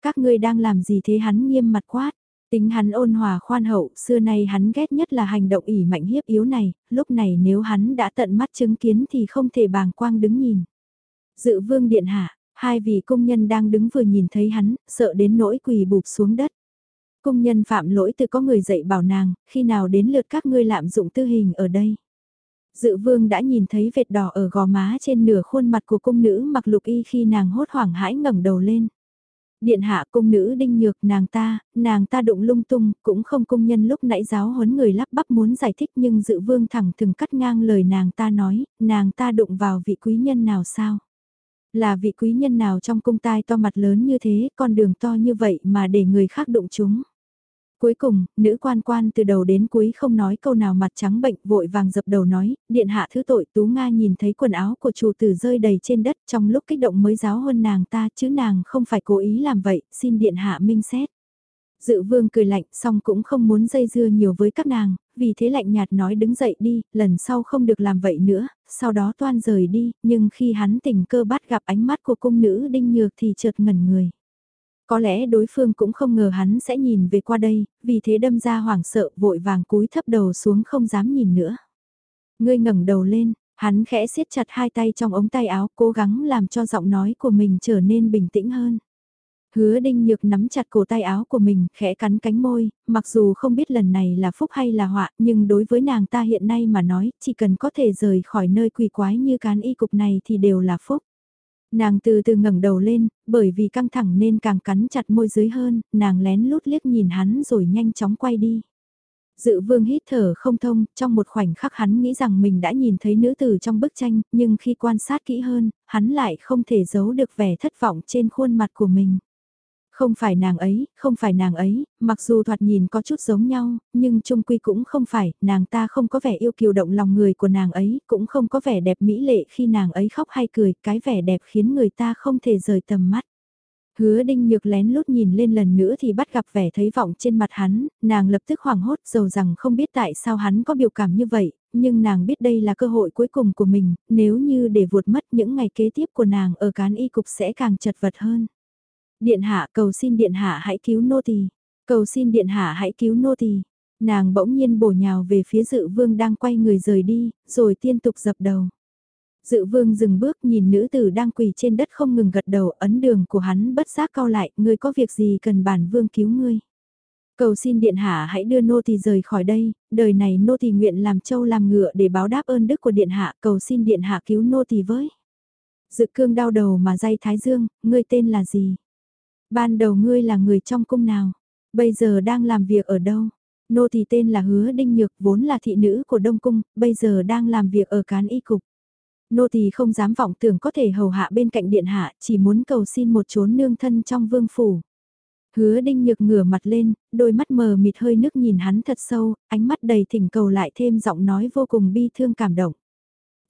Các ngươi đang làm gì thế hắn nghiêm mặt quát, Tính hắn ôn hòa khoan hậu, xưa nay hắn ghét nhất là hành động ỉ mạnh hiếp yếu này, lúc này nếu hắn đã tận mắt chứng kiến thì không thể bàng quang đứng nhìn. Dự vương điện hạ, hai vị công nhân đang đứng vừa nhìn thấy hắn, sợ đến nỗi quỳ bụp xuống đất. Công nhân phạm lỗi từ có người dạy bảo nàng, khi nào đến lượt các ngươi lạm dụng tư hình ở đây. Dự vương đã nhìn thấy vệt đỏ ở gò má trên nửa khuôn mặt của cung nữ mặc lục y khi nàng hốt hoảng hãi ngẩng đầu lên. Điện hạ cung nữ đinh nhược nàng ta, nàng ta đụng lung tung, cũng không công nhân lúc nãy giáo huấn người lắp bắp muốn giải thích nhưng dự vương thẳng thừng cắt ngang lời nàng ta nói, nàng ta đụng vào vị quý nhân nào sao? Là vị quý nhân nào trong cung tai to mặt lớn như thế, con đường to như vậy mà để người khác đụng chúng? Cuối cùng, nữ quan quan từ đầu đến cuối không nói câu nào mặt trắng bệnh vội vàng dập đầu nói, điện hạ thứ tội Tú Nga nhìn thấy quần áo của chủ tử rơi đầy trên đất trong lúc kích động mới giáo hơn nàng ta chứ nàng không phải cố ý làm vậy, xin điện hạ minh xét. Dự vương cười lạnh xong cũng không muốn dây dưa nhiều với các nàng, vì thế lạnh nhạt nói đứng dậy đi, lần sau không được làm vậy nữa, sau đó toan rời đi, nhưng khi hắn tình cơ bắt gặp ánh mắt của cung nữ đinh nhược thì chợt ngẩn người. Có lẽ đối phương cũng không ngờ hắn sẽ nhìn về qua đây, vì thế đâm ra hoảng sợ vội vàng cúi thấp đầu xuống không dám nhìn nữa. Ngươi ngẩng đầu lên, hắn khẽ siết chặt hai tay trong ống tay áo cố gắng làm cho giọng nói của mình trở nên bình tĩnh hơn. Hứa đinh nhược nắm chặt cổ tay áo của mình, khẽ cắn cánh môi, mặc dù không biết lần này là phúc hay là họa, nhưng đối với nàng ta hiện nay mà nói, chỉ cần có thể rời khỏi nơi quỷ quái như cán y cục này thì đều là phúc. Nàng từ từ ngẩng đầu lên, bởi vì căng thẳng nên càng cắn chặt môi dưới hơn, nàng lén lút liếc nhìn hắn rồi nhanh chóng quay đi. Dự vương hít thở không thông, trong một khoảnh khắc hắn nghĩ rằng mình đã nhìn thấy nữ tử trong bức tranh, nhưng khi quan sát kỹ hơn, hắn lại không thể giấu được vẻ thất vọng trên khuôn mặt của mình. Không phải nàng ấy, không phải nàng ấy, mặc dù thoạt nhìn có chút giống nhau, nhưng trung quy cũng không phải, nàng ta không có vẻ yêu kiều động lòng người của nàng ấy, cũng không có vẻ đẹp mỹ lệ khi nàng ấy khóc hay cười, cái vẻ đẹp khiến người ta không thể rời tầm mắt. Hứa đinh nhược lén lút nhìn lên lần nữa thì bắt gặp vẻ thấy vọng trên mặt hắn, nàng lập tức hoảng hốt dầu rằng không biết tại sao hắn có biểu cảm như vậy, nhưng nàng biết đây là cơ hội cuối cùng của mình, nếu như để vụt mất những ngày kế tiếp của nàng ở cán y cục sẽ càng chật vật hơn. Điện hạ cầu xin điện hạ hãy cứu nô tỳ. Cầu xin điện hạ hãy cứu nô tỳ. Nàng bỗng nhiên bổ nhào về phía dự vương đang quay người rời đi, rồi tiên tục dập đầu. Dự vương dừng bước nhìn nữ tử đang quỳ trên đất không ngừng gật đầu ấn đường của hắn bất giác cao lại, ngươi có việc gì cần bản vương cứu ngươi. Cầu xin điện hạ hãy đưa nô tỳ rời khỏi đây, đời này nô tỳ nguyện làm châu làm ngựa để báo đáp ơn đức của điện hạ, cầu xin điện hạ cứu nô tỳ với. Dự cương đau đầu mà dây thái dương, ngươi tên là gì? Ban đầu ngươi là người trong cung nào? Bây giờ đang làm việc ở đâu? Nô thì tên là Hứa Đinh Nhược vốn là thị nữ của Đông Cung, bây giờ đang làm việc ở cán y cục. Nô thì không dám vọng tưởng có thể hầu hạ bên cạnh điện hạ, chỉ muốn cầu xin một chốn nương thân trong vương phủ. Hứa Đinh Nhược ngửa mặt lên, đôi mắt mờ mịt hơi nước nhìn hắn thật sâu, ánh mắt đầy thỉnh cầu lại thêm giọng nói vô cùng bi thương cảm động.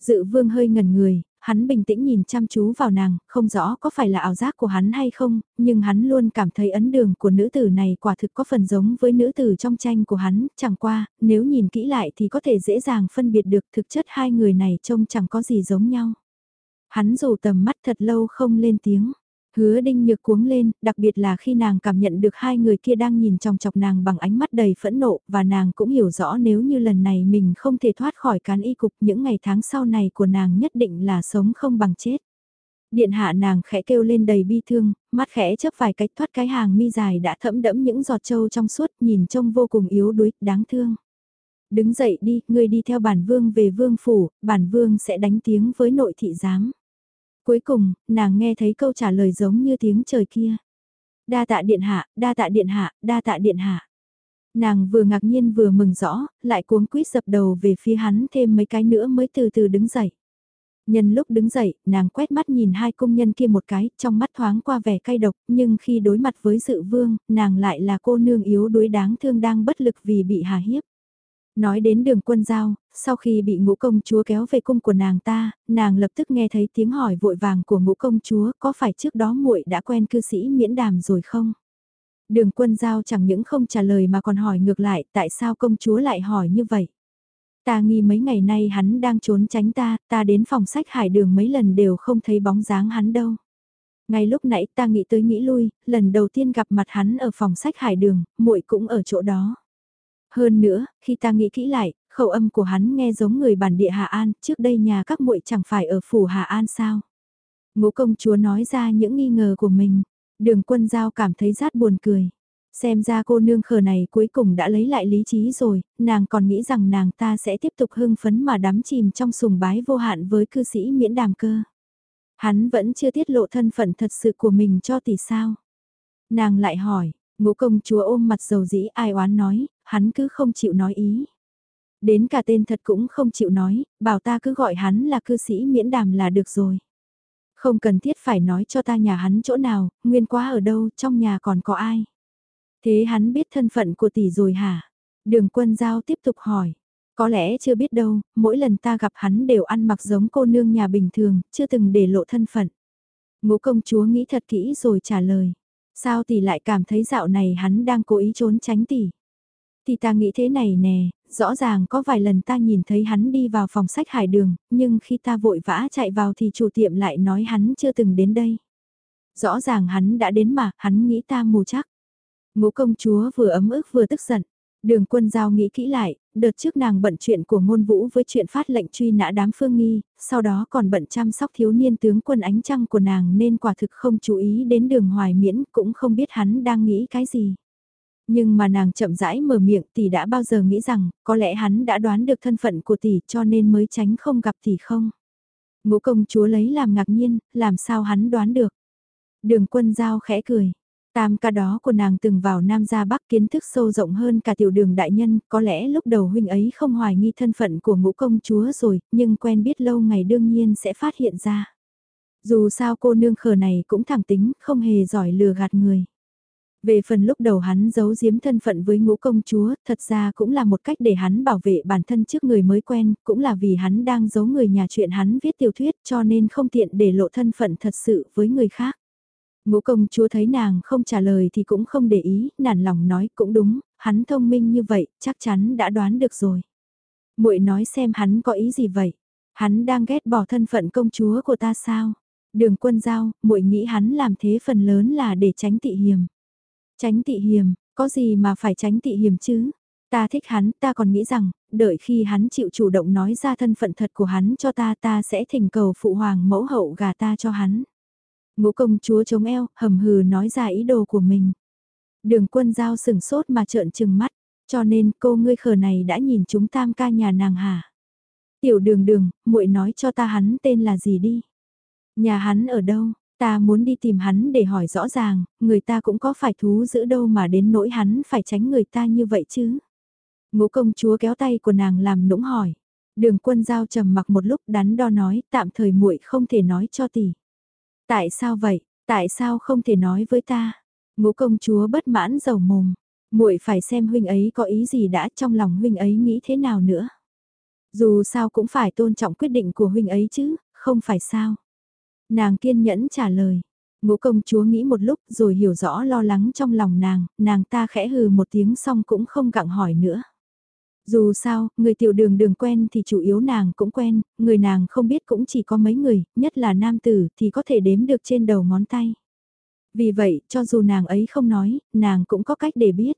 Dự vương hơi ngẩn người, hắn bình tĩnh nhìn chăm chú vào nàng, không rõ có phải là ảo giác của hắn hay không, nhưng hắn luôn cảm thấy ấn đường của nữ tử này quả thực có phần giống với nữ tử trong tranh của hắn, chẳng qua, nếu nhìn kỹ lại thì có thể dễ dàng phân biệt được thực chất hai người này trông chẳng có gì giống nhau. Hắn dù tầm mắt thật lâu không lên tiếng. Hứa đinh nhược cuống lên, đặc biệt là khi nàng cảm nhận được hai người kia đang nhìn trong chọc nàng bằng ánh mắt đầy phẫn nộ, và nàng cũng hiểu rõ nếu như lần này mình không thể thoát khỏi cán y cục những ngày tháng sau này của nàng nhất định là sống không bằng chết. Điện hạ nàng khẽ kêu lên đầy bi thương, mắt khẽ chớp vài cách thoát cái hàng mi dài đã thẫm đẫm những giọt trâu trong suốt nhìn trông vô cùng yếu đuối, đáng thương. Đứng dậy đi, ngươi đi theo bản vương về vương phủ, bản vương sẽ đánh tiếng với nội thị giám. Cuối cùng, nàng nghe thấy câu trả lời giống như tiếng trời kia. Đa tạ điện hạ, đa tạ điện hạ, đa tạ điện hạ. Nàng vừa ngạc nhiên vừa mừng rõ, lại cuống quýt dập đầu về phía hắn thêm mấy cái nữa mới từ từ đứng dậy. Nhân lúc đứng dậy, nàng quét mắt nhìn hai công nhân kia một cái, trong mắt thoáng qua vẻ cay độc, nhưng khi đối mặt với dự vương, nàng lại là cô nương yếu đuối đáng thương đang bất lực vì bị hà hiếp. Nói đến đường quân giao, sau khi bị ngũ công chúa kéo về cung của nàng ta, nàng lập tức nghe thấy tiếng hỏi vội vàng của ngũ công chúa có phải trước đó muội đã quen cư sĩ miễn đàm rồi không? Đường quân giao chẳng những không trả lời mà còn hỏi ngược lại tại sao công chúa lại hỏi như vậy? Ta nghi mấy ngày nay hắn đang trốn tránh ta, ta đến phòng sách hải đường mấy lần đều không thấy bóng dáng hắn đâu. Ngay lúc nãy ta nghĩ tới nghĩ lui, lần đầu tiên gặp mặt hắn ở phòng sách hải đường, muội cũng ở chỗ đó. Hơn nữa, khi ta nghĩ kỹ lại, khẩu âm của hắn nghe giống người bản địa Hà An, trước đây nhà các muội chẳng phải ở phủ Hà An sao? Ngũ công chúa nói ra những nghi ngờ của mình, đường quân giao cảm thấy rát buồn cười. Xem ra cô nương khờ này cuối cùng đã lấy lại lý trí rồi, nàng còn nghĩ rằng nàng ta sẽ tiếp tục hưng phấn mà đắm chìm trong sùng bái vô hạn với cư sĩ miễn đàm cơ. Hắn vẫn chưa tiết lộ thân phận thật sự của mình cho tỷ sao. Nàng lại hỏi, ngũ công chúa ôm mặt dầu dĩ ai oán nói, hắn cứ không chịu nói ý. Đến cả tên thật cũng không chịu nói, bảo ta cứ gọi hắn là cư sĩ miễn đàm là được rồi. Không cần thiết phải nói cho ta nhà hắn chỗ nào, nguyên quá ở đâu, trong nhà còn có ai. Thế hắn biết thân phận của tỷ rồi hả? Đường quân giao tiếp tục hỏi. Có lẽ chưa biết đâu, mỗi lần ta gặp hắn đều ăn mặc giống cô nương nhà bình thường, chưa từng để lộ thân phận. Ngũ công chúa nghĩ thật kỹ rồi trả lời. Sao tỷ lại cảm thấy dạo này hắn đang cố ý trốn tránh tỷ? Thì ta nghĩ thế này nè, rõ ràng có vài lần ta nhìn thấy hắn đi vào phòng sách hải đường, nhưng khi ta vội vã chạy vào thì chủ tiệm lại nói hắn chưa từng đến đây. Rõ ràng hắn đã đến mà, hắn nghĩ ta mù chắc. Ngũ công chúa vừa ấm ức vừa tức giận. Đường quân giao nghĩ kỹ lại, đợt trước nàng bận chuyện của ngôn vũ với chuyện phát lệnh truy nã đám phương nghi, sau đó còn bận chăm sóc thiếu niên tướng quân ánh trăng của nàng nên quả thực không chú ý đến đường hoài miễn cũng không biết hắn đang nghĩ cái gì. Nhưng mà nàng chậm rãi mở miệng tỷ đã bao giờ nghĩ rằng có lẽ hắn đã đoán được thân phận của tỷ cho nên mới tránh không gặp tỷ không. Ngũ công chúa lấy làm ngạc nhiên, làm sao hắn đoán được. Đường quân giao khẽ cười. Tam ca đó của nàng từng vào Nam gia Bắc kiến thức sâu rộng hơn cả tiểu đường đại nhân, có lẽ lúc đầu huynh ấy không hoài nghi thân phận của ngũ công chúa rồi, nhưng quen biết lâu ngày đương nhiên sẽ phát hiện ra. Dù sao cô nương khờ này cũng thẳng tính, không hề giỏi lừa gạt người. Về phần lúc đầu hắn giấu giếm thân phận với ngũ công chúa, thật ra cũng là một cách để hắn bảo vệ bản thân trước người mới quen, cũng là vì hắn đang giấu người nhà chuyện hắn viết tiểu thuyết cho nên không tiện để lộ thân phận thật sự với người khác. Ngũ công chúa thấy nàng không trả lời thì cũng không để ý, nản lòng nói cũng đúng, hắn thông minh như vậy, chắc chắn đã đoán được rồi. muội nói xem hắn có ý gì vậy? Hắn đang ghét bỏ thân phận công chúa của ta sao? Đường quân giao, muội nghĩ hắn làm thế phần lớn là để tránh tị hiềm. Tránh tị hiềm, có gì mà phải tránh tị hiềm chứ? Ta thích hắn, ta còn nghĩ rằng, đợi khi hắn chịu chủ động nói ra thân phận thật của hắn cho ta ta sẽ thỉnh cầu phụ hoàng mẫu hậu gà ta cho hắn. Ngũ công chúa chống eo, hầm hừ nói ra ý đồ của mình. Đường quân giao sừng sốt mà trợn trừng mắt, cho nên cô ngươi khờ này đã nhìn chúng tam ca nhà nàng hả? Tiểu đường đường, muội nói cho ta hắn tên là gì đi? Nhà hắn ở đâu? Ta muốn đi tìm hắn để hỏi rõ ràng, người ta cũng có phải thú giữ đâu mà đến nỗi hắn phải tránh người ta như vậy chứ? Ngũ công chúa kéo tay của nàng làm nũng hỏi. Đường quân giao trầm mặc một lúc đắn đo nói, tạm thời muội không thể nói cho tỷ. Tại sao vậy? Tại sao không thể nói với ta? Ngũ công chúa bất mãn dầu mồm. muội phải xem huynh ấy có ý gì đã trong lòng huynh ấy nghĩ thế nào nữa. Dù sao cũng phải tôn trọng quyết định của huynh ấy chứ, không phải sao. Nàng kiên nhẫn trả lời. Ngũ công chúa nghĩ một lúc rồi hiểu rõ lo lắng trong lòng nàng, nàng ta khẽ hừ một tiếng xong cũng không gặng hỏi nữa. Dù sao, người tiểu đường đường quen thì chủ yếu nàng cũng quen, người nàng không biết cũng chỉ có mấy người, nhất là nam tử thì có thể đếm được trên đầu ngón tay. Vì vậy, cho dù nàng ấy không nói, nàng cũng có cách để biết.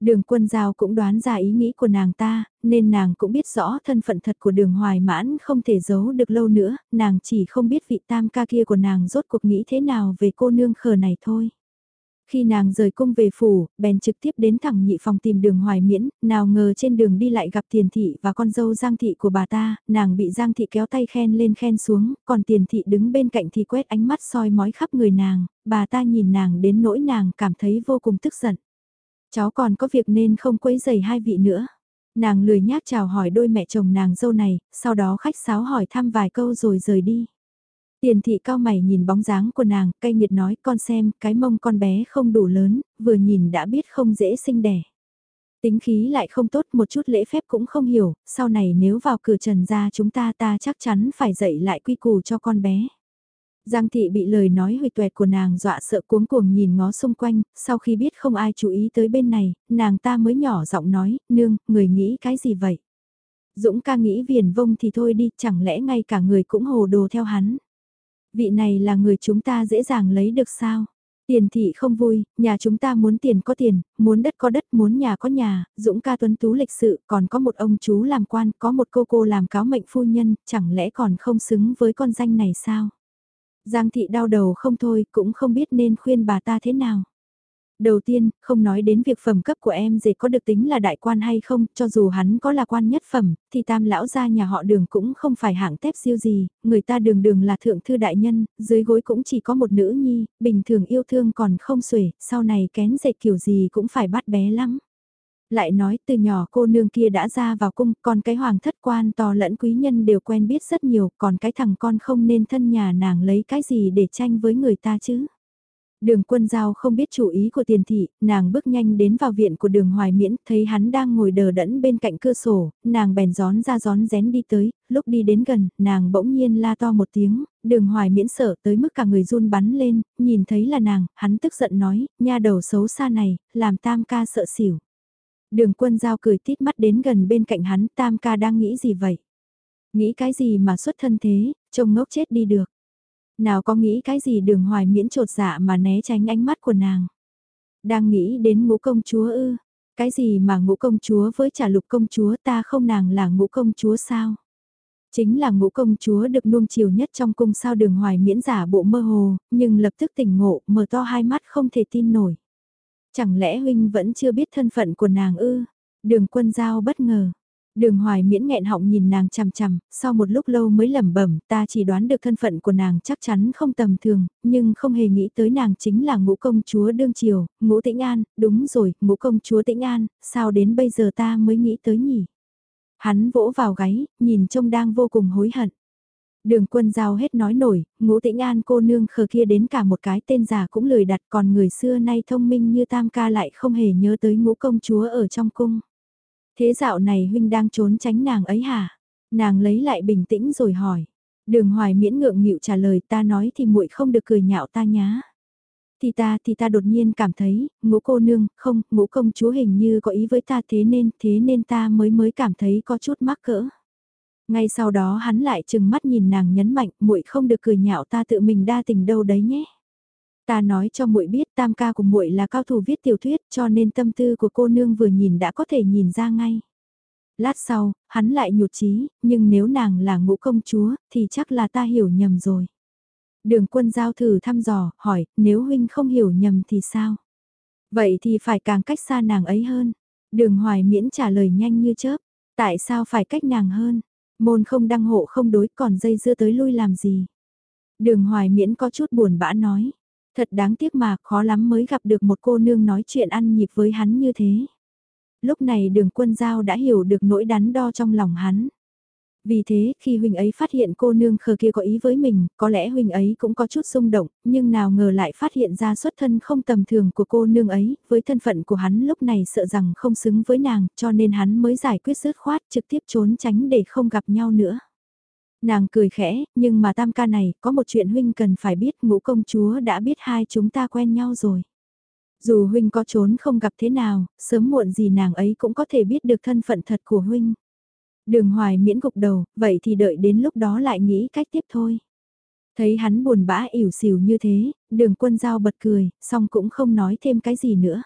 Đường quân giao cũng đoán ra ý nghĩ của nàng ta, nên nàng cũng biết rõ thân phận thật của đường hoài mãn không thể giấu được lâu nữa, nàng chỉ không biết vị tam ca kia của nàng rốt cuộc nghĩ thế nào về cô nương khờ này thôi. Khi nàng rời cung về phủ, bèn trực tiếp đến thẳng nhị phòng tìm đường hoài miễn, nào ngờ trên đường đi lại gặp tiền thị và con dâu giang thị của bà ta, nàng bị giang thị kéo tay khen lên khen xuống, còn tiền thị đứng bên cạnh thì quét ánh mắt soi mói khắp người nàng, bà ta nhìn nàng đến nỗi nàng cảm thấy vô cùng tức giận. Cháu còn có việc nên không quấy giày hai vị nữa. Nàng lười nhác chào hỏi đôi mẹ chồng nàng dâu này, sau đó khách sáo hỏi thăm vài câu rồi rời đi. Tiền thị cao mày nhìn bóng dáng của nàng, cay nghiệt nói con xem, cái mông con bé không đủ lớn, vừa nhìn đã biết không dễ sinh đẻ. Tính khí lại không tốt một chút lễ phép cũng không hiểu, sau này nếu vào cửa trần ra chúng ta ta chắc chắn phải dạy lại quy củ cho con bé. Giang thị bị lời nói huyệt tuẹt của nàng dọa sợ cuống cuồng nhìn ngó xung quanh, sau khi biết không ai chú ý tới bên này, nàng ta mới nhỏ giọng nói, nương, người nghĩ cái gì vậy? Dũng ca nghĩ viền vông thì thôi đi, chẳng lẽ ngay cả người cũng hồ đồ theo hắn. Vị này là người chúng ta dễ dàng lấy được sao? Tiền thị không vui, nhà chúng ta muốn tiền có tiền, muốn đất có đất, muốn nhà có nhà, Dũng ca tuấn tú lịch sự, còn có một ông chú làm quan, có một cô cô làm cáo mệnh phu nhân, chẳng lẽ còn không xứng với con danh này sao? Giang thị đau đầu không thôi, cũng không biết nên khuyên bà ta thế nào. Đầu tiên, không nói đến việc phẩm cấp của em dệt có được tính là đại quan hay không, cho dù hắn có là quan nhất phẩm, thì tam lão gia nhà họ đường cũng không phải hạng tép siêu gì, người ta đường đường là thượng thư đại nhân, dưới gối cũng chỉ có một nữ nhi, bình thường yêu thương còn không xuể, sau này kén dệt kiểu gì cũng phải bắt bé lắm. Lại nói từ nhỏ cô nương kia đã ra vào cung, còn cái hoàng thất quan to lẫn quý nhân đều quen biết rất nhiều, còn cái thằng con không nên thân nhà nàng lấy cái gì để tranh với người ta chứ. Đường quân giao không biết chủ ý của tiền thị, nàng bước nhanh đến vào viện của đường hoài miễn, thấy hắn đang ngồi đờ đẫn bên cạnh cửa sổ, nàng bèn gión ra gión rén đi tới, lúc đi đến gần, nàng bỗng nhiên la to một tiếng, đường hoài miễn sợ tới mức cả người run bắn lên, nhìn thấy là nàng, hắn tức giận nói, nha đầu xấu xa này, làm tam ca sợ xỉu. Đường quân giao cười tít mắt đến gần bên cạnh hắn, tam ca đang nghĩ gì vậy? Nghĩ cái gì mà xuất thân thế, trông ngốc chết đi được. Nào có nghĩ cái gì đường hoài miễn trột dạ mà né tránh ánh mắt của nàng. Đang nghĩ đến ngũ công chúa ư. Cái gì mà ngũ công chúa với trả lục công chúa ta không nàng là ngũ công chúa sao? Chính là ngũ công chúa được nuông chiều nhất trong cung sao đường hoài miễn giả bộ mơ hồ, nhưng lập tức tỉnh ngộ, mở to hai mắt không thể tin nổi. Chẳng lẽ huynh vẫn chưa biết thân phận của nàng ư? Đường quân giao bất ngờ, Đường hoài miễn nghẹn họng nhìn nàng chằm chằm, sau một lúc lâu mới lẩm bẩm, ta chỉ đoán được thân phận của nàng chắc chắn không tầm thường, nhưng không hề nghĩ tới nàng chính là ngũ công chúa đương triều, ngũ tĩnh an, đúng rồi, ngũ công chúa tĩnh an, sao đến bây giờ ta mới nghĩ tới nhỉ? Hắn vỗ vào gáy, nhìn trông đang vô cùng hối hận. Đường quân giao hết nói nổi, ngũ tĩnh an cô nương khờ kia đến cả một cái tên giả cũng lười đặt còn người xưa nay thông minh như tam ca lại không hề nhớ tới ngũ công chúa ở trong cung. Thế dạo này huynh đang trốn tránh nàng ấy hả? Nàng lấy lại bình tĩnh rồi hỏi. Đường hoài miễn ngượng nghịu trả lời ta nói thì muội không được cười nhạo ta nhá. Thì ta thì ta đột nhiên cảm thấy, ngũ cô nương, không, ngũ công chúa hình như có ý với ta thế nên, thế nên ta mới mới cảm thấy có chút mắc cỡ. Ngay sau đó hắn lại chừng mắt nhìn nàng nhấn mạnh, muội không được cười nhạo ta tự mình đa tình đâu đấy nhé. Ta nói cho muội biết tam ca của muội là cao thủ viết tiểu thuyết cho nên tâm tư của cô nương vừa nhìn đã có thể nhìn ra ngay. Lát sau, hắn lại nhụt chí, nhưng nếu nàng là ngũ công chúa, thì chắc là ta hiểu nhầm rồi. Đường quân giao thử thăm dò, hỏi, nếu huynh không hiểu nhầm thì sao? Vậy thì phải càng cách xa nàng ấy hơn. Đường hoài miễn trả lời nhanh như chớp. Tại sao phải cách nàng hơn? Môn không đăng hộ không đối còn dây dưa tới lui làm gì? Đường hoài miễn có chút buồn bã nói. Thật đáng tiếc mà khó lắm mới gặp được một cô nương nói chuyện ăn nhịp với hắn như thế. Lúc này đường quân giao đã hiểu được nỗi đắn đo trong lòng hắn. Vì thế, khi huynh ấy phát hiện cô nương khờ kia có ý với mình, có lẽ huynh ấy cũng có chút xung động, nhưng nào ngờ lại phát hiện ra xuất thân không tầm thường của cô nương ấy, với thân phận của hắn lúc này sợ rằng không xứng với nàng, cho nên hắn mới giải quyết dứt khoát trực tiếp trốn tránh để không gặp nhau nữa. Nàng cười khẽ, nhưng mà tam ca này, có một chuyện huynh cần phải biết ngũ công chúa đã biết hai chúng ta quen nhau rồi. Dù huynh có trốn không gặp thế nào, sớm muộn gì nàng ấy cũng có thể biết được thân phận thật của huynh. Đường hoài miễn gục đầu, vậy thì đợi đến lúc đó lại nghĩ cách tiếp thôi. Thấy hắn buồn bã ỉu xìu như thế, đường quân giao bật cười, xong cũng không nói thêm cái gì nữa.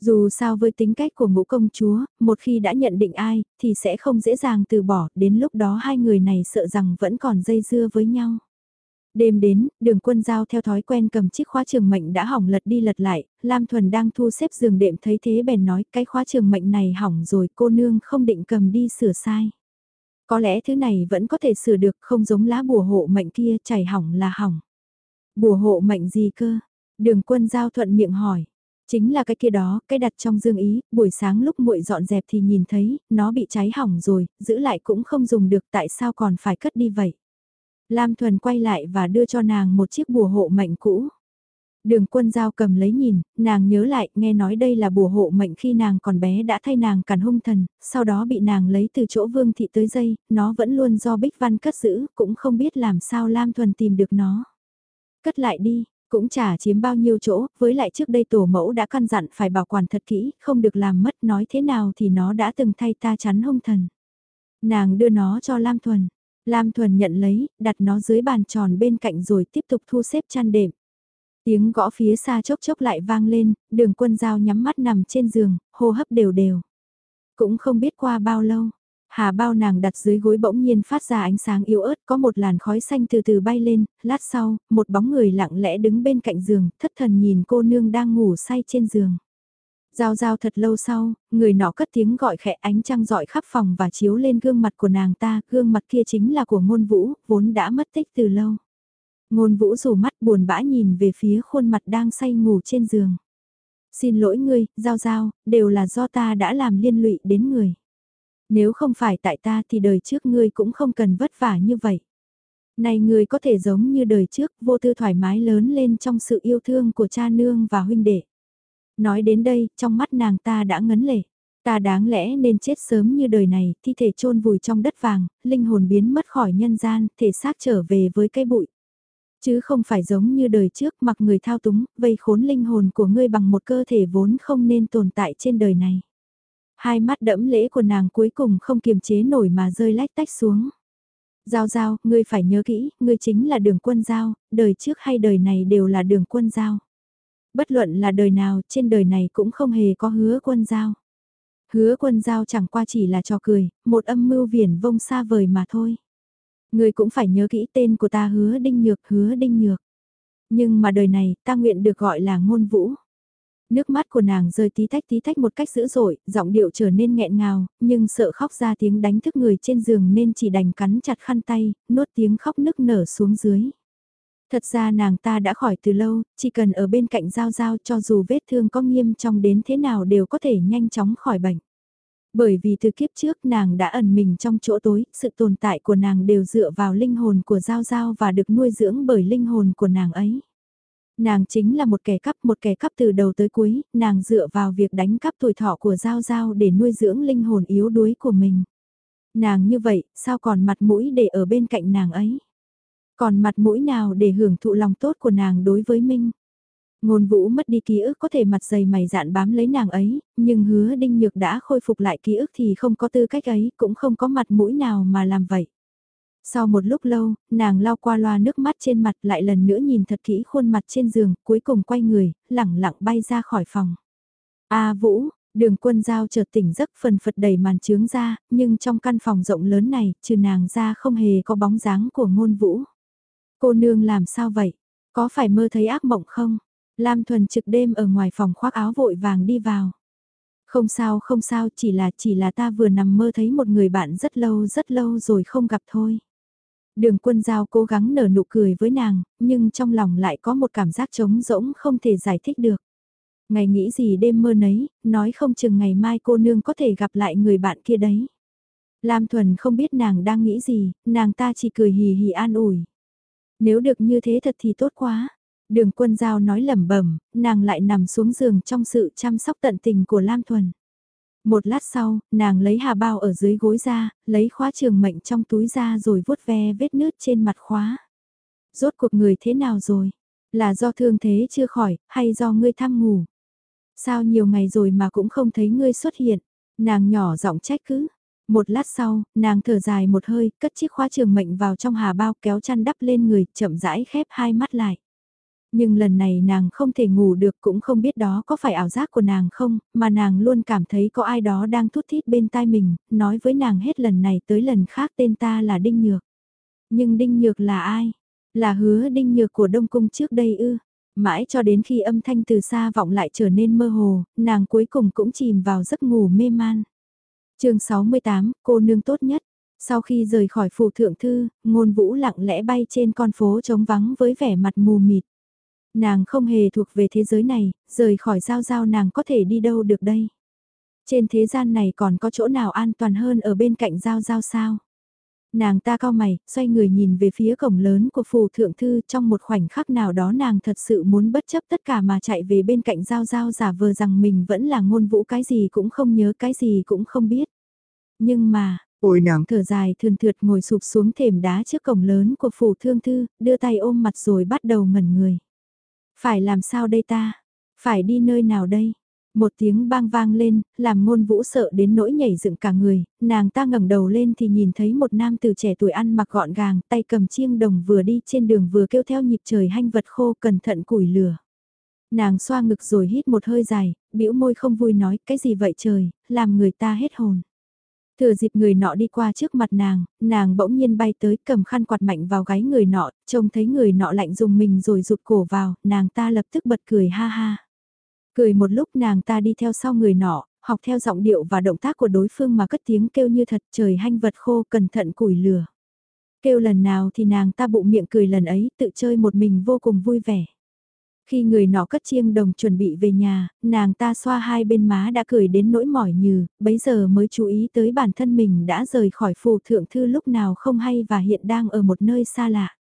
Dù sao với tính cách của ngũ công chúa, một khi đã nhận định ai, thì sẽ không dễ dàng từ bỏ, đến lúc đó hai người này sợ rằng vẫn còn dây dưa với nhau. Đêm đến, đường quân giao theo thói quen cầm chiếc khóa trường mệnh đã hỏng lật đi lật lại, Lam Thuần đang thu xếp giường đệm thấy thế bèn nói cái khóa trường mệnh này hỏng rồi cô nương không định cầm đi sửa sai. Có lẽ thứ này vẫn có thể sửa được không giống lá bùa hộ mệnh kia chảy hỏng là hỏng. Bùa hộ mệnh gì cơ? Đường quân giao thuận miệng hỏi. Chính là cái kia đó, cái đặt trong dương ý, buổi sáng lúc muội dọn dẹp thì nhìn thấy, nó bị cháy hỏng rồi, giữ lại cũng không dùng được tại sao còn phải cất đi vậy. Lam Thuần quay lại và đưa cho nàng một chiếc bùa hộ mệnh cũ. Đường quân giao cầm lấy nhìn, nàng nhớ lại, nghe nói đây là bùa hộ mệnh khi nàng còn bé đã thay nàng cản hung thần, sau đó bị nàng lấy từ chỗ vương thị tới dây, nó vẫn luôn do Bích Văn cất giữ, cũng không biết làm sao Lam Thuần tìm được nó. Cất lại đi, cũng chả chiếm bao nhiêu chỗ, với lại trước đây tổ mẫu đã căn dặn phải bảo quản thật kỹ, không được làm mất nói thế nào thì nó đã từng thay ta chắn hung thần. Nàng đưa nó cho Lam Thuần. Lam Thuần nhận lấy, đặt nó dưới bàn tròn bên cạnh rồi tiếp tục thu xếp chăn đệm. Tiếng gõ phía xa chốc chốc lại vang lên, đường quân dao nhắm mắt nằm trên giường, hô hấp đều đều. Cũng không biết qua bao lâu, Hà bao nàng đặt dưới gối bỗng nhiên phát ra ánh sáng yếu ớt, có một làn khói xanh từ từ bay lên, lát sau, một bóng người lặng lẽ đứng bên cạnh giường, thất thần nhìn cô nương đang ngủ say trên giường. Giao giao thật lâu sau, người nọ cất tiếng gọi khẽ ánh trăng dọi khắp phòng và chiếu lên gương mặt của nàng ta, gương mặt kia chính là của ngôn vũ, vốn đã mất tích từ lâu. Ngôn vũ rủ mắt buồn bã nhìn về phía khuôn mặt đang say ngủ trên giường. Xin lỗi ngươi, giao giao, đều là do ta đã làm liên lụy đến người. Nếu không phải tại ta thì đời trước ngươi cũng không cần vất vả như vậy. Này ngươi có thể giống như đời trước, vô tư thoải mái lớn lên trong sự yêu thương của cha nương và huynh đệ. Nói đến đây, trong mắt nàng ta đã ngấn lệ. Ta đáng lẽ nên chết sớm như đời này, thi thể chôn vùi trong đất vàng, linh hồn biến mất khỏi nhân gian, thể xác trở về với cây bụi. Chứ không phải giống như đời trước mặc người thao túng, vây khốn linh hồn của ngươi bằng một cơ thể vốn không nên tồn tại trên đời này. Hai mắt đẫm lễ của nàng cuối cùng không kiềm chế nổi mà rơi lách tách xuống. Giao giao, ngươi phải nhớ kỹ, ngươi chính là đường quân giao, đời trước hay đời này đều là đường quân giao. Bất luận là đời nào, trên đời này cũng không hề có hứa quân giao. Hứa quân giao chẳng qua chỉ là trò cười, một âm mưu viển vông xa vời mà thôi. Ngươi cũng phải nhớ kỹ tên của ta hứa đinh nhược, hứa đinh nhược. Nhưng mà đời này, ta nguyện được gọi là ngôn vũ. Nước mắt của nàng rơi tí tách tí tách một cách dữ dội, giọng điệu trở nên nghẹn ngào, nhưng sợ khóc ra tiếng đánh thức người trên giường nên chỉ đành cắn chặt khăn tay, nuốt tiếng khóc nức nở xuống dưới. Thật ra nàng ta đã khỏi từ lâu, chỉ cần ở bên cạnh Giao Giao cho dù vết thương có nghiêm trọng đến thế nào đều có thể nhanh chóng khỏi bệnh. Bởi vì từ kiếp trước nàng đã ẩn mình trong chỗ tối, sự tồn tại của nàng đều dựa vào linh hồn của Giao Giao và được nuôi dưỡng bởi linh hồn của nàng ấy. Nàng chính là một kẻ cắp, một kẻ cắp từ đầu tới cuối, nàng dựa vào việc đánh cắp tuổi thọ của Giao Giao để nuôi dưỡng linh hồn yếu đuối của mình. Nàng như vậy, sao còn mặt mũi để ở bên cạnh nàng ấy? Còn mặt mũi nào để hưởng thụ lòng tốt của nàng đối với Minh? Ngôn vũ mất đi ký ức có thể mặt dày mày dạn bám lấy nàng ấy, nhưng hứa đinh nhược đã khôi phục lại ký ức thì không có tư cách ấy, cũng không có mặt mũi nào mà làm vậy. Sau một lúc lâu, nàng lau qua loa nước mắt trên mặt lại lần nữa nhìn thật kỹ khuôn mặt trên giường, cuối cùng quay người, lẳng lặng bay ra khỏi phòng. A Vũ, đường quân giao chợt tỉnh giấc phần phật đầy màn trướng ra, nhưng trong căn phòng rộng lớn này, trừ nàng ra không hề có bóng dáng của ngôn vũ. Cô nương làm sao vậy? Có phải mơ thấy ác mộng không? Lam Thuần trực đêm ở ngoài phòng khoác áo vội vàng đi vào. Không sao không sao chỉ là chỉ là ta vừa nằm mơ thấy một người bạn rất lâu rất lâu rồi không gặp thôi. Đường quân giao cố gắng nở nụ cười với nàng, nhưng trong lòng lại có một cảm giác trống rỗng không thể giải thích được. Ngày nghĩ gì đêm mơ nấy, nói không chừng ngày mai cô nương có thể gặp lại người bạn kia đấy. Lam Thuần không biết nàng đang nghĩ gì, nàng ta chỉ cười hì hì an ủi. Nếu được như thế thật thì tốt quá. Đường quân giao nói lẩm bẩm, nàng lại nằm xuống giường trong sự chăm sóc tận tình của Lam Thuần. Một lát sau, nàng lấy hà bao ở dưới gối ra, lấy khóa trường mệnh trong túi ra rồi vuốt ve vết nứt trên mặt khóa. Rốt cuộc người thế nào rồi? Là do thương thế chưa khỏi, hay do ngươi tham ngủ? Sao nhiều ngày rồi mà cũng không thấy ngươi xuất hiện? Nàng nhỏ giọng trách cứ. Một lát sau, nàng thở dài một hơi, cất chiếc khóa trường mệnh vào trong hà bao kéo chăn đắp lên người, chậm rãi khép hai mắt lại. Nhưng lần này nàng không thể ngủ được cũng không biết đó có phải ảo giác của nàng không, mà nàng luôn cảm thấy có ai đó đang thút thít bên tai mình, nói với nàng hết lần này tới lần khác tên ta là Đinh Nhược. Nhưng Đinh Nhược là ai? Là hứa Đinh Nhược của Đông Cung trước đây ư? Mãi cho đến khi âm thanh từ xa vọng lại trở nên mơ hồ, nàng cuối cùng cũng chìm vào giấc ngủ mê man. chương 68, cô nương tốt nhất. Sau khi rời khỏi phủ thượng thư, ngôn vũ lặng lẽ bay trên con phố trống vắng với vẻ mặt mù mịt. Nàng không hề thuộc về thế giới này, rời khỏi giao giao nàng có thể đi đâu được đây. Trên thế gian này còn có chỗ nào an toàn hơn ở bên cạnh giao giao sao? Nàng ta cao mày, xoay người nhìn về phía cổng lớn của phù thượng thư trong một khoảnh khắc nào đó nàng thật sự muốn bất chấp tất cả mà chạy về bên cạnh giao giao giả vờ rằng mình vẫn là ngôn vũ cái gì cũng không nhớ cái gì cũng không biết. Nhưng mà, ôi nàng thở dài thườn thượt ngồi sụp xuống thềm đá trước cổng lớn của phủ thương thư, đưa tay ôm mặt rồi bắt đầu ngẩn người. Phải làm sao đây ta? Phải đi nơi nào đây? Một tiếng bang vang lên, làm ngôn vũ sợ đến nỗi nhảy dựng cả người, nàng ta ngẩng đầu lên thì nhìn thấy một nam từ trẻ tuổi ăn mặc gọn gàng, tay cầm chiêng đồng vừa đi trên đường vừa kêu theo nhịp trời hanh vật khô cẩn thận củi lửa. Nàng xoa ngực rồi hít một hơi dài, bĩu môi không vui nói cái gì vậy trời, làm người ta hết hồn. Thừa dịp người nọ đi qua trước mặt nàng, nàng bỗng nhiên bay tới cầm khăn quạt mạnh vào gáy người nọ, trông thấy người nọ lạnh dùng mình rồi rụt cổ vào, nàng ta lập tức bật cười ha ha. Cười một lúc nàng ta đi theo sau người nọ, học theo giọng điệu và động tác của đối phương mà cất tiếng kêu như thật trời hanh vật khô cẩn thận củi lửa. Kêu lần nào thì nàng ta bụng miệng cười lần ấy tự chơi một mình vô cùng vui vẻ. Khi người nọ cất chiêng đồng chuẩn bị về nhà, nàng ta xoa hai bên má đã cười đến nỗi mỏi nhừ, bấy giờ mới chú ý tới bản thân mình đã rời khỏi phù thượng thư lúc nào không hay và hiện đang ở một nơi xa lạ.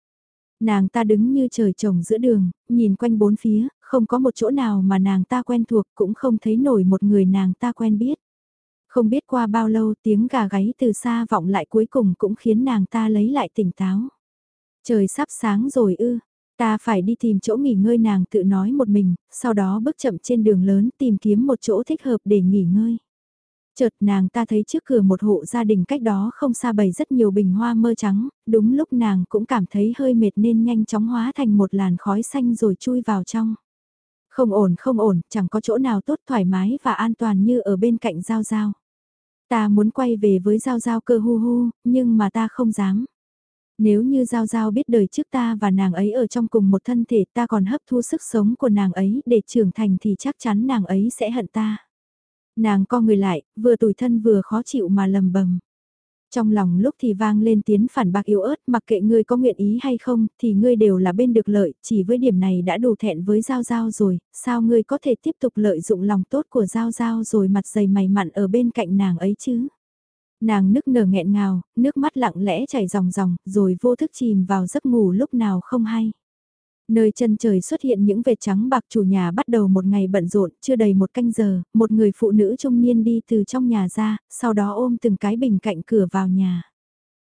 Nàng ta đứng như trời trồng giữa đường, nhìn quanh bốn phía, không có một chỗ nào mà nàng ta quen thuộc cũng không thấy nổi một người nàng ta quen biết. Không biết qua bao lâu tiếng gà gáy từ xa vọng lại cuối cùng cũng khiến nàng ta lấy lại tỉnh táo. Trời sắp sáng rồi ư, ta phải đi tìm chỗ nghỉ ngơi nàng tự nói một mình, sau đó bước chậm trên đường lớn tìm kiếm một chỗ thích hợp để nghỉ ngơi. Chợt nàng ta thấy trước cửa một hộ gia đình cách đó không xa bày rất nhiều bình hoa mơ trắng, đúng lúc nàng cũng cảm thấy hơi mệt nên nhanh chóng hóa thành một làn khói xanh rồi chui vào trong. Không ổn không ổn, chẳng có chỗ nào tốt thoải mái và an toàn như ở bên cạnh Giao Giao. Ta muốn quay về với Giao Giao cơ hu hu, nhưng mà ta không dám. Nếu như Giao Giao biết đời trước ta và nàng ấy ở trong cùng một thân thể ta còn hấp thu sức sống của nàng ấy để trưởng thành thì chắc chắn nàng ấy sẽ hận ta. Nàng co người lại, vừa tủi thân vừa khó chịu mà lầm bầm. Trong lòng lúc thì vang lên tiếng phản bác yếu ớt mặc kệ ngươi có nguyện ý hay không thì ngươi đều là bên được lợi, chỉ với điểm này đã đủ thẹn với Giao Giao rồi, sao ngươi có thể tiếp tục lợi dụng lòng tốt của Giao Giao rồi mặt dày mày mặn ở bên cạnh nàng ấy chứ? Nàng nức nở nghẹn ngào, nước mắt lặng lẽ chảy ròng ròng, rồi vô thức chìm vào giấc ngủ lúc nào không hay. Nơi chân trời xuất hiện những vệt trắng bạc chủ nhà bắt đầu một ngày bận rộn, chưa đầy một canh giờ, một người phụ nữ trung niên đi từ trong nhà ra, sau đó ôm từng cái bình cạnh cửa vào nhà.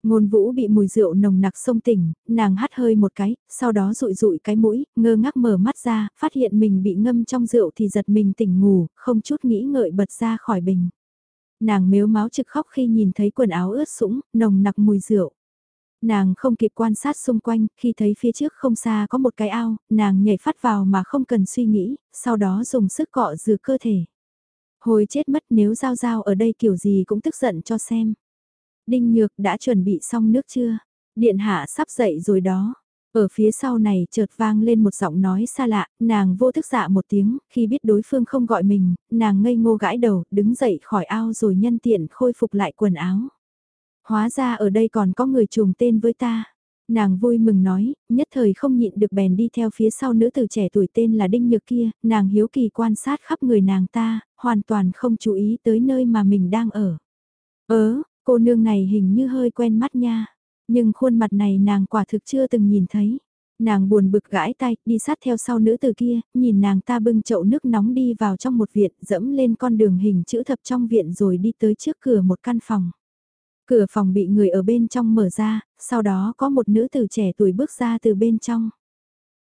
Ngôn vũ bị mùi rượu nồng nặc sông tỉnh, nàng hắt hơi một cái, sau đó rụi rụi cái mũi, ngơ ngác mở mắt ra, phát hiện mình bị ngâm trong rượu thì giật mình tỉnh ngủ, không chút nghĩ ngợi bật ra khỏi bình. Nàng mếu máu trực khóc khi nhìn thấy quần áo ướt sũng, nồng nặc mùi rượu. Nàng không kịp quan sát xung quanh, khi thấy phía trước không xa có một cái ao, nàng nhảy phát vào mà không cần suy nghĩ, sau đó dùng sức cọ rửa cơ thể. Hồi chết mất nếu Giao Giao ở đây kiểu gì cũng tức giận cho xem. Đinh Nhược đã chuẩn bị xong nước chưa? Điện hạ sắp dậy rồi đó. Ở phía sau này chợt vang lên một giọng nói xa lạ, nàng vô thức dạ một tiếng, khi biết đối phương không gọi mình, nàng ngây ngô gãi đầu, đứng dậy khỏi ao rồi nhân tiện khôi phục lại quần áo. Hóa ra ở đây còn có người trùng tên với ta. Nàng vui mừng nói, nhất thời không nhịn được bèn đi theo phía sau nữ tử trẻ tuổi tên là Đinh Nhược kia, nàng hiếu kỳ quan sát khắp người nàng ta, hoàn toàn không chú ý tới nơi mà mình đang ở. Ớ, cô nương này hình như hơi quen mắt nha, nhưng khuôn mặt này nàng quả thực chưa từng nhìn thấy. Nàng buồn bực gãi tay, đi sát theo sau nữ tử kia, nhìn nàng ta bưng chậu nước nóng đi vào trong một viện, dẫm lên con đường hình chữ thập trong viện rồi đi tới trước cửa một căn phòng. Cửa phòng bị người ở bên trong mở ra, sau đó có một nữ tử trẻ tuổi bước ra từ bên trong.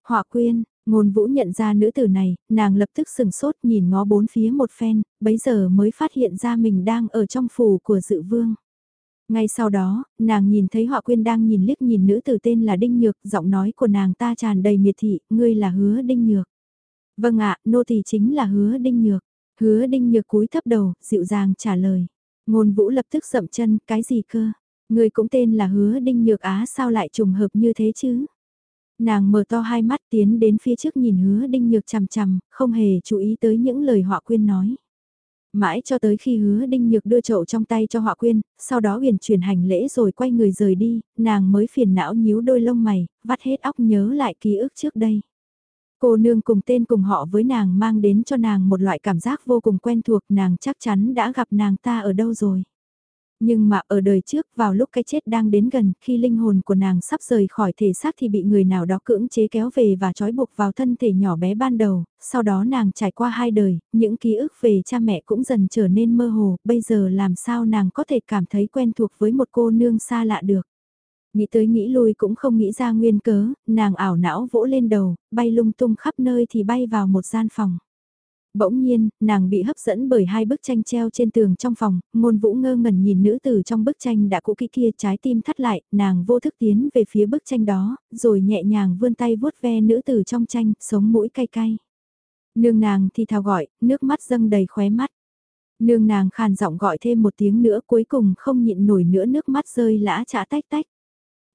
Họa quyên, ngôn vũ nhận ra nữ tử này, nàng lập tức sừng sốt nhìn ngó bốn phía một phen, bấy giờ mới phát hiện ra mình đang ở trong phủ của dự vương. Ngay sau đó, nàng nhìn thấy họa quyên đang nhìn liếc nhìn nữ tử tên là Đinh Nhược, giọng nói của nàng ta tràn đầy miệt thị, ngươi là hứa Đinh Nhược. Vâng ạ, nô tỳ chính là hứa Đinh Nhược. Hứa Đinh Nhược cúi thấp đầu, dịu dàng trả lời. Ngôn vũ lập tức sậm chân, cái gì cơ? ngươi cũng tên là hứa đinh nhược á sao lại trùng hợp như thế chứ? Nàng mở to hai mắt tiến đến phía trước nhìn hứa đinh nhược chằm chằm, không hề chú ý tới những lời họa quyên nói. Mãi cho tới khi hứa đinh nhược đưa chậu trong tay cho họa quyên, sau đó huyền chuyển hành lễ rồi quay người rời đi, nàng mới phiền não nhíu đôi lông mày, vắt hết óc nhớ lại ký ức trước đây. Cô nương cùng tên cùng họ với nàng mang đến cho nàng một loại cảm giác vô cùng quen thuộc nàng chắc chắn đã gặp nàng ta ở đâu rồi. Nhưng mà ở đời trước vào lúc cái chết đang đến gần khi linh hồn của nàng sắp rời khỏi thể xác thì bị người nào đó cưỡng chế kéo về và trói buộc vào thân thể nhỏ bé ban đầu, sau đó nàng trải qua hai đời, những ký ức về cha mẹ cũng dần trở nên mơ hồ, bây giờ làm sao nàng có thể cảm thấy quen thuộc với một cô nương xa lạ được. Nghĩ tới nghĩ lui cũng không nghĩ ra nguyên cớ, nàng ảo não vỗ lên đầu, bay lung tung khắp nơi thì bay vào một gian phòng. Bỗng nhiên, nàng bị hấp dẫn bởi hai bức tranh treo trên tường trong phòng, ngôn vũ ngơ ngẩn nhìn nữ tử trong bức tranh đã cũ kỹ kia trái tim thắt lại, nàng vô thức tiến về phía bức tranh đó, rồi nhẹ nhàng vươn tay vuốt ve nữ tử trong tranh, sống mũi cay cay. Nương nàng thì thào gọi, nước mắt dâng đầy khóe mắt. Nương nàng khàn giọng gọi thêm một tiếng nữa cuối cùng không nhịn nổi nữa nước mắt rơi lã chả tách tách.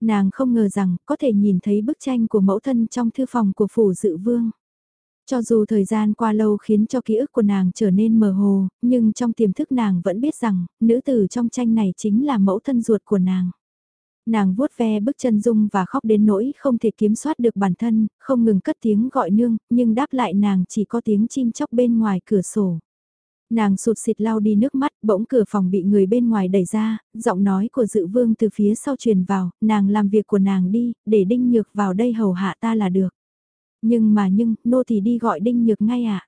Nàng không ngờ rằng có thể nhìn thấy bức tranh của mẫu thân trong thư phòng của phủ dự vương. Cho dù thời gian qua lâu khiến cho ký ức của nàng trở nên mờ hồ, nhưng trong tiềm thức nàng vẫn biết rằng, nữ tử trong tranh này chính là mẫu thân ruột của nàng. Nàng vuốt ve bức chân dung và khóc đến nỗi không thể kiểm soát được bản thân, không ngừng cất tiếng gọi nương, nhưng đáp lại nàng chỉ có tiếng chim chóc bên ngoài cửa sổ. Nàng sụt xịt lau đi nước mắt, bỗng cửa phòng bị người bên ngoài đẩy ra, giọng nói của dự vương từ phía sau truyền vào, nàng làm việc của nàng đi, để đinh nhược vào đây hầu hạ ta là được. Nhưng mà nhưng, nô thì đi gọi đinh nhược ngay ạ. À?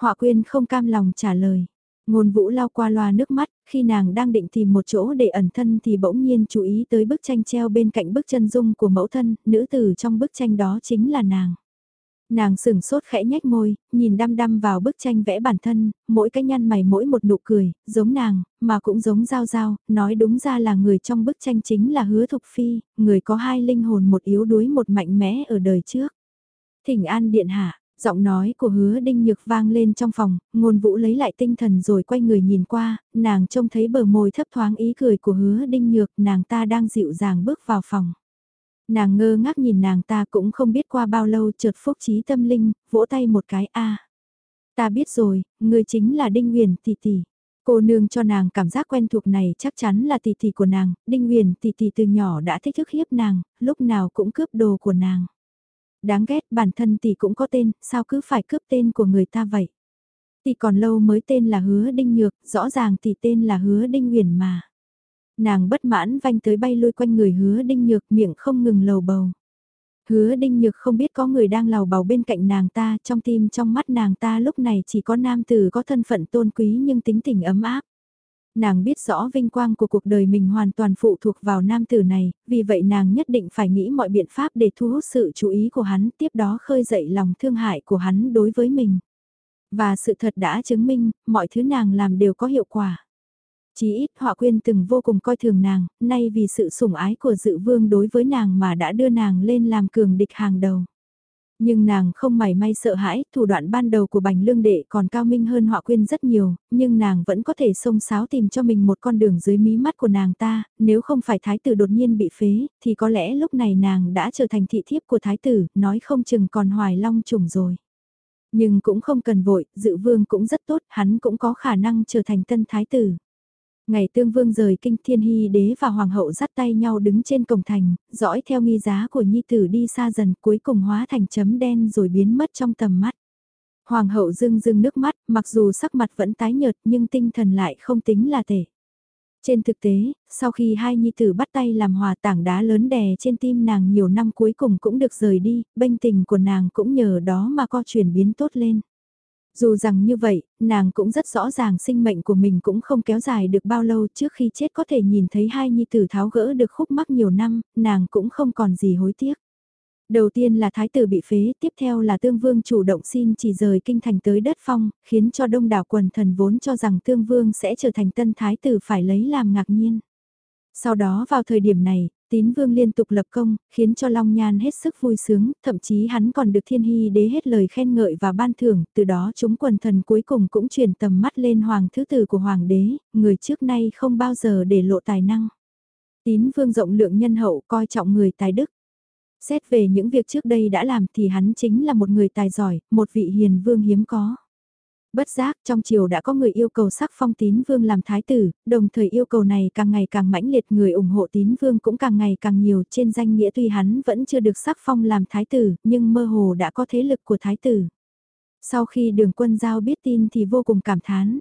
Họa quyên không cam lòng trả lời. Ngôn vũ lao qua loa nước mắt, khi nàng đang định tìm một chỗ để ẩn thân thì bỗng nhiên chú ý tới bức tranh treo bên cạnh bức chân dung của mẫu thân, nữ tử trong bức tranh đó chính là nàng. Nàng sửng sốt khẽ nhếch môi, nhìn đăm đăm vào bức tranh vẽ bản thân, mỗi cái nhăn mày mỗi một nụ cười, giống nàng, mà cũng giống Giao Giao, nói đúng ra là người trong bức tranh chính là hứa thục phi, người có hai linh hồn một yếu đuối một mạnh mẽ ở đời trước. Thỉnh an điện hạ, giọng nói của hứa đinh nhược vang lên trong phòng, ngôn vũ lấy lại tinh thần rồi quay người nhìn qua, nàng trông thấy bờ môi thấp thoáng ý cười của hứa đinh nhược, nàng ta đang dịu dàng bước vào phòng. Nàng ngơ ngác nhìn nàng ta cũng không biết qua bao lâu chợt phúc trí tâm linh, vỗ tay một cái a Ta biết rồi, người chính là Đinh Huyền tỷ tỷ. Cô nương cho nàng cảm giác quen thuộc này chắc chắn là tỷ tỷ của nàng, Đinh Huyền tỷ tỷ từ nhỏ đã thích thức hiếp nàng, lúc nào cũng cướp đồ của nàng. Đáng ghét bản thân tỷ cũng có tên, sao cứ phải cướp tên của người ta vậy? Tỷ còn lâu mới tên là Hứa Đinh Nhược, rõ ràng tỷ tên là Hứa Đinh Huyền mà nàng bất mãn vanh tới bay lui quanh người hứa đinh nhược miệng không ngừng lầu bầu. Hứa đinh nhược không biết có người đang lào bầu bên cạnh nàng ta, trong tim trong mắt nàng ta lúc này chỉ có nam tử có thân phận tôn quý nhưng tính tình ấm áp. Nàng biết rõ vinh quang của cuộc đời mình hoàn toàn phụ thuộc vào nam tử này, vì vậy nàng nhất định phải nghĩ mọi biện pháp để thu hút sự chú ý của hắn, tiếp đó khơi dậy lòng thương hại của hắn đối với mình. Và sự thật đã chứng minh, mọi thứ nàng làm đều có hiệu quả. Chí ít họa quyên từng vô cùng coi thường nàng, nay vì sự sủng ái của dự vương đối với nàng mà đã đưa nàng lên làm cường địch hàng đầu. Nhưng nàng không mảy may sợ hãi, thủ đoạn ban đầu của bành lương đệ còn cao minh hơn họa quyên rất nhiều, nhưng nàng vẫn có thể xông xáo tìm cho mình một con đường dưới mí mắt của nàng ta, nếu không phải thái tử đột nhiên bị phế, thì có lẽ lúc này nàng đã trở thành thị thiếp của thái tử, nói không chừng còn hoài long trùng rồi. Nhưng cũng không cần vội, dự vương cũng rất tốt, hắn cũng có khả năng trở thành tân thái tử. Ngày tương vương rời kinh thiên hy đế và hoàng hậu dắt tay nhau đứng trên cổng thành, dõi theo nghi giá của nhi tử đi xa dần cuối cùng hóa thành chấm đen rồi biến mất trong tầm mắt. Hoàng hậu dưng dưng nước mắt, mặc dù sắc mặt vẫn tái nhợt nhưng tinh thần lại không tính là tệ. Trên thực tế, sau khi hai nhi tử bắt tay làm hòa tảng đá lớn đè trên tim nàng nhiều năm cuối cùng cũng được rời đi, bênh tình của nàng cũng nhờ đó mà co chuyển biến tốt lên. Dù rằng như vậy, nàng cũng rất rõ ràng sinh mệnh của mình cũng không kéo dài được bao lâu trước khi chết có thể nhìn thấy hai nhi tử tháo gỡ được khúc mắc nhiều năm, nàng cũng không còn gì hối tiếc. Đầu tiên là thái tử bị phế, tiếp theo là tương vương chủ động xin chỉ rời kinh thành tới đất phong, khiến cho đông đảo quần thần vốn cho rằng tương vương sẽ trở thành tân thái tử phải lấy làm ngạc nhiên. Sau đó vào thời điểm này, tín vương liên tục lập công, khiến cho Long Nhan hết sức vui sướng, thậm chí hắn còn được thiên hy đế hết lời khen ngợi và ban thưởng, từ đó chúng quần thần cuối cùng cũng chuyển tầm mắt lên hoàng thứ tử của hoàng đế, người trước nay không bao giờ để lộ tài năng. Tín vương rộng lượng nhân hậu coi trọng người tài đức. Xét về những việc trước đây đã làm thì hắn chính là một người tài giỏi, một vị hiền vương hiếm có. Bất giác trong triều đã có người yêu cầu sắc phong tín vương làm thái tử, đồng thời yêu cầu này càng ngày càng mãnh liệt người ủng hộ tín vương cũng càng ngày càng nhiều trên danh nghĩa tuy hắn vẫn chưa được sắc phong làm thái tử, nhưng mơ hồ đã có thế lực của thái tử. Sau khi đường quân giao biết tin thì vô cùng cảm thán.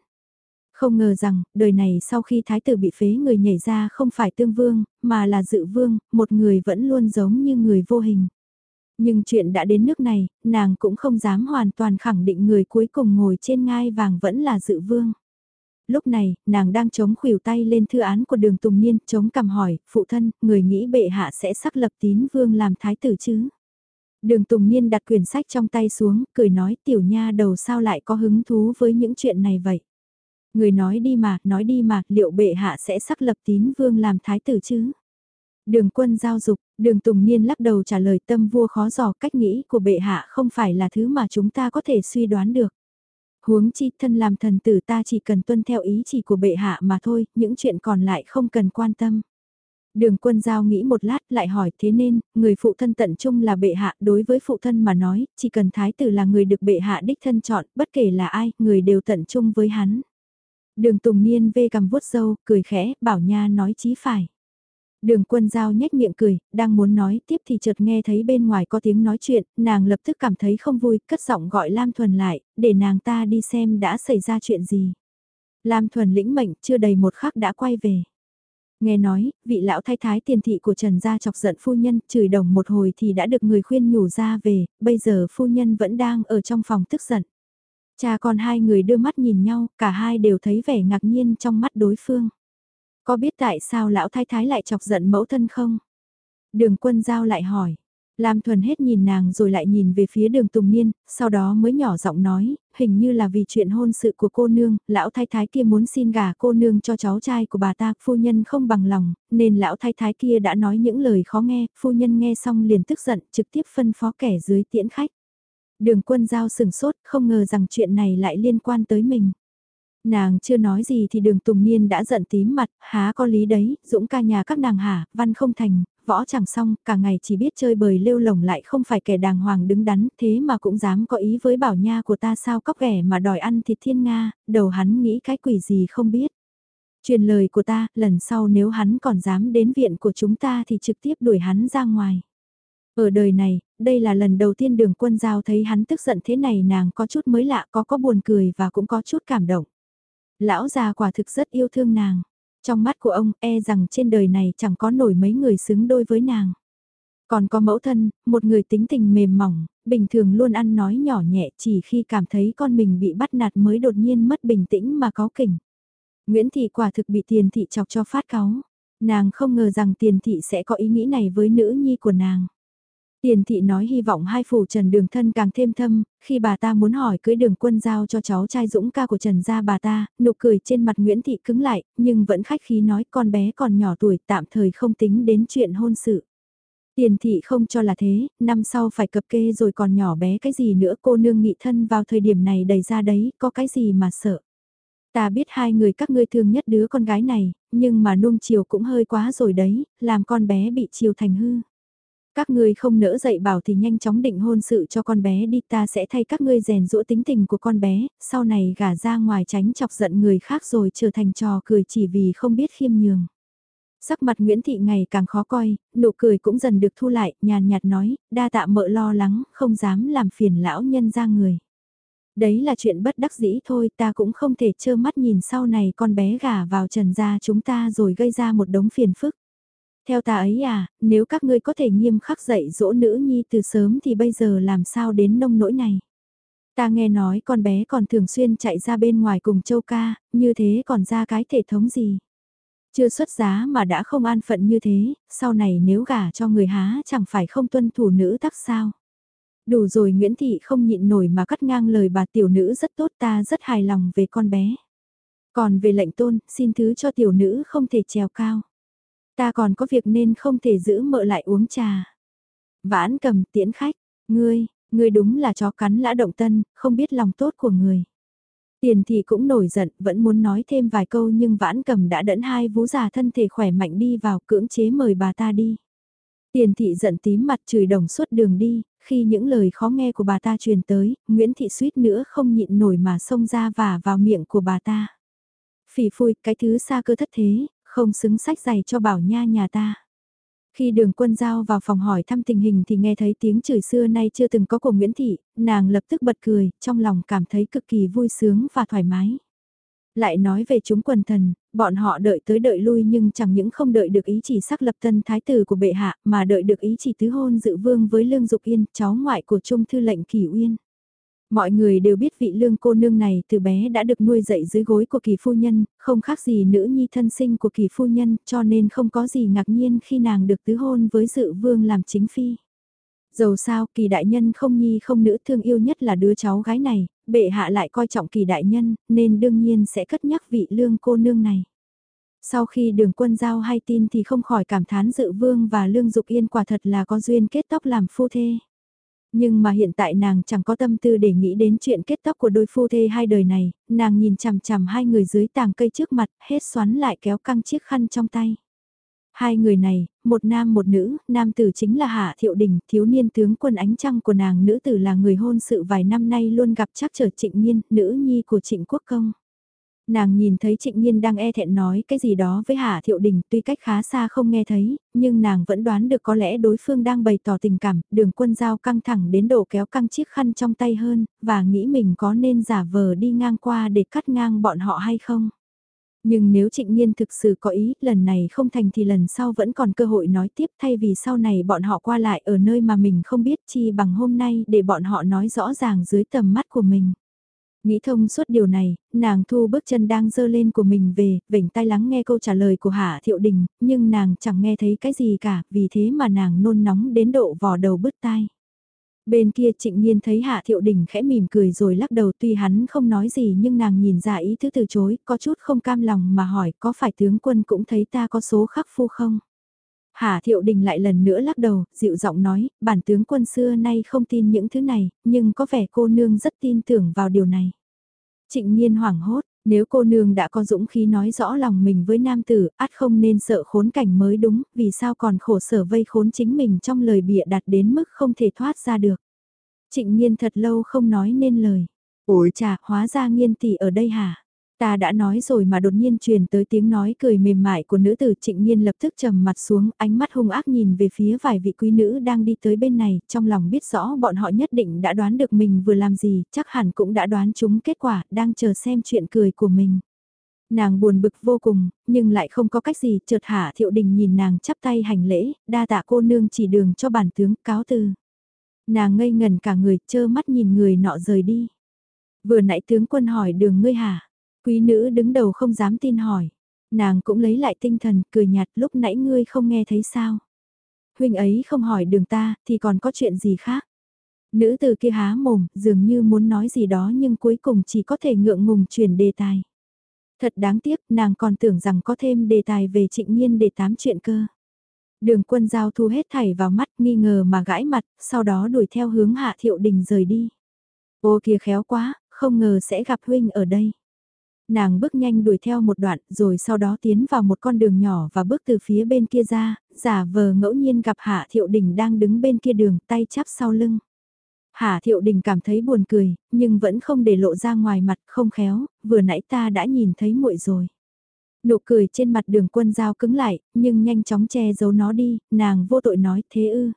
Không ngờ rằng, đời này sau khi thái tử bị phế người nhảy ra không phải tương vương, mà là dự vương, một người vẫn luôn giống như người vô hình. Nhưng chuyện đã đến nước này, nàng cũng không dám hoàn toàn khẳng định người cuối cùng ngồi trên ngai vàng vẫn là dự vương. Lúc này, nàng đang chống khuỷu tay lên thư án của đường Tùng Niên, chống cầm hỏi, phụ thân, người nghĩ bệ hạ sẽ sắc lập tín vương làm thái tử chứ? Đường Tùng Niên đặt quyển sách trong tay xuống, cười nói tiểu nha đầu sao lại có hứng thú với những chuyện này vậy? Người nói đi mà, nói đi mà, liệu bệ hạ sẽ sắc lập tín vương làm thái tử chứ? Đường quân giao dục, đường Tùng Niên lắc đầu trả lời tâm vua khó dò cách nghĩ của bệ hạ không phải là thứ mà chúng ta có thể suy đoán được. Huống chi thân làm thần tử ta chỉ cần tuân theo ý chỉ của bệ hạ mà thôi, những chuyện còn lại không cần quan tâm. Đường quân giao nghĩ một lát lại hỏi thế nên, người phụ thân tận trung là bệ hạ đối với phụ thân mà nói, chỉ cần thái tử là người được bệ hạ đích thân chọn, bất kể là ai, người đều tận trung với hắn. Đường Tùng Niên vê cầm vuốt dâu, cười khẽ, bảo nha nói chí phải. Đường quân giao nhếch miệng cười, đang muốn nói tiếp thì chợt nghe thấy bên ngoài có tiếng nói chuyện, nàng lập tức cảm thấy không vui, cất giọng gọi Lam Thuần lại, để nàng ta đi xem đã xảy ra chuyện gì. Lam Thuần lĩnh mệnh chưa đầy một khắc đã quay về. Nghe nói, vị lão thái thái tiền thị của Trần gia chọc giận phu nhân, chửi đồng một hồi thì đã được người khuyên nhủ ra về, bây giờ phu nhân vẫn đang ở trong phòng tức giận. Cha con hai người đưa mắt nhìn nhau, cả hai đều thấy vẻ ngạc nhiên trong mắt đối phương. Có biết tại sao lão thái thái lại chọc giận mẫu thân không? Đường quân giao lại hỏi. Lam Thuần hết nhìn nàng rồi lại nhìn về phía đường Tùng Niên, sau đó mới nhỏ giọng nói, hình như là vì chuyện hôn sự của cô nương, lão thái thái kia muốn xin gả cô nương cho cháu trai của bà ta, phu nhân không bằng lòng, nên lão thái thái kia đã nói những lời khó nghe, phu nhân nghe xong liền tức giận, trực tiếp phân phó kẻ dưới tiễn khách. Đường quân giao sừng sốt, không ngờ rằng chuyện này lại liên quan tới mình. Nàng chưa nói gì thì đường Tùng Niên đã giận tím mặt, há có lý đấy, dũng ca nhà các nàng hả, văn không thành, võ chẳng xong, cả ngày chỉ biết chơi bời lêu lồng lại không phải kẻ đàng hoàng đứng đắn, thế mà cũng dám có ý với bảo nha của ta sao cóc ghẻ mà đòi ăn thịt thiên Nga, đầu hắn nghĩ cái quỷ gì không biết. Truyền lời của ta, lần sau nếu hắn còn dám đến viện của chúng ta thì trực tiếp đuổi hắn ra ngoài. Ở đời này, đây là lần đầu tiên đường quân giao thấy hắn tức giận thế này nàng có chút mới lạ có có buồn cười và cũng có chút cảm động. Lão già quả thực rất yêu thương nàng. Trong mắt của ông e rằng trên đời này chẳng có nổi mấy người xứng đôi với nàng. Còn có mẫu thân, một người tính tình mềm mỏng, bình thường luôn ăn nói nhỏ nhẹ chỉ khi cảm thấy con mình bị bắt nạt mới đột nhiên mất bình tĩnh mà có kỉnh. Nguyễn Thị quả thực bị tiền thị chọc cho phát cáu. Nàng không ngờ rằng tiền thị sẽ có ý nghĩ này với nữ nhi của nàng. Tiền thị nói hy vọng hai phủ Trần Đường thân càng thêm thâm, khi bà ta muốn hỏi cưới đường quân giao cho cháu trai dũng ca của Trần gia bà ta, nụ cười trên mặt Nguyễn Thị cứng lại, nhưng vẫn khách khí nói con bé còn nhỏ tuổi tạm thời không tính đến chuyện hôn sự. Tiền thị không cho là thế, năm sau phải cập kê rồi còn nhỏ bé cái gì nữa cô nương nghị thân vào thời điểm này đầy ra đấy, có cái gì mà sợ. Ta biết hai người các ngươi thương nhất đứa con gái này, nhưng mà nuông chiều cũng hơi quá rồi đấy, làm con bé bị chiều thành hư. Các ngươi không nỡ dạy bảo thì nhanh chóng định hôn sự cho con bé đi ta sẽ thay các ngươi rèn rũa tính tình của con bé, sau này gả ra ngoài tránh chọc giận người khác rồi trở thành trò cười chỉ vì không biết khiêm nhường. Sắc mặt Nguyễn Thị ngày càng khó coi, nụ cười cũng dần được thu lại, nhàn nhạt nói, đa tạ mợ lo lắng, không dám làm phiền lão nhân ra người. Đấy là chuyện bất đắc dĩ thôi, ta cũng không thể trơ mắt nhìn sau này con bé gả vào trần gia chúng ta rồi gây ra một đống phiền phức. Theo ta ấy à, nếu các ngươi có thể nghiêm khắc dạy dỗ nữ nhi từ sớm thì bây giờ làm sao đến nông nỗi này. Ta nghe nói con bé còn thường xuyên chạy ra bên ngoài cùng châu ca, như thế còn ra cái thể thống gì. Chưa xuất giá mà đã không an phận như thế, sau này nếu gả cho người há chẳng phải không tuân thủ nữ tắc sao. Đủ rồi Nguyễn Thị không nhịn nổi mà cắt ngang lời bà tiểu nữ rất tốt ta rất hài lòng về con bé. Còn về lệnh tôn, xin thứ cho tiểu nữ không thể trèo cao. Ta còn có việc nên không thể giữ mợ lại uống trà. Vãn cầm tiễn khách, ngươi, ngươi đúng là chó cắn lã động tân, không biết lòng tốt của người. Tiền thì cũng nổi giận, vẫn muốn nói thêm vài câu nhưng vãn cầm đã đẫn hai vú già thân thể khỏe mạnh đi vào cưỡng chế mời bà ta đi. Tiền thị giận tím mặt chửi đồng suốt đường đi, khi những lời khó nghe của bà ta truyền tới, Nguyễn thị suýt nữa không nhịn nổi mà xông ra và vào miệng của bà ta. Phỉ phui, cái thứ xa cơ thất thế, không xứng sách giày cho bảo nha nhà ta. Khi đường quân giao vào phòng hỏi thăm tình hình thì nghe thấy tiếng chửi xưa nay chưa từng có của Nguyễn Thị, nàng lập tức bật cười, trong lòng cảm thấy cực kỳ vui sướng và thoải mái. Lại nói về chúng quần thần, bọn họ đợi tới đợi lui nhưng chẳng những không đợi được ý chỉ sắc lập tân thái tử của bệ hạ mà đợi được ý chỉ tứ hôn dự vương với Lương Dục Yên, cháu ngoại của Trung Thư lệnh Kỳ Uyên. Mọi người đều biết vị lương cô nương này từ bé đã được nuôi dạy dưới gối của kỳ phu nhân, không khác gì nữ nhi thân sinh của kỳ phu nhân, cho nên không có gì ngạc nhiên khi nàng được tứ hôn với dự vương làm chính phi. Dầu sao kỳ đại nhân không nhi không nữ thương yêu nhất là đứa cháu gái này, bệ hạ lại coi trọng kỳ đại nhân, nên đương nhiên sẽ cất nhắc vị lương cô nương này. Sau khi đường quân giao hay tin thì không khỏi cảm thán dự vương và lương dục yên quả thật là có duyên kết tóc làm phu thê. Nhưng mà hiện tại nàng chẳng có tâm tư để nghĩ đến chuyện kết tóc của đôi phu thê hai đời này, nàng nhìn chằm chằm hai người dưới tàng cây trước mặt, hết xoắn lại kéo căng chiếc khăn trong tay. Hai người này, một nam một nữ, nam tử chính là Hạ Thiệu Đình, thiếu niên tướng quân ánh trăng của nàng, nữ tử là người hôn sự vài năm nay luôn gặp chắc trở trịnh nhiên, nữ nhi của trịnh quốc công. Nàng nhìn thấy Trịnh Nhiên đang e thẹn nói cái gì đó với Hạ Thiệu Đình tuy cách khá xa không nghe thấy, nhưng nàng vẫn đoán được có lẽ đối phương đang bày tỏ tình cảm, đường quân giao căng thẳng đến độ kéo căng chiếc khăn trong tay hơn, và nghĩ mình có nên giả vờ đi ngang qua để cắt ngang bọn họ hay không. Nhưng nếu trịnh nhiên thực sự có ý, lần này không thành thì lần sau vẫn còn cơ hội nói tiếp thay vì sau này bọn họ qua lại ở nơi mà mình không biết chi bằng hôm nay để bọn họ nói rõ ràng dưới tầm mắt của mình. Nghĩ thông suốt điều này, nàng thu bước chân đang dơ lên của mình về, vểnh tai lắng nghe câu trả lời của Hạ Thiệu Đình, nhưng nàng chẳng nghe thấy cái gì cả, vì thế mà nàng nôn nóng đến độ vò đầu bứt tai. Bên kia trịnh nhiên thấy Hạ Thiệu Đình khẽ mỉm cười rồi lắc đầu tuy hắn không nói gì nhưng nàng nhìn ra ý thứ từ chối, có chút không cam lòng mà hỏi có phải tướng quân cũng thấy ta có số khắc phu không? Hà Thiệu Đình lại lần nữa lắc đầu, dịu giọng nói, bản tướng quân xưa nay không tin những thứ này, nhưng có vẻ cô nương rất tin tưởng vào điều này. Trịnh nhiên hoảng hốt, nếu cô nương đã có dũng khí nói rõ lòng mình với nam tử, át không nên sợ khốn cảnh mới đúng, vì sao còn khổ sở vây khốn chính mình trong lời bịa đặt đến mức không thể thoát ra được. Trịnh nhiên thật lâu không nói nên lời. Ủi chà, hóa ra nghiên tỷ ở đây hả? Ta đã nói rồi mà đột nhiên truyền tới tiếng nói cười mềm mại của nữ tử trịnh nhiên lập tức trầm mặt xuống, ánh mắt hung ác nhìn về phía vài vị quý nữ đang đi tới bên này, trong lòng biết rõ bọn họ nhất định đã đoán được mình vừa làm gì, chắc hẳn cũng đã đoán chúng kết quả, đang chờ xem chuyện cười của mình. Nàng buồn bực vô cùng, nhưng lại không có cách gì, chợt hạ thiệu đình nhìn nàng chắp tay hành lễ, đa tạ cô nương chỉ đường cho bản tướng cáo từ. Nàng ngây ngần cả người, chơ mắt nhìn người nọ rời đi. Vừa nãy tướng quân hỏi đường ngươi hả? Quý nữ đứng đầu không dám tin hỏi. Nàng cũng lấy lại tinh thần, cười nhạt lúc nãy ngươi không nghe thấy sao. Huynh ấy không hỏi đường ta, thì còn có chuyện gì khác. Nữ từ kia há mồm, dường như muốn nói gì đó nhưng cuối cùng chỉ có thể ngượng ngùng chuyển đề tài. Thật đáng tiếc, nàng còn tưởng rằng có thêm đề tài về trịnh nhiên để tám chuyện cơ. Đường quân giao thu hết thảy vào mắt nghi ngờ mà gãi mặt, sau đó đuổi theo hướng hạ thiệu đình rời đi. Ô kia khéo quá, không ngờ sẽ gặp huynh ở đây. Nàng bước nhanh đuổi theo một đoạn rồi sau đó tiến vào một con đường nhỏ và bước từ phía bên kia ra, giả vờ ngẫu nhiên gặp Hạ Thiệu Đình đang đứng bên kia đường tay chắp sau lưng. Hạ Thiệu Đình cảm thấy buồn cười, nhưng vẫn không để lộ ra ngoài mặt không khéo, vừa nãy ta đã nhìn thấy muội rồi. Nụ cười trên mặt đường quân Dao cứng lại, nhưng nhanh chóng che giấu nó đi, nàng vô tội nói thế ư.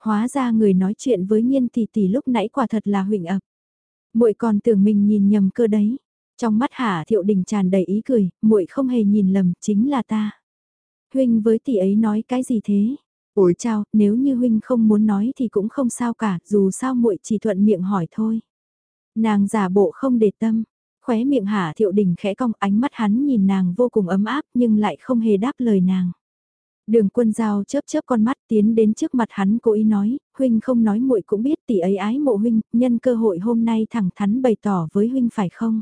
Hóa ra người nói chuyện với nghiên tỷ tỷ lúc nãy quả thật là huỳnh ập. muội còn tưởng mình nhìn nhầm cơ đấy. Trong mắt Hà Thiệu Đình tràn đầy ý cười, muội không hề nhìn lầm, chính là ta. Huynh với tỷ ấy nói cái gì thế? Ủi chào, nếu như huynh không muốn nói thì cũng không sao cả, dù sao muội chỉ thuận miệng hỏi thôi. Nàng giả bộ không để tâm, khóe miệng Hà Thiệu Đình khẽ cong ánh mắt hắn nhìn nàng vô cùng ấm áp nhưng lại không hề đáp lời nàng. Đường quân giao chớp chớp con mắt tiến đến trước mặt hắn cố ý nói, huynh không nói muội cũng biết tỷ ấy ái mộ huynh, nhân cơ hội hôm nay thẳng thắn bày tỏ với huynh phải không?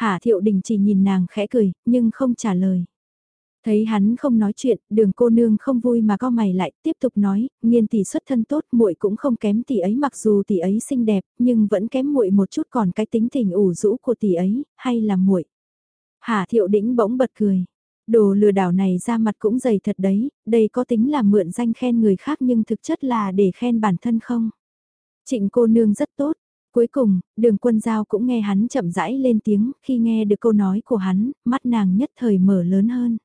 Hà Thiệu Đình chỉ nhìn nàng khẽ cười, nhưng không trả lời. Thấy hắn không nói chuyện, đường cô nương không vui mà co mày lại, tiếp tục nói, nghiên tỷ xuất thân tốt, muội cũng không kém tỷ ấy mặc dù tỷ ấy xinh đẹp, nhưng vẫn kém muội một chút còn cái tính tình ủ rũ của tỷ ấy, hay là muội. Hà Thiệu Đĩnh bỗng bật cười. Đồ lừa đảo này ra mặt cũng dày thật đấy, đây có tính là mượn danh khen người khác nhưng thực chất là để khen bản thân không? Trịnh cô nương rất tốt, Cuối cùng, đường quân giao cũng nghe hắn chậm rãi lên tiếng, khi nghe được câu nói của hắn, mắt nàng nhất thời mở lớn hơn.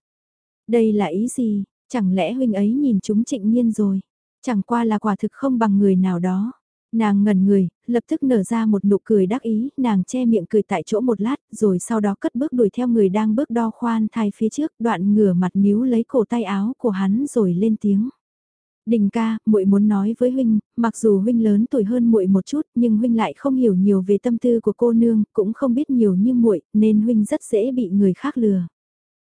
Đây là ý gì, chẳng lẽ huynh ấy nhìn chúng trịnh nhiên rồi, chẳng qua là quả thực không bằng người nào đó. Nàng ngẩn người, lập tức nở ra một nụ cười đắc ý, nàng che miệng cười tại chỗ một lát, rồi sau đó cất bước đuổi theo người đang bước đo khoan thai phía trước, đoạn ngửa mặt níu lấy cổ tay áo của hắn rồi lên tiếng. Đình ca, muội muốn nói với huynh, mặc dù huynh lớn tuổi hơn muội một chút, nhưng huynh lại không hiểu nhiều về tâm tư của cô nương, cũng không biết nhiều như muội, nên huynh rất dễ bị người khác lừa.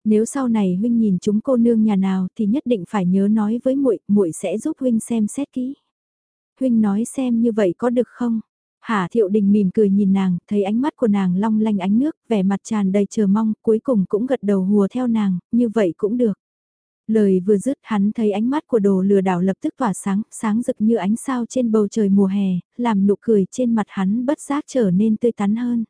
Nếu sau này huynh nhìn chúng cô nương nhà nào thì nhất định phải nhớ nói với muội, muội sẽ giúp huynh xem xét kỹ. Huynh nói xem như vậy có được không? Hà Thiệu Đình mỉm cười nhìn nàng, thấy ánh mắt của nàng long lanh ánh nước, vẻ mặt tràn đầy chờ mong, cuối cùng cũng gật đầu hùa theo nàng, như vậy cũng được. Lời vừa dứt hắn thấy ánh mắt của đồ lừa đảo lập tức tỏa sáng, sáng rực như ánh sao trên bầu trời mùa hè, làm nụ cười trên mặt hắn bất giác trở nên tươi tắn hơn.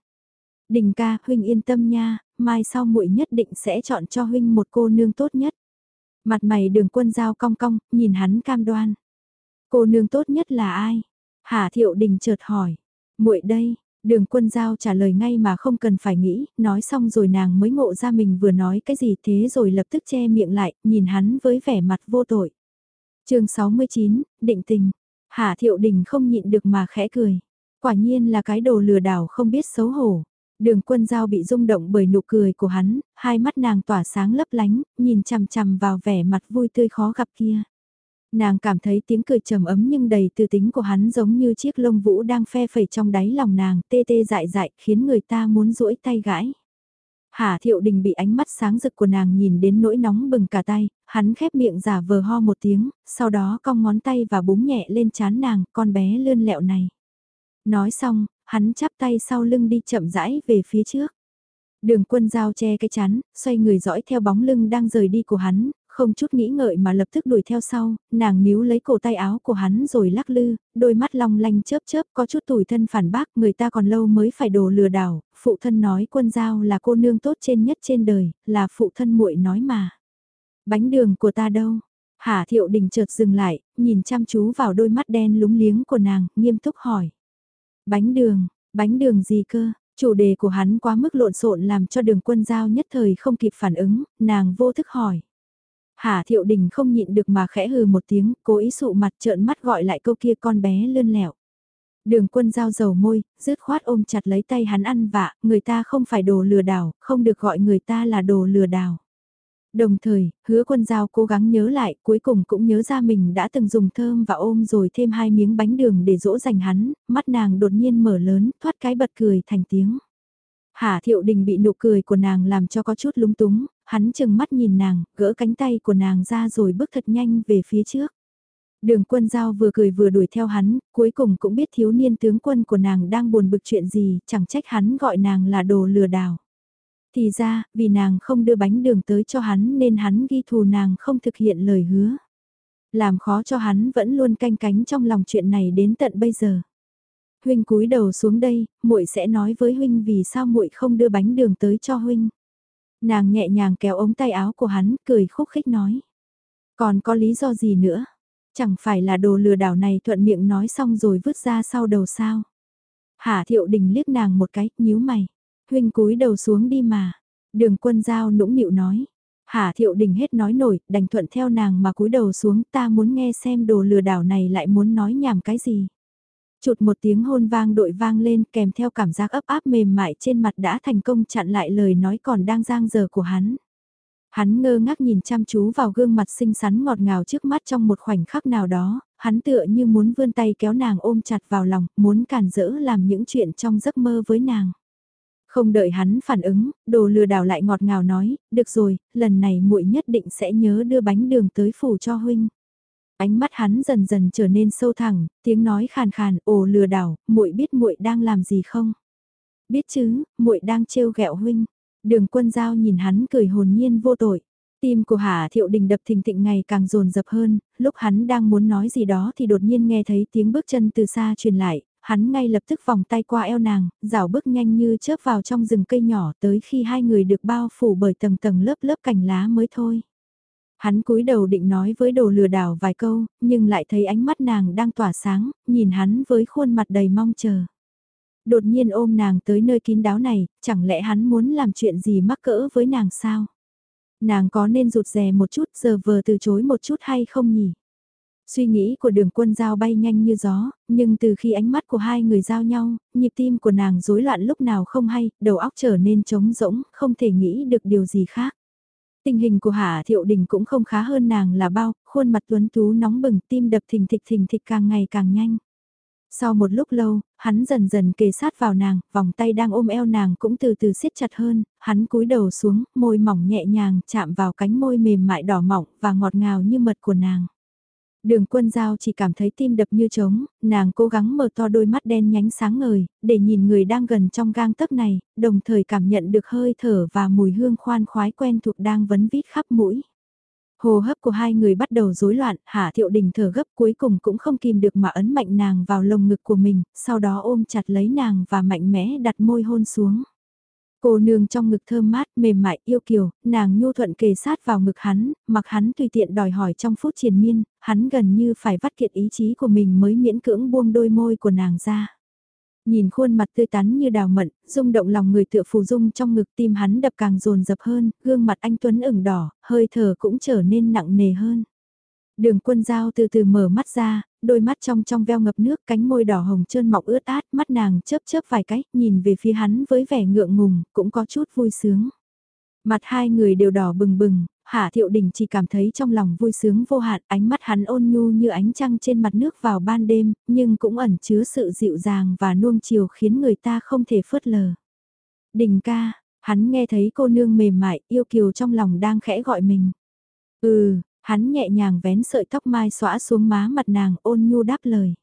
Đình ca, huynh yên tâm nha, mai sau muội nhất định sẽ chọn cho huynh một cô nương tốt nhất. Mặt mày đường quân giao cong cong, nhìn hắn cam đoan. Cô nương tốt nhất là ai? Hà thiệu đình chợt hỏi. muội đây, Đường quân giao trả lời ngay mà không cần phải nghĩ, nói xong rồi nàng mới ngộ ra mình vừa nói cái gì thế rồi lập tức che miệng lại, nhìn hắn với vẻ mặt vô tội. chương 69, định tình. Hạ thiệu đình không nhịn được mà khẽ cười. Quả nhiên là cái đồ lừa đảo không biết xấu hổ. Đường quân giao bị rung động bởi nụ cười của hắn, hai mắt nàng tỏa sáng lấp lánh, nhìn chằm chằm vào vẻ mặt vui tươi khó gặp kia. Nàng cảm thấy tiếng cười trầm ấm nhưng đầy tư tính của hắn giống như chiếc lông vũ đang phe phẩy trong đáy lòng nàng tê tê dại dại khiến người ta muốn duỗi tay gãi. Hà thiệu đình bị ánh mắt sáng rực của nàng nhìn đến nỗi nóng bừng cả tay, hắn khép miệng giả vờ ho một tiếng, sau đó cong ngón tay và búng nhẹ lên chán nàng, con bé lươn lẹo này. Nói xong, hắn chắp tay sau lưng đi chậm rãi về phía trước. Đường quân giao che cái chán, xoay người dõi theo bóng lưng đang rời đi của hắn, không chút nghĩ ngợi mà lập tức đuổi theo sau, nàng níu lấy cổ tay áo của hắn rồi lắc lư, đôi mắt long lanh chớp chớp có chút tủi thân phản bác người ta còn lâu mới phải đồ lừa đảo, phụ thân nói quân giao là cô nương tốt trên nhất trên đời, là phụ thân muội nói mà. Bánh đường của ta đâu? Hà thiệu đình chợt dừng lại, nhìn chăm chú vào đôi mắt đen lúng liếng của nàng, nghiêm túc hỏi. Bánh đường, bánh đường gì cơ? Chủ đề của hắn quá mức lộn xộn làm cho đường quân giao nhất thời không kịp phản ứng, nàng vô thức hỏi. Hà thiệu đình không nhịn được mà khẽ hừ một tiếng, cố ý sụ mặt trợn mắt gọi lại câu kia con bé lươn lẹo. Đường quân giao dầu môi, rứt khoát ôm chặt lấy tay hắn ăn vạ, người ta không phải đồ lừa đảo, không được gọi người ta là đồ lừa đảo. Đồng thời, hứa quân giao cố gắng nhớ lại, cuối cùng cũng nhớ ra mình đã từng dùng thơm và ôm rồi thêm hai miếng bánh đường để dỗ dành hắn, mắt nàng đột nhiên mở lớn, thoát cái bật cười thành tiếng. Hà thiệu đình bị nụ cười của nàng làm cho có chút lúng túng, hắn chừng mắt nhìn nàng, gỡ cánh tay của nàng ra rồi bước thật nhanh về phía trước. Đường quân giao vừa cười vừa đuổi theo hắn, cuối cùng cũng biết thiếu niên tướng quân của nàng đang buồn bực chuyện gì, chẳng trách hắn gọi nàng là đồ lừa đảo. Thì ra, vì nàng không đưa bánh đường tới cho hắn nên hắn ghi thù nàng không thực hiện lời hứa. Làm khó cho hắn vẫn luôn canh cánh trong lòng chuyện này đến tận bây giờ. Huynh cúi đầu xuống đây, muội sẽ nói với huynh vì sao muội không đưa bánh đường tới cho huynh. Nàng nhẹ nhàng kéo ống tay áo của hắn, cười khúc khích nói. Còn có lý do gì nữa? Chẳng phải là đồ lừa đảo này thuận miệng nói xong rồi vứt ra sau đầu sao? Hạ thiệu đình liếc nàng một cái, nhíu mày. Huynh cúi đầu xuống đi mà. Đường quân giao nũng nịu nói. Hạ thiệu đình hết nói nổi, đành thuận theo nàng mà cúi đầu xuống ta muốn nghe xem đồ lừa đảo này lại muốn nói nhảm cái gì. Chụt một tiếng hôn vang đội vang lên kèm theo cảm giác ấp áp mềm mại trên mặt đã thành công chặn lại lời nói còn đang giang dở của hắn. Hắn ngơ ngác nhìn chăm chú vào gương mặt xinh xắn ngọt ngào trước mắt trong một khoảnh khắc nào đó, hắn tựa như muốn vươn tay kéo nàng ôm chặt vào lòng, muốn cản rỡ làm những chuyện trong giấc mơ với nàng. Không đợi hắn phản ứng, đồ lừa đảo lại ngọt ngào nói, được rồi, lần này muội nhất định sẽ nhớ đưa bánh đường tới phủ cho huynh. Ánh mắt hắn dần dần trở nên sâu thẳng, tiếng nói khàn khàn, ồ lừa đảo, muội biết muội đang làm gì không? Biết chứ, muội đang trêu ghẹo huynh. Đường quân giao nhìn hắn cười hồn nhiên vô tội. Tim của Hà Thiệu Đình đập thình thịch ngày càng dồn dập hơn, lúc hắn đang muốn nói gì đó thì đột nhiên nghe thấy tiếng bước chân từ xa truyền lại, hắn ngay lập tức vòng tay qua eo nàng, rảo bước nhanh như chớp vào trong rừng cây nhỏ tới khi hai người được bao phủ bởi tầng tầng lớp lớp cành lá mới thôi. Hắn cúi đầu định nói với đồ lừa đảo vài câu, nhưng lại thấy ánh mắt nàng đang tỏa sáng, nhìn hắn với khuôn mặt đầy mong chờ. Đột nhiên ôm nàng tới nơi kín đáo này, chẳng lẽ hắn muốn làm chuyện gì mắc cỡ với nàng sao? Nàng có nên rụt rè một chút giờ vờ từ chối một chút hay không nhỉ? Suy nghĩ của đường quân giao bay nhanh như gió, nhưng từ khi ánh mắt của hai người giao nhau, nhịp tim của nàng rối loạn lúc nào không hay, đầu óc trở nên trống rỗng, không thể nghĩ được điều gì khác. Tình hình của Hạ Thiệu Đình cũng không khá hơn nàng là bao, khuôn mặt tuấn tú nóng bừng tim đập thình thịch thình thịch càng ngày càng nhanh. Sau một lúc lâu, hắn dần dần kề sát vào nàng, vòng tay đang ôm eo nàng cũng từ từ siết chặt hơn, hắn cúi đầu xuống, môi mỏng nhẹ nhàng chạm vào cánh môi mềm mại đỏ mỏng và ngọt ngào như mật của nàng. Đường quân giao chỉ cảm thấy tim đập như trống, nàng cố gắng mở to đôi mắt đen nhánh sáng ngời, để nhìn người đang gần trong gang tấc này, đồng thời cảm nhận được hơi thở và mùi hương khoan khoái quen thuộc đang vấn vít khắp mũi. Hồ hấp của hai người bắt đầu rối loạn, Hạ Thiệu Đình thở gấp cuối cùng cũng không kìm được mà ấn mạnh nàng vào lồng ngực của mình, sau đó ôm chặt lấy nàng và mạnh mẽ đặt môi hôn xuống. Cô nương trong ngực thơm mát, mềm mại, yêu kiều, nàng nhu thuận kề sát vào ngực hắn, mặc hắn tùy tiện đòi hỏi trong phút triền miên, hắn gần như phải vắt kiệt ý chí của mình mới miễn cưỡng buông đôi môi của nàng ra. Nhìn khuôn mặt tươi tắn như đào mận, rung động lòng người tựa phù dung trong ngực tim hắn đập càng dồn dập hơn, gương mặt anh Tuấn ửng đỏ, hơi thở cũng trở nên nặng nề hơn. Đường quân giao từ từ mở mắt ra, đôi mắt trong trong veo ngập nước cánh môi đỏ hồng trơn mọng ướt át, mắt nàng chớp chớp vài cái, nhìn về phía hắn với vẻ ngượng ngùng, cũng có chút vui sướng. Mặt hai người đều đỏ bừng bừng, Hạ Thiệu Đình chỉ cảm thấy trong lòng vui sướng vô hạn, ánh mắt hắn ôn nhu như ánh trăng trên mặt nước vào ban đêm, nhưng cũng ẩn chứa sự dịu dàng và nuông chiều khiến người ta không thể phớt lờ. Đình ca, hắn nghe thấy cô nương mềm mại, yêu kiều trong lòng đang khẽ gọi mình. Ừ, hắn nhẹ nhàng vén sợi tóc mai xõa xuống má mặt nàng ôn nhu đáp lời.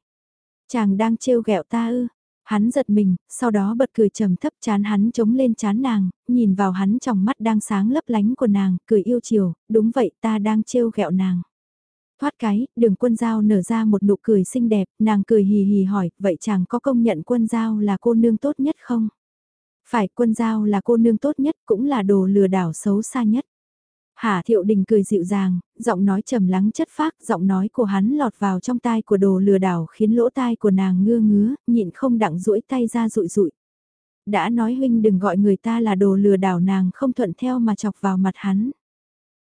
Chàng đang trêu ghẹo ta ư, Hắn giật mình, sau đó bật cười trầm thấp chán hắn chống lên chán nàng, nhìn vào hắn trong mắt đang sáng lấp lánh của nàng, cười yêu chiều, đúng vậy ta đang trêu ghẹo nàng. Thoát cái, đường quân giao nở ra một nụ cười xinh đẹp, nàng cười hì hì hỏi, vậy chàng có công nhận quân giao là cô nương tốt nhất không? Phải quân giao là cô nương tốt nhất cũng là đồ lừa đảo xấu xa nhất. Hà Thiệu Đình cười dịu dàng, giọng nói trầm lắng chất phác, giọng nói của hắn lọt vào trong tai của đồ lừa đảo khiến lỗ tai của nàng ngưa ngứa, nhịn không đặng duỗi tay ra rụi rụi. Đã nói huynh đừng gọi người ta là đồ lừa đảo nàng không thuận theo mà chọc vào mặt hắn.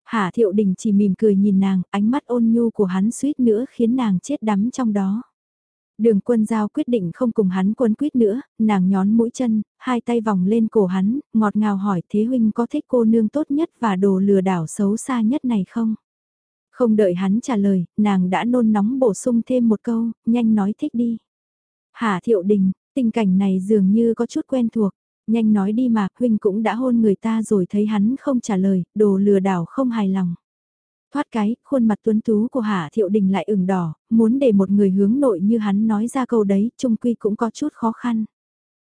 Hà Thiệu Đình chỉ mỉm cười nhìn nàng, ánh mắt ôn nhu của hắn suýt nữa khiến nàng chết đắm trong đó. Đường quân giao quyết định không cùng hắn quân quyết nữa, nàng nhón mũi chân, hai tay vòng lên cổ hắn, ngọt ngào hỏi thế huynh có thích cô nương tốt nhất và đồ lừa đảo xấu xa nhất này không? Không đợi hắn trả lời, nàng đã nôn nóng bổ sung thêm một câu, nhanh nói thích đi. Hà thiệu đình, tình cảnh này dường như có chút quen thuộc, nhanh nói đi mà, huynh cũng đã hôn người ta rồi thấy hắn không trả lời, đồ lừa đảo không hài lòng. Thoát cái, khuôn mặt tuấn tú của Hạ Thiệu Đình lại ửng đỏ, muốn để một người hướng nội như hắn nói ra câu đấy, trung quy cũng có chút khó khăn.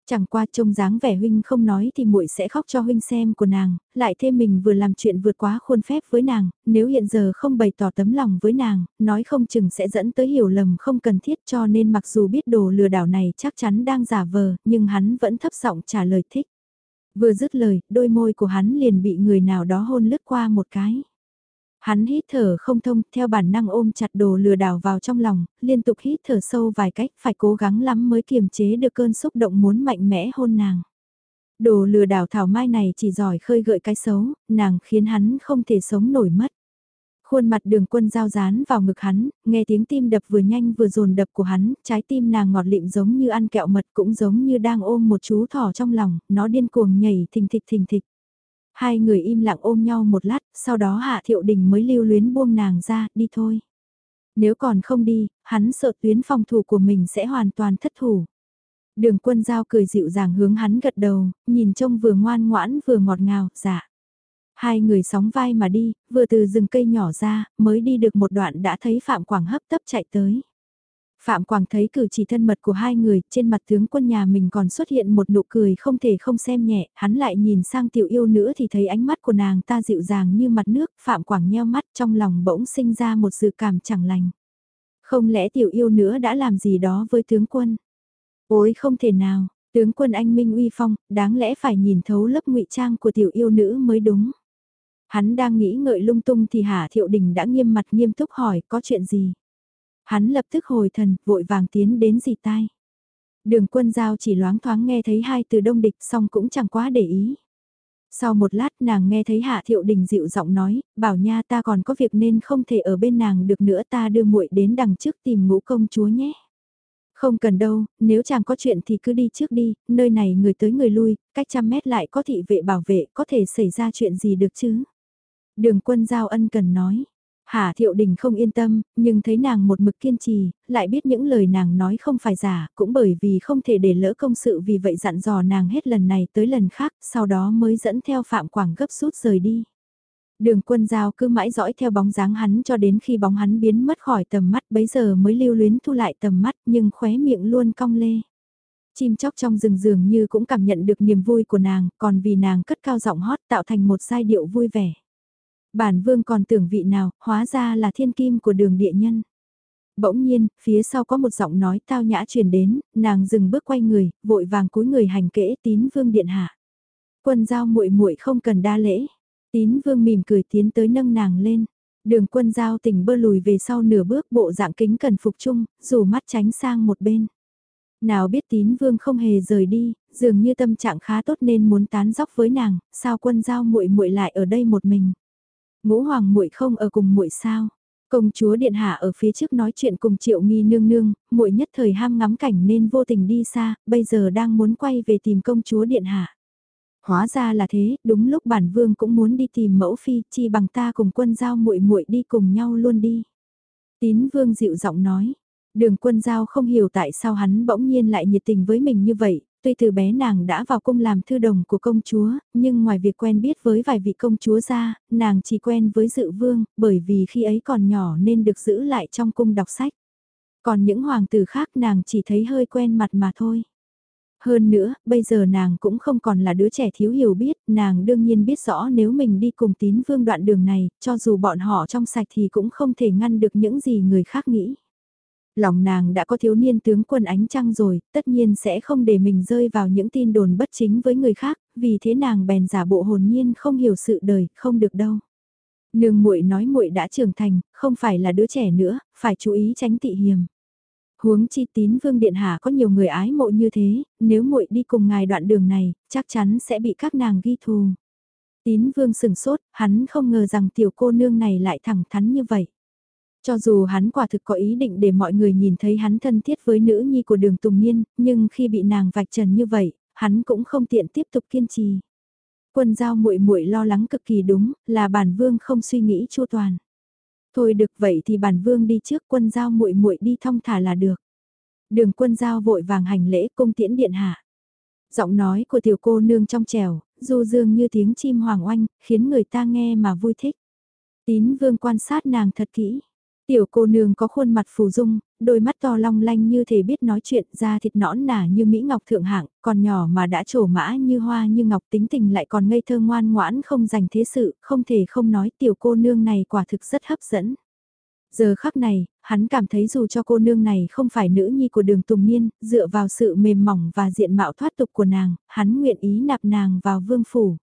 Chẳng qua trông dáng vẻ huynh không nói thì muội sẽ khóc cho huynh xem của nàng, lại thêm mình vừa làm chuyện vượt quá khuôn phép với nàng, nếu hiện giờ không bày tỏ tấm lòng với nàng, nói không chừng sẽ dẫn tới hiểu lầm không cần thiết cho nên mặc dù biết đồ lừa đảo này chắc chắn đang giả vờ, nhưng hắn vẫn thấp giọng trả lời thích. Vừa dứt lời, đôi môi của hắn liền bị người nào đó hôn lướt qua một cái. Hắn hít thở không thông, theo bản năng ôm chặt đồ lừa đảo vào trong lòng, liên tục hít thở sâu vài cách, phải cố gắng lắm mới kiềm chế được cơn xúc động muốn mạnh mẽ hôn nàng. Đồ lừa đảo thảo mai này chỉ giỏi khơi gợi cái xấu, nàng khiến hắn không thể sống nổi mất. Khuôn mặt đường quân giao dán vào ngực hắn, nghe tiếng tim đập vừa nhanh vừa dồn đập của hắn, trái tim nàng ngọt lịm giống như ăn kẹo mật cũng giống như đang ôm một chú thỏ trong lòng, nó điên cuồng nhảy thình thịch thình thịch. Hai người im lặng ôm nhau một lát, sau đó Hạ Thiệu Đình mới lưu luyến buông nàng ra, đi thôi. Nếu còn không đi, hắn sợ tuyến phòng thủ của mình sẽ hoàn toàn thất thủ. Đường quân giao cười dịu dàng hướng hắn gật đầu, nhìn trông vừa ngoan ngoãn vừa ngọt ngào, dạ. Hai người sóng vai mà đi, vừa từ rừng cây nhỏ ra, mới đi được một đoạn đã thấy Phạm Quảng hấp tấp chạy tới. Phạm Quảng thấy cử chỉ thân mật của hai người, trên mặt tướng quân nhà mình còn xuất hiện một nụ cười không thể không xem nhẹ, hắn lại nhìn sang tiểu yêu nữa thì thấy ánh mắt của nàng ta dịu dàng như mặt nước, Phạm Quảng nheo mắt trong lòng bỗng sinh ra một sự cảm chẳng lành. Không lẽ tiểu yêu nữa đã làm gì đó với tướng quân? Ôi không thể nào, tướng quân anh Minh uy phong, đáng lẽ phải nhìn thấu lớp ngụy trang của tiểu yêu nữ mới đúng. Hắn đang nghĩ ngợi lung tung thì Hà Thiệu Đình đã nghiêm mặt nghiêm túc hỏi có chuyện gì? Hắn lập tức hồi thần, vội vàng tiến đến dì tai. Đường quân giao chỉ loáng thoáng nghe thấy hai từ đông địch xong cũng chẳng quá để ý. Sau một lát nàng nghe thấy Hạ Thiệu Đình dịu giọng nói, bảo nha ta còn có việc nên không thể ở bên nàng được nữa ta đưa muội đến đằng trước tìm ngũ công chúa nhé. Không cần đâu, nếu chàng có chuyện thì cứ đi trước đi, nơi này người tới người lui, cách trăm mét lại có thị vệ bảo vệ, có thể xảy ra chuyện gì được chứ? Đường quân giao ân cần nói, Hà Thiệu Đình không yên tâm, nhưng thấy nàng một mực kiên trì, lại biết những lời nàng nói không phải giả, cũng bởi vì không thể để lỡ công sự vì vậy dặn dò nàng hết lần này tới lần khác, sau đó mới dẫn theo Phạm Quảng gấp rút rời đi. Đường quân giao cứ mãi dõi theo bóng dáng hắn cho đến khi bóng hắn biến mất khỏi tầm mắt bấy giờ mới lưu luyến thu lại tầm mắt nhưng khóe miệng luôn cong lê. Chim chóc trong rừng dường như cũng cảm nhận được niềm vui của nàng, còn vì nàng cất cao giọng hót tạo thành một giai điệu vui vẻ. Bản vương còn tưởng vị nào, hóa ra là thiên kim của đường địa nhân. Bỗng nhiên, phía sau có một giọng nói tao nhã truyền đến, nàng dừng bước quay người, vội vàng cúi người hành kễ tín vương điện hạ. Quân giao muội muội không cần đa lễ. Tín vương mỉm cười tiến tới nâng nàng lên. Đường quân giao tỉnh bơ lùi về sau nửa bước bộ dạng kính cần phục chung, dù mắt tránh sang một bên. Nào biết tín vương không hề rời đi, dường như tâm trạng khá tốt nên muốn tán dóc với nàng, sao quân giao muội muội lại ở đây một mình. Ngũ hoàng muội không ở cùng muội sao? Công chúa điện hạ ở phía trước nói chuyện cùng Triệu Nghi nương nương, muội nhất thời ham ngắm cảnh nên vô tình đi xa, bây giờ đang muốn quay về tìm công chúa điện hạ. Hóa ra là thế, đúng lúc bản vương cũng muốn đi tìm mẫu phi, chi bằng ta cùng quân giao muội muội đi cùng nhau luôn đi. Tín vương dịu giọng nói, đường quân giao không hiểu tại sao hắn bỗng nhiên lại nhiệt tình với mình như vậy, tuy từ bé nàng đã vào cung làm thư đồng của công chúa, nhưng ngoài việc quen biết với vài vị công chúa ra, nàng chỉ quen với dự vương, bởi vì khi ấy còn nhỏ nên được giữ lại trong cung đọc sách. Còn những hoàng tử khác nàng chỉ thấy hơi quen mặt mà thôi. Hơn nữa, bây giờ nàng cũng không còn là đứa trẻ thiếu hiểu biết, nàng đương nhiên biết rõ nếu mình đi cùng tín vương đoạn đường này, cho dù bọn họ trong sạch thì cũng không thể ngăn được những gì người khác nghĩ. Lòng nàng đã có thiếu niên tướng quân ánh trăng rồi, tất nhiên sẽ không để mình rơi vào những tin đồn bất chính với người khác, vì thế nàng bèn giả bộ hồn nhiên không hiểu sự đời, không được đâu. Nương muội nói muội đã trưởng thành, không phải là đứa trẻ nữa, phải chú ý tránh tị hiềm. Huống chi tín vương điện hạ có nhiều người ái mộ như thế, nếu muội đi cùng ngài đoạn đường này, chắc chắn sẽ bị các nàng ghi thù. Tín vương sừng sốt, hắn không ngờ rằng tiểu cô nương này lại thẳng thắn như vậy. Cho dù hắn quả thực có ý định để mọi người nhìn thấy hắn thân thiết với nữ nhi của đường Tùng Niên, nhưng khi bị nàng vạch trần như vậy, hắn cũng không tiện tiếp tục kiên trì. Quân giao muội muội lo lắng cực kỳ đúng, là bản vương không suy nghĩ chu toàn. Thôi được vậy thì bản vương đi trước quân giao muội muội đi thong thả là được. Đường quân giao vội vàng hành lễ cung tiễn điện hạ. Giọng nói của tiểu cô nương trong trèo, du dương như tiếng chim hoàng oanh, khiến người ta nghe mà vui thích. Tín vương quan sát nàng thật kỹ. Tiểu cô nương có khuôn mặt phù dung, đôi mắt to long lanh như thể biết nói chuyện, da thịt nõn nà như Mỹ Ngọc thượng hạng, còn nhỏ mà đã trổ mã như hoa như ngọc tính tình lại còn ngây thơ ngoan ngoãn không dành thế sự, không thể không nói tiểu cô nương này quả thực rất hấp dẫn. Giờ khắc này, hắn cảm thấy dù cho cô nương này không phải nữ nhi của đường Tùng Niên, dựa vào sự mềm mỏng và diện mạo thoát tục của nàng, hắn nguyện ý nạp nàng vào vương phủ.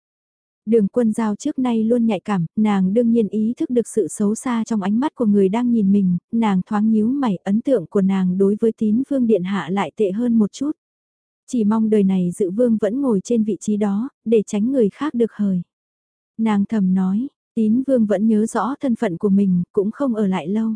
Đường quân giao trước nay luôn nhạy cảm, nàng đương nhiên ý thức được sự xấu xa trong ánh mắt của người đang nhìn mình, nàng thoáng nhíu mày ấn tượng của nàng đối với tín vương điện hạ lại tệ hơn một chút. Chỉ mong đời này dự vương vẫn ngồi trên vị trí đó, để tránh người khác được hời. Nàng thầm nói, tín vương vẫn nhớ rõ thân phận của mình, cũng không ở lại lâu.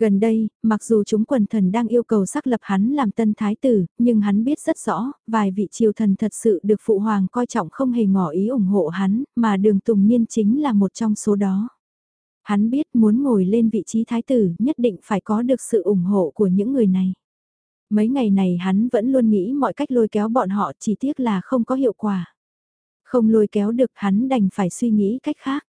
Gần đây, mặc dù chúng quần thần đang yêu cầu xác lập hắn làm tân thái tử, nhưng hắn biết rất rõ, vài vị triều thần thật sự được phụ hoàng coi trọng không hề ngỏ ý ủng hộ hắn, mà đường Tùng Niên chính là một trong số đó. Hắn biết muốn ngồi lên vị trí thái tử nhất định phải có được sự ủng hộ của những người này. Mấy ngày này hắn vẫn luôn nghĩ mọi cách lôi kéo bọn họ chỉ tiếc là không có hiệu quả. Không lôi kéo được hắn đành phải suy nghĩ cách khác.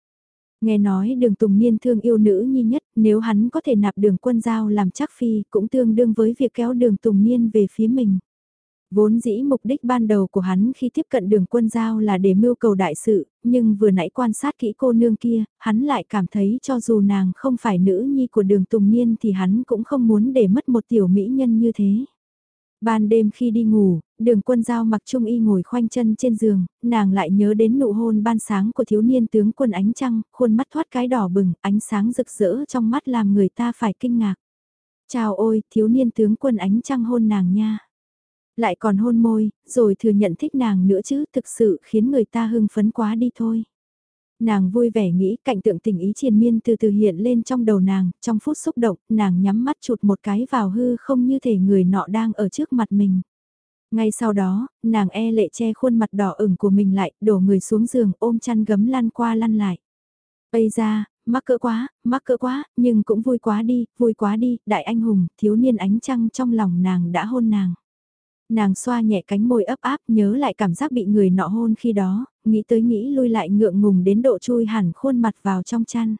Nghe nói đường Tùng Niên thương yêu nữ nhi nhất, nếu hắn có thể nạp đường quân giao làm chắc phi cũng tương đương với việc kéo đường Tùng Niên về phía mình. Vốn dĩ mục đích ban đầu của hắn khi tiếp cận đường quân giao là để mưu cầu đại sự, nhưng vừa nãy quan sát kỹ cô nương kia, hắn lại cảm thấy cho dù nàng không phải nữ nhi của đường Tùng Niên thì hắn cũng không muốn để mất một tiểu mỹ nhân như thế. Ban đêm khi đi ngủ, đường quân giao mặc trung y ngồi khoanh chân trên giường, nàng lại nhớ đến nụ hôn ban sáng của thiếu niên tướng quân ánh trăng, khuôn mắt thoát cái đỏ bừng, ánh sáng rực rỡ trong mắt làm người ta phải kinh ngạc. Chào ôi, thiếu niên tướng quân ánh trăng hôn nàng nha. Lại còn hôn môi, rồi thừa nhận thích nàng nữa chứ, thực sự khiến người ta hưng phấn quá đi thôi. Nàng vui vẻ nghĩ cảnh tượng tình ý triền miên từ từ hiện lên trong đầu nàng, trong phút xúc động, nàng nhắm mắt chụt một cái vào hư không như thể người nọ đang ở trước mặt mình. Ngay sau đó, nàng e lệ che khuôn mặt đỏ ửng của mình lại, đổ người xuống giường ôm chăn gấm lăn qua lăn lại. Bây ra, mắc cỡ quá, mắc cỡ quá, nhưng cũng vui quá đi, vui quá đi, đại anh hùng, thiếu niên ánh trăng trong lòng nàng đã hôn nàng. Nàng xoa nhẹ cánh môi ấp áp nhớ lại cảm giác bị người nọ hôn khi đó, nghĩ tới nghĩ lui lại ngượng ngùng đến độ chui hẳn khuôn mặt vào trong chăn.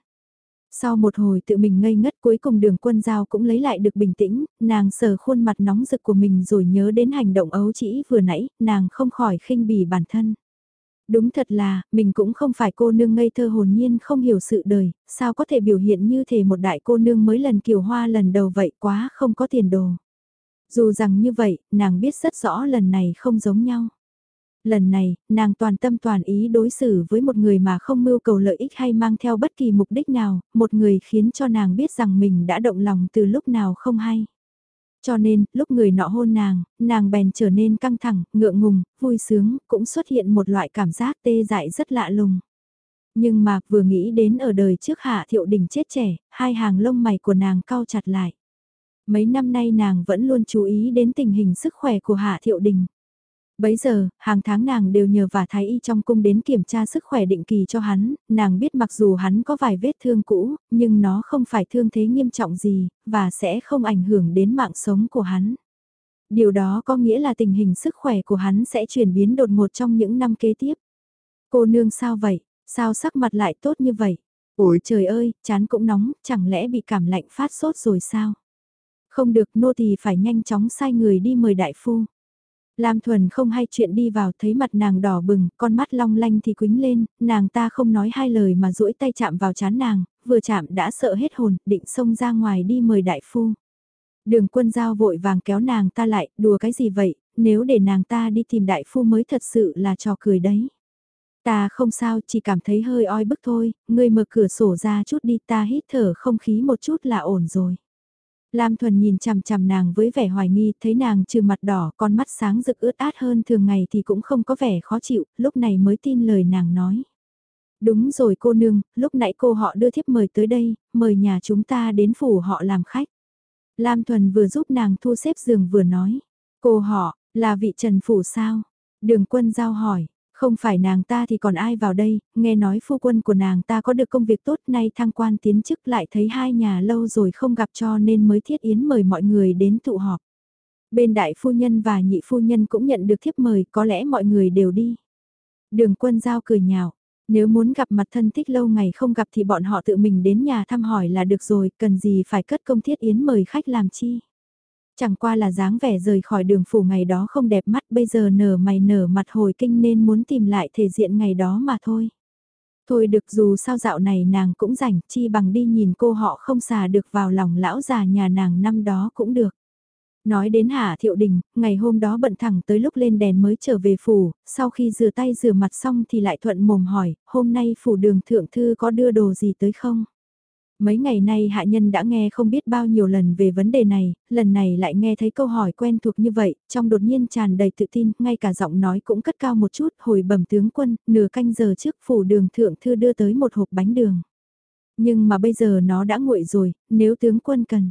Sau một hồi tự mình ngây ngất cuối cùng đường quân giao cũng lấy lại được bình tĩnh, nàng sờ khuôn mặt nóng rực của mình rồi nhớ đến hành động ấu chỉ vừa nãy, nàng không khỏi khinh bỉ bản thân. Đúng thật là, mình cũng không phải cô nương ngây thơ hồn nhiên không hiểu sự đời, sao có thể biểu hiện như thể một đại cô nương mới lần kiều hoa lần đầu vậy quá không có tiền đồ. Dù rằng như vậy, nàng biết rất rõ lần này không giống nhau. Lần này, nàng toàn tâm toàn ý đối xử với một người mà không mưu cầu lợi ích hay mang theo bất kỳ mục đích nào, một người khiến cho nàng biết rằng mình đã động lòng từ lúc nào không hay. Cho nên, lúc người nọ hôn nàng, nàng bèn trở nên căng thẳng, ngượng ngùng, vui sướng, cũng xuất hiện một loại cảm giác tê dại rất lạ lùng. Nhưng mà, vừa nghĩ đến ở đời trước hạ thiệu đình chết trẻ, hai hàng lông mày của nàng cau chặt lại. Mấy năm nay nàng vẫn luôn chú ý đến tình hình sức khỏe của hạ thiệu đình. Bấy giờ, hàng tháng nàng đều nhờ và thái y trong cung đến kiểm tra sức khỏe định kỳ cho hắn, nàng biết mặc dù hắn có vài vết thương cũ, nhưng nó không phải thương thế nghiêm trọng gì, và sẽ không ảnh hưởng đến mạng sống của hắn. Điều đó có nghĩa là tình hình sức khỏe của hắn sẽ chuyển biến đột ngột trong những năm kế tiếp. Cô nương sao vậy? Sao sắc mặt lại tốt như vậy? Ôi trời ơi, chán cũng nóng, chẳng lẽ bị cảm lạnh phát sốt rồi sao? Không được nô thì phải nhanh chóng sai người đi mời đại phu. Lam Thuần không hay chuyện đi vào thấy mặt nàng đỏ bừng, con mắt long lanh thì quính lên, nàng ta không nói hai lời mà duỗi tay chạm vào chán nàng, vừa chạm đã sợ hết hồn, định xông ra ngoài đi mời đại phu. Đường quân giao vội vàng kéo nàng ta lại, đùa cái gì vậy, nếu để nàng ta đi tìm đại phu mới thật sự là trò cười đấy. Ta không sao, chỉ cảm thấy hơi oi bức thôi, ngươi mở cửa sổ ra chút đi ta hít thở không khí một chút là ổn rồi. Lam Thuần nhìn chằm chằm nàng với vẻ hoài nghi, thấy nàng trừ mặt đỏ, con mắt sáng rực ướt át hơn thường ngày thì cũng không có vẻ khó chịu, lúc này mới tin lời nàng nói. Đúng rồi cô nương, lúc nãy cô họ đưa thiếp mời tới đây, mời nhà chúng ta đến phủ họ làm khách. Lam Thuần vừa giúp nàng thu xếp giường vừa nói. Cô họ, là vị Trần Phủ sao? Đường quân giao hỏi, không phải nàng ta thì còn ai vào đây, nghe nói phu quân của nàng ta có được công việc tốt nay thăng quan tiến chức lại thấy hai nhà lâu rồi không gặp cho nên mới thiết yến mời mọi người đến tụ họp. Bên đại phu nhân và nhị phu nhân cũng nhận được thiếp mời có lẽ mọi người đều đi. Đường quân giao cười nhạo, nếu muốn gặp mặt thân thích lâu ngày không gặp thì bọn họ tự mình đến nhà thăm hỏi là được rồi, cần gì phải cất công thiết yến mời khách làm chi. Chẳng qua là dáng vẻ rời khỏi đường phủ ngày đó không đẹp mắt bây giờ nở mày nở mặt hồi kinh nên muốn tìm lại thể diện ngày đó mà thôi. Thôi được dù sao dạo này nàng cũng rảnh chi bằng đi nhìn cô họ không xà được vào lòng lão già nhà nàng năm đó cũng được. Nói đến Hạ Thiệu Đình, ngày hôm đó bận thẳng tới lúc lên đèn mới trở về phủ, sau khi rửa tay rửa mặt xong thì lại thuận mồm hỏi, hôm nay phủ đường thượng thư có đưa đồ gì tới không? Mấy ngày nay hạ nhân đã nghe không biết bao nhiêu lần về vấn đề này, lần này lại nghe thấy câu hỏi quen thuộc như vậy, trong đột nhiên tràn đầy tự tin, ngay cả giọng nói cũng cất cao một chút, hồi bẩm tướng quân, nửa canh giờ trước phủ đường thượng thư đưa tới một hộp bánh đường. Nhưng mà bây giờ nó đã nguội rồi, nếu tướng quân cần.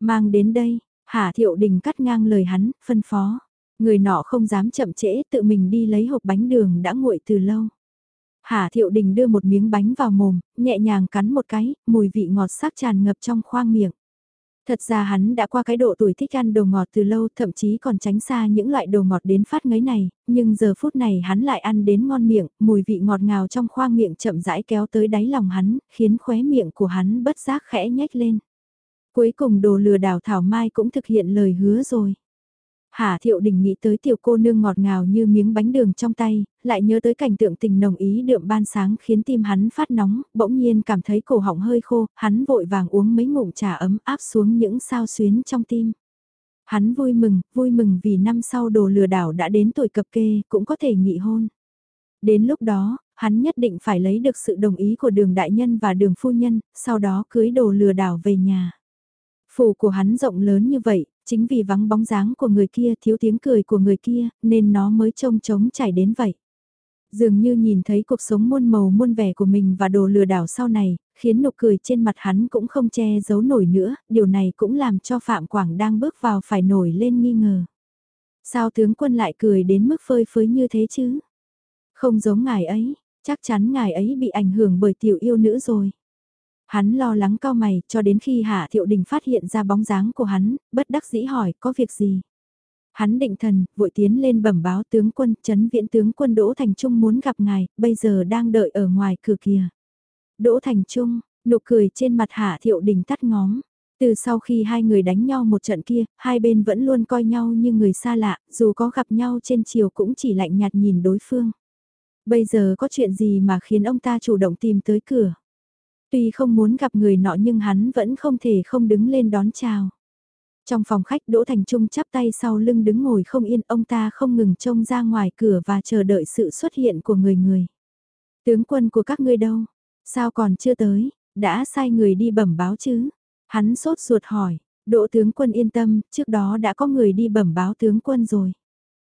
Mang đến đây, hạ thiệu đình cắt ngang lời hắn, phân phó. Người nọ không dám chậm trễ tự mình đi lấy hộp bánh đường đã nguội từ lâu. Hà Thiệu Đình đưa một miếng bánh vào mồm, nhẹ nhàng cắn một cái, mùi vị ngọt sắc tràn ngập trong khoang miệng. Thật ra hắn đã qua cái độ tuổi thích ăn đồ ngọt từ lâu, thậm chí còn tránh xa những loại đồ ngọt đến phát ngấy này, nhưng giờ phút này hắn lại ăn đến ngon miệng, mùi vị ngọt ngào trong khoang miệng chậm rãi kéo tới đáy lòng hắn, khiến khóe miệng của hắn bất giác khẽ nhếch lên. Cuối cùng đồ lừa đảo Thảo Mai cũng thực hiện lời hứa rồi. Hà Thiệu Đình nghĩ tới tiểu cô nương ngọt ngào như miếng bánh đường trong tay, lại nhớ tới cảnh tượng tình nồng ý đượm ban sáng khiến tim hắn phát nóng, bỗng nhiên cảm thấy cổ họng hơi khô, hắn vội vàng uống mấy ngụm trà ấm áp xuống những sao xuyến trong tim. Hắn vui mừng, vui mừng vì năm sau đồ lừa đảo đã đến tuổi cập kê, cũng có thể nghị hôn. Đến lúc đó, hắn nhất định phải lấy được sự đồng ý của đường đại nhân và đường phu nhân, sau đó cưới đồ lừa đảo về nhà. Phủ của hắn rộng lớn như vậy, chính vì vắng bóng dáng của người kia thiếu tiếng cười của người kia, nên nó mới trông trống chảy đến vậy. Dường như nhìn thấy cuộc sống muôn màu muôn vẻ của mình và đồ lừa đảo sau này, khiến nụ cười trên mặt hắn cũng không che giấu nổi nữa, điều này cũng làm cho Phạm Quảng đang bước vào phải nổi lên nghi ngờ. Sao tướng quân lại cười đến mức phơi phới như thế chứ? Không giống ngài ấy, chắc chắn ngài ấy bị ảnh hưởng bởi tiểu yêu nữ rồi. Hắn lo lắng cao mày cho đến khi Hạ Thiệu Đình phát hiện ra bóng dáng của hắn, bất đắc dĩ hỏi có việc gì. Hắn định thần, vội tiến lên bẩm báo tướng quân, chấn viện tướng quân Đỗ Thành Trung muốn gặp ngài, bây giờ đang đợi ở ngoài cửa kia. Đỗ Thành Trung, nụ cười trên mặt Hạ Thiệu Đình tắt ngóm. Từ sau khi hai người đánh nhau một trận kia, hai bên vẫn luôn coi nhau như người xa lạ, dù có gặp nhau trên chiều cũng chỉ lạnh nhạt nhìn đối phương. Bây giờ có chuyện gì mà khiến ông ta chủ động tìm tới cửa? Tuy không muốn gặp người nọ nhưng hắn vẫn không thể không đứng lên đón chào. Trong phòng khách Đỗ Thành Trung chắp tay sau lưng đứng ngồi không yên ông ta không ngừng trông ra ngoài cửa và chờ đợi sự xuất hiện của người người. Tướng quân của các ngươi đâu? Sao còn chưa tới? Đã sai người đi bẩm báo chứ? Hắn sốt ruột hỏi. Đỗ tướng quân yên tâm, trước đó đã có người đi bẩm báo tướng quân rồi.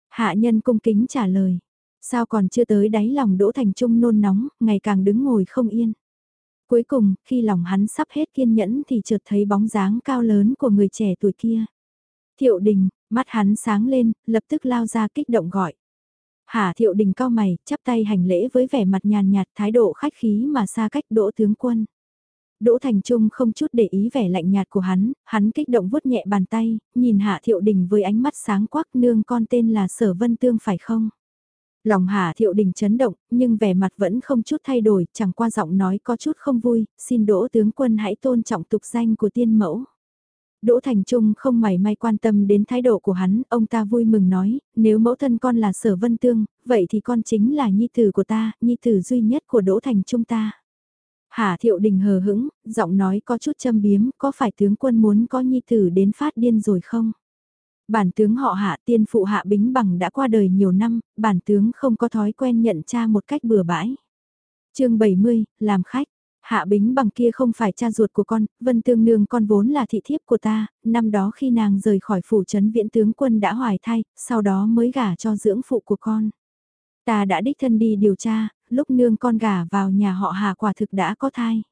Hạ nhân cung kính trả lời. Sao còn chưa tới đáy lòng Đỗ Thành Trung nôn nóng, ngày càng đứng ngồi không yên. Cuối cùng, khi lòng hắn sắp hết kiên nhẫn thì chợt thấy bóng dáng cao lớn của người trẻ tuổi kia. Thiệu đình, mắt hắn sáng lên, lập tức lao ra kích động gọi. Hà thiệu đình cao mày, chắp tay hành lễ với vẻ mặt nhàn nhạt thái độ khách khí mà xa cách đỗ tướng quân. Đỗ Thành Trung không chút để ý vẻ lạnh nhạt của hắn, hắn kích động vuốt nhẹ bàn tay, nhìn Hạ Thiệu Đình với ánh mắt sáng quắc nương con tên là Sở Vân Tương phải không? Lòng Hạ Thiệu Đình chấn động, nhưng vẻ mặt vẫn không chút thay đổi, chẳng qua giọng nói có chút không vui, xin Đỗ tướng quân hãy tôn trọng tục danh của tiên mẫu. Đỗ Thành Trung không mảy may quan tâm đến thái độ của hắn, ông ta vui mừng nói, nếu mẫu thân con là Sở Vân Tương, vậy thì con chính là nhi tử của ta, nhi tử duy nhất của Đỗ Thành Trung ta. Hà Thiệu Đình hờ hững, giọng nói có chút châm biếm, có phải tướng quân muốn có nhi tử đến phát điên rồi không? Bản tướng họ Hạ tiên phụ Hạ Bính Bằng đã qua đời nhiều năm, bản tướng không có thói quen nhận cha một cách bừa bãi. chương 70, làm khách. Hạ Bính Bằng kia không phải cha ruột của con, Vân Tương Nương con vốn là thị thiếp của ta, năm đó khi nàng rời khỏi phủ trấn viễn tướng quân đã hoài thai, sau đó mới gả cho dưỡng phụ của con. Ta đã đích thân đi điều tra, lúc nương con gả vào nhà họ Hạ quả thực đã có thai.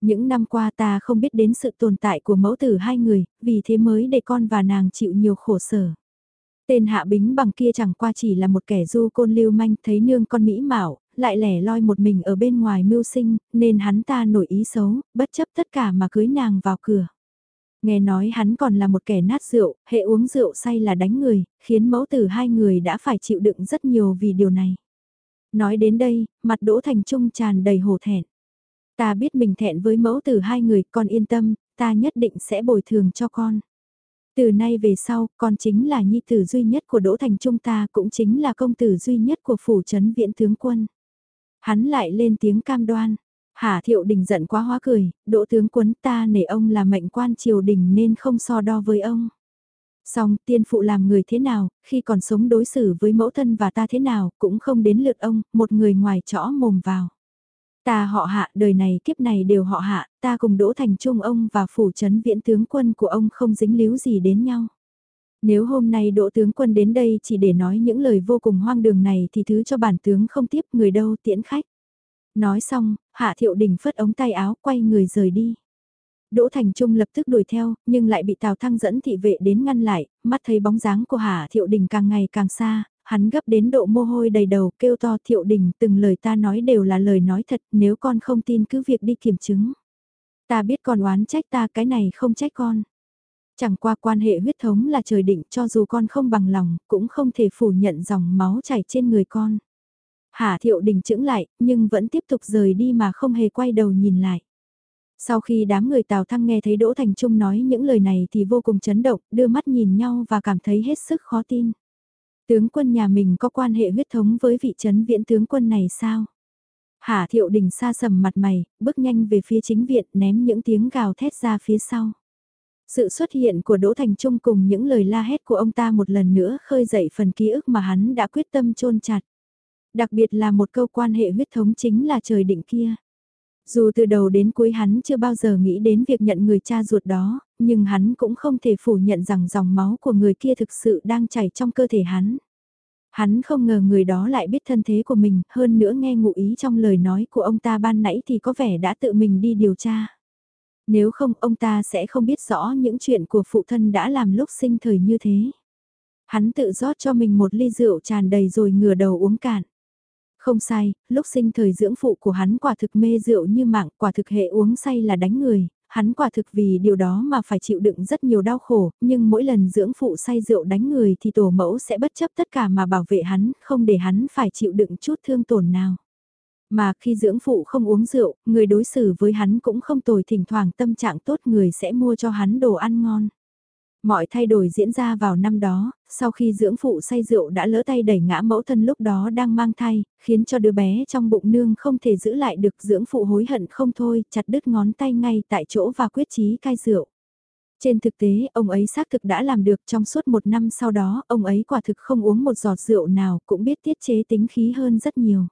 Những năm qua ta không biết đến sự tồn tại của mẫu tử hai người, vì thế mới để con và nàng chịu nhiều khổ sở. Tên hạ bính bằng kia chẳng qua chỉ là một kẻ du côn lưu manh thấy nương con mỹ mạo, lại lẻ loi một mình ở bên ngoài mưu sinh, nên hắn ta nổi ý xấu, bất chấp tất cả mà cưới nàng vào cửa. Nghe nói hắn còn là một kẻ nát rượu, hệ uống rượu say là đánh người, khiến mẫu tử hai người đã phải chịu đựng rất nhiều vì điều này. Nói đến đây, mặt Đỗ Thành Trung tràn đầy hổ thẹn. Ta biết mình thẹn với mẫu tử hai người, con yên tâm, ta nhất định sẽ bồi thường cho con. Từ nay về sau, con chính là nhi tử duy nhất của Đỗ Thành Trung ta cũng chính là công tử duy nhất của phủ trấn viện tướng quân. Hắn lại lên tiếng cam đoan. Hà thiệu đình giận quá hóa cười, đỗ tướng quân ta nể ông là mệnh quan triều đình nên không so đo với ông. Song tiên phụ làm người thế nào, khi còn sống đối xử với mẫu thân và ta thế nào, cũng không đến lượt ông, một người ngoài chõ mồm vào. Ta họ hạ, đời này kiếp này đều họ hạ, ta cùng đỗ thành trung ông và phủ trấn viễn tướng quân của ông không dính líu gì đến nhau. Nếu hôm nay đỗ tướng quân đến đây chỉ để nói những lời vô cùng hoang đường này thì thứ cho bản tướng không tiếp người đâu tiễn khách. Nói xong, hạ thiệu đình phất ống tay áo quay người rời đi. Đỗ Thành Trung lập tức đuổi theo, nhưng lại bị Tào Thăng dẫn thị vệ đến ngăn lại, mắt thấy bóng dáng của Hà Thiệu Đình càng ngày càng xa, hắn gấp đến độ mồ hôi đầy đầu, kêu to Thiệu Đình từng lời ta nói đều là lời nói thật, nếu con không tin cứ việc đi kiểm chứng. Ta biết con oán trách ta cái này không trách con. Chẳng qua quan hệ huyết thống là trời định cho dù con không bằng lòng, cũng không thể phủ nhận dòng máu chảy trên người con. Hà Thiệu Đình chững lại, nhưng vẫn tiếp tục rời đi mà không hề quay đầu nhìn lại. Sau khi đám người Tào Thăng nghe thấy Đỗ Thành Trung nói những lời này thì vô cùng chấn động, đưa mắt nhìn nhau và cảm thấy hết sức khó tin. Tướng quân nhà mình có quan hệ huyết thống với vị trấn viện tướng quân này sao? Hà Thiệu Đình xa sầm mặt mày, bước nhanh về phía chính viện ném những tiếng gào thét ra phía sau. Sự xuất hiện của Đỗ Thành Trung cùng những lời la hét của ông ta một lần nữa khơi dậy phần ký ức mà hắn đã quyết tâm chôn chặt. Đặc biệt là một câu quan hệ huyết thống chính là trời định kia. Dù từ đầu đến cuối hắn chưa bao giờ nghĩ đến việc nhận người cha ruột đó, nhưng hắn cũng không thể phủ nhận rằng dòng máu của người kia thực sự đang chảy trong cơ thể hắn. Hắn không ngờ người đó lại biết thân thế của mình, hơn nữa nghe ngụ ý trong lời nói của ông ta ban nãy thì có vẻ đã tự mình đi điều tra. Nếu không ông ta sẽ không biết rõ những chuyện của phụ thân đã làm lúc sinh thời như thế. Hắn tự rót cho mình một ly rượu tràn đầy rồi ngửa đầu uống cạn. Không sai, lúc sinh thời dưỡng phụ của hắn quả thực mê rượu như mạng, quả thực hệ uống say là đánh người, hắn quả thực vì điều đó mà phải chịu đựng rất nhiều đau khổ, nhưng mỗi lần dưỡng phụ say rượu đánh người thì tổ mẫu sẽ bất chấp tất cả mà bảo vệ hắn, không để hắn phải chịu đựng chút thương tổn nào. Mà khi dưỡng phụ không uống rượu, người đối xử với hắn cũng không tồi thỉnh thoảng tâm trạng tốt người sẽ mua cho hắn đồ ăn ngon. Mọi thay đổi diễn ra vào năm đó, sau khi dưỡng phụ say rượu đã lỡ tay đẩy ngã mẫu thân lúc đó đang mang thai, khiến cho đứa bé trong bụng nương không thể giữ lại được dưỡng phụ hối hận không thôi, chặt đứt ngón tay ngay tại chỗ và quyết chí cai rượu. Trên thực tế, ông ấy xác thực đã làm được trong suốt một năm sau đó, ông ấy quả thực không uống một giọt rượu nào cũng biết tiết chế tính khí hơn rất nhiều.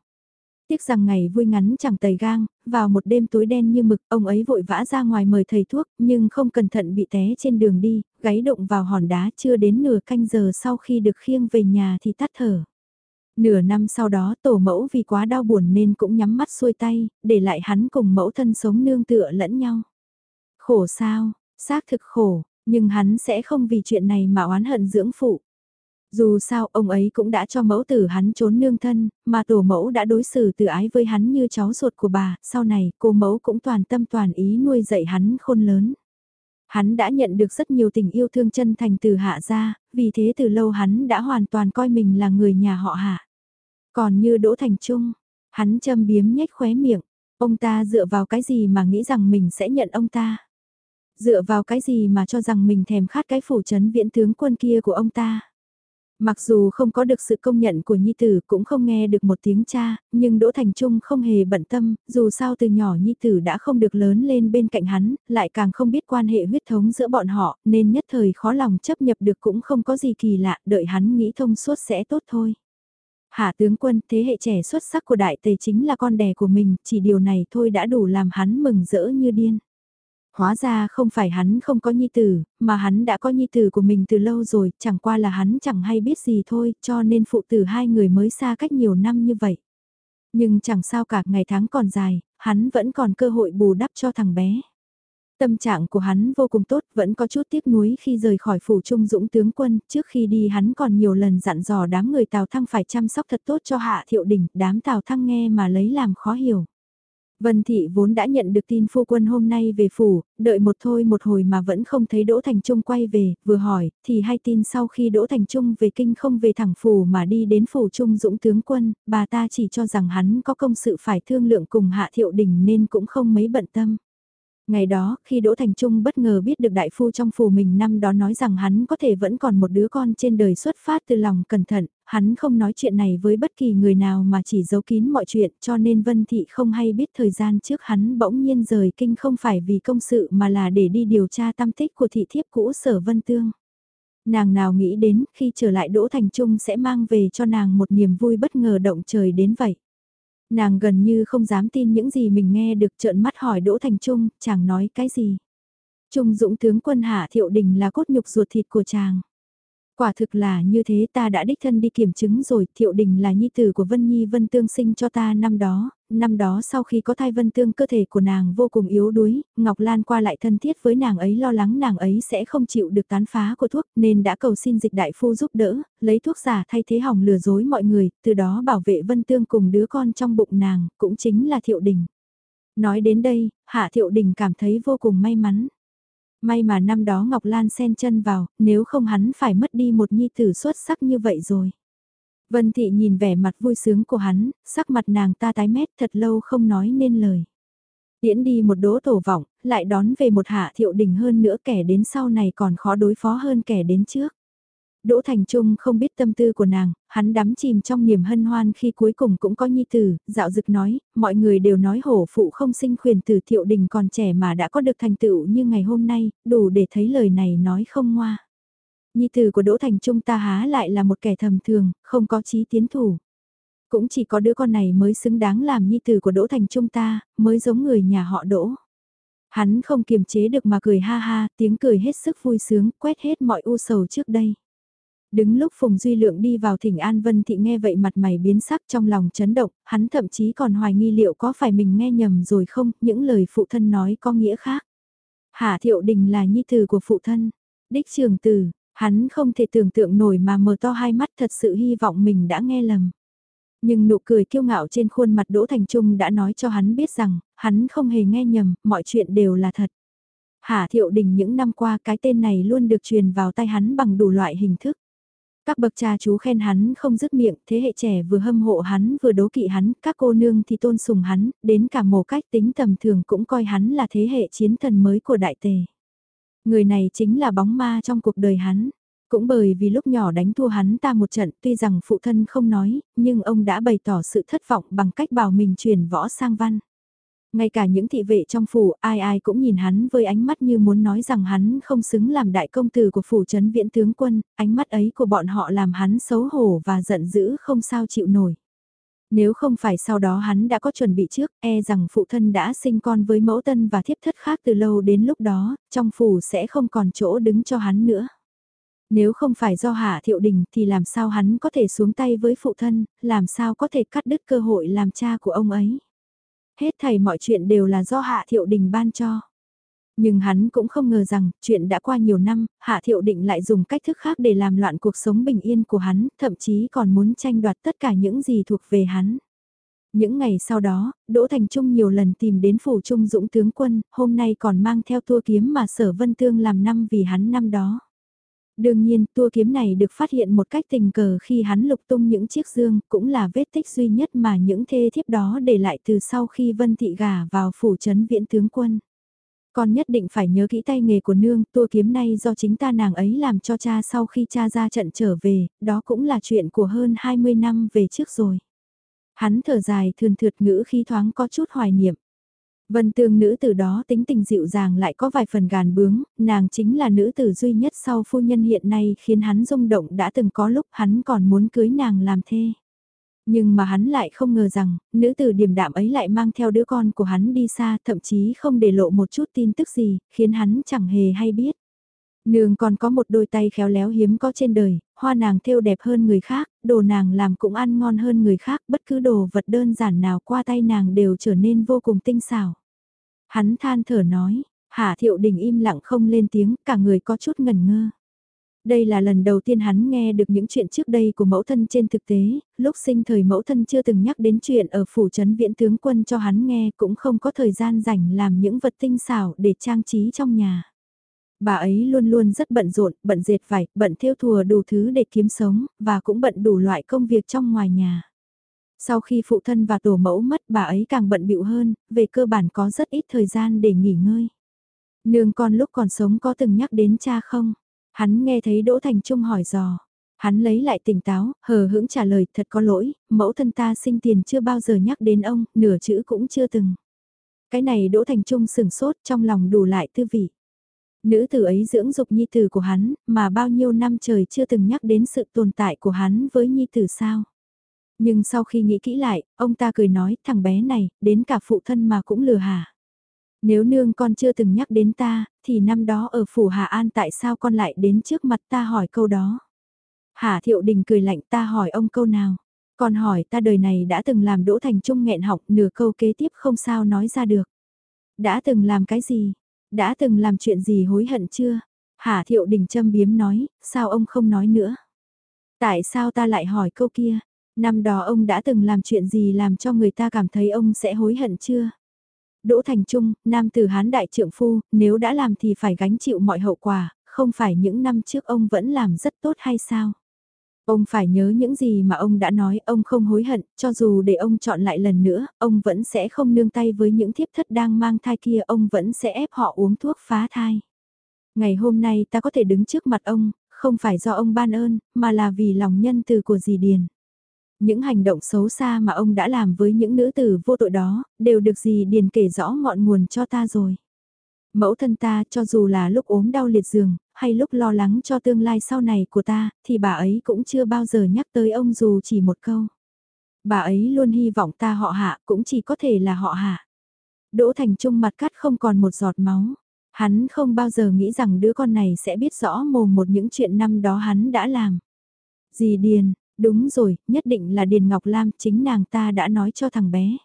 Tiếc rằng ngày vui ngắn chẳng tầy gang, vào một đêm tối đen như mực, ông ấy vội vã ra ngoài mời thầy thuốc, nhưng không cẩn thận bị té trên đường đi, gáy động vào hòn đá chưa đến nửa canh giờ sau khi được khiêng về nhà thì tắt thở. Nửa năm sau đó tổ mẫu vì quá đau buồn nên cũng nhắm mắt xuôi tay, để lại hắn cùng mẫu thân sống nương tựa lẫn nhau. Khổ sao, xác thực khổ, nhưng hắn sẽ không vì chuyện này mà oán hận dưỡng phụ. Dù sao ông ấy cũng đã cho mẫu tử hắn trốn nương thân, mà tổ mẫu đã đối xử từ ái với hắn như cháu ruột của bà, sau này cô mẫu cũng toàn tâm toàn ý nuôi dạy hắn khôn lớn. Hắn đã nhận được rất nhiều tình yêu thương chân thành từ hạ gia, vì thế từ lâu hắn đã hoàn toàn coi mình là người nhà họ hạ. Còn như Đỗ Thành Trung, hắn châm biếm nhếch khóe miệng, ông ta dựa vào cái gì mà nghĩ rằng mình sẽ nhận ông ta. Dựa vào cái gì mà cho rằng mình thèm khát cái phủ trấn viễn tướng quân kia của ông ta. Mặc dù không có được sự công nhận của Nhi Tử cũng không nghe được một tiếng cha, nhưng Đỗ Thành Trung không hề bận tâm, dù sao từ nhỏ Nhi Tử đã không được lớn lên bên cạnh hắn, lại càng không biết quan hệ huyết thống giữa bọn họ, nên nhất thời khó lòng chấp nhập được cũng không có gì kỳ lạ, đợi hắn nghĩ thông suốt sẽ tốt thôi. Hạ tướng quân thế hệ trẻ xuất sắc của đại tề chính là con đẻ của mình, chỉ điều này thôi đã đủ làm hắn mừng rỡ như điên. Hóa ra không phải hắn không có nhi tử, mà hắn đã có nhi tử của mình từ lâu rồi, chẳng qua là hắn chẳng hay biết gì thôi, cho nên phụ tử hai người mới xa cách nhiều năm như vậy. Nhưng chẳng sao cả ngày tháng còn dài, hắn vẫn còn cơ hội bù đắp cho thằng bé. Tâm trạng của hắn vô cùng tốt, vẫn có chút tiếc nuối khi rời khỏi phủ trung dũng tướng quân, trước khi đi hắn còn nhiều lần dặn dò đám người Tào Thăng phải chăm sóc thật tốt cho hạ thiệu đình, đám Tào Thăng nghe mà lấy làm khó hiểu. Vân Thị vốn đã nhận được tin phu quân hôm nay về phủ, đợi một thôi một hồi mà vẫn không thấy Đỗ Thành Trung quay về, vừa hỏi, thì hay tin sau khi Đỗ Thành Trung về kinh không về thẳng phủ mà đi đến phủ Trung Dũng tướng quân, bà ta chỉ cho rằng hắn có công sự phải thương lượng cùng Hạ Thiệu Đình nên cũng không mấy bận tâm. Ngày đó, khi Đỗ Thành Trung bất ngờ biết được đại phu trong phủ mình năm đó nói rằng hắn có thể vẫn còn một đứa con trên đời xuất phát từ lòng cẩn thận, hắn không nói chuyện này với bất kỳ người nào mà chỉ giấu kín mọi chuyện cho nên Vân Thị không hay biết thời gian trước hắn bỗng nhiên rời kinh không phải vì công sự mà là để đi điều tra tâm tích của thị thiếp cũ sở Vân Tương. Nàng nào nghĩ đến khi trở lại Đỗ Thành Trung sẽ mang về cho nàng một niềm vui bất ngờ động trời đến vậy. Nàng gần như không dám tin những gì mình nghe được trợn mắt hỏi Đỗ Thành Trung, chàng nói cái gì. Trung dũng tướng quân hạ thiệu đình là cốt nhục ruột thịt của chàng. Quả thực là như thế ta đã đích thân đi kiểm chứng rồi, Thiệu Đình là nhi tử của Vân Nhi Vân Tương sinh cho ta năm đó, năm đó sau khi có thai Vân Tương cơ thể của nàng vô cùng yếu đuối, Ngọc Lan qua lại thân thiết với nàng ấy lo lắng nàng ấy sẽ không chịu được tán phá của thuốc nên đã cầu xin dịch đại phu giúp đỡ, lấy thuốc giả thay thế hỏng lừa dối mọi người, từ đó bảo vệ Vân Tương cùng đứa con trong bụng nàng, cũng chính là Thiệu Đình. Nói đến đây, Hạ Thiệu Đình cảm thấy vô cùng may mắn. May mà năm đó Ngọc Lan xen chân vào, nếu không hắn phải mất đi một nhi tử xuất sắc như vậy rồi. Vân Thị nhìn vẻ mặt vui sướng của hắn, sắc mặt nàng ta tái mét thật lâu không nói nên lời. Tiễn đi một đố tổ vọng, lại đón về một hạ thiệu đỉnh hơn nữa kẻ đến sau này còn khó đối phó hơn kẻ đến trước. Đỗ Thành Trung không biết tâm tư của nàng, hắn đắm chìm trong niềm hân hoan khi cuối cùng cũng có nhi tử, dạo dực nói, mọi người đều nói hổ phụ không sinh quyền tử thiệu đình còn trẻ mà đã có được thành tựu như ngày hôm nay, đủ để thấy lời này nói không ngoa. Nhi tử của Đỗ Thành Trung ta há lại là một kẻ thầm thường, không có chí tiến thủ. Cũng chỉ có đứa con này mới xứng đáng làm nhi tử của Đỗ Thành Trung ta, mới giống người nhà họ Đỗ. Hắn không kiềm chế được mà cười ha ha, tiếng cười hết sức vui sướng, quét hết mọi u sầu trước đây. Đứng lúc Phùng Duy Lượng đi vào thỉnh An Vân Thị nghe vậy mặt mày biến sắc trong lòng chấn động, hắn thậm chí còn hoài nghi liệu có phải mình nghe nhầm rồi không, những lời phụ thân nói có nghĩa khác. Hạ Thiệu Đình là nhi tử của phụ thân, đích trường tử, hắn không thể tưởng tượng nổi mà mở to hai mắt thật sự hy vọng mình đã nghe lầm. Nhưng nụ cười kiêu ngạo trên khuôn mặt Đỗ Thành Trung đã nói cho hắn biết rằng, hắn không hề nghe nhầm, mọi chuyện đều là thật. Hạ Thiệu Đình những năm qua cái tên này luôn được truyền vào tay hắn bằng đủ loại hình thức. Các bậc cha chú khen hắn không dứt miệng, thế hệ trẻ vừa hâm hộ hắn vừa đố kỵ hắn, các cô nương thì tôn sùng hắn, đến cả mồ cách tính tầm thường cũng coi hắn là thế hệ chiến thần mới của đại tề. Người này chính là bóng ma trong cuộc đời hắn. Cũng bởi vì lúc nhỏ đánh thua hắn ta một trận tuy rằng phụ thân không nói, nhưng ông đã bày tỏ sự thất vọng bằng cách bảo mình chuyển võ sang văn. Ngay cả những thị vệ trong phủ, ai ai cũng nhìn hắn với ánh mắt như muốn nói rằng hắn không xứng làm đại công tử của phủ trấn viễn tướng quân, ánh mắt ấy của bọn họ làm hắn xấu hổ và giận dữ không sao chịu nổi. Nếu không phải sau đó hắn đã có chuẩn bị trước, e rằng phụ thân đã sinh con với mẫu tân và thiếp thất khác từ lâu đến lúc đó, trong phủ sẽ không còn chỗ đứng cho hắn nữa. Nếu không phải do Hạ Thiệu Đình thì làm sao hắn có thể xuống tay với phụ thân, làm sao có thể cắt đứt cơ hội làm cha của ông ấy. Hết thầy mọi chuyện đều là do Hạ Thiệu Đình ban cho. Nhưng hắn cũng không ngờ rằng, chuyện đã qua nhiều năm, Hạ Thiệu Định lại dùng cách thức khác để làm loạn cuộc sống bình yên của hắn, thậm chí còn muốn tranh đoạt tất cả những gì thuộc về hắn. Những ngày sau đó, Đỗ Thành Trung nhiều lần tìm đến phủ Trung Dũng tướng quân, hôm nay còn mang theo tua kiếm mà Sở Vân Tương làm năm vì hắn năm đó. Đương nhiên, tua kiếm này được phát hiện một cách tình cờ khi hắn lục tung những chiếc dương, cũng là vết tích duy nhất mà những thê thiếp đó để lại từ sau khi Vân Thị gả vào phủ trấn viện tướng quân. Con nhất định phải nhớ kỹ tay nghề của nương, tua kiếm này do chính ta nàng ấy làm cho cha sau khi cha ra trận trở về, đó cũng là chuyện của hơn 20 năm về trước rồi. Hắn thở dài thường thượt ngữ khi thoáng có chút hoài niệm. Vân tương nữ tử đó tính tình dịu dàng lại có vài phần gàn bướng, nàng chính là nữ tử duy nhất sau phu nhân hiện nay khiến hắn rung động đã từng có lúc hắn còn muốn cưới nàng làm thê. Nhưng mà hắn lại không ngờ rằng, nữ tử điềm đạm ấy lại mang theo đứa con của hắn đi xa, thậm chí không để lộ một chút tin tức gì, khiến hắn chẳng hề hay biết. Nương còn có một đôi tay khéo léo hiếm có trên đời, hoa nàng thêu đẹp hơn người khác, đồ nàng làm cũng ăn ngon hơn người khác, bất cứ đồ vật đơn giản nào qua tay nàng đều trở nên vô cùng tinh xảo. Hắn than thở nói, Hạ Thiệu Đình im lặng không lên tiếng, cả người có chút ngần ngơ. Đây là lần đầu tiên hắn nghe được những chuyện trước đây của mẫu thân trên thực tế, lúc sinh thời mẫu thân chưa từng nhắc đến chuyện ở phủ trấn viện tướng quân cho hắn nghe cũng không có thời gian rảnh làm những vật tinh xảo để trang trí trong nhà. Bà ấy luôn luôn rất bận rộn, bận dệt vải, bận theo thùa đủ thứ để kiếm sống, và cũng bận đủ loại công việc trong ngoài nhà. Sau khi phụ thân và tổ mẫu mất bà ấy càng bận bịu hơn, về cơ bản có rất ít thời gian để nghỉ ngơi. Nương con lúc còn sống có từng nhắc đến cha không? Hắn nghe thấy Đỗ Thành Trung hỏi dò. Hắn lấy lại tỉnh táo, hờ hững trả lời thật có lỗi, mẫu thân ta sinh tiền chưa bao giờ nhắc đến ông, nửa chữ cũng chưa từng. Cái này Đỗ Thành Trung sừng sốt trong lòng đủ lại tư vị. Nữ tử ấy dưỡng dục nhi tử của hắn, mà bao nhiêu năm trời chưa từng nhắc đến sự tồn tại của hắn với nhi tử sao. Nhưng sau khi nghĩ kỹ lại, ông ta cười nói thằng bé này, đến cả phụ thân mà cũng lừa hả. Nếu nương con chưa từng nhắc đến ta, thì năm đó ở phủ Hà An tại sao con lại đến trước mặt ta hỏi câu đó. Hà Thiệu Đình cười lạnh ta hỏi ông câu nào. Con hỏi ta đời này đã từng làm Đỗ Thành Trung nghẹn học nửa câu kế tiếp không sao nói ra được. Đã từng làm cái gì? Đã từng làm chuyện gì hối hận chưa? Hà Thiệu Đình châm biếm nói, sao ông không nói nữa? Tại sao ta lại hỏi câu kia? Năm đó ông đã từng làm chuyện gì làm cho người ta cảm thấy ông sẽ hối hận chưa? Đỗ Thành Trung, nam tử hán đại trượng phu, nếu đã làm thì phải gánh chịu mọi hậu quả, không phải những năm trước ông vẫn làm rất tốt hay sao? Ông phải nhớ những gì mà ông đã nói, ông không hối hận, cho dù để ông chọn lại lần nữa, ông vẫn sẽ không nương tay với những thiếp thất đang mang thai kia, ông vẫn sẽ ép họ uống thuốc phá thai. Ngày hôm nay ta có thể đứng trước mặt ông, không phải do ông ban ơn, mà là vì lòng nhân từ của dì Điền. Những hành động xấu xa mà ông đã làm với những nữ tử vô tội đó, đều được dì Điền kể rõ ngọn nguồn cho ta rồi. Mẫu thân ta cho dù là lúc ốm đau liệt giường, hay lúc lo lắng cho tương lai sau này của ta, thì bà ấy cũng chưa bao giờ nhắc tới ông dù chỉ một câu. Bà ấy luôn hy vọng ta họ hạ, cũng chỉ có thể là họ hạ. Đỗ Thành Trung mặt cắt không còn một giọt máu. Hắn không bao giờ nghĩ rằng đứa con này sẽ biết rõ mồm một những chuyện năm đó hắn đã làm. Dì Điền, đúng rồi, nhất định là Điền Ngọc Lam, chính nàng ta đã nói cho thằng bé.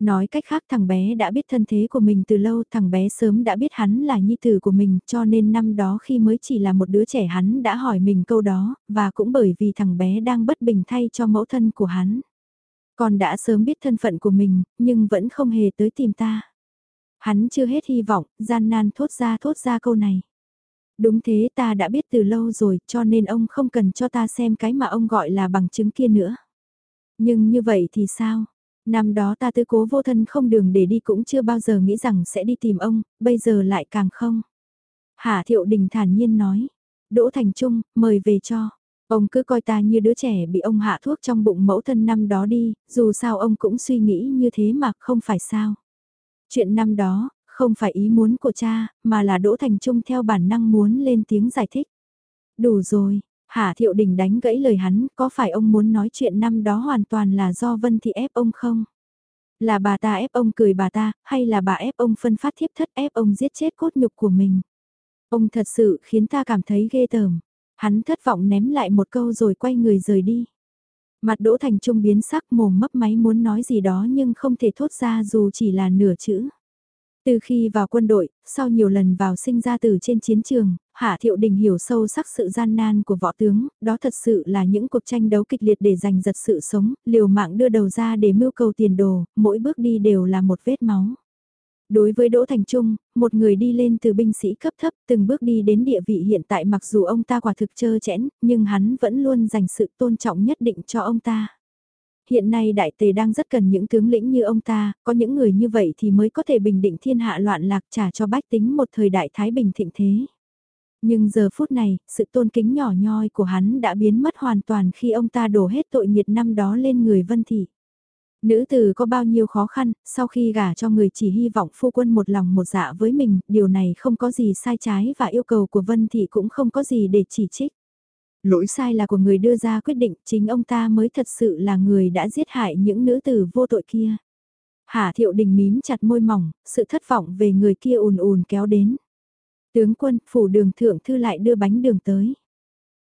Nói cách khác thằng bé đã biết thân thế của mình từ lâu, thằng bé sớm đã biết hắn là nhi tử của mình, cho nên năm đó khi mới chỉ là một đứa trẻ hắn đã hỏi mình câu đó, và cũng bởi vì thằng bé đang bất bình thay cho mẫu thân của hắn. Con đã sớm biết thân phận của mình, nhưng vẫn không hề tới tìm ta. Hắn chưa hết hy vọng, gian nan thốt ra thốt ra câu này. Đúng thế ta đã biết từ lâu rồi, cho nên ông không cần cho ta xem cái mà ông gọi là bằng chứng kia nữa. Nhưng như vậy thì sao? Năm đó ta tư cố vô thân không đường để đi cũng chưa bao giờ nghĩ rằng sẽ đi tìm ông, bây giờ lại càng không. Hạ Thiệu Đình thản nhiên nói. Đỗ Thành Trung, mời về cho. Ông cứ coi ta như đứa trẻ bị ông hạ thuốc trong bụng mẫu thân năm đó đi, dù sao ông cũng suy nghĩ như thế mà không phải sao. Chuyện năm đó, không phải ý muốn của cha, mà là Đỗ Thành Trung theo bản năng muốn lên tiếng giải thích. Đủ rồi, Hạ Thiệu Đình đánh gãy lời hắn, có phải ông muốn nói chuyện năm đó hoàn toàn là do Vân Thị ép ông không? Là bà ta ép ông cười bà ta, hay là bà ép ông phân phát thiếp thất ép ông giết chết cốt nhục của mình? Ông thật sự khiến ta cảm thấy ghê tởm. Hắn thất vọng ném lại một câu rồi quay người rời đi. Mặt Đỗ Thành Trung biến sắc mồm mấp máy muốn nói gì đó nhưng không thể thốt ra dù chỉ là nửa chữ. Từ khi vào quân đội, sau nhiều lần vào sinh ra từ trên chiến trường, Hạ Thiệu Đình hiểu sâu sắc sự gian nan của võ tướng, đó thật sự là những cuộc tranh đấu kịch liệt để giành giật sự sống, liều mạng đưa đầu ra để mưu cầu tiền đồ, mỗi bước đi đều là một vết máu. Đối với Đỗ Thành Trung, một người đi lên từ binh sĩ cấp thấp từng bước đi đến địa vị hiện tại mặc dù ông ta quả thực trơ chẽn, nhưng hắn vẫn luôn dành sự tôn trọng nhất định cho ông ta. Hiện nay đại tề đang rất cần những tướng lĩnh như ông ta, có những người như vậy thì mới có thể bình định thiên hạ loạn lạc trả cho bách tính một thời đại thái bình thịnh thế. Nhưng giờ phút này, sự tôn kính nhỏ nhoi của hắn đã biến mất hoàn toàn khi ông ta đổ hết tội nghiệt năm đó lên người Vân Thị. Nữ tử có bao nhiêu khó khăn, sau khi gả cho người chỉ hy vọng phu quân một lòng một dạ với mình, điều này không có gì sai trái và yêu cầu của Vân Thị cũng không có gì để chỉ trích. Lỗi sai là của người đưa ra quyết định, chính ông ta mới thật sự là người đã giết hại những nữ tử vô tội kia. Hà thiệu đình mím chặt môi mỏng, sự thất vọng về người kia ùn ùn kéo đến. Tướng quân, phủ đường thượng thư lại đưa bánh đường tới.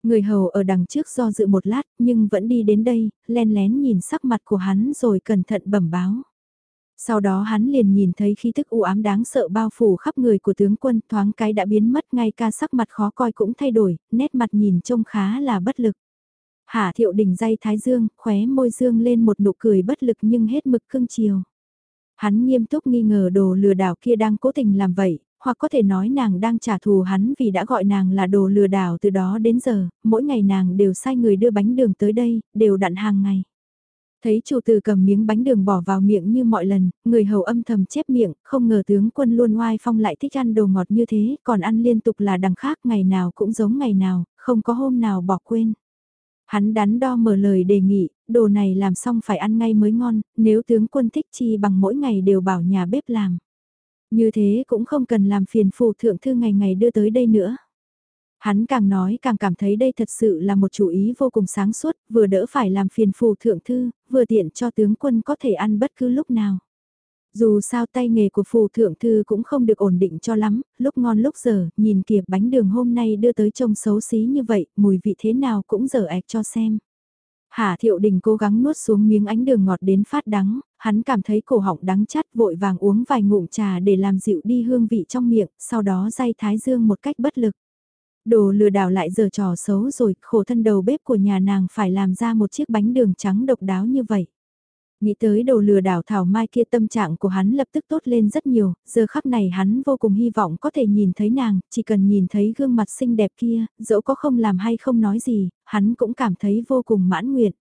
Người hầu ở đằng trước do dự một lát, nhưng vẫn đi đến đây, len lén nhìn sắc mặt của hắn rồi cẩn thận bẩm báo. Sau đó hắn liền nhìn thấy khí thức u ám đáng sợ bao phủ khắp người của tướng quân thoáng cái đã biến mất ngay ca sắc mặt khó coi cũng thay đổi, nét mặt nhìn trông khá là bất lực. Hạ thiệu đỉnh dây thái dương, khóe môi dương lên một nụ cười bất lực nhưng hết mực cưng chiều. Hắn nghiêm túc nghi ngờ đồ lừa đảo kia đang cố tình làm vậy, hoặc có thể nói nàng đang trả thù hắn vì đã gọi nàng là đồ lừa đảo từ đó đến giờ, mỗi ngày nàng đều sai người đưa bánh đường tới đây, đều đặn hàng ngày. Thấy chủ tử cầm miếng bánh đường bỏ vào miệng như mọi lần, người hầu âm thầm chép miệng, không ngờ tướng quân luôn oai phong lại thích ăn đồ ngọt như thế, còn ăn liên tục là đằng khác ngày nào cũng giống ngày nào, không có hôm nào bỏ quên. Hắn đắn đo mở lời đề nghị, đồ này làm xong phải ăn ngay mới ngon, nếu tướng quân thích chi bằng mỗi ngày đều bảo nhà bếp làm. Như thế cũng không cần làm phiền phù thượng thư ngày ngày đưa tới đây nữa. Hắn càng nói càng cảm thấy đây thật sự là một chủ ý vô cùng sáng suốt, vừa đỡ phải làm phiền phù thượng thư, vừa tiện cho tướng quân có thể ăn bất cứ lúc nào. Dù sao tay nghề của phù thượng thư cũng không được ổn định cho lắm, lúc ngon lúc dở nhìn kìa bánh đường hôm nay đưa tới trông xấu xí như vậy, mùi vị thế nào cũng dở ẹc cho xem. Hà Thiệu Đình cố gắng nuốt xuống miếng ánh đường ngọt đến phát đắng, hắn cảm thấy cổ họng đắng chát vội vàng uống vài ngụm trà để làm dịu đi hương vị trong miệng, sau đó day thái dương một cách bất lực. Đồ lừa đảo lại giờ trò xấu rồi, khổ thân đầu bếp của nhà nàng phải làm ra một chiếc bánh đường trắng độc đáo như vậy. Nghĩ tới đồ lừa đảo thảo mai kia tâm trạng của hắn lập tức tốt lên rất nhiều, giờ khắc này hắn vô cùng hy vọng có thể nhìn thấy nàng, chỉ cần nhìn thấy gương mặt xinh đẹp kia, dẫu có không làm hay không nói gì, hắn cũng cảm thấy vô cùng mãn nguyện.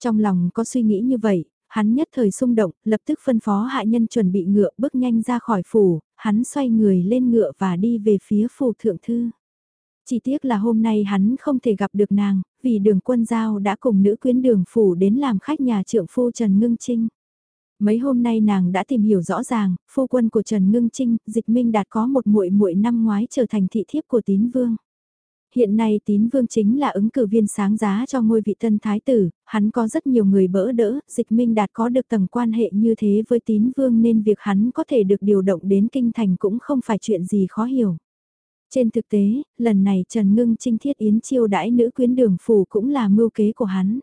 Trong lòng có suy nghĩ như vậy, hắn nhất thời xung động, lập tức phân phó hạ nhân chuẩn bị ngựa bước nhanh ra khỏi phủ, hắn xoay người lên ngựa và đi về phía phủ thượng thư. Chỉ tiếc là hôm nay hắn không thể gặp được nàng, vì đường quân giao đã cùng nữ quyến đường phủ đến làm khách nhà trưởng phu Trần Ngưng Trinh. Mấy hôm nay nàng đã tìm hiểu rõ ràng, phu quân của Trần Ngưng Trinh, Dịch Minh Đạt có một muội muội năm ngoái trở thành thị thiếp của Tín Vương. Hiện nay Tín Vương chính là ứng cử viên sáng giá cho ngôi vị tân thái tử, hắn có rất nhiều người bỡ đỡ, Dịch Minh Đạt có được tầng quan hệ như thế với Tín Vương nên việc hắn có thể được điều động đến kinh thành cũng không phải chuyện gì khó hiểu. Trên thực tế, lần này Trần Ngưng Trinh thiết yến chiêu đãi nữ quyến đường phủ cũng là mưu kế của hắn.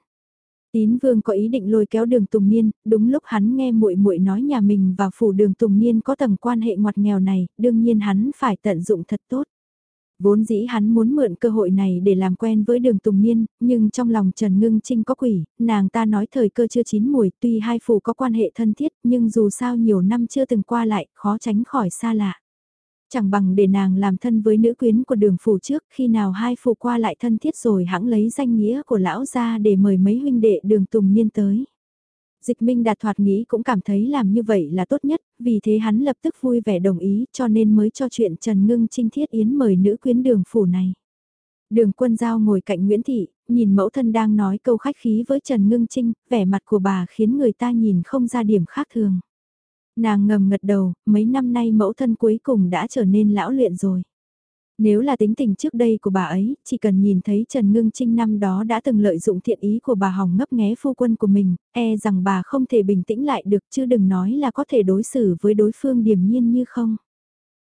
Tín Vương có ý định lôi kéo Đường Tùng Niên, đúng lúc hắn nghe muội muội nói nhà mình và phủ Đường Tùng Niên có tầng quan hệ ngoặt nghèo này, đương nhiên hắn phải tận dụng thật tốt. Vốn dĩ hắn muốn mượn cơ hội này để làm quen với đường Tùng Niên, nhưng trong lòng Trần Ngưng Trinh có quỷ, nàng ta nói thời cơ chưa chín mùi, tuy hai phủ có quan hệ thân thiết, nhưng dù sao nhiều năm chưa từng qua lại, khó tránh khỏi xa lạ chẳng bằng để nàng làm thân với nữ quyến của đường phủ trước khi nào hai phủ qua lại thân thiết rồi hãng lấy danh nghĩa của lão ra để mời mấy huynh đệ đường tùng niên tới. Dịch Minh Đạt thoạt nghĩ cũng cảm thấy làm như vậy là tốt nhất, vì thế hắn lập tức vui vẻ đồng ý cho nên mới cho chuyện Trần Ngưng Trinh Thiết Yến mời nữ quyến đường phủ này. Đường quân giao ngồi cạnh Nguyễn Thị, nhìn mẫu thân đang nói câu khách khí với Trần Ngưng Trinh, vẻ mặt của bà khiến người ta nhìn không ra điểm khác thường. Nàng ngầm ngật đầu, mấy năm nay mẫu thân cuối cùng đã trở nên lão luyện rồi. Nếu là tính tình trước đây của bà ấy, chỉ cần nhìn thấy Trần Ngưng Trinh năm đó đã từng lợi dụng thiện ý của bà Hồng ngấp nghé phu quân của mình, e rằng bà không thể bình tĩnh lại được chứ đừng nói là có thể đối xử với đối phương điềm nhiên như không.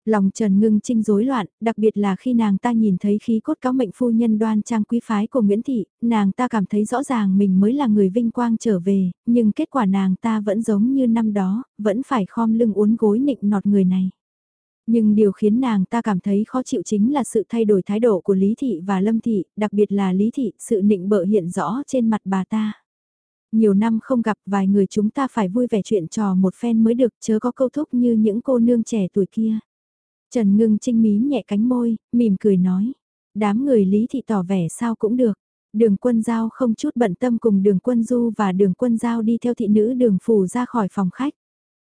Lòng Trần Ngưng Trinh rối loạn, đặc biệt là khi nàng ta nhìn thấy khí cốt cáo mệnh phu nhân đoan trang quý phái của Nguyễn Thị, nàng ta cảm thấy rõ ràng mình mới là người vinh quang trở về, nhưng kết quả nàng ta vẫn giống như năm đó, vẫn phải khom lưng uốn gối nịnh nọt người này. Nhưng điều khiến nàng ta cảm thấy khó chịu chính là sự thay đổi thái độ của Lý Thị và Lâm Thị, đặc biệt là Lý Thị, sự nịnh bợ hiện rõ trên mặt bà ta. Nhiều năm không gặp vài người chúng ta phải vui vẻ chuyện trò một phen mới được chớ có câu thúc như những cô nương trẻ tuổi kia. Trần Ngưng Trinh mím nhẹ cánh môi, mỉm cười nói. Đám người Lý Thị tỏ vẻ sao cũng được. Đường quân giao không chút bận tâm cùng đường quân du và đường quân giao đi theo thị nữ đường phủ ra khỏi phòng khách.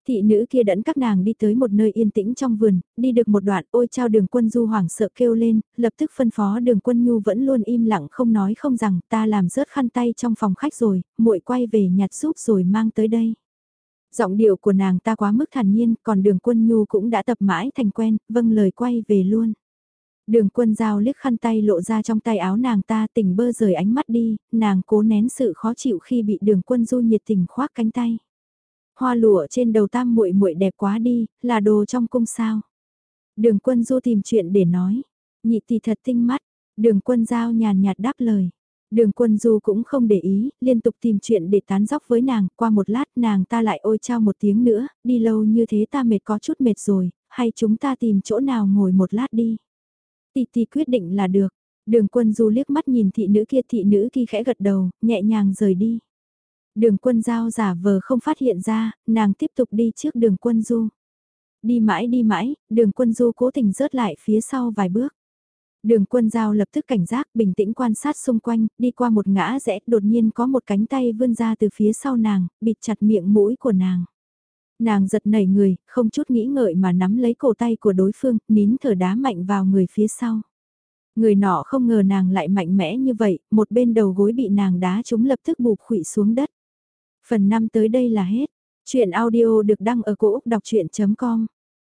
Thị nữ kia dẫn các nàng đi tới một nơi yên tĩnh trong vườn, đi được một đoạn ôi trao đường quân du hoảng sợ kêu lên, lập tức phân phó đường quân nhu vẫn luôn im lặng không nói không rằng ta làm rớt khăn tay trong phòng khách rồi, muội quay về nhặt giúp rồi mang tới đây. Giọng điệu của nàng ta quá mức thản nhiên, còn đường quân nhu cũng đã tập mãi thành quen, vâng lời quay về luôn. Đường quân giao liếc khăn tay lộ ra trong tay áo nàng ta tỉnh bơ rời ánh mắt đi, nàng cố nén sự khó chịu khi bị đường quân du nhiệt tình khoác cánh tay. Hoa lụa trên đầu tam muội muội đẹp quá đi, là đồ trong cung sao. Đường quân du tìm chuyện để nói, nhị tỷ thật tinh mắt, đường quân giao nhàn nhạt đáp lời. Đường quân du cũng không để ý, liên tục tìm chuyện để tán dóc với nàng, qua một lát nàng ta lại ôi trao một tiếng nữa, đi lâu như thế ta mệt có chút mệt rồi, hay chúng ta tìm chỗ nào ngồi một lát đi. Tì tì quyết định là được, đường quân du liếc mắt nhìn thị nữ kia thị nữ kia khẽ gật đầu, nhẹ nhàng rời đi. Đường quân giao giả vờ không phát hiện ra, nàng tiếp tục đi trước đường quân du. Đi mãi đi mãi, đường quân du cố tình rớt lại phía sau vài bước. Đường quân giao lập tức cảnh giác bình tĩnh quan sát xung quanh, đi qua một ngã rẽ, đột nhiên có một cánh tay vươn ra từ phía sau nàng, bịt chặt miệng mũi của nàng. Nàng giật nảy người, không chút nghĩ ngợi mà nắm lấy cổ tay của đối phương, nín thở đá mạnh vào người phía sau. Người nọ không ngờ nàng lại mạnh mẽ như vậy, một bên đầu gối bị nàng đá chúng lập tức bụp khụy xuống đất. Phần 5 tới đây là hết. Chuyện audio được đăng ở cổ Úc đọc chuyện.com